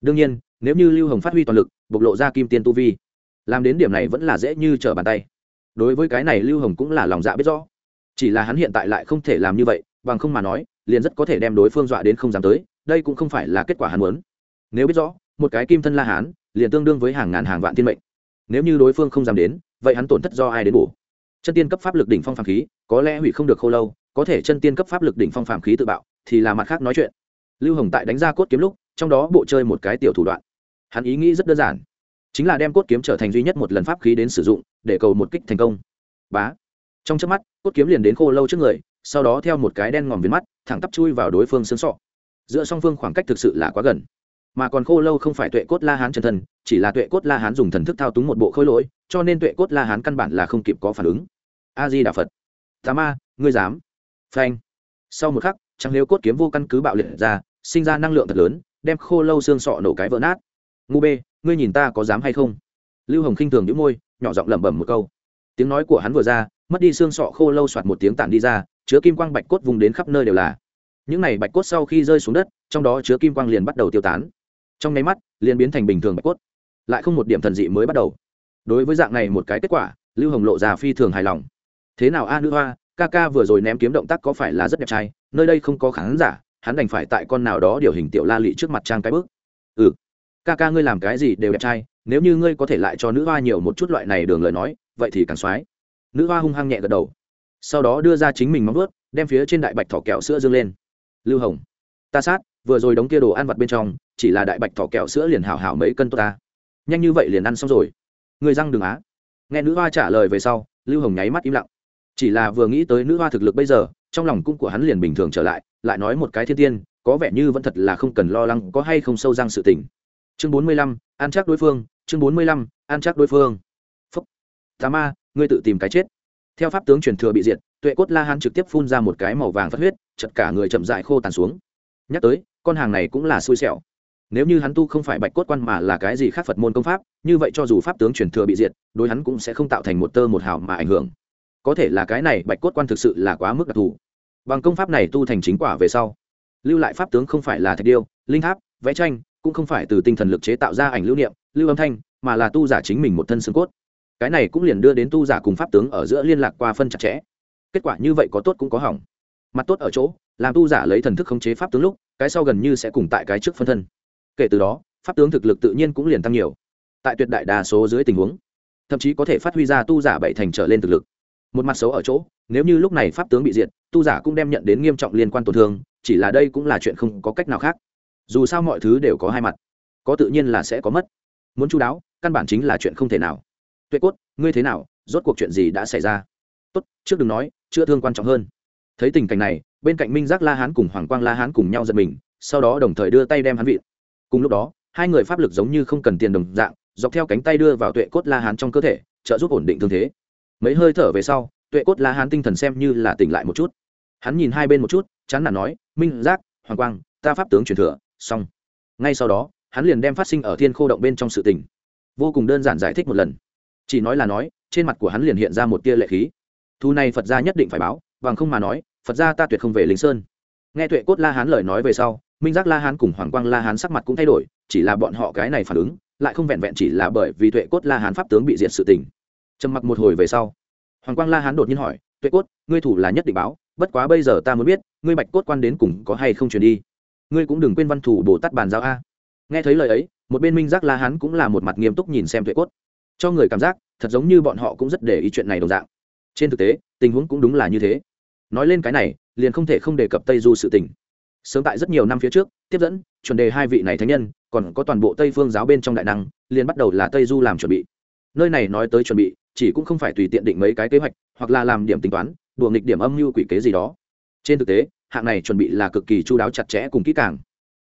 đương nhiên, nếu như lưu hồng phát huy toàn lực, bộc lộ ra kim tiên tu vi, làm đến điểm này vẫn là dễ như trở bàn tay. Đối với cái này lưu hồng cũng là lòng dạ biết rõ. Chỉ là hắn hiện tại lại không thể làm như vậy, bằng không mà nói, liền rất có thể đem đối phương dọa đến không dám tới, đây cũng không phải là kết quả hắn muốn. Nếu biết rõ, một cái kim thân la hán, liền tương đương với hàng ngàn hàng vạn thiên mệnh. Nếu như đối phương không dám đến, vậy hắn tổn thất do ai đến bổ chân tiên cấp pháp lực đỉnh phong phàm khí, có lẽ hủy không được khô lâu, có thể chân tiên cấp pháp lực đỉnh phong phàm khí tự bạo, thì là mặt khác nói chuyện. Lưu hồng tại đánh ra cốt kiếm lúc trong đó bộ chơi một cái tiểu thủ đoạn. Hắn ý nghĩ rất đơn giản, chính là đem cốt kiếm trở thành duy nhất một lần pháp khí đến sử dụng, để cầu một kích thành công. Bá. Trong chớp mắt, cốt kiếm liền đến khô lâu trước người, sau đó theo một cái đen ngòm viền mắt, thẳng tắp chui vào đối phương xương sọ. Giữa song phương khoảng cách thực sự là quá gần. Mà còn khô lâu không phải tuệ cốt la hán chân thân, chỉ là tuệ cốt la hán dùng thần thức thao túng một bộ khôi lỗi, cho nên tuệ cốt la hán căn bản là không kịp có phản ứng. A di đà phật. Tà ma, ngươi dám. Phanh. Sau một khắc chẳng nếu cốt kiếm vô căn cứ bạo liệt ra, sinh ra năng lượng thật lớn đem khô lâu xương sọ nổ cái vỡ nát. Ngu bê, ngươi nhìn ta có dám hay không? Lưu hồng khinh thường đĩu môi, nhỏ giọng lẩm bẩm một câu. Tiếng nói của hắn vừa ra, mất đi xương sọ khô lâu soạt một tiếng tản đi ra, chứa kim quang bạch cốt vùng đến khắp nơi đều là. Những này bạch cốt sau khi rơi xuống đất, trong đó chứa kim quang liền bắt đầu tiêu tán. Trong nháy mắt, liền biến thành bình thường bạch cốt. Lại không một điểm thần dị mới bắt đầu. Đối với dạng này một cái kết quả, lưu hồng lộ ra phi thường hài lòng. Thế nào a, nữ hoa, ca ca vừa rồi ném kiếm động tác có phải là rất đẹp trai? Nơi đây không có khán giả hắn đành phải tại con nào đó điều hình tiểu la lị trước mặt trang cái bước. Ừ ca ca ngươi làm cái gì đều đẹp trai, nếu như ngươi có thể lại cho nữ hoa nhiều một chút loại này đường lời nói, vậy thì càng soái nữ hoa hung hăng nhẹ gật đầu. Sau đó đưa ra chính mình móng ướt đem phía trên đại bạch thỏ kẹo sữa dương lên. Lưu hồng, ta sát, vừa rồi đóng kia đồ ăn vặt bên trong, chỉ là đại bạch thỏ kẹo sữa liền hảo hảo mấy cân tốt ta. Nhanh như vậy liền ăn xong rồi. Người răng đừng á. Nghe nữ hoa trả lời về sau, lưu hồng nháy mắt im lặng. Chỉ là vừa nghĩ tới nữ hoa thực lực bây giờ, trong lòng cung của hắn liền bình thường trở lại lại nói một cái thiên tiên, có vẻ như vẫn thật là không cần lo lắng có hay không sâu răng sự tình. Chương bốn mươi lăm an chắc đối phương, chương bốn mươi lăm an chắc đối phương. Phúc. Tà ma, ngươi tự tìm cái chết. Theo pháp tướng truyền thừa bị diệt, tuệ cốt la hán trực tiếp phun ra một cái màu vàng phát huyết, chật cả người chậm dại khô tàn xuống. Nhắc tới, con hàng này cũng là xui xẻo. Nếu như hắn tu không phải bạch cốt quan mà là cái gì khác phật môn công pháp, như vậy cho dù pháp tướng truyền thừa bị diệt, đối hắn cũng sẽ không tạo thành một tơ một hào mà ảnh hưởng. Có thể là cái này bạch cốt quan thực sự là quá mức đặc thù bằng công pháp này tu thành chính quả về sau, lưu lại pháp tướng không phải là thạch điêu, linh tháp, vẽ tranh, cũng không phải từ tinh thần lực chế tạo ra ảnh lưu niệm, lưu âm thanh, mà là tu giả chính mình một thân xương cốt. Cái này cũng liền đưa đến tu giả cùng pháp tướng ở giữa liên lạc qua phân chặt chẽ. Kết quả như vậy có tốt cũng có hỏng. Mặt tốt ở chỗ, làm tu giả lấy thần thức khống chế pháp tướng lúc, cái sau gần như sẽ cùng tại cái trước phân thân. Kể từ đó, pháp tướng thực lực tự nhiên cũng liền tăng nhiều. Tại tuyệt đại đa số dưới tình huống, thậm chí có thể phát huy ra tu giả bảy thành trở lên thực lực một mặt xấu ở chỗ, nếu như lúc này pháp tướng bị diệt, tu giả cũng đem nhận đến nghiêm trọng liên quan tổn thương, chỉ là đây cũng là chuyện không có cách nào khác. Dù sao mọi thứ đều có hai mặt, có tự nhiên là sẽ có mất. Muốn chú đáo, căn bản chính là chuyện không thể nào. Tuệ cốt, ngươi thế nào? Rốt cuộc chuyện gì đã xảy ra? Tốt, trước đừng nói, chữa thương quan trọng hơn. Thấy tình cảnh này, bên cạnh minh giác la hán cùng hoàng quang la hán cùng nhau giật mình, sau đó đồng thời đưa tay đem hắn vịn. Cùng lúc đó, hai người pháp lực giống như không cần tiền đồng dạng, dọc theo cánh tay đưa vào tuệ cốt la hán trong cơ thể, trợ giúp ổn định thương thế mấy hơi thở về sau, tuệ cốt la hán tinh thần xem như là tỉnh lại một chút. Hắn nhìn hai bên một chút, chán nản nói, minh, giác, hoàng quang, ta pháp tướng truyền thừa, xong. Ngay sau đó, hắn liền đem phát sinh ở thiên khô động bên trong sự tình, vô cùng đơn giản giải thích một lần. Chỉ nói là nói, trên mặt của hắn liền hiện ra một tia lệ khí. Thu này phật gia nhất định phải báo, bằng không mà nói, phật gia ta tuyệt không về lính sơn. Nghe tuệ cốt la hán lời nói về sau, minh, giác, la hán cùng hoàng quang la hán sắc mặt cũng thay đổi, chỉ là bọn họ cái này phản ứng, lại không vẹn vẹn chỉ là bởi vì tuệ cốt la hán pháp tướng bị diệt sự tình trầm mặc một hồi về sau, hoàng quang la hán đột nhiên hỏi, tuệ cốt, ngươi thủ là nhất định báo, bất quá bây giờ ta muốn biết, ngươi bạch cốt quan đến cùng có hay không truyền đi? Ngươi cũng đừng quên văn thủ bồ tát bàn giao a. Nghe thấy lời ấy, một bên minh giác la hán cũng là một mặt nghiêm túc nhìn xem tuệ cốt, cho người cảm giác, thật giống như bọn họ cũng rất để ý chuyện này đồng dạng. Trên thực tế, tình huống cũng đúng là như thế. Nói lên cái này, liền không thể không đề cập tây du sự tình. Sớm tại rất nhiều năm phía trước, tiếp dẫn, chuẩn đề hai vị này thánh nhân, còn có toàn bộ tây phương giáo bên trong đại năng, liền bắt đầu là tây du làm chuẩn bị. Nơi này nói tới chuẩn bị chỉ cũng không phải tùy tiện định mấy cái kế hoạch, hoặc là làm điểm tính toán, đùa nghịch điểm âm mưu quỷ kế gì đó. Trên thực tế, hạng này chuẩn bị là cực kỳ chu đáo chặt chẽ cùng kỹ càng.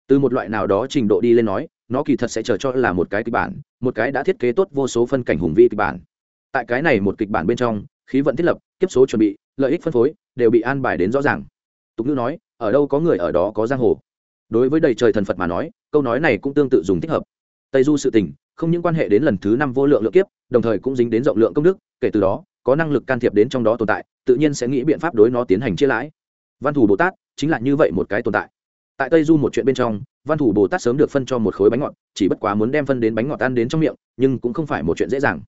Từ một loại nào đó trình độ đi lên nói, nó kỳ thật sẽ chờ cho là một cái kịch bản, một cái đã thiết kế tốt vô số phân cảnh hùng vĩ kịch bản. Tại cái này một kịch bản bên trong, khí vận thiết lập, kiếp số chuẩn bị, lợi ích phân phối, đều bị an bài đến rõ ràng. Tục ngữ nói, ở đâu có người ở đó có giang hồ. Đối với đầy trời thần phật mà nói, câu nói này cũng tương tự dùng thích hợp. Tây du sự tình, không những quan hệ đến lần thứ năm vô lượng lượng kiếp đồng thời cũng dính đến rộng lượng công đức, kể từ đó, có năng lực can thiệp đến trong đó tồn tại, tự nhiên sẽ nghĩ biện pháp đối nó tiến hành chia lãi. Văn thủ bồ tát chính là như vậy một cái tồn tại. Tại tây du một chuyện bên trong, văn thủ bồ tát sớm được phân cho một khối bánh ngọt, chỉ bất quá muốn đem phân đến bánh ngọt ăn đến trong miệng, nhưng cũng không phải một chuyện dễ dàng.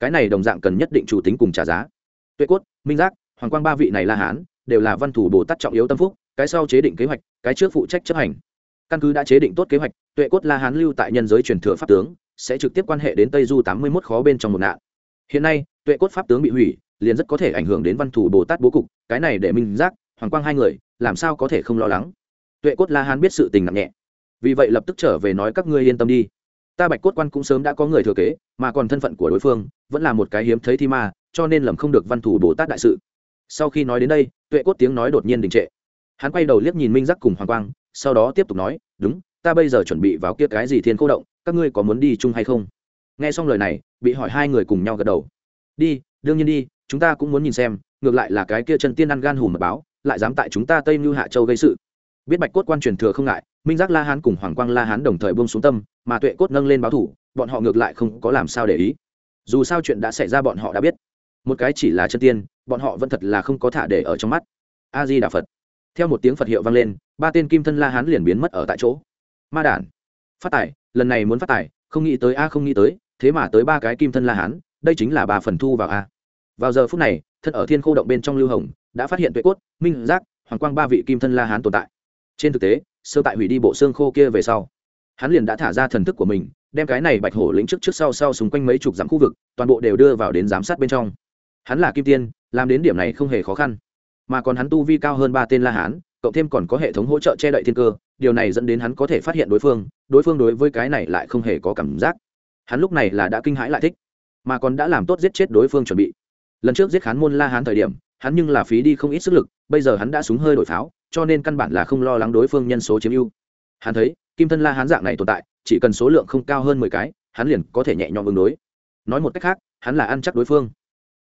Cái này đồng dạng cần nhất định chủ tính cùng trả giá. Tuệ cốt, minh giác, hoàng quang ba vị này la hán, đều là văn thủ bồ tát trọng yếu tâm phúc, cái sau chế định kế hoạch, cái trước phụ trách chấp hành. Căn cứ đã chế định tốt kế hoạch, tuệ cốt la hán lưu tại nhân giới truyền thừa pháp tướng sẽ trực tiếp quan hệ đến tây du tám mươi mốt khó bên trong một nạn. Hiện nay, tuệ cốt pháp tướng bị hủy, liền rất có thể ảnh hưởng đến văn thủ bồ tát bố cục, cái này để minh giác, hoàng quang hai người, làm sao có thể không lo lắng? Tuệ cốt la hán biết sự tình nặng nhẹ. Vì vậy lập tức trở về nói các ngươi yên tâm đi. Ta bạch cốt quan cũng sớm đã có người thừa kế, mà còn thân phận của đối phương, vẫn là một cái hiếm thấy thi ma, cho nên lầm không được văn thủ bồ tát đại sự. Sau khi nói đến đây, tuệ cốt tiếng nói đột nhiên đình trệ. Hắn quay đầu liếc nhìn minh giác cùng hoàng quang, sau đó tiếp tục nói, đúng, ta bây giờ chuẩn bị vào kia cái gì thiên cô động các ngươi có muốn đi chung hay không? Nghe xong lời này, bị hỏi hai người cùng nhau gật đầu. Đi, đương nhiên đi, chúng ta cũng muốn nhìn xem, ngược lại là cái kia chân tiên ăn gan hùm mật báo, lại dám tại chúng ta tây mưu hạ châu gây sự. Biết bạch cốt quan truyền thừa không ngại, minh giác la hán cùng hoàng quang la hán đồng thời buông xuống tâm, mà tuệ cốt nâng lên báo thủ, bọn họ ngược lại không có làm sao để ý. Dù sao chuyện đã xảy ra bọn họ đã biết. Một cái chỉ là chân tiên, bọn họ vẫn thật là không có thả để ở trong mắt. A di đà phật. Theo một tiếng phật hiệu vang lên, ba tên kim thân la hán liền biến mất ở tại chỗ. Ma đản phát tài, lần này muốn phát tài, không nghĩ tới a, không nghĩ tới, thế mà tới ba cái kim thân la hán, đây chính là ba phần thu vào a. Vào giờ phút này, thân ở thiên khô động bên trong lưu hồng, đã phát hiện tuệ cốt, minh giác, hoàng quang ba vị kim thân la hán tồn tại. Trên thực tế, sơ tại hủy đi bộ xương khô kia về sau, hắn liền đã thả ra thần thức của mình, đem cái này bạch hổ lĩnh trước trước sau sau xung quanh mấy chục dặm khu vực, toàn bộ đều đưa vào đến giám sát bên trong. Hắn là kim tiên, làm đến điểm này không hề khó khăn. Mà còn hắn tu vi cao hơn ba tên la hán, cộng thêm còn có hệ thống hỗ trợ che đậy thiên cơ điều này dẫn đến hắn có thể phát hiện đối phương đối phương đối với cái này lại không hề có cảm giác. Hắn lúc này là đã kinh hãi lại thích, mà còn đã làm tốt giết chết đối phương chuẩn bị. Lần trước giết khán môn la hán thời điểm, hắn nhưng là phí đi không ít sức lực, bây giờ hắn đã súng hơi đổi pháo, cho nên căn bản là không lo lắng đối phương nhân số chiếm ưu. Hắn thấy, kim thân la hán dạng này tồn tại, chỉ cần số lượng không cao hơn mười cái, hắn liền có thể nhẹ nhõm ứng đối. Nói một cách khác, hắn là ăn chắc đối phương.